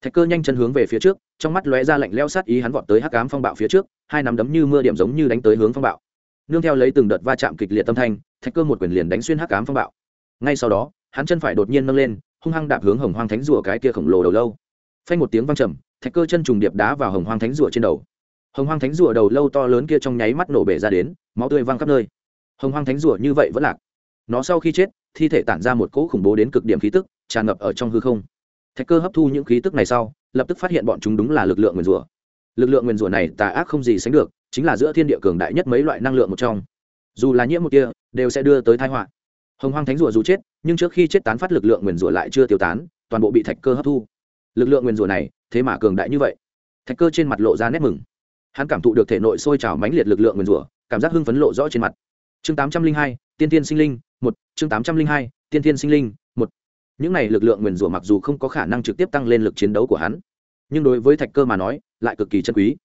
Thạch cơ nhanh chân hướng về phía trước, trong mắt lóe ra lạnh leo sát ý hắn vọt tới hắc cám phong bạo phía trước, hai nắm đấm như mưa điểm giống như đánh tới hướng phong bạo nương theo lấy từng đợt va chạm kịch liệt tâm thanh, thạch cơ một quyền liền đánh xuyên hắc cám phong bạo. Ngay sau đó, hắn chân phải đột nhiên nâng lên, hung hăng đạp hướng hồng hoang thánh rùa cái kia khổng lồ đầu lâu. Phanh một tiếng vang trầm, thạch cơ chân trùng điệp đá vào hồng hoang thánh rùa trên đầu. Hồng hoang thánh rùa đầu lâu to lớn kia trong nháy mắt nổ bể ra đến, máu tươi văng khắp nơi. Hồng hoang thánh rùa như vậy vẫn lạc. Nó sau khi chết, thi thể tản ra một cỗ khủng bố đến cực điểm khí tức, tràn ngập ở trong hư không. Thạch cơ hấp thu những khí tức này sau, lập tức phát hiện bọn chúng đúng là lực lượng nguyền rùa. Lực lượng nguyền rùa này tà ác không gì sánh được chính là giữa thiên địa cường đại nhất mấy loại năng lượng một trong. Dù là nhiễm một kia đều sẽ đưa tới thái họa. Hồng hoang thánh rùa dù chết, nhưng trước khi chết tán phát lực lượng nguyền rùa lại chưa tiêu tán, toàn bộ bị thạch cơ hấp thu. Lực lượng nguyền rùa này, thế mà cường đại như vậy. Thạch cơ trên mặt lộ ra nét mừng. Hắn cảm thụ được thể nội sôi trào mãnh liệt lực lượng nguyền rùa cảm giác hưng phấn lộ rõ trên mặt. Chương tám trăm linh hai, tiên tiên sinh linh, một. Chương tám trăm linh hai, tiên tiên sinh linh, một. Những này lực lượng nguyền rủa mặc dù không có khả năng trực tiếp tăng lên lực chiến đấu của hắn, nhưng đối với thạch cơ mà nói, lại cực kỳ chân quý.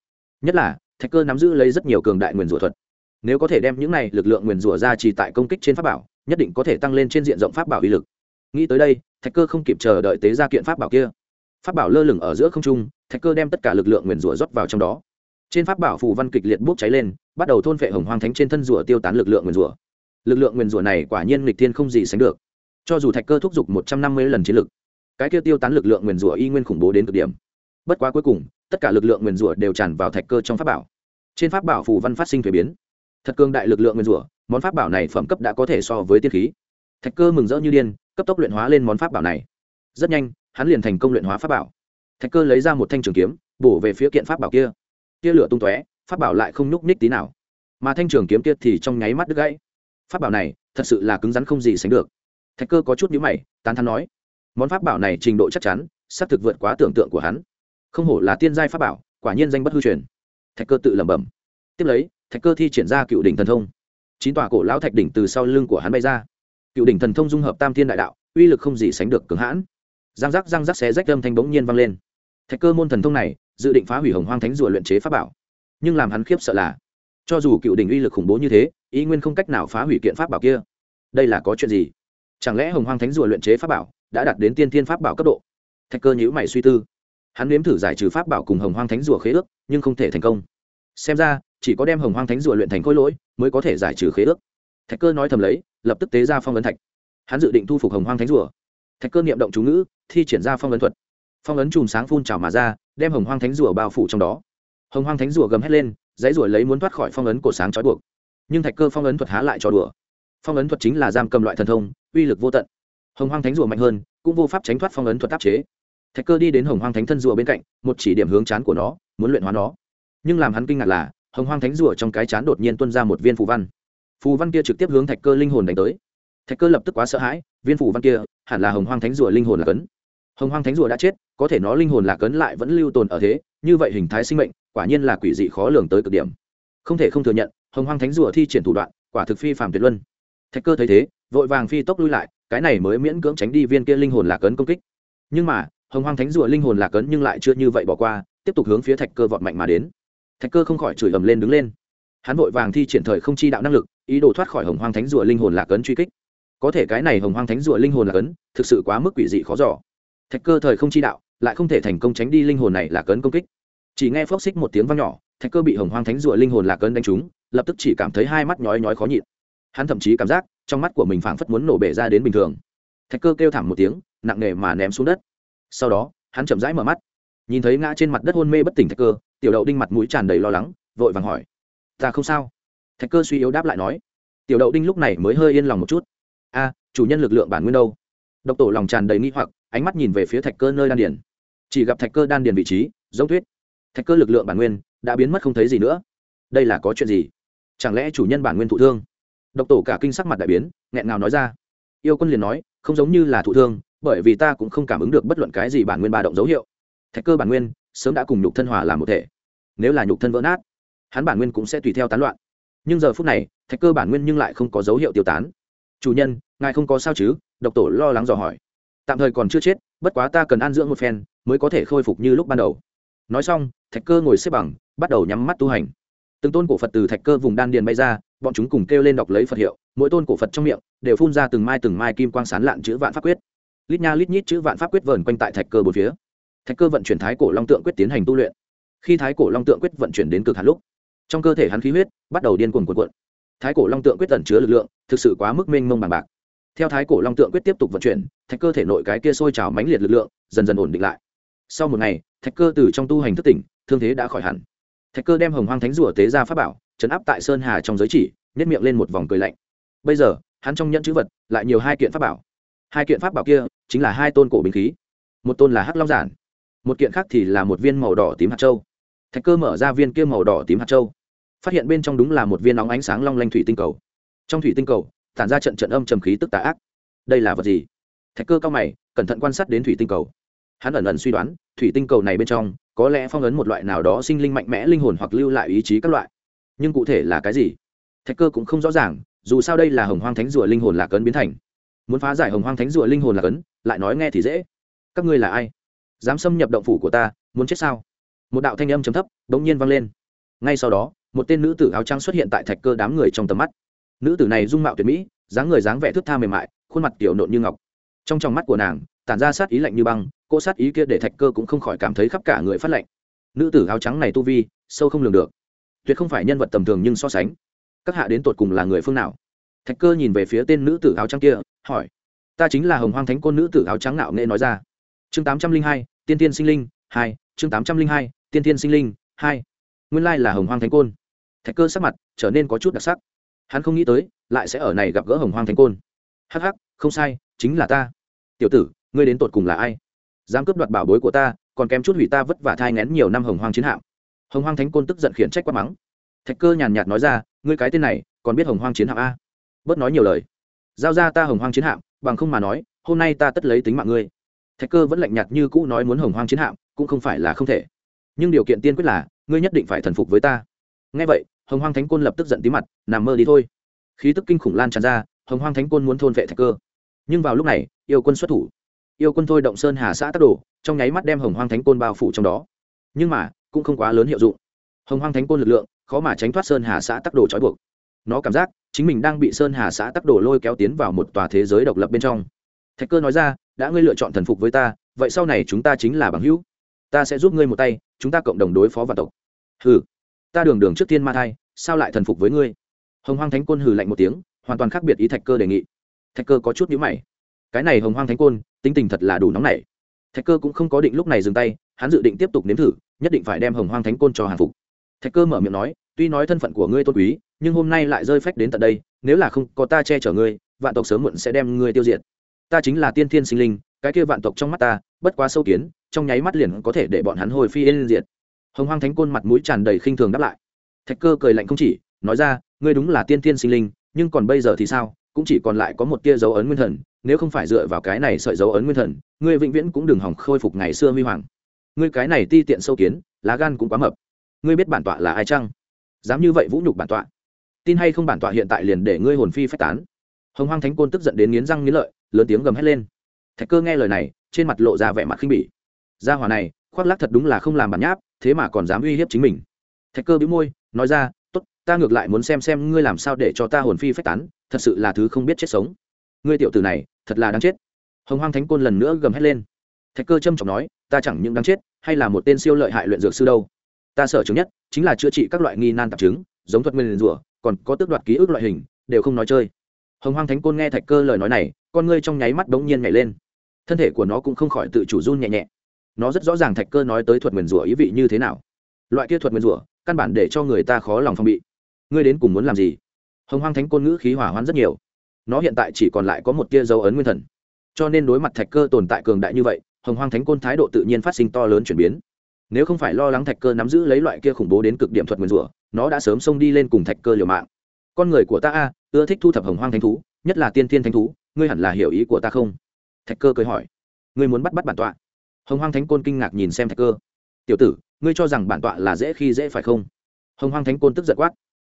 Nhất là thạch cơ nắm giữ lấy rất nhiều cường đại nguyền rủa thuật. Nếu có thể đem những này lực lượng nguyền rủa ra chỉ tại công kích trên pháp bảo, nhất định có thể tăng lên trên diện rộng pháp bảo uy lực. Nghĩ tới đây, thạch cơ không kịp chờ đợi tế ra kiện pháp bảo kia. Pháp bảo lơ lửng ở giữa không trung, thạch cơ đem tất cả lực lượng nguyền rủa rót vào trong đó. Trên pháp bảo phù văn kịch liệt bốc cháy lên, bắt đầu thôn phệ hồng hoang thánh trên thân rủa tiêu tán lực lượng nguyền rủa. Lực lượng nguyền rủa này quả nhiên nghịch thiên không gì sánh được. Cho dù thạch cơ thúc giục một trăm năm mươi lần chiến lực, cái kia tiêu tán lực lượng nguyền rủa y nguyên khủng bố đến cực điểm. Bất quá cuối cùng tất cả lực lượng nguyền rủa đều tràn vào thạch cơ trong pháp bảo. Trên pháp bảo phù văn phát sinh thuế biến. Thật cương đại lực lượng nguyền rủa, món pháp bảo này phẩm cấp đã có thể so với tiên khí. Thạch cơ mừng rỡ như điên, cấp tốc luyện hóa lên món pháp bảo này. Rất nhanh, hắn liền thành công luyện hóa pháp bảo. Thạch cơ lấy ra một thanh trường kiếm, bổ về phía kiện pháp bảo kia. Tia lửa tung tóe, pháp bảo lại không nhúc ních tí nào. Mà thanh trường kiếm kia thì trong nháy mắt đứt gãy. Pháp bảo này, thật sự là cứng rắn không gì sánh được. Thạch cơ có chút nhữ mày, tán thắn nói, món pháp bảo này trình độ chắc chắn, xác thực vượt quá tưởng tượng của hắn không hổ là tiên giai pháp bảo, quả nhiên danh bất hư truyền. Thạch cơ tự lẩm bẩm. Tiếp lấy, thạch cơ thi triển ra cựu đỉnh thần thông. Chín tòa cổ lão thạch đỉnh từ sau lưng của hắn bay ra. Cựu đỉnh thần thông dung hợp tam thiên đại đạo, uy lực không gì sánh được cường hãn. Giang giác giang giác xé rách âm thanh bỗng nhiên vang lên. Thạch cơ môn thần thông này, dự định phá hủy hồng hoang thánh rùa luyện chế pháp bảo. Nhưng làm hắn khiếp sợ là, cho dù cựu đỉnh uy lực khủng bố như thế, ý nguyên không cách nào phá hủy kiện pháp bảo kia. Đây là có chuyện gì? Chẳng lẽ hồng hoang thánh rùa luyện chế pháp bảo đã đạt đến tiên thiên pháp bảo cấp độ? Thạch cơ nhữ mày suy tư hắn nếm thử giải trừ pháp bảo cùng hồng hoang thánh rùa khế ước, nhưng không thể thành công. Xem ra, chỉ có đem hồng hoang thánh rùa luyện thành khối lỗi, mới có thể giải trừ khế ước. Thạch cơ nói thầm lấy, lập tức tế ra phong ấn thạch. Hắn dự định thu phục hồng hoang thánh rùa. Thạch cơ niệm động chú ngữ, thi triển ra phong ấn thuật. Phong ấn chùm sáng phun trào mà ra, đem hồng hoang thánh rùa bao phủ trong đó. Hồng hoang thánh rùa gầm hét lên, dãy rùa lấy muốn thoát khỏi phong ấn cổ sáng trói buộc. Nhưng thạch cơ phong ấn thuật há lại cho đùa. Phong ấn thuật chính là giam cầm loại thần thông, uy lực vô tận. Hồng hoang thánh rùa mạnh hơn, cũng vô pháp tránh thoát phong ấn thuật áp chế thạch cơ đi đến hồng hoang thánh thân rùa bên cạnh, một chỉ điểm hướng chán của nó, muốn luyện hóa nó. Nhưng làm hắn kinh ngạc là, hồng hoang thánh rùa trong cái chán đột nhiên tuân ra một viên phù văn. Phù văn kia trực tiếp hướng thạch cơ linh hồn đánh tới. Thạch cơ lập tức quá sợ hãi, viên phù văn kia, hẳn là hồng hoang thánh rùa linh hồn là cấn. Hồng hoang thánh rùa đã chết, có thể nó linh hồn là cấn lại vẫn lưu tồn ở thế, như vậy hình thái sinh mệnh, quả nhiên là quỷ dị khó lường tới cực điểm. Không thể không thừa nhận, hồng hoang thánh rùa thi triển thủ đoạn, quả thực phi phàm tuyệt luân. Thạch cơ thấy thế, vội vàng phi tốc lui lại, cái này mới miễn cưỡng tránh đi viên kia linh hồn lạc ấn công kích. Nhưng mà hồng hoang thánh rùa linh hồn lạc ấn nhưng lại chưa như vậy bỏ qua, tiếp tục hướng phía thạch cơ vọt mạnh mà đến. Thạch cơ không khỏi chửi ầm lên đứng lên. Hắn vội vàng thi triển thời không chi đạo năng lực, ý đồ thoát khỏi hồng hoang thánh rùa linh hồn lạc ấn truy kích. Có thể cái này hồng hoang thánh rùa linh hồn lạc ấn, thực sự quá mức quỷ dị khó giỏ thạch cơ thời không chi đạo, lại không thể thành công tránh đi linh hồn này lạc ấn công kích. Chỉ nghe phốc xích một tiếng vang nhỏ, thạch cơ bị hồng hoang thánh rùa linh hồn lạc ấn đánh trúng, lập tức chỉ cảm thấy hai mắt nhói nhói khó nhịn. Hắn thậm chí cảm giác trong mắt của mình phảng phất muốn nổ bể ra đến bình thường. Thạch cơ kêu thảm một tiếng, nặng nề mà ném xuống đất sau đó, hắn chậm rãi mở mắt. Nhìn thấy ngã trên mặt đất hôn mê bất tỉnh thạch cơ, tiểu đậu đinh mặt mũi tràn đầy lo lắng, vội vàng hỏi, ta không sao. Thạch cơ suy yếu đáp lại nói, tiểu đậu đinh lúc này mới hơi yên lòng một chút. A, chủ nhân lực lượng bản nguyên đâu? Độc tổ lòng tràn đầy nghi hoặc, ánh mắt nhìn về phía thạch cơ nơi đan điền. Chỉ gặp thạch cơ đan điền vị trí, giống tuyết. Thạch cơ lực lượng bản nguyên đã biến mất không thấy gì nữa. Đây là có chuyện gì? Chẳng lẽ chủ nhân bản nguyên thụ thương? Độc tổ cả kinh sắc mặt đại biến, nghẹn ngào nói ra. Yêu quân liền nói, không giống như là thụ thương bởi vì ta cũng không cảm ứng được bất luận cái gì bản nguyên ba động dấu hiệu. Thạch cơ bản nguyên, sớm đã cùng nhục thân hòa làm một thể. Nếu là nhục thân vỡ nát, hắn bản nguyên cũng sẽ tùy theo tán loạn. Nhưng giờ phút này, thạch cơ bản nguyên nhưng lại không có dấu hiệu tiêu tán. Chủ nhân, ngài không có sao chứ? Độc tổ lo lắng dò hỏi. Tạm thời còn chưa chết, bất quá ta cần an dưỡng một phen, mới có thể khôi phục như lúc ban đầu. Nói xong, thạch cơ ngồi xếp bằng, bắt đầu nhắm mắt tu hành. Từng tôn cổ phật từ thạch cơ vùng đan điền bay ra, bọn chúng cùng kêu lên đọc lấy phật hiệu, mỗi tôn cổ phật trong miệng đều phun ra từng mai từng mai kim quang sán lạn chữ vạn pháp quyết lít nha lít nhít chữ vạn pháp quyết vờn quanh tại thạch cơ bốn phía. Thạch cơ vận chuyển thái cổ long tượng quyết tiến hành tu luyện. Khi thái cổ long tượng quyết vận chuyển đến cực hạn lúc, trong cơ thể hắn khí huyết bắt đầu điên cuồng cuộn cuộn. Thái cổ long tượng quyết tẩn chứa lực lượng, thực sự quá mức mênh mông bằng bạc. Theo thái cổ long tượng quyết tiếp tục vận chuyển, thạch cơ thể nội cái kia sôi trào mãnh liệt lực lượng dần dần ổn định lại. Sau một ngày, thạch cơ từ trong tu hành thức tỉnh, thương thế đã khỏi hẳn. Thạch cơ đem hồng hoang thánh rùa tế ra pháp bảo chấn áp tại sơn hà trong giới chỉ nhét miệng lên một vòng cười lạnh. Bây giờ, hắn trong nhận chữ vật lại nhiều hai kiện pháp bảo hai kiện pháp bảo kia chính là hai tôn cổ binh khí, một tôn là hắc long giản, một kiện khác thì là một viên màu đỏ tím hạt châu. Thạch cơ mở ra viên kia màu đỏ tím hạt châu, phát hiện bên trong đúng là một viên nóng ánh sáng long lanh thủy tinh cầu. Trong thủy tinh cầu, tản ra trận trận âm trầm khí tức tà ác. Đây là vật gì? Thạch cơ cao mày, cẩn thận quan sát đến thủy tinh cầu. Hắn ẩn ẩn suy đoán, thủy tinh cầu này bên trong có lẽ phong ấn một loại nào đó sinh linh mạnh mẽ linh hồn hoặc lưu lại ý chí các loại. Nhưng cụ thể là cái gì? Thạch cơ cũng không rõ ràng, dù sao đây là hồng hoang thánh rùa linh hồn lạc ấn biến thành muốn phá giải hồng hoang thánh rùa linh hồn là cấn, lại nói nghe thì dễ. Các ngươi là ai? Dám xâm nhập động phủ của ta muốn chết sao? Một đạo thanh âm chấm thấp đ ỗ n g nhiên vang lên. Ngay sau đó một tên nữ tử áo trắng xuất hiện tại thạch cơ đám người trong tầm mắt. Nữ tử này dung mạo tuyệt mỹ dáng người dáng vẻ thước tha mềm mại khuôn mặt tiểu nộn như ngọc. Trong trong mắt của nàng tản ra sát ý lạnh như băng cô sát ý kia để thạch cơ cũng không khỏi cảm thấy khắp cả người phát lạnh. Nữ tử áo trắng này tu vi sâu không lường được. Tuyệt không phải nhân vật tầm thường nhưng so sánh. Các hạ đến tột cùng là người phương nào? Thạch cơ nhìn về phía tên nữ tử áo trắng kia, hỏi, ta chính là hồng hoang thánh côn nữ tử áo trắng nạo nghệ nói ra. Chương tám trăm linh hai, tiên tiên sinh linh, hai, chương tám trăm linh hai, tiên tiên sinh linh, hai, nguyên lai là hồng hoang thánh côn. Thạch cơ sắc mặt trở nên có chút đặc sắc. Hắn không nghĩ tới, lại sẽ ở này gặp gỡ hồng hoang thánh côn. Hắc hắc, không sai, chính là ta. Tiểu tử, ngươi đến tột cùng là ai? Dám cướp đoạt bảo bối của ta, còn kém chút hủy ta vất vả thai ngén nhiều năm hồng hoang chiến hạm. Hồng hoang thánh côn tức giận khiển trách quá mắng. Thạch cơ nhàn nhạt nói ra, ngươi cái tên này, còn biết hồng hoang chiến hạm a? Bớt nói nhiều lời. Giao ra ta hồng hoang chiến hạm, bằng không mà nói, hôm nay ta tất lấy tính mạng ngươi. Thạch cơ vẫn lạnh nhạt như cũ nói muốn hồng hoang chiến hạm, cũng không phải là không thể. Nhưng điều kiện tiên quyết là, ngươi nhất định phải thần phục với ta. Ngay vậy, hồng hoang thánh côn lập tức giận tí mặt, nằm mơ đi thôi. Khí tức kinh khủng lan tràn ra, hồng hoang thánh côn muốn thôn vệ thạch cơ. Nhưng vào lúc này, yêu quân xuất thủ. Yêu quân thôi động sơn hà xã tắc đồ, trong nháy mắt đem hồng hoang thánh côn bao phủ trong đó. Nhưng mà, cũng không quá lớn hiệu dụng. Hồng hoang thánh côn lực lượng, khó mà tránh thoát sơn hà xã tắc đồ trói buộc. Nó cảm giác chính mình đang bị sơn hà xã tắc đồ lôi kéo tiến vào một tòa thế giới độc lập bên trong. Thạch cơ nói ra, đã ngươi lựa chọn thần phục với ta, vậy sau này chúng ta chính là bằng hữu. Ta sẽ giúp ngươi một tay, chúng ta cộng đồng đối phó vạn tộc. Hừ, ta đường đường trước tiên ma thai, sao lại thần phục với ngươi? Hồng hoang thánh côn hừ lạnh một tiếng, hoàn toàn khác biệt ý thạch cơ đề nghị. Thạch cơ có chút nhữ mày. Cái này hồng hoang thánh côn, tính tình thật là đủ nóng nảy. Thạch cơ cũng không có định lúc này dừng tay, hắn dự định tiếp tục nếm thử, nhất định phải đem hồng hoang thánh côn cho hàng phục. Thạch cơ mở miệng nói, tuy nói thân phận của ngươi tôn quý nhưng hôm nay lại rơi phách đến tận đây, nếu là không có ta che chở ngươi, vạn tộc sớm muộn sẽ đem ngươi tiêu diệt. Ta chính là tiên thiên sinh linh, cái kia vạn tộc trong mắt ta, bất quá sâu kiến, trong nháy mắt liền có thể để bọn hắn hồi phi yên diệt. Hồng hoang thánh côn mặt mũi tràn đầy khinh thường đáp lại. Thạch cơ cười lạnh không chỉ, nói ra, ngươi đúng là tiên thiên sinh linh, nhưng còn bây giờ thì sao? Cũng chỉ còn lại có một tia dấu ấn nguyên thần, nếu không phải dựa vào cái này sợi dấu ấn nguyên thần, ngươi vĩnh viễn cũng đừng hỏng khôi phục ngày xưa huy hoàng. Ngươi cái này ti tiện sâu kiến, lá gan cũng quá mập. Ngươi biết bản tọa là ai chăng? Dám như vậy vũ nhục bản tọa tin hay không bản tọa hiện tại liền để ngươi hồn phi phách tán. Hồng hoang thánh côn tức giận đến nghiến răng nghiến lợi, lớn tiếng gầm hét lên. Thạch cơ nghe lời này, trên mặt lộ ra vẻ mặt khinh bỉ. Gia hỏa này, khoác lác thật đúng là không làm bản nháp, thế mà còn dám uy hiếp chính mình. Thạch cơ bĩu môi, nói ra, tốt, ta ngược lại muốn xem xem ngươi làm sao để cho ta hồn phi phách tán, thật sự là thứ không biết chết sống. Ngươi tiểu tử này, thật là đáng chết. Hồng hoang thánh côn lần nữa gầm hét lên. Thạch cơ trâm trọng nói, ta chẳng những đáng chết, hay là một tên siêu lợi hại luyện dược sư đâu. Ta sợ chứng nhất chính là chữa trị các loại nghi nan tạp chứng, giống thuật nguyên rủa còn có tước đoạt ký ức loại hình, đều không nói chơi. Hồng hoang thánh côn nghe thạch cơ lời nói này, con ngươi trong nháy mắt bỗng nhiên nhảy lên. Thân thể của nó cũng không khỏi tự chủ run nhẹ nhẹ. Nó rất rõ ràng thạch cơ nói tới thuật nguyền rủa ý vị như thế nào. Loại kia thuật nguyền rủa, căn bản để cho người ta khó lòng phong bị. Ngươi đến cùng muốn làm gì? Hồng hoang thánh côn ngữ khí hỏa hoạn rất nhiều. Nó hiện tại chỉ còn lại có một tia dấu ấn nguyên thần. Cho nên đối mặt thạch cơ tồn tại cường đại như vậy, hồng hoang thánh côn thái độ tự nhiên phát sinh to lớn chuyển biến. Nếu không phải lo lắng thạch cơ nắm giữ lấy loại kia khủng bố đến cực điểm thuật nguyền rủa nó đã sớm xông đi lên cùng thạch cơ liều mạng. Con người của ta a, ưa thích thu thập hồng hoang thánh thú, nhất là tiên thiên thánh thú, ngươi hẳn là hiểu ý của ta không? Thạch cơ cười hỏi. Ngươi muốn bắt bắt bản tọa. Hồng hoang thánh côn kinh ngạc nhìn xem thạch cơ. Tiểu tử, ngươi cho rằng bản tọa là dễ khi dễ phải không? Hồng hoang thánh côn tức giận quát.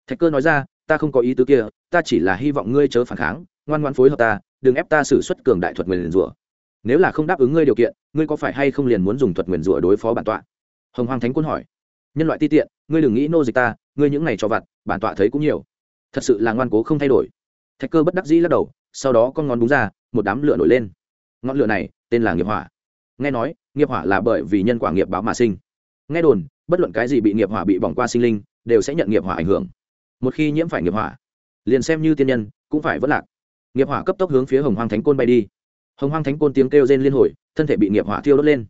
Thạch cơ nói ra, ta không có ý tứ kia, ta chỉ là hy vọng ngươi chớ phản kháng, ngoan ngoan phối hợp ta, đừng ép ta xử xuất cường đại thuật nguyền rủa. Nếu là không đáp ứng ngươi điều kiện, ngươi có phải hay không liền muốn dùng thuật nguyền rủa đối phó bản tọa? Hồng hoàng thánh quân hỏi nhân loại ti tiện, ngươi đừng nghĩ nô dịch ta, ngươi những ngày cho vặt, bản tọa thấy cũng nhiều. Thật sự là ngoan cố không thay đổi. Thạch cơ bất đắc dĩ lắc đầu, sau đó con ngón búng ra, một đám lửa nổi lên. Ngọn lửa này, tên là nghiệp hỏa. Nghe nói, nghiệp hỏa là bởi vì nhân quả nghiệp báo mà sinh. Nghe đồn, bất luận cái gì bị nghiệp hỏa bị bỏng qua sinh linh, đều sẽ nhận nghiệp hỏa ảnh hưởng. Một khi nhiễm phải nghiệp hỏa, liền xem như tiên nhân, cũng phải vất lạc. Nghiệp hỏa cấp tốc hướng phía hồng hoang thánh côn bay đi. Hồng hoang thánh côn tiếng kêu rên liên hồi, thân thể bị nghiệp hỏa thiêu đốt lên.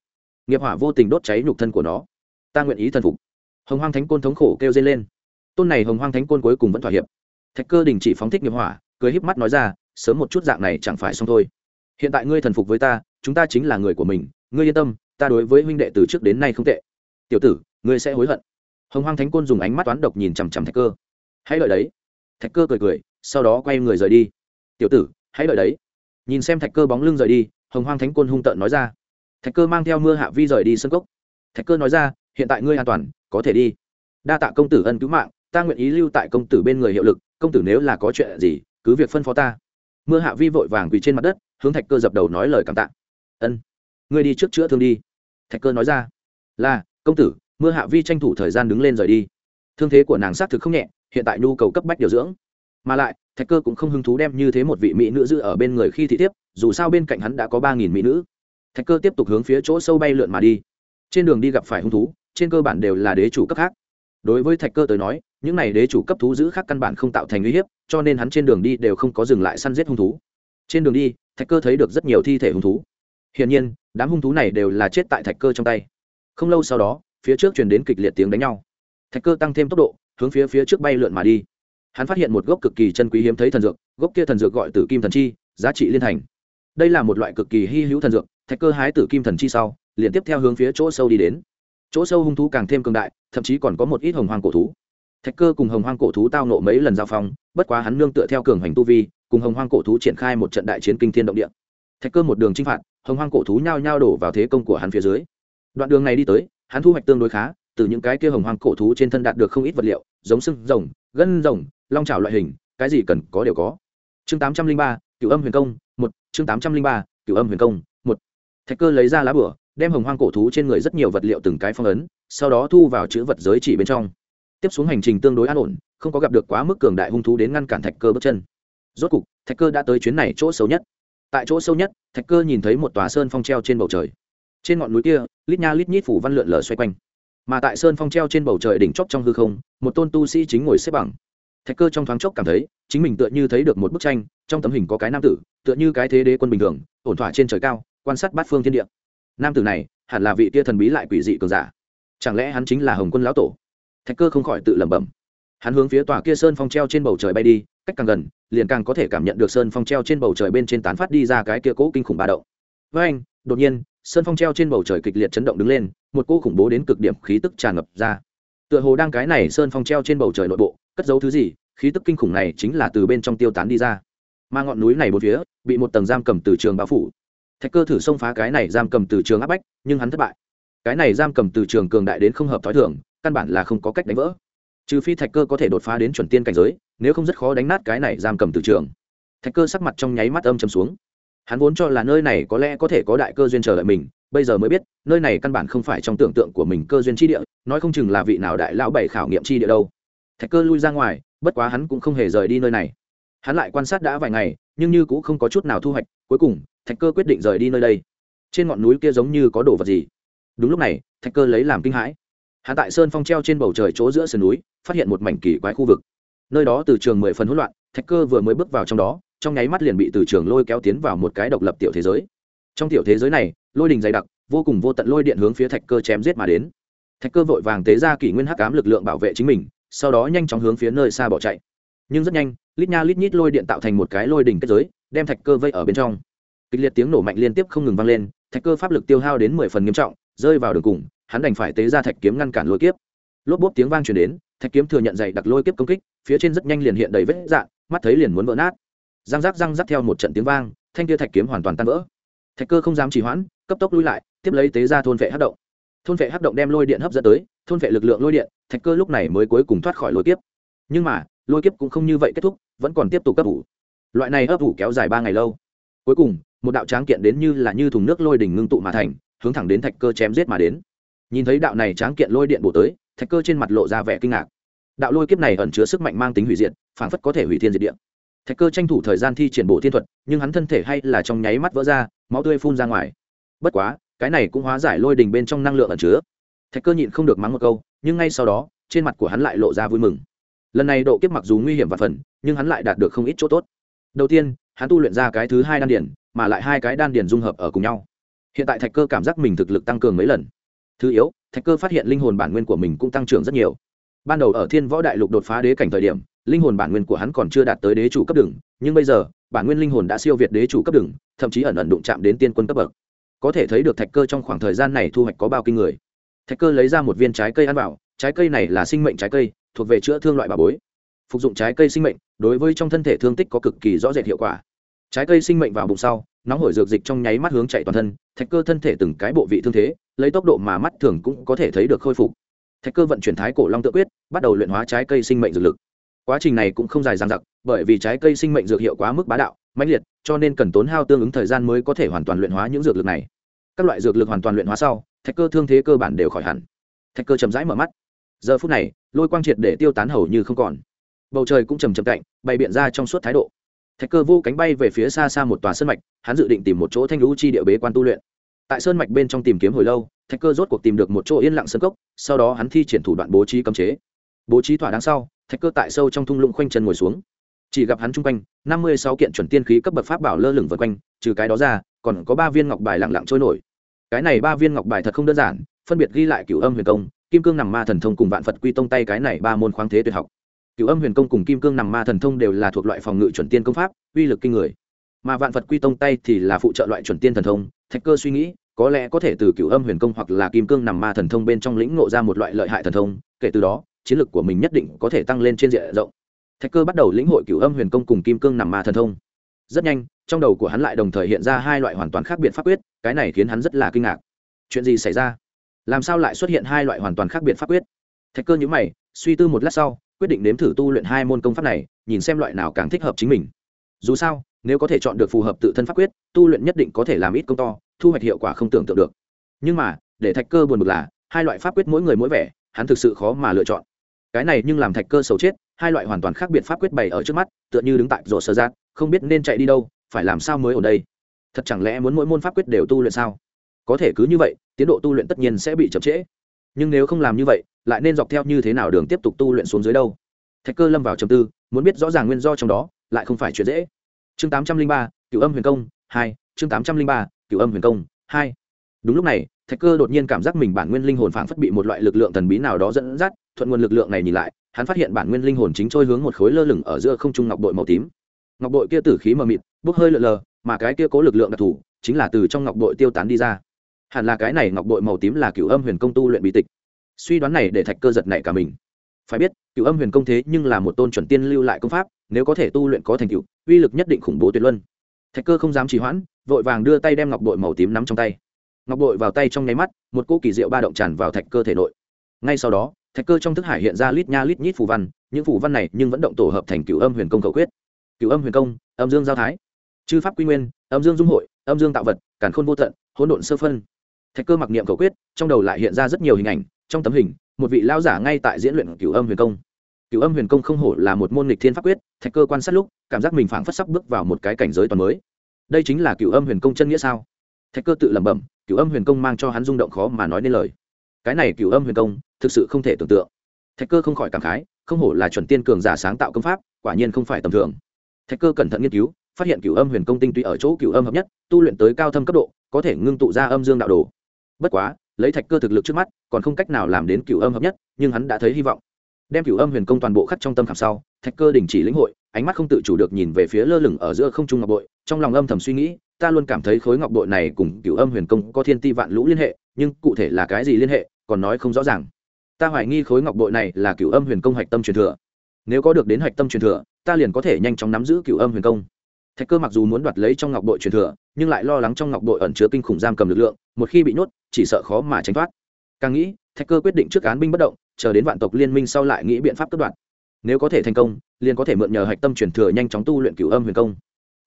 Nghiệp hỏa vô tình đốt cháy nhục thân của nó. Ta nguyện ý thần phục hồng hoang thánh côn thống khổ kêu dây lên. Tôn này hồng hoang thánh côn cuối cùng vẫn thỏa hiệp. Thạch cơ đình chỉ phóng thích nghiệp hỏa, cười híp mắt nói ra, sớm một chút dạng này chẳng phải xong thôi. Hiện tại ngươi thần phục với ta, chúng ta chính là người của mình, ngươi yên tâm, ta đối với huynh đệ từ trước đến nay không tệ. Tiểu tử, ngươi sẽ hối hận. Hồng hoang thánh côn dùng ánh mắt toán độc nhìn chằm chằm thạch cơ. Hãy đợi đấy. Thạch cơ cười cười, sau đó quay người rời đi. Tiểu tử, hãy đợi đấy. Nhìn xem thạch cơ bóng lưng rời đi, hồng hoang thánh côn hung tợn nói ra. Thạch cơ mang theo mưa hạ vi rời đi sân cốc. Thạch cơ nói ra, hiện tại ngươi an toàn có thể đi. Đa tạ công tử ân cứu mạng, ta nguyện ý lưu tại công tử bên người hiệu lực, công tử nếu là có chuyện gì, cứ việc phân phó ta. Mưa hạ vi vội vàng quỳ trên mặt đất, hướng thạch cơ dập đầu nói lời cảm tạ. Ân, ngươi đi trước chữa thương đi. Thạch cơ nói ra, là, công tử, mưa hạ vi tranh thủ thời gian đứng lên rời đi. Thương thế của nàng xác thực không nhẹ, hiện tại nhu cầu cấp bách điều dưỡng. Mà lại, thạch cơ cũng không hứng thú đem như thế một vị mỹ nữ giữ ở bên người khi thị tiếp dù sao bên cạnh hắn đã có ba nghìn mỹ nữ. Thạch cơ tiếp tục hướng phía chỗ sâu bay lượn mà đi. Trên đường đi gặp phải hung thú trên cơ bản đều là đế chủ cấp khác. Đối với thạch cơ tới nói, những n à y đế chủ cấp thú giữ khác căn bản không tạo thành uy hiếp, cho nên hắn trên đường đi đều không có dừng lại săn giết hung thú. Trên đường đi, thạch cơ thấy được rất nhiều thi thể hung thú. Hiển nhiên, đám hung thú này đều là chết tại thạch cơ trong tay. Không lâu sau đó, phía trước truyền đến kịch liệt tiếng đánh nhau. Thạch cơ tăng thêm tốc độ, hướng phía phía trước bay lượn mà đi. Hắn phát hiện một gốc cực kỳ chân quý hiếm thấy thần dược, gốc kia thần dược gọi tử kim thần chi, giá trị liên thành. Đây là một loại cực kỳ hy hữu thần dược, thạch cơ hái tử kim thần chi sau, liền tiếp theo hướng phía chỗ sâu đi đến chỗ sâu hung thú càng thêm cường đại, thậm chí còn có một ít hồng hoang cổ thú. Thạch cơ cùng hồng hoang cổ thú tao nộ mấy lần giao phong, bất quá hắn nương tựa theo cường hành tu vi, cùng hồng hoang cổ thú triển khai một trận đại chiến kinh thiên động địa. Thạch cơ một đường chinh phạt, hồng hoang cổ thú nhao nhao đổ vào thế công của hắn phía dưới. Đoạn đường này đi tới, hắn thu hoạch tương đối khá, từ những cái kia hồng hoang cổ thú trên thân đạt được không ít vật liệu, giống sưng rồng, gân rồng, long trào loại hình, cái gì cần có đều có. Chương tám trăm linh ba cựu âm huyền công, một. Chương tám trăm linh ba cựu âm huyền công, một. Thạch cơ lấy ra lá bửa đem hồng hoang cổ thú trên người rất nhiều vật liệu từng cái phong ấn, sau đó thu vào chữ vật giới chỉ bên trong. Tiếp xuống hành trình tương đối an ổn, không có gặp được quá mức cường đại hung thú đến ngăn cản thạch cơ bước chân. Rốt cục, thạch cơ đã tới chuyến này chỗ xấu nhất. Tại chỗ sâu nhất, thạch cơ nhìn thấy một tòa sơn phong treo trên bầu trời. Trên ngọn núi kia, lít nha lít nhít phủ văn lượn lờ xoay quanh. Mà tại sơn phong treo trên bầu trời đỉnh chóp trong hư không, một tôn tu sĩ chính ngồi xếp bằng. Thạch cơ trong thoáng chốc cảm thấy, chính mình tựa như thấy được một bức tranh, trong tấm hình có cái nam tử, tựa như cái thế đế quân bình thường, ổn thỏa trên trời cao, quan sát bát phương thiên địa nam tử này hẳn là vị tia thần bí lại quỷ dị cường giả. Chẳng lẽ hắn chính là hồng quân lão tổ? Thạch cơ không khỏi tự lẩm bẩm. Hắn hướng phía tòa kia sơn phong treo trên bầu trời bay đi, cách càng gần, liền càng có thể cảm nhận được sơn phong treo trên bầu trời bên trên tán phát đi ra cái kia cỗ kinh khủng ba động. Với anh, đột nhiên, sơn phong treo trên bầu trời kịch liệt chấn động đứng lên, một cỗ khủng bố đến cực điểm khí tức tràn ngập ra. Tựa hồ đang cái này sơn phong treo trên bầu trời nội bộ, cất giấu thứ gì, khí tức kinh khủng này chính là từ bên trong tiêu tán đi ra. Mà ngọn núi này một phía, bị một tầng giam cầm từ trường bao phủ thạch cơ thử xông phá cái này giam cầm từ trường áp bách, nhưng hắn thất bại. Cái này giam cầm từ trường cường đại đến không hợp t h ó i thưởng căn bản là không có cách đánh vỡ. Trừ phi thạch cơ có thể đột phá đến chuẩn tiên cảnh giới, nếu không rất khó đánh nát cái này giam cầm từ trường. Thạch cơ sắc mặt trong nháy mắt âm chầm xuống. Hắn vốn cho là nơi này có lẽ có thể có đại cơ duyên chờ đợi mình, bây giờ mới biết, nơi này căn bản không phải trong tưởng tượng của mình cơ duyên chi địa, nói không chừng là vị nào đại lão bảy khảo nghiệm chi địa đâu. Thạch cơ lui ra ngoài, bất quá hắn cũng không hề rời đi nơi này. Hắn lại quan sát đã vài ngày, nhưng như cũng không có chút nào thu hoạch, cuối cùng thạch cơ quyết định rời đi nơi đây. Trên ngọn núi kia giống như có đồ vật gì? Đúng lúc này, thạch cơ lấy làm kinh hãi. Hạ tại sơn phong treo trên bầu trời chỗ giữa sườn núi, phát hiện một mảnh kỳ quái khu vực. Nơi đó từ trường mười phần hỗn loạn, thạch cơ vừa mới bước vào trong đó, trong nháy mắt liền bị từ trường lôi kéo tiến vào một cái độc lập tiểu thế giới. Trong tiểu thế giới này, lôi đình dày đặc, vô cùng vô tận lôi điện hướng phía thạch cơ chém giết mà đến. Thạch cơ vội vàng tế ra kỷ nguyên hắc ám lực lượng bảo vệ chính mình, sau đó nhanh chóng hướng phía nơi xa bỏ chạy. Nhưng rất nhanh, lít nha lít nhít lôi điện tạo thành một cái lôi đỉnh kết giới, đem thạch cơ vây ở bên trong kịch liệt tiếng nổ mạnh liên tiếp không ngừng vang lên, thạch cơ pháp lực tiêu hao đến mười phần nghiêm trọng, rơi vào đường cùng, hắn đành phải tế ra thạch kiếm ngăn cản lôi kiếp. Lốp bốp tiếng vang truyền đến, thạch kiếm thừa nhận dày đặc lôi kiếp công kích, phía trên rất nhanh liền hiện đầy vết dạn mắt thấy liền muốn vỡ nát. Răng rác răng rắc theo một trận tiếng vang, thanh kia thạch kiếm hoàn toàn tan vỡ. Thạch cơ không dám trì hoãn, cấp tốc lui lại, tiếp lấy tế ra thôn vệ hát động. Thôn vệ hát động đem lôi điện hấp dẫn tới, thôn vệ lực lượng lôi điện, thạch cơ lúc này mới cuối cùng thoát khỏi lôi kiếp. Nhưng mà, lôi kiếp cũng không như vậy kết thúc, vẫn còn tiếp tục cấp ủ. Loại này ấp ủ kéo dài ba ngày lâu. Cuối cùng một đạo tráng kiện đến như là như thùng nước lôi đỉnh ngưng tụ mà thành, hướng thẳng đến thạch cơ chém giết mà đến. Nhìn thấy đạo này tráng kiện lôi điện bổ tới, thạch cơ trên mặt lộ ra vẻ kinh ngạc. Đạo lôi kiếp này ẩn chứa sức mạnh mang tính hủy diệt, phảng phất có thể hủy thiên diệt địa. Thạch cơ tranh thủ thời gian thi triển bộ thiên thuật, nhưng hắn thân thể hay là trong nháy mắt vỡ ra, máu tươi phun ra ngoài. Bất quá, cái này cũng hóa giải lôi đình bên trong năng lượng ẩn chứa. Thạch cơ nhịn không được mắng một câu, nhưng ngay sau đó, trên mặt của hắn lại lộ ra vui mừng. Lần này độ kiếp mặc dù nguy hiểm và phần, nhưng hắn lại đạt được không ít chỗ tốt. Đầu tiên hắn tu luyện ra cái thứ hai đan điển mà lại hai cái đan điển dung hợp ở cùng nhau. Hiện tại thạch cơ cảm giác mình thực lực tăng cường mấy lần. Thứ yếu, thạch cơ phát hiện linh hồn bản nguyên của mình cũng tăng trưởng rất nhiều. Ban đầu ở thiên võ đại lục đột phá đế cảnh thời điểm, linh hồn bản nguyên của hắn còn chưa đạt tới đế chủ cấp đường nhưng bây giờ, bản nguyên linh hồn đã siêu việt đế chủ cấp đường thậm chí ẩn ẩn đụng chạm đến tiên quân cấp bậc. Có thể thấy được thạch cơ trong khoảng thời gian này thu hoạch có bao kinh người. Thạch cơ lấy ra một viên trái cây ăn vào, trái cây này là sinh mệnh trái cây, thuộc về chữa thương loại bà bối. Phục dụng trái cây sinh mệnh, đối với trong thân thể thương tích có cực kỳ rõ rệt hiệu quả trái cây sinh mệnh vào bụng sau, nóng hổi dược dịch trong nháy mắt hướng chạy toàn thân, thạch cơ thân thể từng cái bộ vị thương thế, lấy tốc độ mà mắt thường cũng có thể thấy được khôi phục. Thạch cơ vận chuyển thái cổ long tự quyết, bắt đầu luyện hóa trái cây sinh mệnh dược lực. Quá trình này cũng không dài dằng dặc, bởi vì trái cây sinh mệnh dược hiệu quá mức bá đạo, mãnh liệt, cho nên cần tốn hao tương ứng thời gian mới có thể hoàn toàn luyện hóa những dược lực này. Các loại dược lực hoàn toàn luyện hóa sau, thạch cơ thương thế cơ bản đều khỏi hẳn. Thạch cơ chậm rãi mở mắt. Giờ phút này, lôi quang triệt để tiêu tán hầu như không còn. Bầu trời cũng chầm chậm cạnh, bày biện ra trong suốt thái độ thạch cơ vô cánh bay về phía xa xa một tòa sơn mạch, hắn dự định tìm một chỗ thanh lũ chi địa bế quan tu luyện. Tại sơn mạch bên trong tìm kiếm hồi lâu, thạch cơ rốt cuộc tìm được một chỗ yên lặng sân cốc, sau đó hắn thi triển thủ đoạn bố trí cấm chế. Bố trí thỏa đáng sau, thạch cơ tại sâu trong thung lũng khoanh chân ngồi xuống. Chỉ gặp hắn chung quanh, năm mươi sáu kiện chuẩn tiên khí cấp bậc pháp bảo lơ lửng vượt quanh, trừ cái đó ra, còn có ba viên ngọc bài lặng lặng trôi nổi. Cái này ba viên ngọc bài thật không đơn giản, phân biệt ghi lại cửu âm huyền công, kim cương nằm ma thần thông cùng vạn phật quy tông tay cái này ba môn khoáng thế tuyệt học cửu âm huyền công cùng kim cương nằm ma thần thông đều là thuộc loại phòng ngự chuẩn tiên công pháp, uy lực kinh người. Mà vạn phật quy tông tay thì là phụ trợ loại chuẩn tiên thần thông, thạch cơ suy nghĩ, có lẽ có thể từ cửu âm huyền công hoặc là kim cương nằm ma thần thông bên trong lĩnh ngộ ra một loại lợi hại thần thông, kể từ đó, chiến lực của mình nhất định có thể tăng lên trên diện rộng. Thạch cơ bắt đầu lĩnh hội cửu âm huyền công cùng kim cương nằm ma thần thông. Rất nhanh, trong đầu của hắn lại đồng thời hiện ra hai loại hoàn toàn khác biệt pháp quyết, cái này khiến hắn rất là kinh ngạc. Chuyện gì xảy ra? Làm sao lại xuất hiện hai loại hoàn toàn khác biệt pháp quyết? Thạch cơ nhữ mày, suy tư một lát sau quyết định nếm thử tu luyện hai môn công pháp này, nhìn xem loại nào càng thích hợp chính mình. Dù sao, nếu có thể chọn được phù hợp tự thân pháp quyết, tu luyện nhất định có thể làm ít công to, thu hoạch hiệu quả không tưởng tượng được. Nhưng mà, để thạch cơ buồn bực là, hai loại pháp quyết mỗi người mỗi vẻ, hắn thực sự khó mà lựa chọn. Cái này nhưng làm thạch cơ xấu chết, hai loại hoàn toàn khác biệt pháp quyết bày ở trước mắt, tựa như đứng tại rổ sơ giác không biết nên chạy đi đâu, phải làm sao mới ở đây? Thật chẳng lẽ muốn mỗi môn pháp quyết đều tu luyện sao? Có thể cứ như vậy, tiến độ tu luyện tất nhiên sẽ bị chậm trễ nhưng nếu không làm như vậy, lại nên dọc theo như thế nào đường tiếp tục tu luyện xuống dưới đâu? Thạch cơ lâm vào trầm tư, muốn biết rõ ràng nguyên do trong đó, lại không phải chuyện dễ. Chương tám trăm linh ba cựu âm huyền công, hai, chương tám trăm linh ba cựu âm huyền công, hai. Đúng lúc này, thạch cơ đột nhiên cảm giác mình bản nguyên linh hồn phảng phất bị một loại lực lượng thần bí nào đó dẫn dắt, thuận nguồn lực lượng này nhìn lại, hắn phát hiện bản nguyên linh hồn chính trôi hướng một khối lơ lửng ở giữa không trung ngọc bội màu tím. Ngọc bội kia tử khí mờ mịt, bốc hơi lờ lờ, mà cái kia cố lực lượng đặc thù chính là từ trong ngọc bội tiêu tán đi ra hẳn là cái này ngọc bội màu tím là cựu âm huyền công tu luyện bí tịch. Suy đoán này để thạch cơ giật nảy cả mình. Phải biết cựu âm huyền công thế nhưng là một tôn chuẩn tiên lưu lại công pháp, nếu có thể tu luyện có thành tựu, uy lực nhất định khủng bố tuyệt luân. Thạch cơ không dám trì hoãn, vội vàng đưa tay đem ngọc bội màu tím nắm trong tay. Ngọc bội vào tay trong nháy mắt, một cỗ kỳ diệu ba động tràn vào thạch cơ thể nội. Ngay sau đó, thạch cơ trong thức hải hiện ra lít nha lít nhít phù văn, những phù văn này nhưng vẫn động tổ hợp thành cựu âm huyền công cầu quyết. Cựu âm huyền công, âm dương giao thái. Chư pháp quy nguyên, âm dương dung hội, âm dương tạo vật cản khôn vô tận, hỗn độn sơ phân thạch cơ mặc niệm cầu quyết, trong đầu lại hiện ra rất nhiều hình ảnh, trong tấm hình, một vị lao giả ngay tại diễn luyện cửu âm huyền công. Cửu âm huyền công không hổ là một môn nghịch thiên pháp quyết, thạch cơ quan sát lúc, cảm giác mình phảng phất sắc bước vào một cái cảnh giới toàn mới. Đây chính là cửu âm huyền công chân nghĩa sao? Thạch cơ tự lẩm bẩm, cửu âm huyền công mang cho hắn rung động khó mà nói nên lời. Cái này cửu âm huyền công, thực sự không thể tưởng tượng. Thạch cơ không khỏi cảm khái, không hổ là chuẩn tiên cường giả sáng tạo công pháp, quả nhiên không phải tầm thường. Thạch cơ cẩn thận nghiên cứu, phát hiện cửu âm huyền công tinh túy ở chỗ cửu âm hợp nhất, tu luyện tới cao thâm cấp độ, có thể ngưng tụ ra âm dương đạo đồ bất quá, lấy thạch cơ thực lực trước mắt, còn không cách nào làm đến cửu âm hợp nhất, nhưng hắn đã thấy hy vọng. Đem cửu âm huyền công toàn bộ khắc trong tâm khảm sau, thạch cơ đình chỉ lĩnh hội, ánh mắt không tự chủ được nhìn về phía lơ lửng ở giữa không trung ngọc bội, trong lòng âm thầm suy nghĩ, ta luôn cảm thấy khối ngọc bội này cùng cửu âm huyền công có thiên ti vạn lũ liên hệ, nhưng cụ thể là cái gì liên hệ, còn nói không rõ ràng. Ta hoài nghi khối ngọc bội này là cửu âm huyền công hạch tâm truyền thừa. Nếu có được đến hạch tâm truyền thừa, ta liền có thể nhanh chóng nắm giữ cửu âm huyền công thạch cơ mặc dù muốn đoạt lấy trong ngọc bội truyền thừa, nhưng lại lo lắng trong ngọc bội ẩn chứa kinh khủng giam cầm lực lượng, một khi bị nhốt, chỉ sợ khó mà tránh thoát. Càng nghĩ, thạch cơ quyết định trước án binh bất động, chờ đến vạn tộc liên minh sau lại nghĩ biện pháp cất đoạn. Nếu có thể thành công, liền có thể mượn nhờ hạch tâm truyền thừa nhanh chóng tu luyện cửu âm huyền công.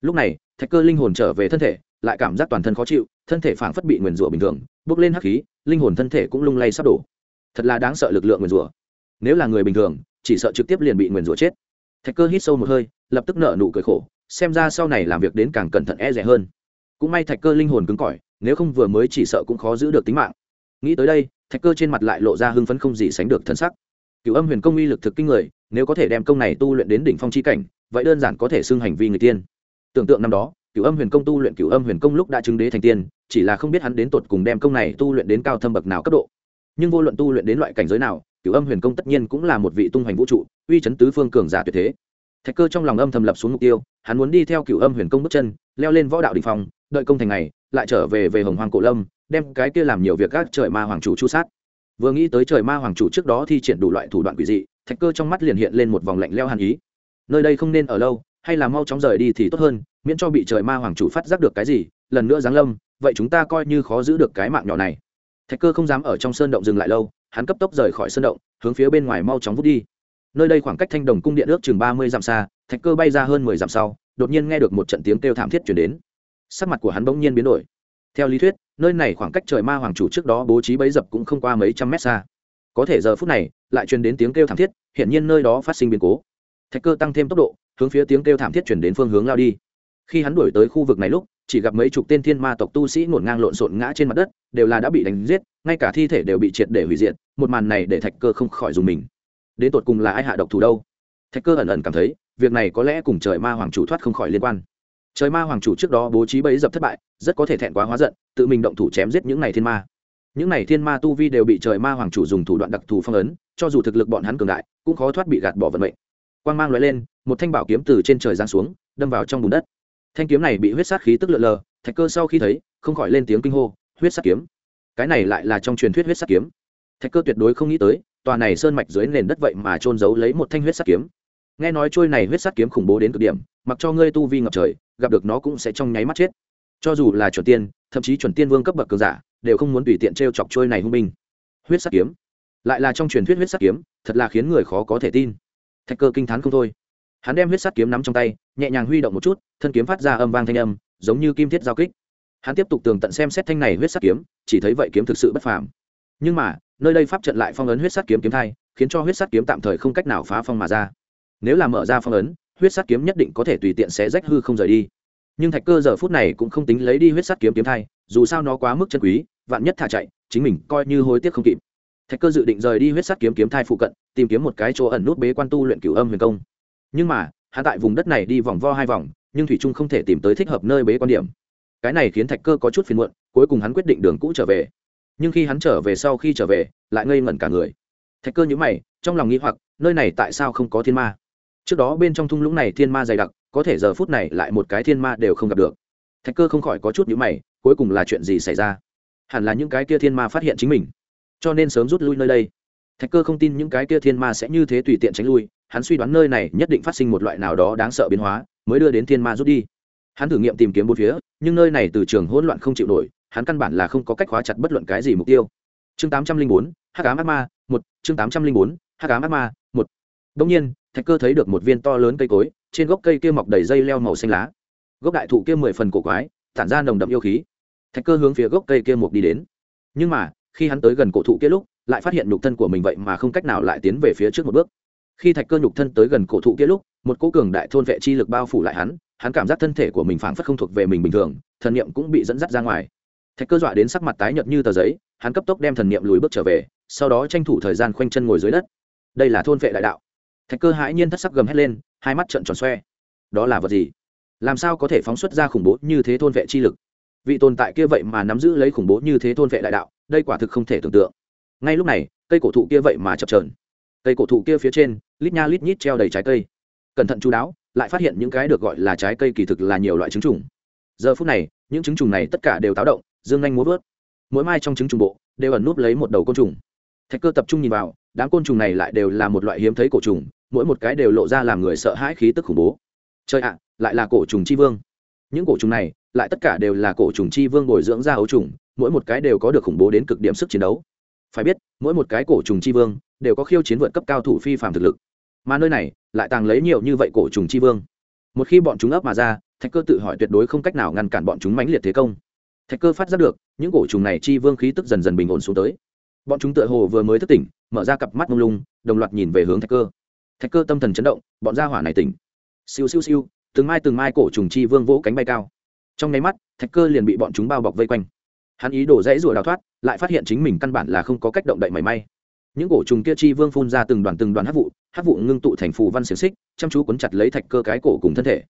Lúc này, thạch cơ linh hồn trở về thân thể, lại cảm giác toàn thân khó chịu, thân thể phảng phất bị nguyền rủa bình thường bốc lên hắc khí, linh hồn thân thể cũng lung lay sắp đổ. Thật là đáng sợ lực lượng nguyền rủa. Nếu là người bình thường, chỉ sợ trực tiếp liền bị nguyền rủa chết. Thạch cơ hít sâu một hơi, lập tức nở nụ cười khổ xem ra sau này làm việc đến càng cẩn thận e rẻ hơn. Cũng may thạch cơ linh hồn cứng cỏi, nếu không vừa mới chỉ sợ cũng khó giữ được tính mạng. Nghĩ tới đây, thạch cơ trên mặt lại lộ ra hưng phấn không gì sánh được thân sắc. Cựu âm huyền công uy lực thực kinh người, nếu có thể đem công này tu luyện đến đỉnh phong c h i cảnh, vậy đơn giản có thể xưng hành vi người tiên. Tưởng tượng năm đó cựu âm huyền công tu luyện cựu âm huyền công lúc đã chứng đế thành tiên, chỉ là không biết hắn đến tột cùng đem công này tu luyện đến cao thâm bậc nào cấp độ. Nhưng vô luận tu luyện đến loại cảnh giới nào cựu âm huyền công tất nhiên cũng là một vị tung hoành vũ trụ, uy chấn tứ phương cường giả tuyệt thế. Thạch cơ trong lòng âm thầm lập xuống mục tiêu hắn muốn đi theo cựu âm huyền công bước chân, leo lên võ đạo đình phòng đợi công thành này lại trở về về hồng hoàng cổ lâm, đem cái kia làm nhiều việc các trời ma hoàng chủ chu sát. Vừa nghĩ tới trời ma hoàng chủ trước đó thi triển đủ loại thủ đoạn quỷ dị, thạch cơ trong mắt liền hiện lên một vòng lạnh leo hàn ý. Nơi đây không nên ở lâu, hay là mau chóng rời đi thì tốt hơn, miễn cho bị trời ma hoàng chủ phát giác được cái gì, lần nữa giáng lâm, vậy chúng ta coi như khó giữ được cái mạng nhỏ này. Thạch cơ không dám ở trong sơn động dừng lại lâu, hắn cấp tốc rời khỏi sơn động, hướng phía bên ngoài mau chóng vút đi. Nơi đây khoảng cách thanh đồng cung điện ước chừng ba mươi dặm xa thạch cơ bay ra hơn mười dặm sau, đột nhiên nghe được một trận tiếng kêu thảm thiết chuyển đến. Sắc mặt của hắn bỗng nhiên biến đổi. Theo lý thuyết, nơi này khoảng cách trời ma hoàng chủ trước đó bố trí bấy dập cũng không qua mấy trăm mét xa. Có thể giờ phút này, lại truyền đến tiếng kêu thảm thiết, hiển nhiên nơi đó phát sinh biến cố. Thạch cơ tăng thêm tốc độ, hướng phía tiếng kêu thảm thiết chuyển đến phương hướng lao đi. Khi hắn đuổi tới khu vực này lúc, chỉ gặp mấy chục tên thiên ma tộc tu sĩ ngổn ngang lộn xộn ngã trên mặt đất, đều là đã bị đánh giết, ngay cả thi thể đều bị triệt để hủy diệt, một màn này để thạch cơ không khỏi dùng mình. Đến tột cùng là ai hạ độc thủ đâu? Thạch cơ ẩn ẩn cảm thấy, việc này có lẽ cùng trời ma hoàng chủ thoát không khỏi liên quan. Trời ma hoàng chủ trước đó bố trí bẫy dập thất bại, rất có thể thẹn quá hóa giận, tự mình động thủ chém giết những này thiên ma. Những này thiên ma tu vi đều bị trời ma hoàng chủ dùng thủ đoạn đặc thù phong ấn, cho dù thực lực bọn hắn cường đại, cũng khó thoát bị gạt bỏ vận mệnh. Quang mang loại lên, một thanh bảo kiếm từ trên trời giáng xuống, đâm vào trong bùn đất. Thanh kiếm này bị huyết sát khí tức lượn lờ, thạch cơ sau khi thấy, không khỏi lên tiếng kinh hô, huyết sát kiếm? Cái này lại là trong truyền thuyết huyết sát kiếm. Thạch cơ tuyệt đối không nghĩ tới, tòa này sơn mạch dưới nền đất vậy mà trôn giấu lấy một thanh huyết sát kiếm nghe nói trôi này huyết sát kiếm khủng bố đến cực điểm, mặc cho ngươi tu vi ngập trời, gặp được nó cũng sẽ trong nháy mắt chết. Cho dù là chuẩn tiên, thậm chí chuẩn tiên vương cấp bậc cường giả, đều không muốn tùy tiện t r e o chọc trôi này hung binh. Huyết sát kiếm? Lại là trong truyền thuyết huyết sát kiếm, thật là khiến người khó có thể tin. Thạch cơ kinh t h á n không thôi. Hắn đem huyết sát kiếm nắm trong tay, nhẹ nhàng huy động một chút, thân kiếm phát ra âm vang thanh âm, giống như kim thiết giao kích. Hắn tiếp tục tường tận xem xét thanh này huyết sát kiếm, chỉ thấy vậy kiếm thực sự bất phàm. Nhưng mà, nơi đây pháp trận lại phong ấn huyết sát kiếm kiếm thai, khiến cho huyết sát kiếm tạm thời không cách nào phá phong mà ra nếu là mở ra phong ấn, huyết sát kiếm nhất định có thể tùy tiện sẽ rách hư không rời đi. Nhưng thạch cơ giờ phút này cũng không tính lấy đi huyết sát kiếm kiếm thai, dù sao nó quá mức chân quý, vạn nhất thả chạy, chính mình coi như hối tiếc không kịp. Thạch cơ dự định rời đi huyết sát kiếm kiếm thai phụ cận, tìm kiếm một cái chỗ ẩn nút bế quan tu luyện cửu âm huyền công. Nhưng mà hạ tại vùng đất này đi vòng vo hai vòng, nhưng thủy trung không thể tìm tới thích hợp nơi bế quan điểm. Cái này khiến thạch cơ có chút phiền muộn, cuối cùng hắn quyết định đường cũ trở về. Nhưng khi hắn trở về sau khi trở về, lại ngây ngẩn cả người. Thạch cơ nhữ mày, trong lòng nghĩ hoặc, nơi này tại sao không có thiên ma? Trước đó bên trong thung lũng này thiên ma dày đặc, có thể giờ phút này lại một cái thiên ma đều không gặp được. Thạch cơ không khỏi có chút nhữ mày, cuối cùng là chuyện gì xảy ra? Hẳn là những cái kia thiên ma phát hiện chính mình. Cho nên sớm rút lui nơi đây. Thạch cơ không tin những cái kia thiên ma sẽ như thế tùy tiện tránh lui, hắn suy đoán nơi này nhất định phát sinh một loại nào đó đáng sợ biến hóa, mới đưa đến thiên ma rút đi. Hắn thử nghiệm tìm kiếm bốn phía, nhưng nơi này từ trường hỗn loạn không chịu nổi, hắn căn bản là không có cách khóa chặt bất luận cái gì mục tiêu. Chương tám trăm linh bốn, hắc ám ác ma, một, chương tám trăm linh bốn, hắc ám ác ma, một. Đông nhiên thạch cơ thấy được một viên to lớn cây cối, trên gốc cây kia mọc đầy dây leo màu xanh lá. Gốc đại thụ kia mười phần cổ quái, tản ra nồng đậm yêu khí. Thạch cơ hướng phía gốc cây kia mục đi đến. Nhưng mà, khi hắn tới gần cổ thụ kia lúc, lại phát hiện nhục thân của mình vậy mà không cách nào lại tiến về phía trước một bước. Khi thạch cơ nhục thân tới gần cổ thụ kia lúc, một cỗ cường đại thôn vệ chi lực bao phủ lại hắn hắn cảm giác thân thể của mình phảng phất không thuộc về mình bình thường, thần niệm cũng bị dẫn dắt ra ngoài. Thạch cơ dọa đến sắc mặt tái nhợt như tờ giấy, hắn cấp tốc đem thần niệm lùi bước trở về, sau đó tranh thủ thời gian khoanh chân ngồi dưới đất. Đây là thôn vệ đại đạo thạch cơ hãi nhiên thất sắc gầm hét lên, hai mắt trợn tròn xoe. Đó là vật gì? Làm sao có thể phóng xuất ra khủng bố như thế thôn vệ chi lực? Vị tồn tại kia vậy mà nắm giữ lấy khủng bố như thế thôn vệ đại đạo, đây quả thực không thể tưởng tượng. Ngay lúc này, cây cổ thụ kia vậy mà chập trờn cây cổ thụ kia phía trên, lít nha lít nhít treo đầy trái cây. Cẩn thận chú đáo, lại phát hiện những cái được gọi là trái cây kỳ thực là nhiều loại trứng trùng. Giờ phút này, những trứng trùng này tất cả đều táo động, dương nhanh múa vớt. Mỗi mai trong trứng trùng bộ, đều ẩn núp lấy một đầu côn trùng thạch cơ tập trung nhìn vào, đám côn trùng này lại đều là một loại hiếm thấy cổ trùng, mỗi một cái đều lộ ra làm người sợ hãi khí tức khủng bố. Chơi ạ, lại là cổ trùng chi vương. Những cổ trùng này, lại tất cả đều là cổ trùng chi vương bồi dưỡng ra ấu trùng, mỗi một cái đều có được khủng bố đến cực điểm sức chiến đấu. Phải biết, mỗi một cái cổ trùng chi vương đều có khiêu chiến vượt cấp cao thủ phi phạm thực lực. Mà nơi này, lại tàng lấy nhiều như vậy cổ trùng chi vương. Một khi bọn chúng ấp mà ra, thạch cơ tự hỏi tuyệt đối không cách nào ngăn cản bọn chúng mãnh liệt thế công. Thạch cơ phát giác được, những cổ trùng này chi vương khí tức dần dần bình ổn xuống tới bọn chúng tựa hồ vừa mới thức tỉnh, mở ra cặp mắt mông lung, đồng loạt nhìn về hướng thạch cơ. Thạch cơ tâm thần chấn động, bọn gia hỏa này tỉnh. Siêu siêu siêu, từng mai từng mai cổ trùng chi vương vỗ cánh bay cao. Trong nháy mắt, thạch cơ liền bị bọn chúng bao bọc vây quanh. Hắn ý đổ rẽ rủa đào thoát, lại phát hiện chính mình căn bản là không có cách động đậy mảy may. Những cổ trùng kia chi vương phun ra từng đoàn từng đoàn hát vụ hát vụ ngưng tụ thành phù văn xiềng xích, chăm chú cuốn chặt lấy thạch cơ cái cổ cùng thân thể.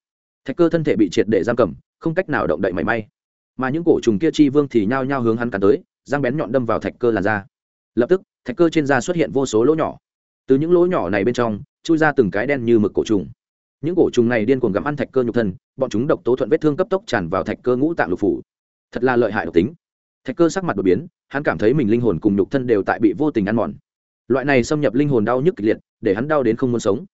Thạch cơ thân thể bị triệt để giam cầm, không cách nào động đậy mảy may. Mà những cổ trùng kia chi vương thì nhao nhao hướng hắn cắn tới, răng bén nhọn đâm vào thạch cơ làn da lập tức, thạch cơ trên da xuất hiện vô số lỗ nhỏ. Từ những lỗ nhỏ này bên trong, chui ra từng cái đen như mực cổ trùng. Những cổ trùng này điên cuồng gặm ăn thạch cơ nhục thân, bọn chúng độc tố thuận vết thương cấp tốc tràn vào thạch cơ ngũ tạng lục phủ. Thật là lợi hại độc tính. Thạch cơ sắc mặt đột biến, hắn cảm thấy mình linh hồn cùng nhục thân đều tại bị vô tình ăn mòn. Loại này xâm nhập linh hồn đau nhức kịch liệt, để hắn đau đến không muốn sống.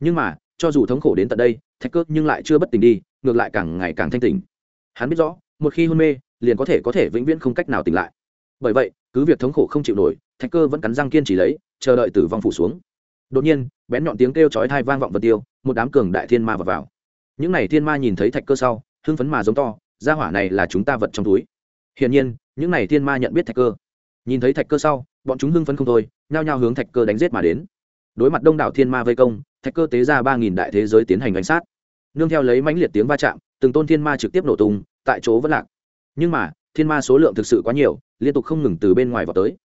Nhưng mà, cho dù thống khổ đến tận đây, thạch cơ nhưng lại chưa bất tỉnh đi, ngược lại càng ngày càng thanh tỉnh. Hắn biết rõ, một khi hôn mê, liền có thể có thể vĩnh viễn không cách nào tỉnh lại. Bởi vậy, cứ việc thống khổ không chịu nổi thạch cơ vẫn cắn răng kiên trì lấy, chờ đợi tử vong phủ xuống. Đột nhiên, bén nhọn tiếng kêu chói thai vang vọng vật tiêu, một đám cường đại thiên ma vọt vào. những n à y thiên ma nhìn thấy thạch cơ sau, hưng phấn mà giống to ra hỏa này là chúng ta vật trong túi. Hiển nhiên, những n à y thiên ma nhận biết thạch cơ. Nhìn thấy thạch cơ sau, bọn chúng hưng phấn không thôi, nhao nhao hướng thạch cơ đánh giết mà đến. Đối mặt đông đảo thiên ma vây công, thạch cơ tế ra ba nghìn đại thế giới tiến hành đánh sát. Nương theo lấy mãnh liệt tiếng va chạm, từng tôn thiên ma trực tiếp nổ tung, tại chỗ vẫn lạc. Nhưng mà, thiên ma số lượng thực sự quá nhiều, liên tục không ngừng từ bên ngoài vào tới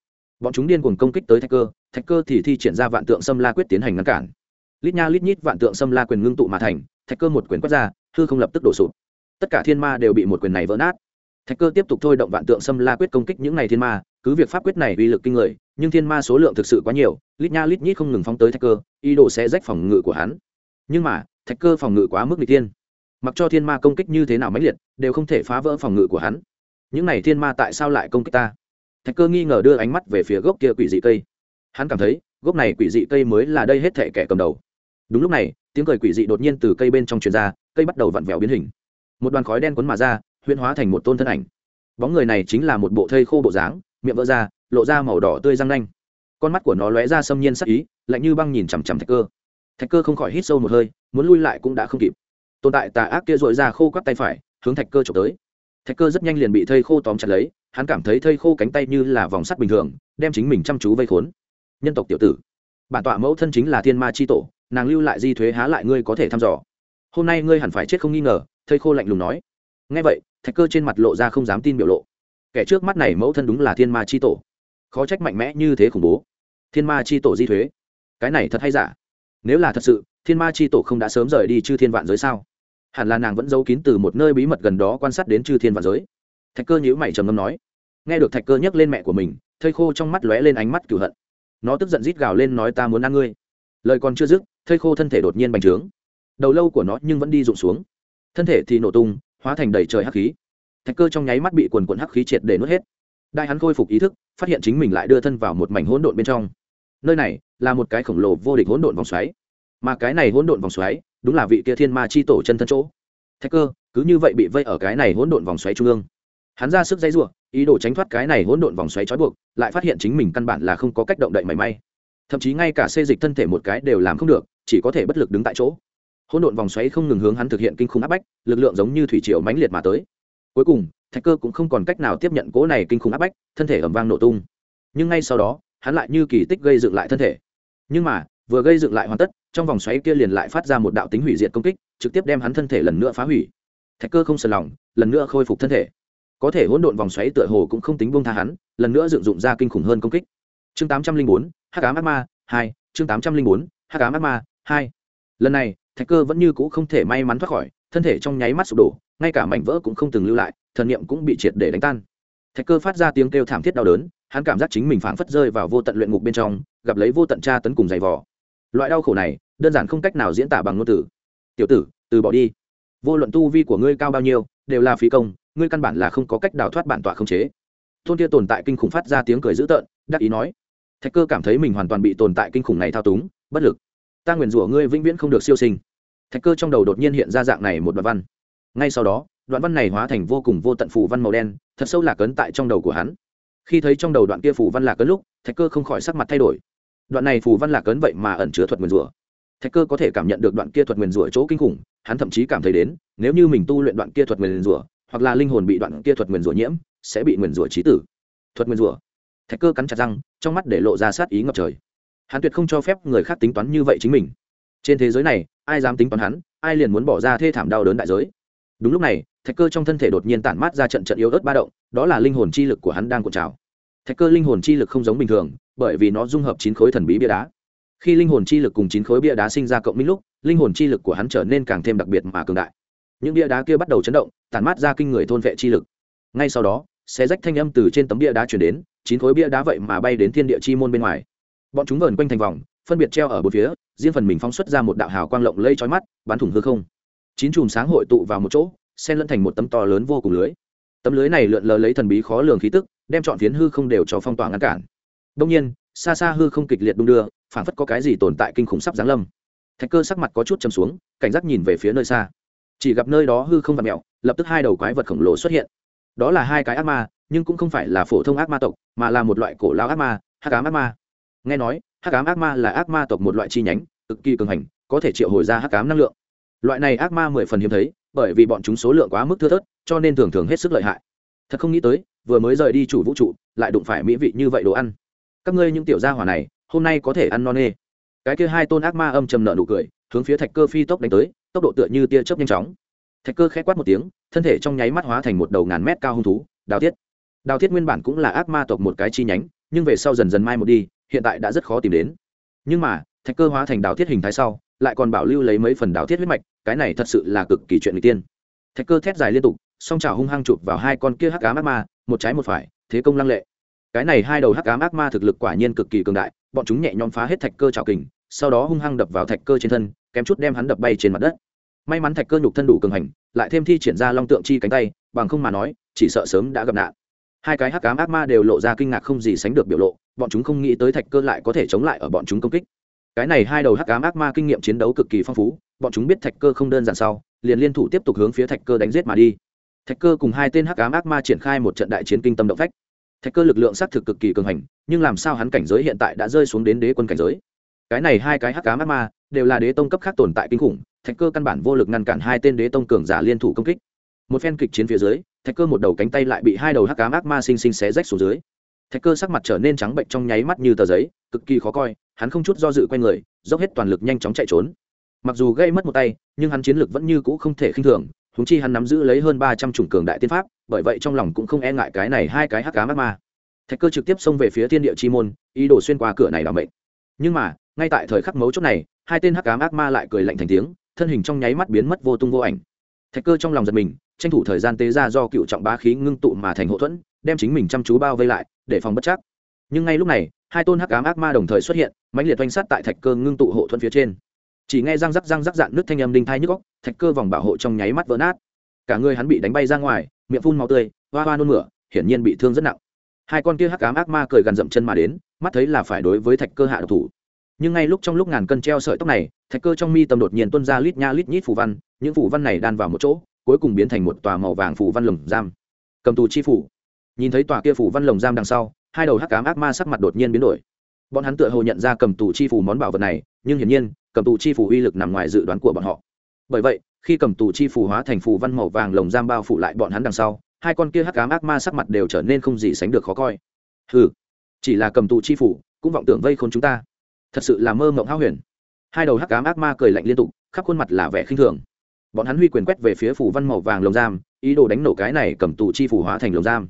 bọn chúng điên cuồng công kích tới thạch cơ thạch cơ thì thi triển ra vạn tượng xâm la quyết tiến hành ngăn cản. Lít nha lít nhít vạn tượng xâm la quyền ngưng tụ mà thành, thạch cơ một quyền quét ra, hư không lập tức đổ sụp. Tất cả thiên ma đều bị một quyền này vỡ nát. Thạch cơ tiếp tục thôi động vạn tượng xâm la quyết công kích những ngày thiên ma, cứ việc pháp quyết này uy lực kinh người, nhưng thiên ma số lượng thực sự quá nhiều, lít nha lít nhít không ngừng phóng tới thạch cơ, ý đồ sẽ rách phòng ngự của hắn. Nhưng mà, thạch cơ phòng ngự quá mức n g thiên. Mặc cho thiên ma công kích như thế nào mãnh liệt, đều không thể phá vỡ phòng ngự của hắn. Những này thiên ma tại sao lại công kích ta? Thạch cơ nghi ngờ đưa ánh mắt về phía gốc kia quỷ dị cây. Hắn cảm thấy, gốc này quỷ dị cây mới là đây hết thảy kẻ cầm đầu. Đúng lúc này, tiếng cười quỷ dị đột nhiên từ cây bên trong truyền ra, cây bắt đầu vặn vẹo biến hình. Một đoàn khói đen quấn mà ra, huyễn hóa thành một tôn thân ảnh. Bóng người này chính là một bộ thây khô bộ dáng, miệng vỡ ra, lộ ra màu đỏ tươi răng nanh. Con mắt của nó lóe ra xâm nhiên sắc ý, lạnh như băng nhìn chằm chằm thạch cơ. Thạch cơ không khỏi hít sâu một hơi, muốn lui lại cũng đã không kịp. Tồn tại tà ác kia dội ra khô quắt tay phải, hướng thạch cơ trộm tới. Thạch cơ rất nhanh liền bị thây khô tóm chặt lấy hắn cảm thấy thây khô cánh tay như là vòng sắt bình thường, đem chính mình chăm chú vây khốn. Nhân tộc tiểu tử. Bản tọa mẫu thân chính là thiên ma c h i tổ, nàng lưu lại di thuế há lại ngươi có thể thăm dò. Hôm nay ngươi hẳn phải chết không nghi ngờ, thây khô lạnh lùng nói. Ngay vậy, thạch cơ trên mặt lộ ra không dám tin biểu lộ. Kẻ trước mắt này mẫu thân đúng là thiên ma c h i tổ. Khó trách mạnh mẽ như thế khủng bố. Thiên ma c h i tổ di thuế. Cái này thật hay giả? Nếu là thật sự, thiên ma c h i tổ không đã sớm rời đi chư thiên vạn giới sao? Hẳn là nàng vẫn giấu kín từ một nơi bí mật gần đó quan sát đến chư thiên vạn giới thạch cơ nhữ mày trầm ngâm nói, nghe được thạch cơ nhắc lên mẹ của mình, thây khô trong mắt lóe lên ánh mắt cửu hận. Nó tức giận rít gào lên nói ta muốn ăn ngươi. Lời còn chưa dứt, thây khô thân thể đột nhiên bành trướng. Đầu lâu của nó nhưng vẫn đi rụng xuống. Thân thể thì nổ tung, hóa thành đầy trời hắc khí. Thạch cơ trong nháy mắt bị quần quần hắc khí triệt để nuốt hết. Đại hắn khôi phục ý thức, phát hiện chính mình lại đưa thân vào một mảnh hỗn độn bên trong. Nơi này là một cái khổng lồ vô địch hỗn độn vòng xoáy. Mà cái này hỗn độn vòng xoáy, đúng là vị kia thiên ma chi tổ chân thân chỗ. Thạch cơ, cứ như vậy bị vây ở cái này hỗn độn vòng xoáy trung ương hắn ra sức dây rủa, ý đồ tránh thoát cái này hỗn độn vòng xoáy trói buộc, lại phát hiện chính mình căn bản là không có cách động đậy mảy may. Thậm chí ngay cả xê dịch thân thể một cái đều làm không được, chỉ có thể bất lực đứng tại chỗ. Hỗn độn vòng xoáy không ngừng hướng hắn thực hiện kinh khủng áp bách, lực lượng giống như thủy triều mãnh liệt mà tới. Cuối cùng, thạch cơ cũng không còn cách nào tiếp nhận cỗ này kinh khủng áp bách, thân thể ẩm vang nổ tung. Nhưng ngay sau đó, hắn lại như kỳ tích gây dựng lại thân thể. Nhưng mà, vừa gây dựng lại hoàn tất, trong vòng xoáy kia liền lại phát ra một đạo tính hủy diệt công kích, trực tiếp đem hắn thân thể lần nữa phá hủy. Thạch cơ không sờ lòng, lần nữa khôi phục thân thể có thể hỗn độn vòng xoáy tựa hồ cũng không tính buông tha hắn, lần nữa dựng dụng ra kinh khủng hơn công kích. Chương tám trăm linh bốn, hắc ám ác ma hai, chương tám trăm linh bốn, hắc ám ác ma hai. Lần này, thạch cơ vẫn như cũ không thể may mắn thoát khỏi, thân thể trong nháy mắt sụp đổ, ngay cả mảnh vỡ cũng không từng lưu lại, thần niệm cũng bị triệt để đánh tan. Thạch cơ phát ra tiếng kêu thảm thiết đau đớn, hắn cảm giác chính mình phảng phất rơi vào vô tận luyện ngục bên trong, gặp lấy vô tận tra tấn cùng giày vò. Loại đau khổ này, đơn giản không cách nào diễn tả bằng ngôn từ. Tiểu tử, từ bỏ đi. Vô luận tu vi của ngươi cao bao nhiêu, đều là phí công ngươi căn bản là không có cách đào thoát bản tọa không chế. Thôn kia tồn tại kinh khủng phát ra tiếng cười dữ tợn, đắc ý nói, thạch cơ cảm thấy mình hoàn toàn bị tồn tại kinh khủng này thao túng, bất lực. Ta nguyền rủa ngươi vĩnh viễn không được siêu sinh. Thạch cơ trong đầu đột nhiên hiện ra dạng này một đoạn văn. Ngay sau đó, đoạn văn này hóa thành vô cùng vô tận phủ văn màu đen, thật sâu lạc ấn tại trong đầu của hắn. Khi thấy trong đầu đoạn kia phủ văn lạc ấn lúc, thạch cơ không khỏi sắc mặt thay đổi. Đoạn này phủ văn lạc ấn vậy mà ẩn chứa thuật nguyền rủa. Thạch cơ có thể cảm nhận được đoạn kia thuật nguyền rủa chỗ kinh khủng, hắn thậm chí cảm thấy đến, nếu như mình tu luyện đoạn kia thuật nguyền rủa hoặc là linh hồn bị đoạn kia thuật nguyền rủa nhiễm, sẽ bị nguyền rủa trí tử. Thuật nguyền rủa. Thạch cơ cắn chặt răng, trong mắt để lộ ra sát ý ngập trời. Hắn tuyệt không cho phép người khác tính toán như vậy chính mình. Trên thế giới này, ai dám tính toán hắn, ai liền muốn bỏ ra thê thảm đau đớn đại giới. Đúng lúc này, thạch cơ trong thân thể đột nhiên tản mát ra trận trận yếu ớt ba động, đó là linh hồn chi lực của hắn đang cuộn trào. Thạch cơ linh hồn chi lực không giống bình thường, bởi vì nó dung hợp chín khối thần bí bia đá. Khi linh hồn chi lực cùng chín khối bia đá sinh ra cộng minh lúc, linh hồn chi lực của hắn trở nên càng thêm đặc biệt mà cường đại những bia đá kia bắt đầu chấn động, tản mát ra kinh người thôn vệ chi lực. Ngay sau đó xe rách thanh âm từ trên tấm bia đá chuyển đến, chín khối bia đá vậy mà bay đến thiên địa chi môn bên ngoài. Bọn chúng vờn quanh thành vòng, phân biệt treo ở bốn phía, riêng phần mình phóng xuất ra một đạo hào quang lộng lây trói mắt, bắn thủng hư không. Chín chùm sáng hội tụ vào một chỗ, xen lẫn thành một tấm to lớn vô cùng lưới. Tấm lưới này lượn lờ lấy thần bí khó lường khí tức, đem chọn phiến hư không đều cho phong tỏa ngăn cản. Đông nhiên, xa xa hư không kịch liệt đung đưa, phảng phất có cái gì tồn tại kinh khủng sắp giáng lâm. Thạch cơ sắc mặt có chút châm xuống, cảnh giác nhìn về phía nơi xa chỉ gặp nơi đó hư không và mẹo, lập tức hai đầu quái vật khổng lồ xuất hiện. Đó là hai cái ác ma, nhưng cũng không phải là phổ thông ác ma tộc, mà là một loại cổ lao ác ma, hắc ám ác ma. Nghe nói, hắc ám ác ma là ác ma tộc một loại chi nhánh, cực kỳ cường hành, có thể triệu hồi ra hắc ám năng lượng. Loại này ác ma mười phần hiếm thấy, bởi vì bọn chúng số lượng quá mức thưa thớt, cho nên thường thường hết sức lợi hại. Thật không nghĩ tới, vừa mới rời đi chủ vũ trụ, lại đụng phải mỹ vị như vậy đồ ăn. Các ngươi những tiểu gia hỏa này, hôm nay có thể ăn non nê. Cái kia hai tôn ác ma âm trầm nợ nụ cười, hướng phía thạch cơ phi tốc đánh tới tốc độ tựa như tia chớp nhanh chóng. Thạch cơ khẽ quát một tiếng, thân thể trong nháy mắt hóa thành một đầu ngàn mét cao hung thú, đào thiết. Đào thiết nguyên bản cũng là ác ma tộc một cái chi nhánh, nhưng về sau dần dần mai một đi, hiện tại đã rất khó tìm đến. Nhưng mà, thạch cơ hóa thành đào thiết hình thái sau, lại còn bảo lưu lấy mấy phần đào thiết huyết mạch, cái này thật sự là cực kỳ chuyện người tiên. Thạch cơ thét dài liên tục, song trào hung hăng chụp vào hai con kia hắc ám ác ma, một trái một phải, thế công lăng lệ. Cái này hai đầu hắc ám ác ma thực lực quả nhiên cực kỳ cường đại, bọn chúng nhẹ nhõm phá hết thạch cơ trào kình sau đó hung hăng đập vào thạch cơ trên thân, kém chút đem hắn đập bay trên mặt đất. May mắn thạch cơ nhục thân đủ cường hành, lại thêm thi triển ra long tượng chi cánh tay, bằng không mà nói, chỉ sợ sớm đã gặp nạn. Hai cái hắc ám ác ma đều lộ ra kinh ngạc không gì sánh được biểu lộ, bọn chúng không nghĩ tới thạch cơ lại có thể chống lại ở bọn chúng công kích. Cái này hai đầu hắc ám ác ma kinh nghiệm chiến đấu cực kỳ phong phú, bọn chúng biết thạch cơ không đơn giản sau liền liên thủ tiếp tục hướng phía thạch cơ đánh giết mà đi. Thạch cơ cùng hai tên hắc ám ác ma triển khai một trận đại chiến kinh tâm động phách. Thạch cơ lực lượng xác thực cực kỳ cường hành, nhưng làm sao hắn cảnh giới hiện tại đã rơi xuống đến đế quân cảnh giới? Cái này hai cái hắc cá mắt ma đều là đế tông cấp khác tồn tại kinh khủng, thạch cơ căn bản vô lực ngăn cản hai tên đế tông cường giả liên thủ công kích. Một phen kịch chiến phía dưới, thạch cơ một đầu cánh tay lại bị hai đầu hắc cá ác ma xinh xinh xé rách xuống dưới. Thạch cơ sắc mặt trở nên trắng bệnh trong nháy mắt như tờ giấy, cực kỳ khó coi, hắn không chút do dự q u a y người, dốc hết toàn lực nhanh chóng chạy trốn. Mặc dù gây mất một tay, nhưng hắn chiến lực vẫn như cũ không thể khinh thường húng chi hắn nắm giữ lấy hơn ba trăm chủng cường đại tiên pháp, bởi vậy trong lòng cũng không e ngại cái này hai cái hắc cá mắc ma. Thạch cơ trực tiếp xông về phía thiên địa chi môn, ý đồ xuyên qua cửa này đảm bệnh nhưng mà, ngay tại thời khắc mấu chốt này, hai tên hắc cám ác ma lại cười lạnh thành tiếng, thân hình trong nháy mắt biến mất vô tung vô ảnh. Thạch cơ trong lòng giật mình, tranh thủ thời gian tế ra do cựu trọng bá khí ngưng tụ mà thành hậu thuẫn, đem chính mình chăm chú bao vây lại, để phòng bất chắc. Nhưng ngay lúc này, hai tôn hắc ám ác ma đồng thời xuất hiện, mãnh liệt oanh sát tại thạch cơ ngưng tụ hộ thuẫn phía trên. Chỉ nghe răng rắc răng rắc dạn nước thanh âm đinh thai nhức góc thạch cơ vòng bảo hộ trong nháy mắt vỡ nát. Cả người hắn bị đánh bay ra ngoài, miệng phun màu tươi, hoa hoa nôn mửa, hiển nhiên bị thương rất nặng hai con kia hắc ám ác ma cười gần dậm chân mà đến, mắt thấy là phải đối với thạch cơ hạ độc thủ. Nhưng ngay lúc trong lúc ngàn cân treo sợi tóc này, thạch cơ trong mi tâm đột nhiên tuân ra lít nha lít nhít phủ văn, những phủ văn này đan vào một chỗ, cuối cùng biến thành một tòa màu vàng phủ văn lồng giam. Cầm tù chi phủ. Nhìn thấy tòa kia phủ văn lồng giam đằng sau, hai đầu hắc ám ác ma sắc mặt đột nhiên biến đổi. Bọn hắn tựa hồ nhận ra cầm tù chi phủ món bảo vật này, nhưng hiển nhiên, cầm tù chi phủ uy lực nằm ngoài dự đoán của bọn họ. Bởi vậy, khi cầm tù chi phủ hóa thành phủ văn màu vàng lồng giam bao phủ lại bọn hắn đằng sau hai con kia hắc ám ác ma sắc mặt đều trở nên không gì sánh được khó coi. Hừ, chỉ là cầm tù chi phủ cũng vọng tưởng vây khốn chúng ta. Thật sự là mơ mộng hao huyền. Hai đầu hắc ám ác ma cười lạnh liên tục khắp khuôn mặt là vẻ khinh thường. Bọn hắn huy quyền quét về phía phủ văn màu vàng lồng giam ý đồ đánh nổ cái này cầm tù chi phủ hóa thành lồng giam.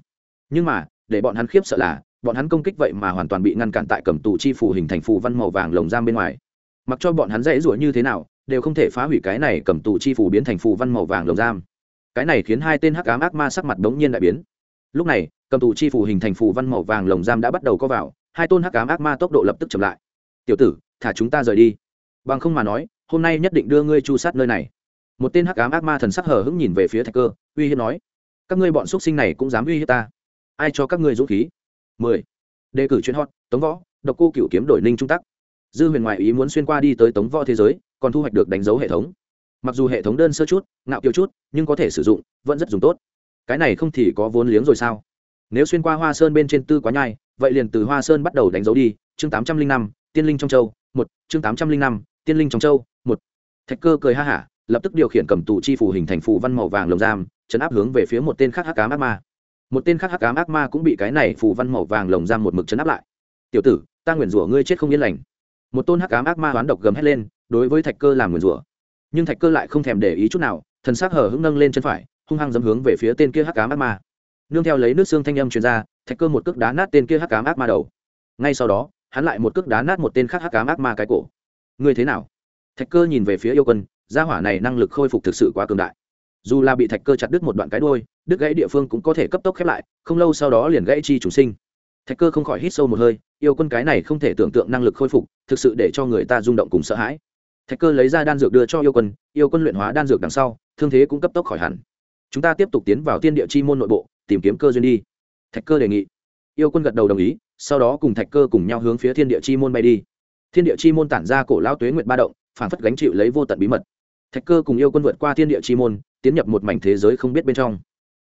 Nhưng mà để bọn hắn khiếp sợ là bọn hắn công kích vậy mà hoàn toàn bị ngăn cản tại cầm tù chi phủ hình thành phù văn màu vàng lồng giam bên ngoài. Mặc cho bọn hắn dễ rủa như thế nào đều không thể phá hủy cái này cầm tù chi phủ biến thành phù văn màu vàng lồng giam cái này khiến hai tên hắc ám ác ma sắc mặt bỗng nhiên đại biến. Lúc này, cầm tù chi phủ hình thành phù văn màu vàng lồng giam đã bắt đầu có vào, hai tôn hắc ám ác ma tốc độ lập tức chậm lại. Tiểu tử, thả chúng ta rời đi. Bằng không mà nói, hôm nay nhất định đưa ngươi chu sát nơi này. Một tên hắc ám ác ma thần sắc hờ hững nhìn về phía thạch cơ, uy hiếp nói, các ngươi bọn xúc sinh này cũng dám uy hiếp ta? Ai cho các ngươi dũng khí? Mười. Đề cử chuyên hot, tống võ, độc cô cựu kiếm đổi ninh trung tắc. Dư huyền ngoại ý muốn xuyên qua đi tới tống võ thế giới, còn thu hoạch được đánh dấu hệ thống mặc dù hệ thống đơn sơ chút, ngạo kiều chút, nhưng có thể sử dụng, vẫn rất dùng tốt. Cái này không thì có vốn liếng rồi sao? Nếu xuyên qua hoa sơn bên trên tư quá nhai, vậy liền từ hoa sơn bắt đầu đánh dấu đi. Chương tám trăm linh năm, tiên linh trong châu, một. Chương tám trăm linh năm, tiên linh trong châu, một. Thạch cơ cười ha hả, lập tức điều khiển cầm tù chi phủ hình thành phù văn màu vàng lồng giam, chấn áp hướng về phía một tên khác hắc cám ác ma. Một tên khác hắc cám ác ma cũng bị cái này phù văn màu vàng lồng giam một mực chấn áp lại. Tiểu tử, ta nguyền rủa ngươi chết không yên lành. Một tôn hắc cám ác ma hoán độc gầm hét lên, đối với thạch cơ làm nguyền rủa nhưng thạch cơ lại không thèm để ý chút nào, thần s ắ c hở hững nâng lên chân phải, hung hăng dấm hướng về phía tên kia hắc cám ác ma. Nương theo lấy nước xương thanh âm truyền ra, thạch cơ một cước đá nát tên kia hắc cám ác ma đầu. Ngay sau đó, hắn lại một cước đá nát một tên khác hắc cám ác ma cái cổ. Ngươi thế nào? Thạch cơ nhìn về phía yêu quân, gia hỏa này năng lực khôi phục thực sự quá cường đại. Dù là bị thạch cơ chặt đứt một đoạn cái đôi đứt gãy địa phương cũng có thể cấp tốc khép lại, không lâu sau đó liền gãy chi chủ sinh. Thạch cơ không khỏi hít sâu một hơi, yêu quân cái này không thể tưởng tượng năng lực khôi phục, thực sự để cho người ta rung động cùng sợ hãi thạch cơ lấy ra đan dược đưa cho yêu quân yêu quân luyện hóa đan dược đằng sau, thương thế cũng cấp tốc khỏi hẳn. Chúng ta tiếp tục tiến vào tiên địa chi môn nội bộ, tìm kiếm cơ duyên đi. Thạch cơ đề nghị. Yêu quân gật đầu đồng ý, sau đó cùng thạch cơ cùng nhau hướng phía thiên địa chi môn bay đi. Thiên địa chi môn tản ra cổ lao tuế nguyệt ba động phản phất gánh chịu lấy vô tận bí mật. Thạch cơ cùng yêu quân vượt qua thiên địa chi môn, tiến nhập một mảnh thế giới không biết bên trong.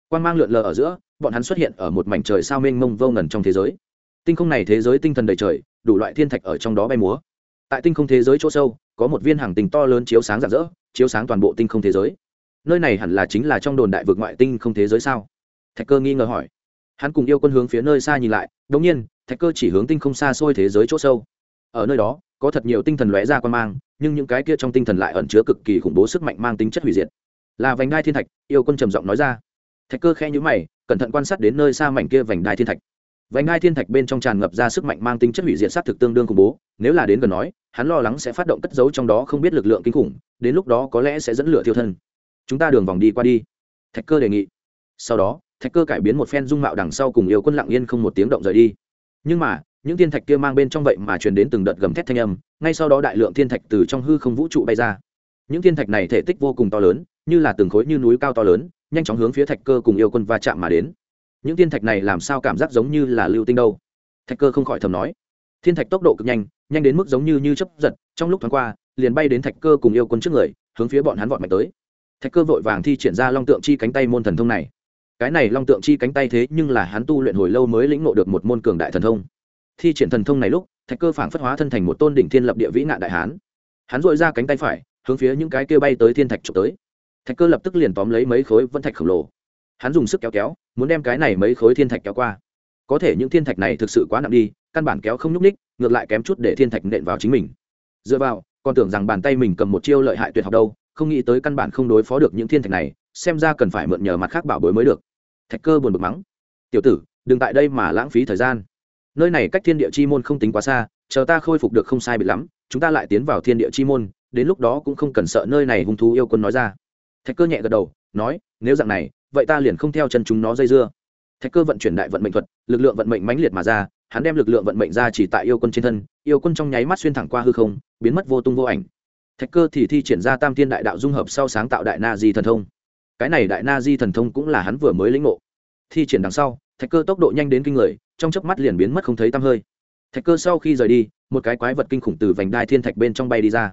Quan g mang lượn lờ ở giữa, bọn hắn xuất hiện ở một mảnh trời sao mênh mông vô ngần trong thế giới. Tinh không này thế giới tinh thần đầy trời, đủ loại thiên thạch ở trong đó bay múa. Tại tinh không thế giới chỗ sâu có một viên hàng tinh to lớn chiếu sáng rạng rỡ, chiếu sáng toàn bộ tinh không thế giới. Nơi này hẳn là chính là trong đồn đại vực ngoại tinh không thế giới sao? Thạch cơ nghi ngờ hỏi. Hắn cùng yêu quân hướng phía nơi xa nhìn lại đống nhiên, thạch cơ chỉ hướng tinh không xa xôi thế giới chỗ sâu. Ở nơi đó, có thật nhiều tinh thần lóe ra quan mang, nhưng những cái kia trong tinh thần lại ẩn chứa cực kỳ khủng bố sức mạnh mang tính chất hủy diệt. Là vành đai thiên thạch, yêu quân trầm giọng nói ra. Thạch cơ khe nhữ mày, cẩn thận quan sát đến nơi xa mảnh kia vành đai thiên thạch vành đai thiên thạch bên trong tràn ngập ra sức mạnh mang tính chất hủy diệt s á t thực tương đương khủng bố, nếu là đến gần nói, hắn lo lắng sẽ phát động cất giấu trong đó không biết lực lượng kinh khủng, đến lúc đó có lẽ sẽ dẫn lửa thiêu thân. Chúng ta đường vòng đi qua đi. Thạch cơ đề nghị. Sau đó, thạch cơ cải biến một phen dung mạo đằng sau cùng yêu quân lặng yên không một tiếng động rời đi. Nhưng mà, những thiên thạch kia mang bên trong vậy mà truyền đến từng đợt gầm thét thanh âm, ngay sau đó đại lượng thiên thạch từ trong hư không vũ trụ bay ra. Những thiên thạch này thể tích vô cùng to lớn, như là từng khối như núi cao to lớn, nhanh chóng hướng phía thạch cơ cùng yêu quân va chạm mà đến những thiên thạch này làm sao cảm giác giống như là lưu tinh đâu? Thạch cơ không khỏi thầm nói. Thiên thạch tốc độ cực nhanh nhanh đến mức giống như như chấp giật, trong lúc thoáng qua, liền bay đến thạch cơ cùng yêu quân trước người, hướng phía bọn hắn vọt mạnh tới. Thạch cơ vội vàng thi triển ra long tượng chi cánh tay môn thần thông này. Cái này long tượng chi cánh tay thế nhưng là hắn tu luyện hồi lâu mới lĩnh ngộ được một môn cường đại thần thông. Thi triển thần thông này lúc, thạch cơ phảng phất hóa thân thành một tôn đỉnh thiên lập địa vĩ nạn đại hán. Hắn dội ra cánh tay phải, hướng phía những cái kia bay tới thiên thạch trục tới. Thạch cơ lập tức liền tóm lấy mấy khối vân thạch khổng lồ hắn dùng sức kéo kéo, muốn đem cái này mấy khối thiên thạch kéo qua. Có thể những thiên thạch này thực sự quá nặng đi, căn bản kéo không nhúc ních ngược lại kém chút để thiên thạch nện vào chính mình. Dựa vào, còn tưởng rằng bàn tay mình cầm một chiêu lợi hại tuyệt học đâu, không nghĩ tới căn bản không đối phó được những thiên thạch này, xem ra cần phải mượn nhờ mặt khác bảo bối mới được. Thạch cơ buồn bực mắng. Tiểu tử, đừng tại đây mà lãng phí thời gian. Nơi này cách thiên địa chi môn không tính quá xa, chờ ta khôi phục được không sai bị lắm, chúng ta lại tiến vào thiên địa chi môn, đến lúc đó cũng không cần sợ nơi này hung thú yêu quân nói ra thạch cơ nhẹ gật đầu, nói, nếu dạng này, vậy ta liền không theo chân chúng nó dây dưa. Thạch cơ vận chuyển đại vận mệnh thuật, lực lượng vận mệnh mãnh liệt mà ra, hắn đem lực lượng vận mệnh ra chỉ tại yêu quân trên thân, yêu quân trong nháy mắt xuyên thẳng qua hư không, biến mất vô tung vô ảnh. Thạch cơ thì thi triển ra tam thiên đại đạo dung hợp sau sáng tạo đại na di thần thông. Cái này đại na di thần thông cũng là hắn vừa mới lĩnh ngộ. Thi triển đằng sau, thạch cơ tốc độ nhanh đến kinh người, trong chớp mắt liền biến mất không thấy tăm hơi. Thạch cơ sau khi rời đi, một cái quái vật kinh khủng từ vành đai thiên thạch bên trong bay đi ra.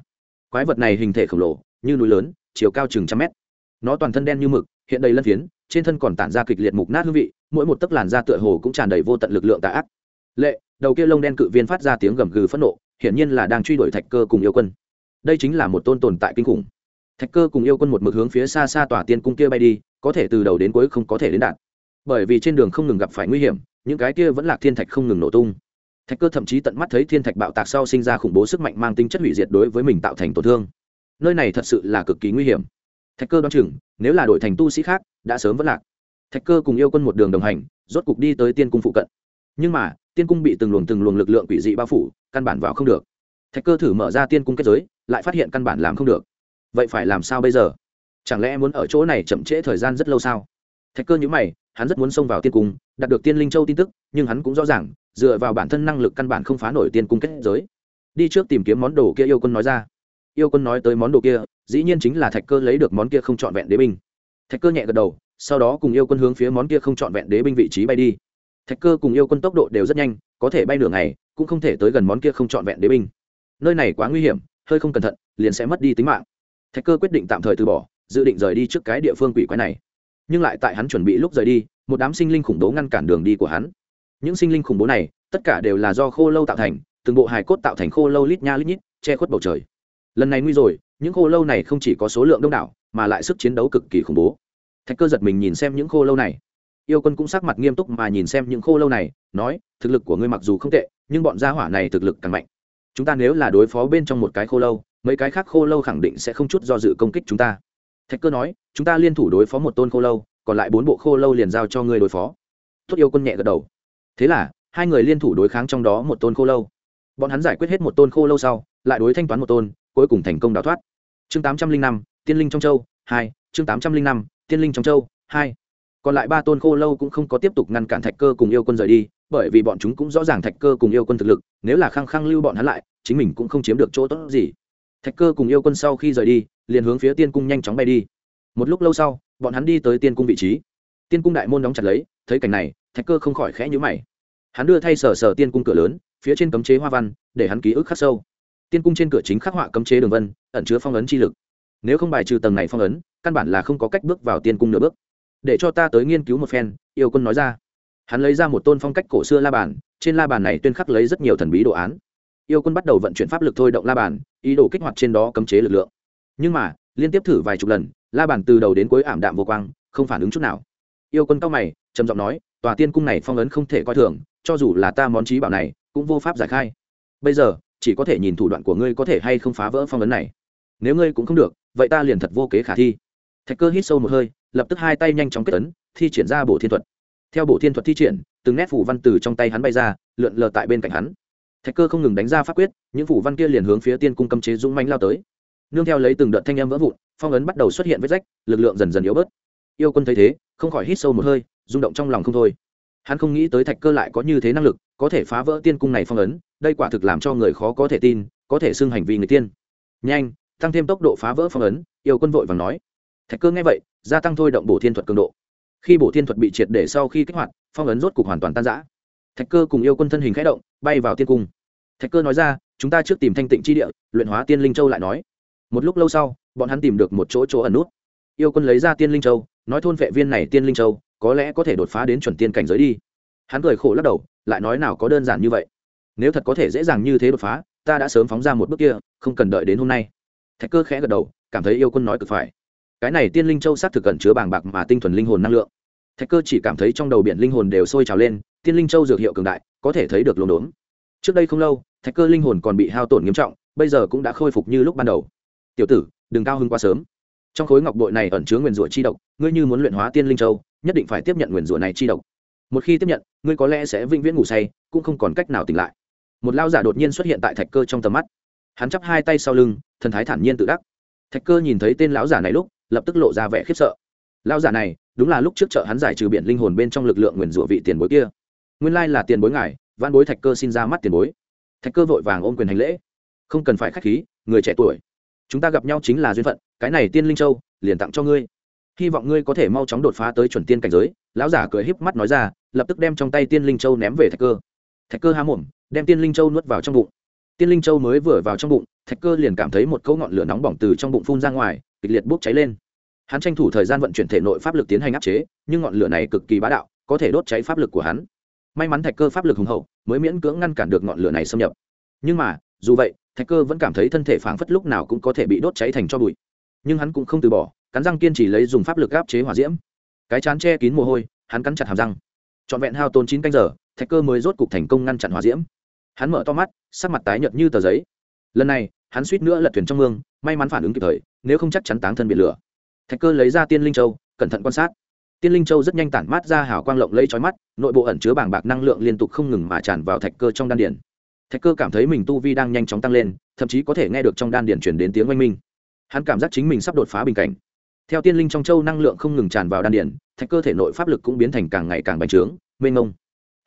Quái vật này hình thể khổng lồ, như núi lớn chiều cao chừng trăm mét. Nó toàn thân đen như mực, hiện đầy lân phiến, trên thân còn tản ra kịch liệt mục nát hương vị, mỗi một tấc làn da tựa hồ cũng tràn đầy vô tận lực lượng tà ác. Lệ, đầu kia lông đen cự viên phát ra tiếng gầm gừ phẫn nộ, hiển nhiên là đang truy đuổi thạch cơ cùng yêu quân. Đây chính là một tôn tồn tại kinh khủng. Thạch cơ cùng yêu quân một mực hướng phía xa xa tòa tiên cung kia bay đi, có thể từ đầu đến cuối không có thể đến đạt bởi vì trên đường không ngừng gặp phải nguy hiểm, những cái kia vẫn là thiên thạch không ngừng nổ tung. Thạch cơ thậm chí tận mắt thấy thiên thạch bạo tạc sau sinh ra khủng bố sức mạnh mang tính chất hủy diệt đối với mình tạo thành tổn thương nơi này thật sự là cực kỳ nguy hiểm. Thạch cơ đoán chừng, nếu là đổi thành tu sĩ khác, đã sớm vẫn lạc. Thạch cơ cùng yêu quân một đường đồng hành, rốt cục đi tới tiên cung phụ cận. Nhưng mà, tiên cung bị từng luồng từng luồng lực lượng quỷ dị bao phủ, căn bản vào không được. Thạch cơ thử mở ra tiên cung kết giới, lại phát hiện căn bản làm không được. Vậy phải làm sao bây giờ? Chẳng lẽ muốn ở chỗ này chậm trễ thời gian rất lâu sao? Thạch cơ nhữ mày, hắn rất muốn xông vào tiên cung, đạt được tiên linh châu tin tức, nhưng hắn cũng rõ ràng, dựa vào bản thân năng lực căn bản không phá nổi tiên cung kết giới. Đi trước tìm kiếm món đồ kia yêu quân nói ra yêu quân nói tới món đồ kia, dĩ nhiên chính là thạch cơ lấy được món kia không trọn vẹn đế binh. Thạch cơ nhẹ gật đầu, sau đó cùng yêu quân hướng phía món kia không trọn vẹn đế binh vị trí bay đi. Thạch cơ cùng yêu quân tốc độ đều rất nhanh, có thể bay nửa ngày, cũng không thể tới gần món kia không trọn vẹn đế binh. Nơi này quá nguy hiểm, hơi không cẩn thận, liền sẽ mất đi tính mạng. Thạch cơ quyết định tạm thời từ bỏ, dự định rời đi trước cái địa phương quỷ quái này. Nhưng lại tại hắn chuẩn bị lúc rời đi, một đám sinh linh khủng bố ngăn cản đường đi của hắn. Những sinh linh khủng bố này, tất cả đều là do khô lâu tạo thành, từng bộ hài cốt tạo thành khô lâu lít nha lít nhít, che khuất bầu trời lần này nguy rồi, những khô lâu này không chỉ có số lượng đông đảo, mà lại sức chiến đấu cực kỳ khủng bố. Thạch cơ giật mình nhìn xem những khô lâu này. Yêu quân cũng sắc mặt nghiêm túc mà nhìn xem những khô lâu này, nói, thực lực của ngươi mặc dù không tệ, nhưng bọn gia hỏa này thực lực càng mạnh. Chúng ta nếu là đối phó bên trong một cái khô lâu, mấy cái khác khô lâu khẳng định sẽ không chút do dự công kích chúng ta. Thạch cơ nói, chúng ta liên thủ đối phó một tôn khô lâu, còn lại bốn bộ khô lâu liền giao cho ngươi đối phó. Tốt yêu quân nhẹ gật đầu. Thế là, hai người liên thủ đối kháng trong đó một tôn khô lâu. Bọn hắn giải quyết hết một tôn khô lâu sau, lại đối thanh toán một tôn cuối cùng thành công đào thoát. Chương tám trăm linh năm, tiên linh trong châu, hai, chương tám trăm linh năm, tiên linh trong châu, hai. Còn lại ba tôn khô lâu cũng không có tiếp tục ngăn cản thạch cơ cùng yêu quân rời đi, bởi vì bọn chúng cũng rõ ràng thạch cơ cùng yêu quân thực lực, nếu là khăng khăng lưu bọn hắn lại, chính mình cũng không chiếm được chỗ tốt gì. Thạch cơ cùng yêu quân sau khi rời đi, liền hướng phía tiên cung nhanh chóng bay đi. Một lúc lâu sau, bọn hắn đi tới tiên cung vị trí. Tiên cung đại môn đóng chặt lấy, thấy cảnh này, thạch cơ không khỏi khẽ nhữ mày. Hắn đưa thay sở sở tiên cung cửa lớn, phía trên cấm chế hoa văn, để hắn ký ức khắc sâu tiên cung trên cửa chính khắc họa cấm chế đường vân, ẩn chứa phong ấn chi lực. Nếu không bài trừ tầng này phong ấn, căn bản là không có cách bước vào tiên cung nửa bước. Để cho ta tới nghiên cứu một phen, yêu quân nói ra. Hắn lấy ra một tôn phong cách cổ xưa la bàn, trên la bàn này tuyên khắc lấy rất nhiều thần bí đồ án. Yêu quân bắt đầu vận chuyển pháp lực thôi động la bàn, ý đồ kích hoạt trên đó cấm chế lực lượng. Nhưng mà, liên tiếp thử vài chục lần, la bàn từ đầu đến cuối ảm đạm vô quang, không phản ứng chút nào. Yêu quân cao mày, trầm giọng nói, tòa tiên cung này phong ấn không thể coi thường, cho dù là ta món trí bảo này, cũng vô pháp giải khai. Bây giờ chỉ có thể nhìn thủ đoạn của ngươi có thể hay không phá vỡ phong ấn này. Nếu ngươi cũng không được, vậy ta liền thật vô kế khả thi. Thạch cơ hít sâu một hơi, lập tức hai tay nhanh chóng kết ấn, thi triển ra bộ thiên thuật. Theo bộ thiên thuật thi triển, từng nét phủ văn từ trong tay hắn bay ra, lượn lờ tại bên cạnh hắn. Thạch cơ không ngừng đánh ra pháp quyết, những phủ văn kia liền hướng phía tiên cung cấm chế dũng manh lao tới. Nương theo lấy từng đợt thanh âm vỡ vụn, phong ấn bắt đầu xuất hiện vết rách, lực lượng dần dần yếu bớt. Yêu quân thấy thế, không khỏi hít sâu một hơi, rung động trong lòng không thôi. Hắn không nghĩ tới thạch cơ lại có như thế năng lực, có thể phá vỡ tiên cung này phong ấn đây quả thực làm cho người khó có thể tin, có thể xưng hành vi người tiên. Nhanh, tăng thêm tốc độ phá vỡ phong ấn, yêu quân vội và nói. Thạch cơ nghe vậy, gia tăng thôi động bổ thiên thuật cường độ. Khi bổ thiên thuật bị triệt để sau khi kích hoạt, phong ấn rốt cục hoàn toàn tan giã thạch cơ cùng yêu quân thân hình khẽ động, bay vào tiên cung. Thạch cơ nói ra, chúng ta trước tìm thanh tịnh chi địa, luyện hóa tiên linh châu lại nói. Một lúc lâu sau, bọn hắn tìm được một chỗ chỗ ẩn nút. Yêu quân lấy ra tiên linh châu, nói thôn vệ viên này tiên linh châu, có lẽ có thể đột phá đến chuẩn tiên cảnh giới đi. Hắn cười khổ lắc đầu, lại nói nào có đơn giản như vậy nếu thật có thể dễ dàng như thế đột phá, ta đã sớm phóng ra một bước kia, không cần đợi đến hôm nay. Thạch cơ khẽ gật đầu, cảm thấy yêu quân nói cực phải. Cái này tiên linh châu xác thực cần chứa bàng bạc mà tinh thuần linh hồn năng lượng. Thạch cơ chỉ cảm thấy trong đầu biển linh hồn đều sôi trào lên, tiên linh châu dược hiệu cường đại, có thể thấy được lồn đốn. Trước đây không lâu, thạch cơ linh hồn còn bị hao tổn nghiêm trọng, bây giờ cũng đã khôi phục như lúc ban đầu. Tiểu tử, đừng cao hơn quá sớm. Trong khối ngọc bội này ẩn chứa nguyền rủa chi độc, ngươi như muốn luyện hóa tiên linh châu, nhất định phải tiếp nhận nguyền rủa này chi độc. Một khi tiếp nhận, ngươi có lẽ sẽ vĩnh viễn ngủ say, cũng không còn cách nào tỉnh lại một lao giả đột nhiên xuất hiện tại thạch cơ trong tầm mắt. Hắn chắp hai tay sau lưng, thần thái thản nhiên tự đắc. Thạch cơ nhìn thấy tên lão giả này lúc, lập tức lộ ra vẻ khiếp sợ. Lão giả này, đúng là lúc trước chợ hắn giải trừ biển linh hồn bên trong lực lượng nguyền rủa vị tiền bối kia. Nguyên lai là tiền bối ngài văn bối thạch cơ xin ra mắt tiền bối. Thạch cơ vội vàng ôm quyền hành lễ. Không cần phải k h á c h khí, người trẻ tuổi. Chúng ta gặp nhau chính là duyên phận, cái này tiên linh châu, liền tặng cho ngươi. Hy vọng ngươi có thể mau chóng đột phá tới chuẩn tiên cảnh giới. Lão giả cười híp mắt nói ra, lập tức đem trong tay tiên linh châu ném về thạch cơ thạch cơ há mồm, đem tiên linh châu nuốt vào trong bụng. Tiên linh châu mới vừa vào trong bụng, thạch cơ liền cảm thấy một cỗ ngọn lửa nóng bỏng từ trong bụng phun ra ngoài, kịch liệt bốc cháy lên. Hắn tranh thủ thời gian vận chuyển thể nội pháp lực tiến hành áp chế, nhưng ngọn lửa này cực kỳ bá đạo, có thể đốt cháy pháp lực của hắn. May mắn thạch cơ pháp lực hùng hậu, mới miễn cưỡng ngăn cản được ngọn lửa này xâm nhập. Nhưng mà, dù vậy, thạch cơ vẫn cảm thấy thân thể phảng phất lúc nào cũng có thể bị đốt cháy thành cho bụi. Nhưng hắn cũng không từ bỏ, cắn răng kiên trì lấy dùng pháp lực áp chế hỏa diễm. Cái chán che kín mồ hôi, hắn cắn chặt hàm răng. Trọn vẹn hao tốn chín canh giờ thạch cơ mới rốt cục thành công ngăn chặn hỏa diễm. Hắn mở to mắt, sắc mặt tái nhợt như tờ giấy. Lần này, hắn suýt nữa lật thuyền trong mương, may mắn phản ứng kịp thời, nếu không chắc chắn táng thân bị lửa. Thạch cơ lấy ra tiên linh châu, cẩn thận quan sát. Tiên linh châu rất nhanh tản mát ra hào quang lộng lẫy chói mắt, nội bộ ẩn chứa bảng bạc năng lượng liên tục không ngừng mà tràn vào thạch cơ trong đan điển thạch cơ cảm thấy mình tu vi đang nhanh chóng tăng lên, thậm chí có thể nghe được trong đan điển chuyển đến tiếng oanh minh. Hắn cảm giác chính mình sắp đột phá bình cảnh. Theo tiên linh trong châu năng lượng không ngừng tràn vào đan điển thạch cơ thể nội pháp lực cũng biến thành càng ngày càng bành trướng, mênh mông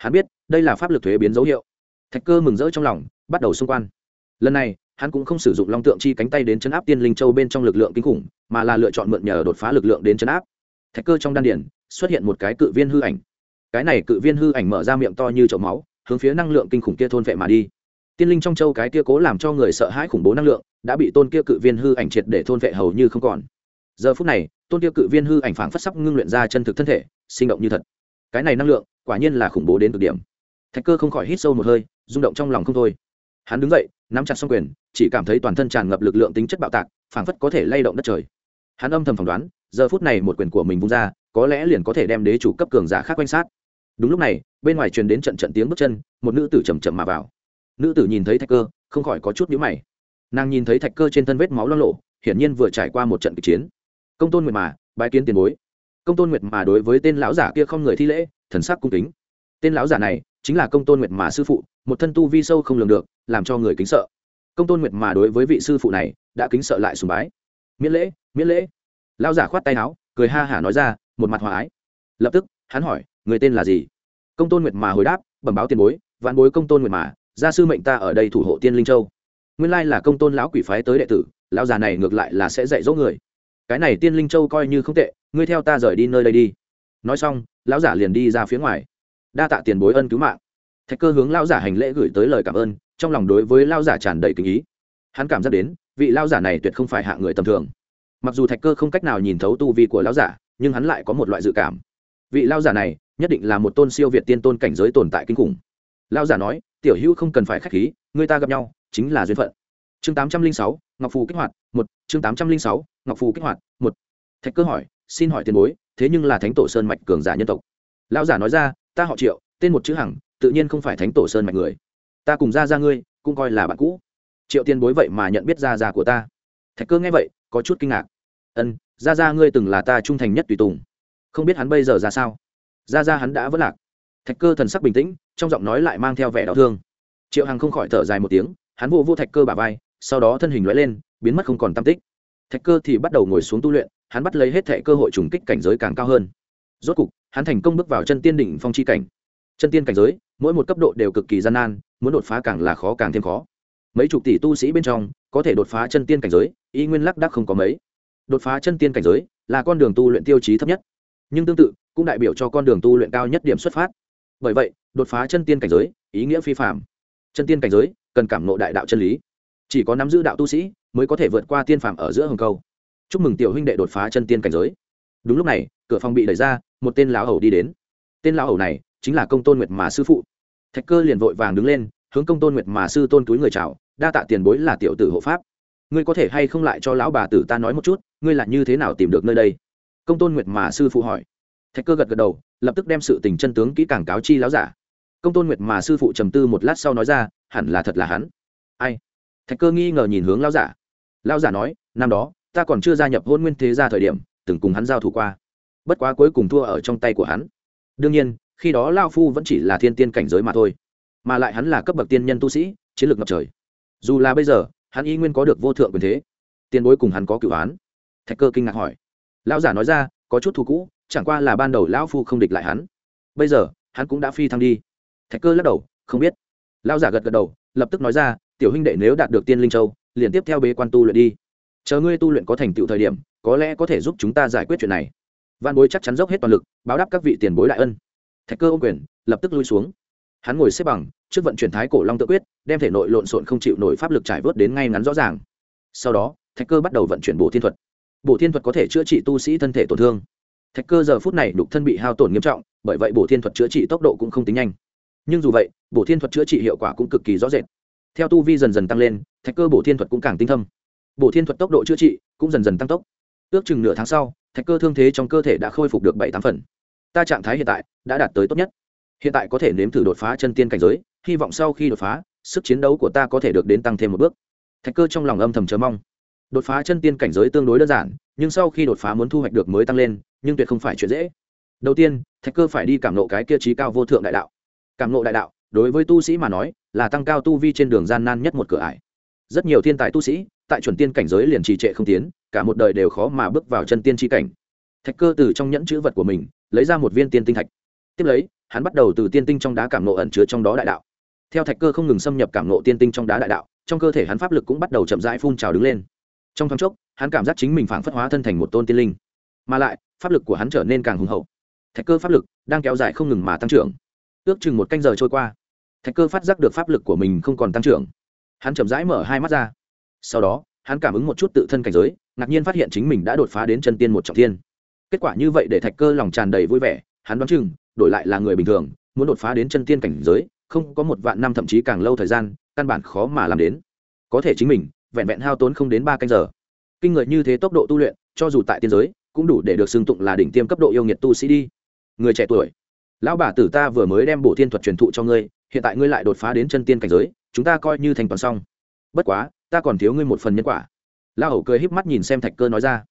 hắn biết đây là pháp lực thuế biến dấu hiệu. Thạch cơ mừng rỡ trong lòng, bắt đầu xung quan. Lần này, hắn cũng không sử dụng long tượng chi cánh tay đến chấn áp tiên linh châu bên trong lực lượng kinh khủng, mà là lựa chọn mượn nhờ đột phá lực lượng đến chấn áp. Thạch cơ trong đan điển xuất hiện một cái cự viên hư ảnh. Cái này cự viên hư ảnh mở ra miệng to như chậu máu, hướng phía năng lượng kinh khủng kia thôn vệ mà đi. Tiên linh trong châu cái kia cố làm cho người sợ hãi khủng bố năng lượng, đã bị tôn kia cự viên hư ảnh triệt để thôn vệ hầu như không còn. Giờ phút này, tôn kia cự viên hư ảnh phảng phất sắp ngưng luyện ra chân thực thân thể, sinh động như thật. Cái này năng lượng quả nhiên là khủng bố đến cực điểm. Thạch cơ không khỏi hít sâu một hơi, rung động trong lòng không thôi. Hắn đứng dậy, nắm chặt xong quyền, chỉ cảm thấy toàn thân tràn ngập lực lượng tính chất bạo tạc, phảng phất có thể lay động đất trời. Hắn âm thầm phỏng đoán, giờ phút này một quyền của mình vung ra, có lẽ liền có thể đem đế chủ cấp cường giả khác quanh sát. Đúng lúc này, bên ngoài truyền đến trận trận tiếng bước chân, một nữ tử chầm chậm mà vào. Nữ tử nhìn thấy thạch cơ, không khỏi có chút nhíu mày. Nàng nhìn thấy thạch cơ trên thân vết máu lo lộ, hiển nhiên vừa trải qua một trận kịch chiến. Công tôn nguyệt mà, bái kiến tiền bối. Công tôn nguyệt mà đối với tên lão giả kia không người thi lễ thần sắc cung kính. Tên lão giả này chính là công tôn nguyệt mà sư phụ, một thân tu vi sâu không lường được, làm cho người kính sợ. Công tôn nguyệt mà đối với vị sư phụ này đã kính sợ lại sùng bái. Miễn lễ miễn lễ. Lão giả khoát tay áo, cười ha hả nói ra, một mặt hòa ái. Lập tức, hắn hỏi, người tên là gì? Công tôn nguyệt mà hồi đáp, bẩm báo tiền bối, vạn bối công tôn nguyệt mà, gia sư mệnh ta ở đây thủ hộ tiên linh châu. Nguyên lai là công tôn lão quỷ phái tới đệ tử, lão già này ngược lại là sẽ dạy dỗ người. Cái này tiên linh châu coi như không tệ, ngươi theo ta rời đi nơi đây đi. Nói xong lão giả liền đi ra phía ngoài. Đa tạ tiền bối ân cứu mạng. Thạch cơ hướng lão giả hành lễ gửi tới lời cảm ơn, trong lòng đối với lão giả tràn đầy kính ý. Hắn cảm giác đến, vị lão giả này tuyệt không phải hạ người tầm thường. Mặc dù thạch cơ không cách nào nhìn thấu tu vi của lão giả, nhưng hắn lại có một loại dự cảm. Vị lão giả này, nhất định là một tôn siêu việt tiên tôn cảnh giới tồn tại kinh khủng. Lão giả nói, tiểu hữu không cần phải khách khí, người ta gặp nhau chính là duyên phận. Chương tám trăm linh sáu, ngọc phù kích hoạt một, chương tám trăm linh sáu, ngọc phù kích hoạt một. Thạch cơ hỏi xin hỏi tiền bối, thế nhưng là thánh tổ sơn mạch cường giả nhân tộc. Lão giả nói ra, ta họ triệu, tên một chữ hằng, tự nhiên không phải thánh tổ sơn mạch người. Ta cùng ra ra ngươi, cũng coi là bạn cũ. Triệu tiền bối vậy mà nhận biết ra ra của ta. Thạch cơ nghe vậy, có chút kinh ngạc. Ân ra ra ngươi từng là ta trung thành nhất tùy tùng. Không biết hắn bây giờ ra sao? Ra ra hắn đã vất lạc. Thạch cơ thần sắc bình tĩnh, trong giọng nói lại mang theo vẻ đau thương. Triệu hằng không khỏi thở dài một tiếng, hắn vô vô thạch cơ bà vai, sau đó thân hình loại lên, biến mất không còn tam tích. Thạch cơ thì bắt đầu ngồi xuống tu luyện hắn bắt lấy hết thệ cơ hội trùng kích cảnh giới càng cao hơn. Rốt cục, hắn thành công bước vào chân tiên đỉnh phong chi cảnh. Chân tiên cảnh giới, mỗi một cấp độ đều cực kỳ gian nan, muốn đột phá càng là khó càng thêm khó. Mấy chục tỷ tu sĩ bên trong, có thể đột phá chân tiên cảnh giới, y nguyên lắc đắc không có mấy. Đột phá chân tiên cảnh giới, là con đường tu luyện tiêu chí thấp nhất. Nhưng tương tự, cũng đại biểu cho con đường tu luyện cao nhất điểm xuất phát. Bởi vậy, đột phá chân tiên cảnh giới, ý nghĩa phi phạm chân tiên cảnh giới, cần cảm nộ đại đạo chân lý. Chỉ có nắm giữ đạo tu sĩ, mới có thể vượt qua tiên phạm ở giữa hồng câu chúc mừng tiểu huynh đệ đột phá chân tiên cảnh giới. Đúng lúc này, cửa phòng bị đẩy ra, một tên lão hầu đi đến. Tên lão hầu này chính là công tôn nguyệt mà sư phụ. Thạch cơ liền vội vàng đứng lên, hướng công tôn nguyệt mà sư tôn túi người chào, đa tạ tiền bối là tiểu tử hộ pháp. Ngươi có thể hay không lại cho lão bà tử ta nói một chút, ngươi là như thế nào tìm được nơi đây? Công tôn nguyệt mà sư phụ hỏi. Thạch cơ gật gật đầu, lập tức đem sự tình chân tướng kỹ càng cáo chi láo giả. Công tôn nguyệt mà sư phụ trầm tư một lát sau nói ra, hẳn là thật là hắn. Ai? Thạch cơ nghi ngờ nhìn hướng lao giả. Lao giả nói, năm đó ta còn chưa gia nhập hôn nguyên thế gia thời điểm, từng cùng hắn giao thủ qua. Bất quá cuối cùng thua ở trong tay của hắn. Đương nhiên, khi đó lao phu vẫn chỉ là thiên tiên cảnh giới mà thôi, mà lại hắn là cấp bậc tiên nhân tu sĩ, chiến lược ngập trời. Dù là bây giờ, hắn y nguyên có được vô thượng quyền thế, tiền bối cùng hắn có cựu án. Thạch cơ kinh ngạc hỏi. Lão giả nói ra, có chút thù cũ, chẳng qua là ban đầu lão phu không địch lại hắn. Bây giờ, hắn cũng đã phi thăng đi. Thạch cơ lắc đầu, không biết. Lão giả gật gật đầu, lập tức nói ra, tiểu huynh đệ nếu đạt được tiên linh châu, liền tiếp theo bế quan tu luyện đi chờ ngươi tu luyện có thành tựu thời điểm, có lẽ có thể giúp chúng ta giải quyết chuyện này. Văn bối chắc chắn dốc hết toàn lực, báo đáp các vị tiền bối đại ân. Thạch cơ ô quyền, lập tức lui xuống. Hắn ngồi xếp bằng, trước vận chuyển thái cổ long tự quyết, đem thể nội lộn xộn không chịu nổi pháp lực trải vớt đến ngay ngắn rõ ràng. Sau đó, thạch cơ bắt đầu vận chuyển bộ thiên thuật. Bộ thiên thuật có thể chữa trị tu sĩ thân thể tổn thương. Thạch cơ giờ phút này đục thân bị hao tổn nghiêm trọng, bởi vậy bộ thiên thuật chữa trị tốc độ cũng không tính nhanh. Nhưng dù vậy bộ thiên thuật chữa trị hiệu quả cũng cực kỳ rõ rệt. Theo tu vi dần dần tăng lên, thạch cơ bộ thiên thuật cũng càng tinh thâm bộ thiên thuật tốc độ chữa trị cũng dần dần tăng tốc. Ước chừng nửa tháng sau, thạch cơ thương thế trong cơ thể đã khôi phục được bảy tám phần. Ta trạng thái hiện tại đã đạt tới tốt nhất. Hiện tại có thể nếm thử đột phá chân tiên cảnh giới, hy vọng sau khi đột phá, sức chiến đấu của ta có thể được đến tăng thêm một bước. Thạch cơ trong lòng âm thầm chờ mong. Đột phá chân tiên cảnh giới tương đối đơn giản, nhưng sau khi đột phá muốn thu hoạch được mới tăng lên, nhưng tuyệt không phải chuyện dễ. Đầu tiên, thạch cơ phải đi cảm nộ cái kia trí cao vô thượng đại đạo. Cảm nộ đại đạo, đối với tu sĩ mà nói, là tăng cao tu vi trên đường gian nan nhất một cửa ải rất nhiều thiên tài tu sĩ, tại chuẩn tiên cảnh giới liền trì trệ không tiến, cả một đời đều khó mà bước vào chân tiên tri cảnh. Thạch cơ từ trong nhẫn chữ vật của mình, lấy ra một viên tiên tinh thạch. Tiếp lấy, hắn bắt đầu từ tiên tinh trong đá cảm nộ ẩn chứa trong đó đại đạo. Theo thạch cơ không ngừng xâm nhập cảm nộ tiên tinh trong đá đại đạo, trong cơ thể hắn pháp lực cũng bắt đầu chậm rãi phun trào đứng lên. Trong thoáng chốc, hắn cảm giác chính mình phảng phất hóa thân thành một tôn tiên linh. Mà lại, pháp lực của hắn trở nên càng hùng hậu. Thạch cơ pháp lực đang kéo dài không ngừng mà tăng trưởng. Ước chừng một canh giờ trôi qua, thạch cơ phát giác được pháp lực của mình không còn tăng trưởng hắn chậm rãi mở hai mắt ra. Sau đó, hắn cảm ứng một chút tự thân cảnh giới, ngạc nhiên phát hiện chính mình đã đột phá đến chân tiên một trọng thiên. Kết quả như vậy để thạch cơ lòng tràn đầy vui vẻ, hắn đoán chừng, đổi lại là người bình thường, muốn đột phá đến chân tiên cảnh giới, không có một vạn năm thậm chí càng lâu thời gian, căn bản khó mà làm đến. Có thể chính mình, vẹn vẹn hao tốn không đến ba canh giờ. Kinh người như thế tốc độ tu luyện, cho dù tại tiên giới, cũng đủ để được xưng tụng là đỉnh tiêm cấp độ yêu nghiệt tu sĩ đi. Người trẻ tuổi, lão bà tử ta vừa mới đem bổ thiên thuật truyền thụ cho ngươi, hiện tại ngươi lại đột phá đến chân tiên cảnh giới chúng ta coi như thành toàn xong. Bất quá, ta còn thiếu ngươi một phần nhân quả. Lão hầu cười híp mắt nhìn xem thạch cơ nói ra.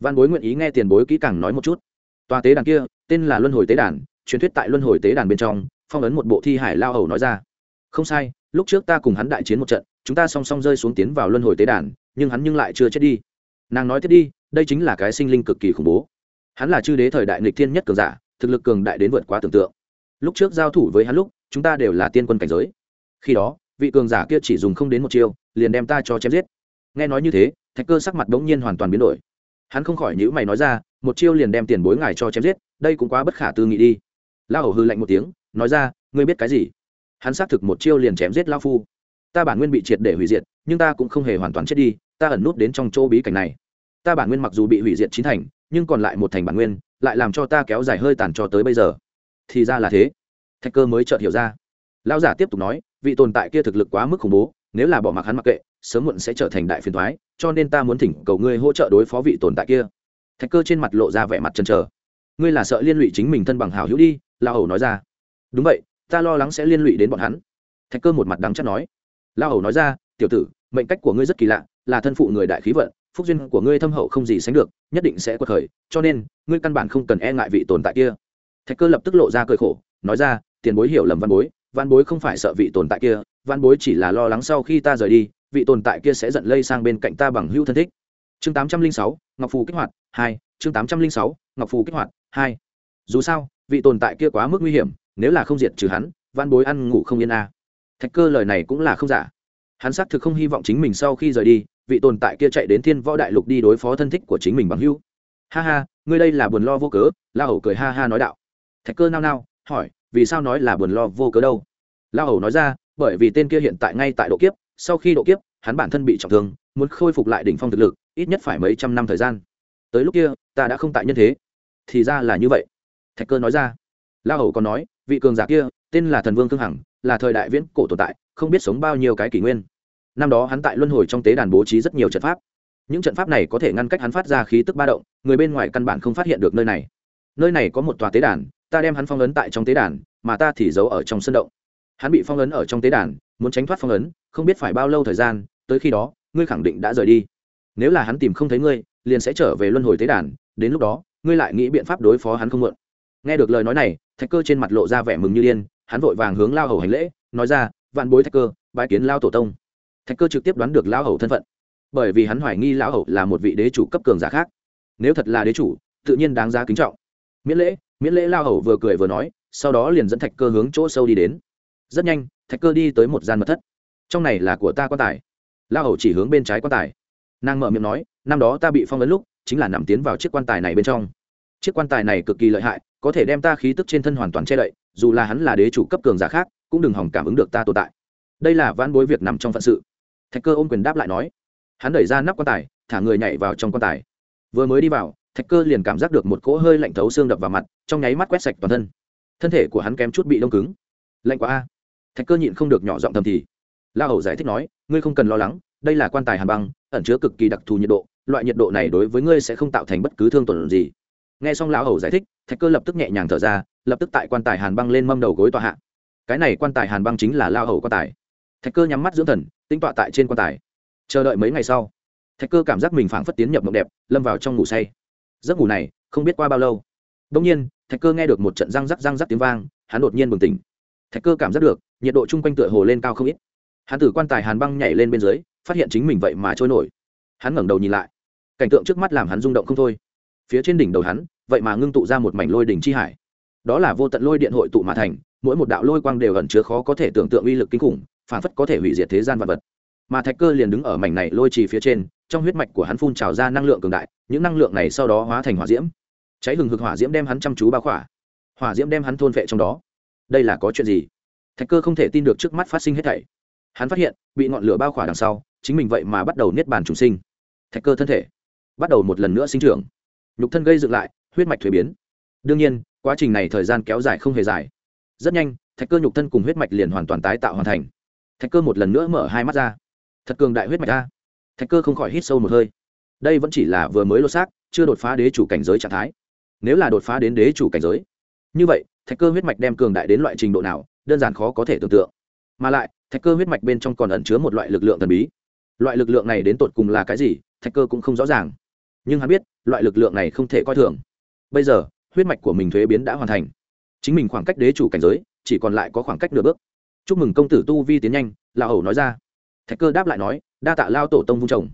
Văn bối nguyện ý nghe tiền bối kỹ càng nói một chút. Tòa tế đàn kia, tên là luân hồi tế đàn, truyền thuyết tại luân hồi tế đàn bên trong, phong ấn một bộ thi hải lao hầu nói ra. Không sai, lúc trước ta cùng hắn đại chiến một trận, chúng ta song song rơi xuống tiến vào luân hồi tế đàn, nhưng hắn nhưng lại chưa chết đi. Nàng nói tiếp đi, đây chính là cái sinh linh cực kỳ khủng bố. Hắn là chư đế thời đại nghịch thiên nhất cường giả, thực lực cường đại đến vượt quá tưởng tượng. Lúc trước giao thủ với hắn lúc, chúng ta đều là tiên quân cảnh giới. Khi đó vị cường giả kia chỉ dùng không đến một chiêu, liền đem ta cho chém giết. Nghe nói như thế, thạch cơ sắc mặt bỗng nhiên hoàn toàn biến đổi. Hắn không khỏi nhữ mày nói ra, một chiêu liền đem tiền bối ngài cho chém giết, đây cũng quá bất khả tư nghị đi. Lao hầu hư lạnh một tiếng, nói ra, ngươi biết cái gì? Hắn xác thực một chiêu liền chém giết lao phu. Ta bản nguyên bị triệt để hủy diệt, nhưng ta cũng không hề hoàn toàn chết đi, ta ẩn nút đến trong chỗ bí cảnh này. Ta bản nguyên mặc dù bị hủy diệt chín thành, nhưng còn lại một thành bản nguyên, lại làm cho ta kéo dài hơi tàn cho tới bây giờ. Thì ra là thế. Thạch cơ mới chợt hiểu ra. Lão giả tiếp tục nói vị tồn tại kia thực lực quá mức khủng bố, nếu là bỏ mặc hắn mặc kệ, sớm muộn sẽ trở thành đại phiền thoái cho nên ta muốn thỉnh cầu ngươi hỗ trợ đối phó vị tồn tại kia. Thạch cơ trên mặt lộ ra vẻ mặt chần chờ. Ngươi là sợ liên lụy chính mình thân bằng hào hữu đi, la hầu nói ra. Đúng vậy, ta lo lắng sẽ liên lụy đến bọn hắn. Thạch cơ một mặt đắng chắc nói. La hầu nói ra, tiểu tử, mệnh cách của ngươi rất kỳ lạ, là thân phụ người đại khí vận, phúc duyên của ngươi thâm hậu không gì sánh được, nhất định sẽ quật khởi, cho nên, ngươi căn bản không cần e ngại vị tồn tại kia. Thạch cơ lập tức lộ ra cơi khổ, nói ra, tiền bối hiểu lầm văn bối văn bối không phải sợ vị tồn tại kia, văn bối chỉ là lo lắng sau khi ta rời đi, vị tồn tại kia sẽ giận lây sang bên cạnh ta bằng hữu thân thích. Chương tám trăm linh sáu, ngọc phù kích hoạt, hai, chương tám trăm linh sáu, ngọc phù kích hoạt, hai. Dù sao, vị tồn tại kia quá mức nguy hiểm, nếu là không diệt trừ hắn, văn bối ăn ngủ không yên a. Thạch cơ lời này cũng là không giả. Hắn xác thực không hy vọng chính mình sau khi rời đi, vị tồn tại kia chạy đến thiên võ đại lục đi đối phó thân thích của chính mình bằng hưu ha ha, ngươi đây là buồn lo vô cớ, la hầu cười ha ha nói đạo. Thạch cơ nao nao, hỏi vì sao nói là buồn lo vô cớ đâu? La hầu nói ra, bởi vì tên kia hiện tại ngay tại độ kiếp, sau khi độ kiếp, hắn bản thân bị trọng thương, muốn khôi phục lại đỉnh phong thực lực, ít nhất phải mấy trăm năm thời gian. Tới lúc kia, ta đã không tại nhân thế. Thì ra là như vậy. Thạch cơ nói ra. La hầu còn nói, vị cường giả kia, tên là thần vương cương hằng, là thời đại viễn cổ tồn tại, không biết sống bao nhiêu cái kỷ nguyên. Năm đó hắn tại luân hồi trong tế đàn bố trí rất nhiều trận pháp. Những trận pháp này có thể ngăn cách hắn phát ra khí tức ba động, người bên ngoài căn bản không phát hiện được nơi này. Nơi này có một tòa tế đàn ta đem hắn phong ấn tại trong tế đàn, mà ta thì giấu ở trong sân động. Hắn bị phong ấn ở trong tế đàn, muốn tránh thoát phong ấn, không biết phải bao lâu thời gian, tới khi đó, ngươi khẳng định đã rời đi. Nếu là hắn tìm không thấy ngươi, liền sẽ trở về luân hồi tế đàn, đến lúc đó, ngươi lại nghĩ biện pháp đối phó hắn không mượn nghe được lời nói này, thạch cơ trên mặt lộ ra vẻ mừng như điên, hắn vội vàng hướng lao hầu hành lễ, nói ra, vạn bối thạch cơ bãi kiến lao tổ tông. Thạch cơ trực tiếp đoán được lao hầu thân phận, bởi vì hắn hoài nghi lão hầu là một vị đế chủ cấp cường giả khác. Nếu thật là đế chủ, tự nhiên đáng giá kính trọng. Miễn lễ miễn lễ lao hầu vừa cười vừa nói, sau đó liền dẫn thạch cơ hướng chỗ sâu đi đến. Rất nhanh, thạch cơ đi tới một gian mật thất. Trong này là của ta quan tài. Lao hầu chỉ hướng bên trái quan tài. Nàng mở miệng nói, năm đó ta bị phong ấn lúc, chính là nằm tiến vào chiếc quan tài này bên trong. Chiếc quan tài này cực kỳ lợi hại, có thể đem ta khí tức trên thân hoàn toàn che đậy, dù là hắn là đế chủ cấp cường giả khác, cũng đừng hỏng cảm ứng được ta tồn tại. Đây là van bối việc nằm trong phận sự. Thạch cơ ôm quyền đáp lại nói. Hắn đẩy ra nắp quan tài, thả người nhảy vào trong quan tài. Vừa mới đi vào thạch cơ liền cảm giác được một cỗ hơi lạnh thấu xương đập vào mặt, trong nháy mắt quét sạch toàn thân. Thân thể của hắn kém chút bị đông cứng. Lạnh quá a. Thạch cơ nhịn không được nhỏ giọng thầm thì. La hầu giải thích nói, ngươi không cần lo lắng, đây là quan tài hàn băng, ẩn chứa cực kỳ đặc thù nhiệt độ, loại nhiệt độ này đối với ngươi sẽ không tạo thành bất cứ thương tổn gì. Nghe xong lão hầu giải thích, thạch cơ lập tức nhẹ nhàng thở ra, lập tức tại quan tài hàn băng lên mâm đầu gối tọa hạ. Cái này quan tài hàn băng chính là lao hầu quan tài. Thạch cơ nhắm mắt dưỡng thần tính tọa tại trên quan tài. Chờ đợi mấy ngày sau, thạch cơ cảm giác mình phảng phất tiến nhập mộng đẹp, lâm vào trong ngủ say giấc ngủ này không biết qua bao lâu. Đông nhiên, thạch cơ nghe được một trận răng rắc răng rắc tiếng vang, hắn đột nhiên bừng tỉnh. Thạch cơ cảm giác được, nhiệt độ chung quanh tựa hồ lên cao không ít. Hắn từ quan tài hàn băng nhảy lên bên dưới, phát hiện chính mình vậy mà trôi nổi. Hắn ngẩng đầu nhìn lại. Cảnh tượng trước mắt làm hắn rung động không thôi. Phía trên đỉnh đầu hắn, vậy mà ngưng tụ ra một mảnh lôi đỉnh chi hải. Đó là vô tận lôi điện hội tụ mà thành, mỗi một đạo lôi quang đều ẩn chứa khó có thể tưởng tượng uy lực kinh khủng, phản phất có thể hủy diệt thế gian vật vật. Mà thạch cơ liền đứng ở mảnh này lôi trì phía trên trong huyết mạch của hắn phun trào ra năng lượng cường đại, những năng lượng này sau đó hóa thành hỏa diễm. Cháy hừng hực hỏa diễm đem hắn chăm chú bao khỏa. Hỏa diễm đem hắn thôn vệ trong đó. Đây là có chuyện gì? Thạch cơ không thể tin được trước mắt phát sinh hết thảy. Hắn phát hiện, bị ngọn lửa bao khỏa đằng sau, chính mình vậy mà bắt đầu niết bàn trùng sinh. Thạch cơ thân thể bắt đầu một lần nữa sinh trưởng. Nhục thân gây dựng lại, huyết mạch thuế biến. Đương nhiên, quá trình này thời gian kéo dài không hề dài. Rất nhanh, thạch cơ nhục thân cùng huyết mạch liền hoàn toàn tái tạo hoàn thành. Thạch cơ một lần nữa mở hai mắt ra. Thật cường đại huyết mạch ra thạch cơ không khỏi hít sâu một hơi. Đây vẫn chỉ là vừa mới lột xác, chưa đột phá đế chủ cảnh giới trạng thái. Nếu là đột phá đến đế chủ cảnh giới, như vậy, thạch cơ huyết mạch đem cường đại đến loại trình độ nào, đơn giản khó có thể tưởng tượng. Mà lại, thạch cơ huyết mạch bên trong còn ẩn chứa một loại lực lượng thần bí. Loại lực lượng này đến tột cùng là cái gì, thạch cơ cũng không rõ ràng. Nhưng hắn biết, loại lực lượng này không thể coi thường. Bây giờ, huyết mạch của mình thuế biến đã hoàn thành. Chính mình khoảng cách đế chủ cảnh giới, chỉ còn lại có khoảng cách nửa bước. Chúc mừng công tử tu vi tiến nhanh lão hầu nói ra. Thạch cơ đáp lại nói đa tạ lao tổ tông vung chồng.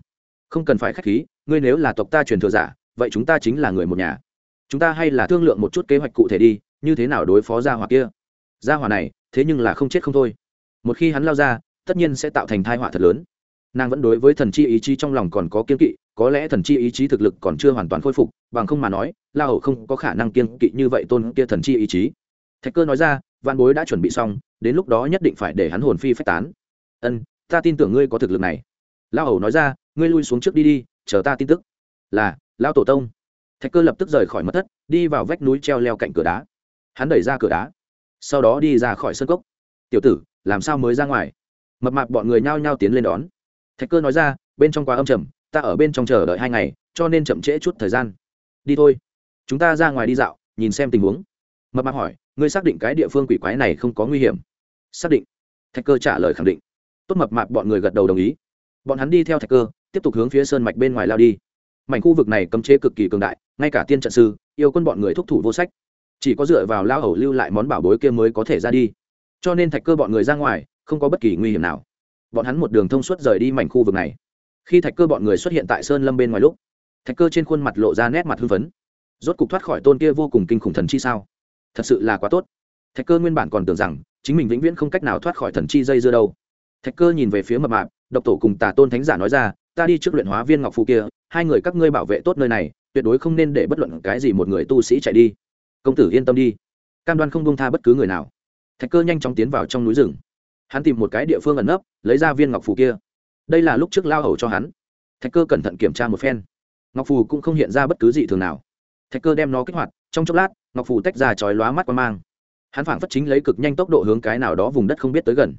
Không cần phải k h á c h khí, ngươi nếu là tộc ta truyền thừa giả, vậy chúng ta chính là người một nhà. Chúng ta hay là thương lượng một chút kế hoạch cụ thể đi, như thế nào đối phó gia hỏa kia? Gia hỏa này, thế nhưng là không chết không thôi. Một khi hắn lao ra, tất nhiên sẽ tạo thành thai họa thật lớn. Nàng vẫn đối với thần chi ý chí trong lòng còn có kiên kỵ, có lẽ thần chi ý chí thực lực còn chưa hoàn toàn khôi phục, bằng không mà nói, la hầu không có khả năng kiên kỵ như vậy tôn kia thần chi ý chí. Thạch cơ nói ra văn bối đã chuẩn bị xong, đến lúc đó nhất định phải để hắn hồn phi phách tán. Ân, ta tin tưởng ngươi có thực lực này lao hầu nói ra, ngươi lui xuống trước đi đi, chờ ta tin tức. Là, lao tổ tông. Thạch cơ lập tức rời khỏi mật thất, đi vào vách núi treo leo cạnh cửa đá. Hắn đẩy ra cửa đá, sau đó đi ra khỏi sân cốc. Tiểu tử, làm sao mới ra ngoài? Mập mạp bọn người nhao nhao tiến lên đón. Thạch cơ nói ra, bên trong quá âm trầm, ta ở bên trong chờ đợi hai ngày, cho nên chậm trễ chút thời gian. Đi thôi, chúng ta ra ngoài đi dạo, nhìn xem tình huống. Mập mạp hỏi, ngươi xác định cái địa phương quỷ quái này không có nguy hiểm? Xác định. Thạch cơ trả lời khẳng định. Tốt mập mạp bọn người gật đầu đồng ý bọn hắn đi theo thạch cơ, tiếp tục hướng phía sơn mạch bên ngoài lao đi. Mảnh khu vực này cấm chế cực kỳ cường đại, ngay cả tiên trận sư, yêu quân bọn người thúc thủ vô sách. Chỉ có dựa vào lao hầu lưu lại món bảo bối kia mới có thể ra đi. Cho nên thạch cơ bọn người ra ngoài, không có bất kỳ nguy hiểm nào. Bọn hắn một đường thông suốt rời đi mảnh khu vực này. Khi thạch cơ bọn người xuất hiện tại sơn lâm bên ngoài lúc, thạch cơ trên khuôn mặt lộ ra nét mặt hưng phấn. Rốt cục thoát khỏi tôn kia vô cùng kinh khủng thần chi sao? Thật sự là quá tốt. Thạch cơ nguyên bản còn tưởng rằng, chính mình vĩnh viễn không cách nào thoát khỏi thần chi dây dưa đâu. Thạch cơ nhìn về phía mập mạp độc tổ cùng tà tôn thánh giả nói ra, ta đi trước luyện hóa viên ngọc phù kia, hai người các ngươi bảo vệ tốt nơi này, tuyệt đối không nên để bất luận cái gì một người tu sĩ chạy đi. Công tử yên tâm đi. Cam đoan không bông tha bất cứ người nào. Thạch cơ nhanh chóng tiến vào trong núi rừng. Hắn tìm một cái địa phương ẩn nấp, lấy ra viên ngọc phù kia. Đây là lúc trước lao hầu cho hắn. Thạch cơ cẩn thận kiểm tra một phen. Ngọc phù cũng không hiện ra bất cứ gì thường nào. Thạch cơ đem nó kích hoạt, trong chốc lát, ngọc phù tách ra chói lóa mắt qua mang. Hắn phảng phất chính lấy cực nhanh tốc độ hướng cái nào đó vùng đất không biết tới gần.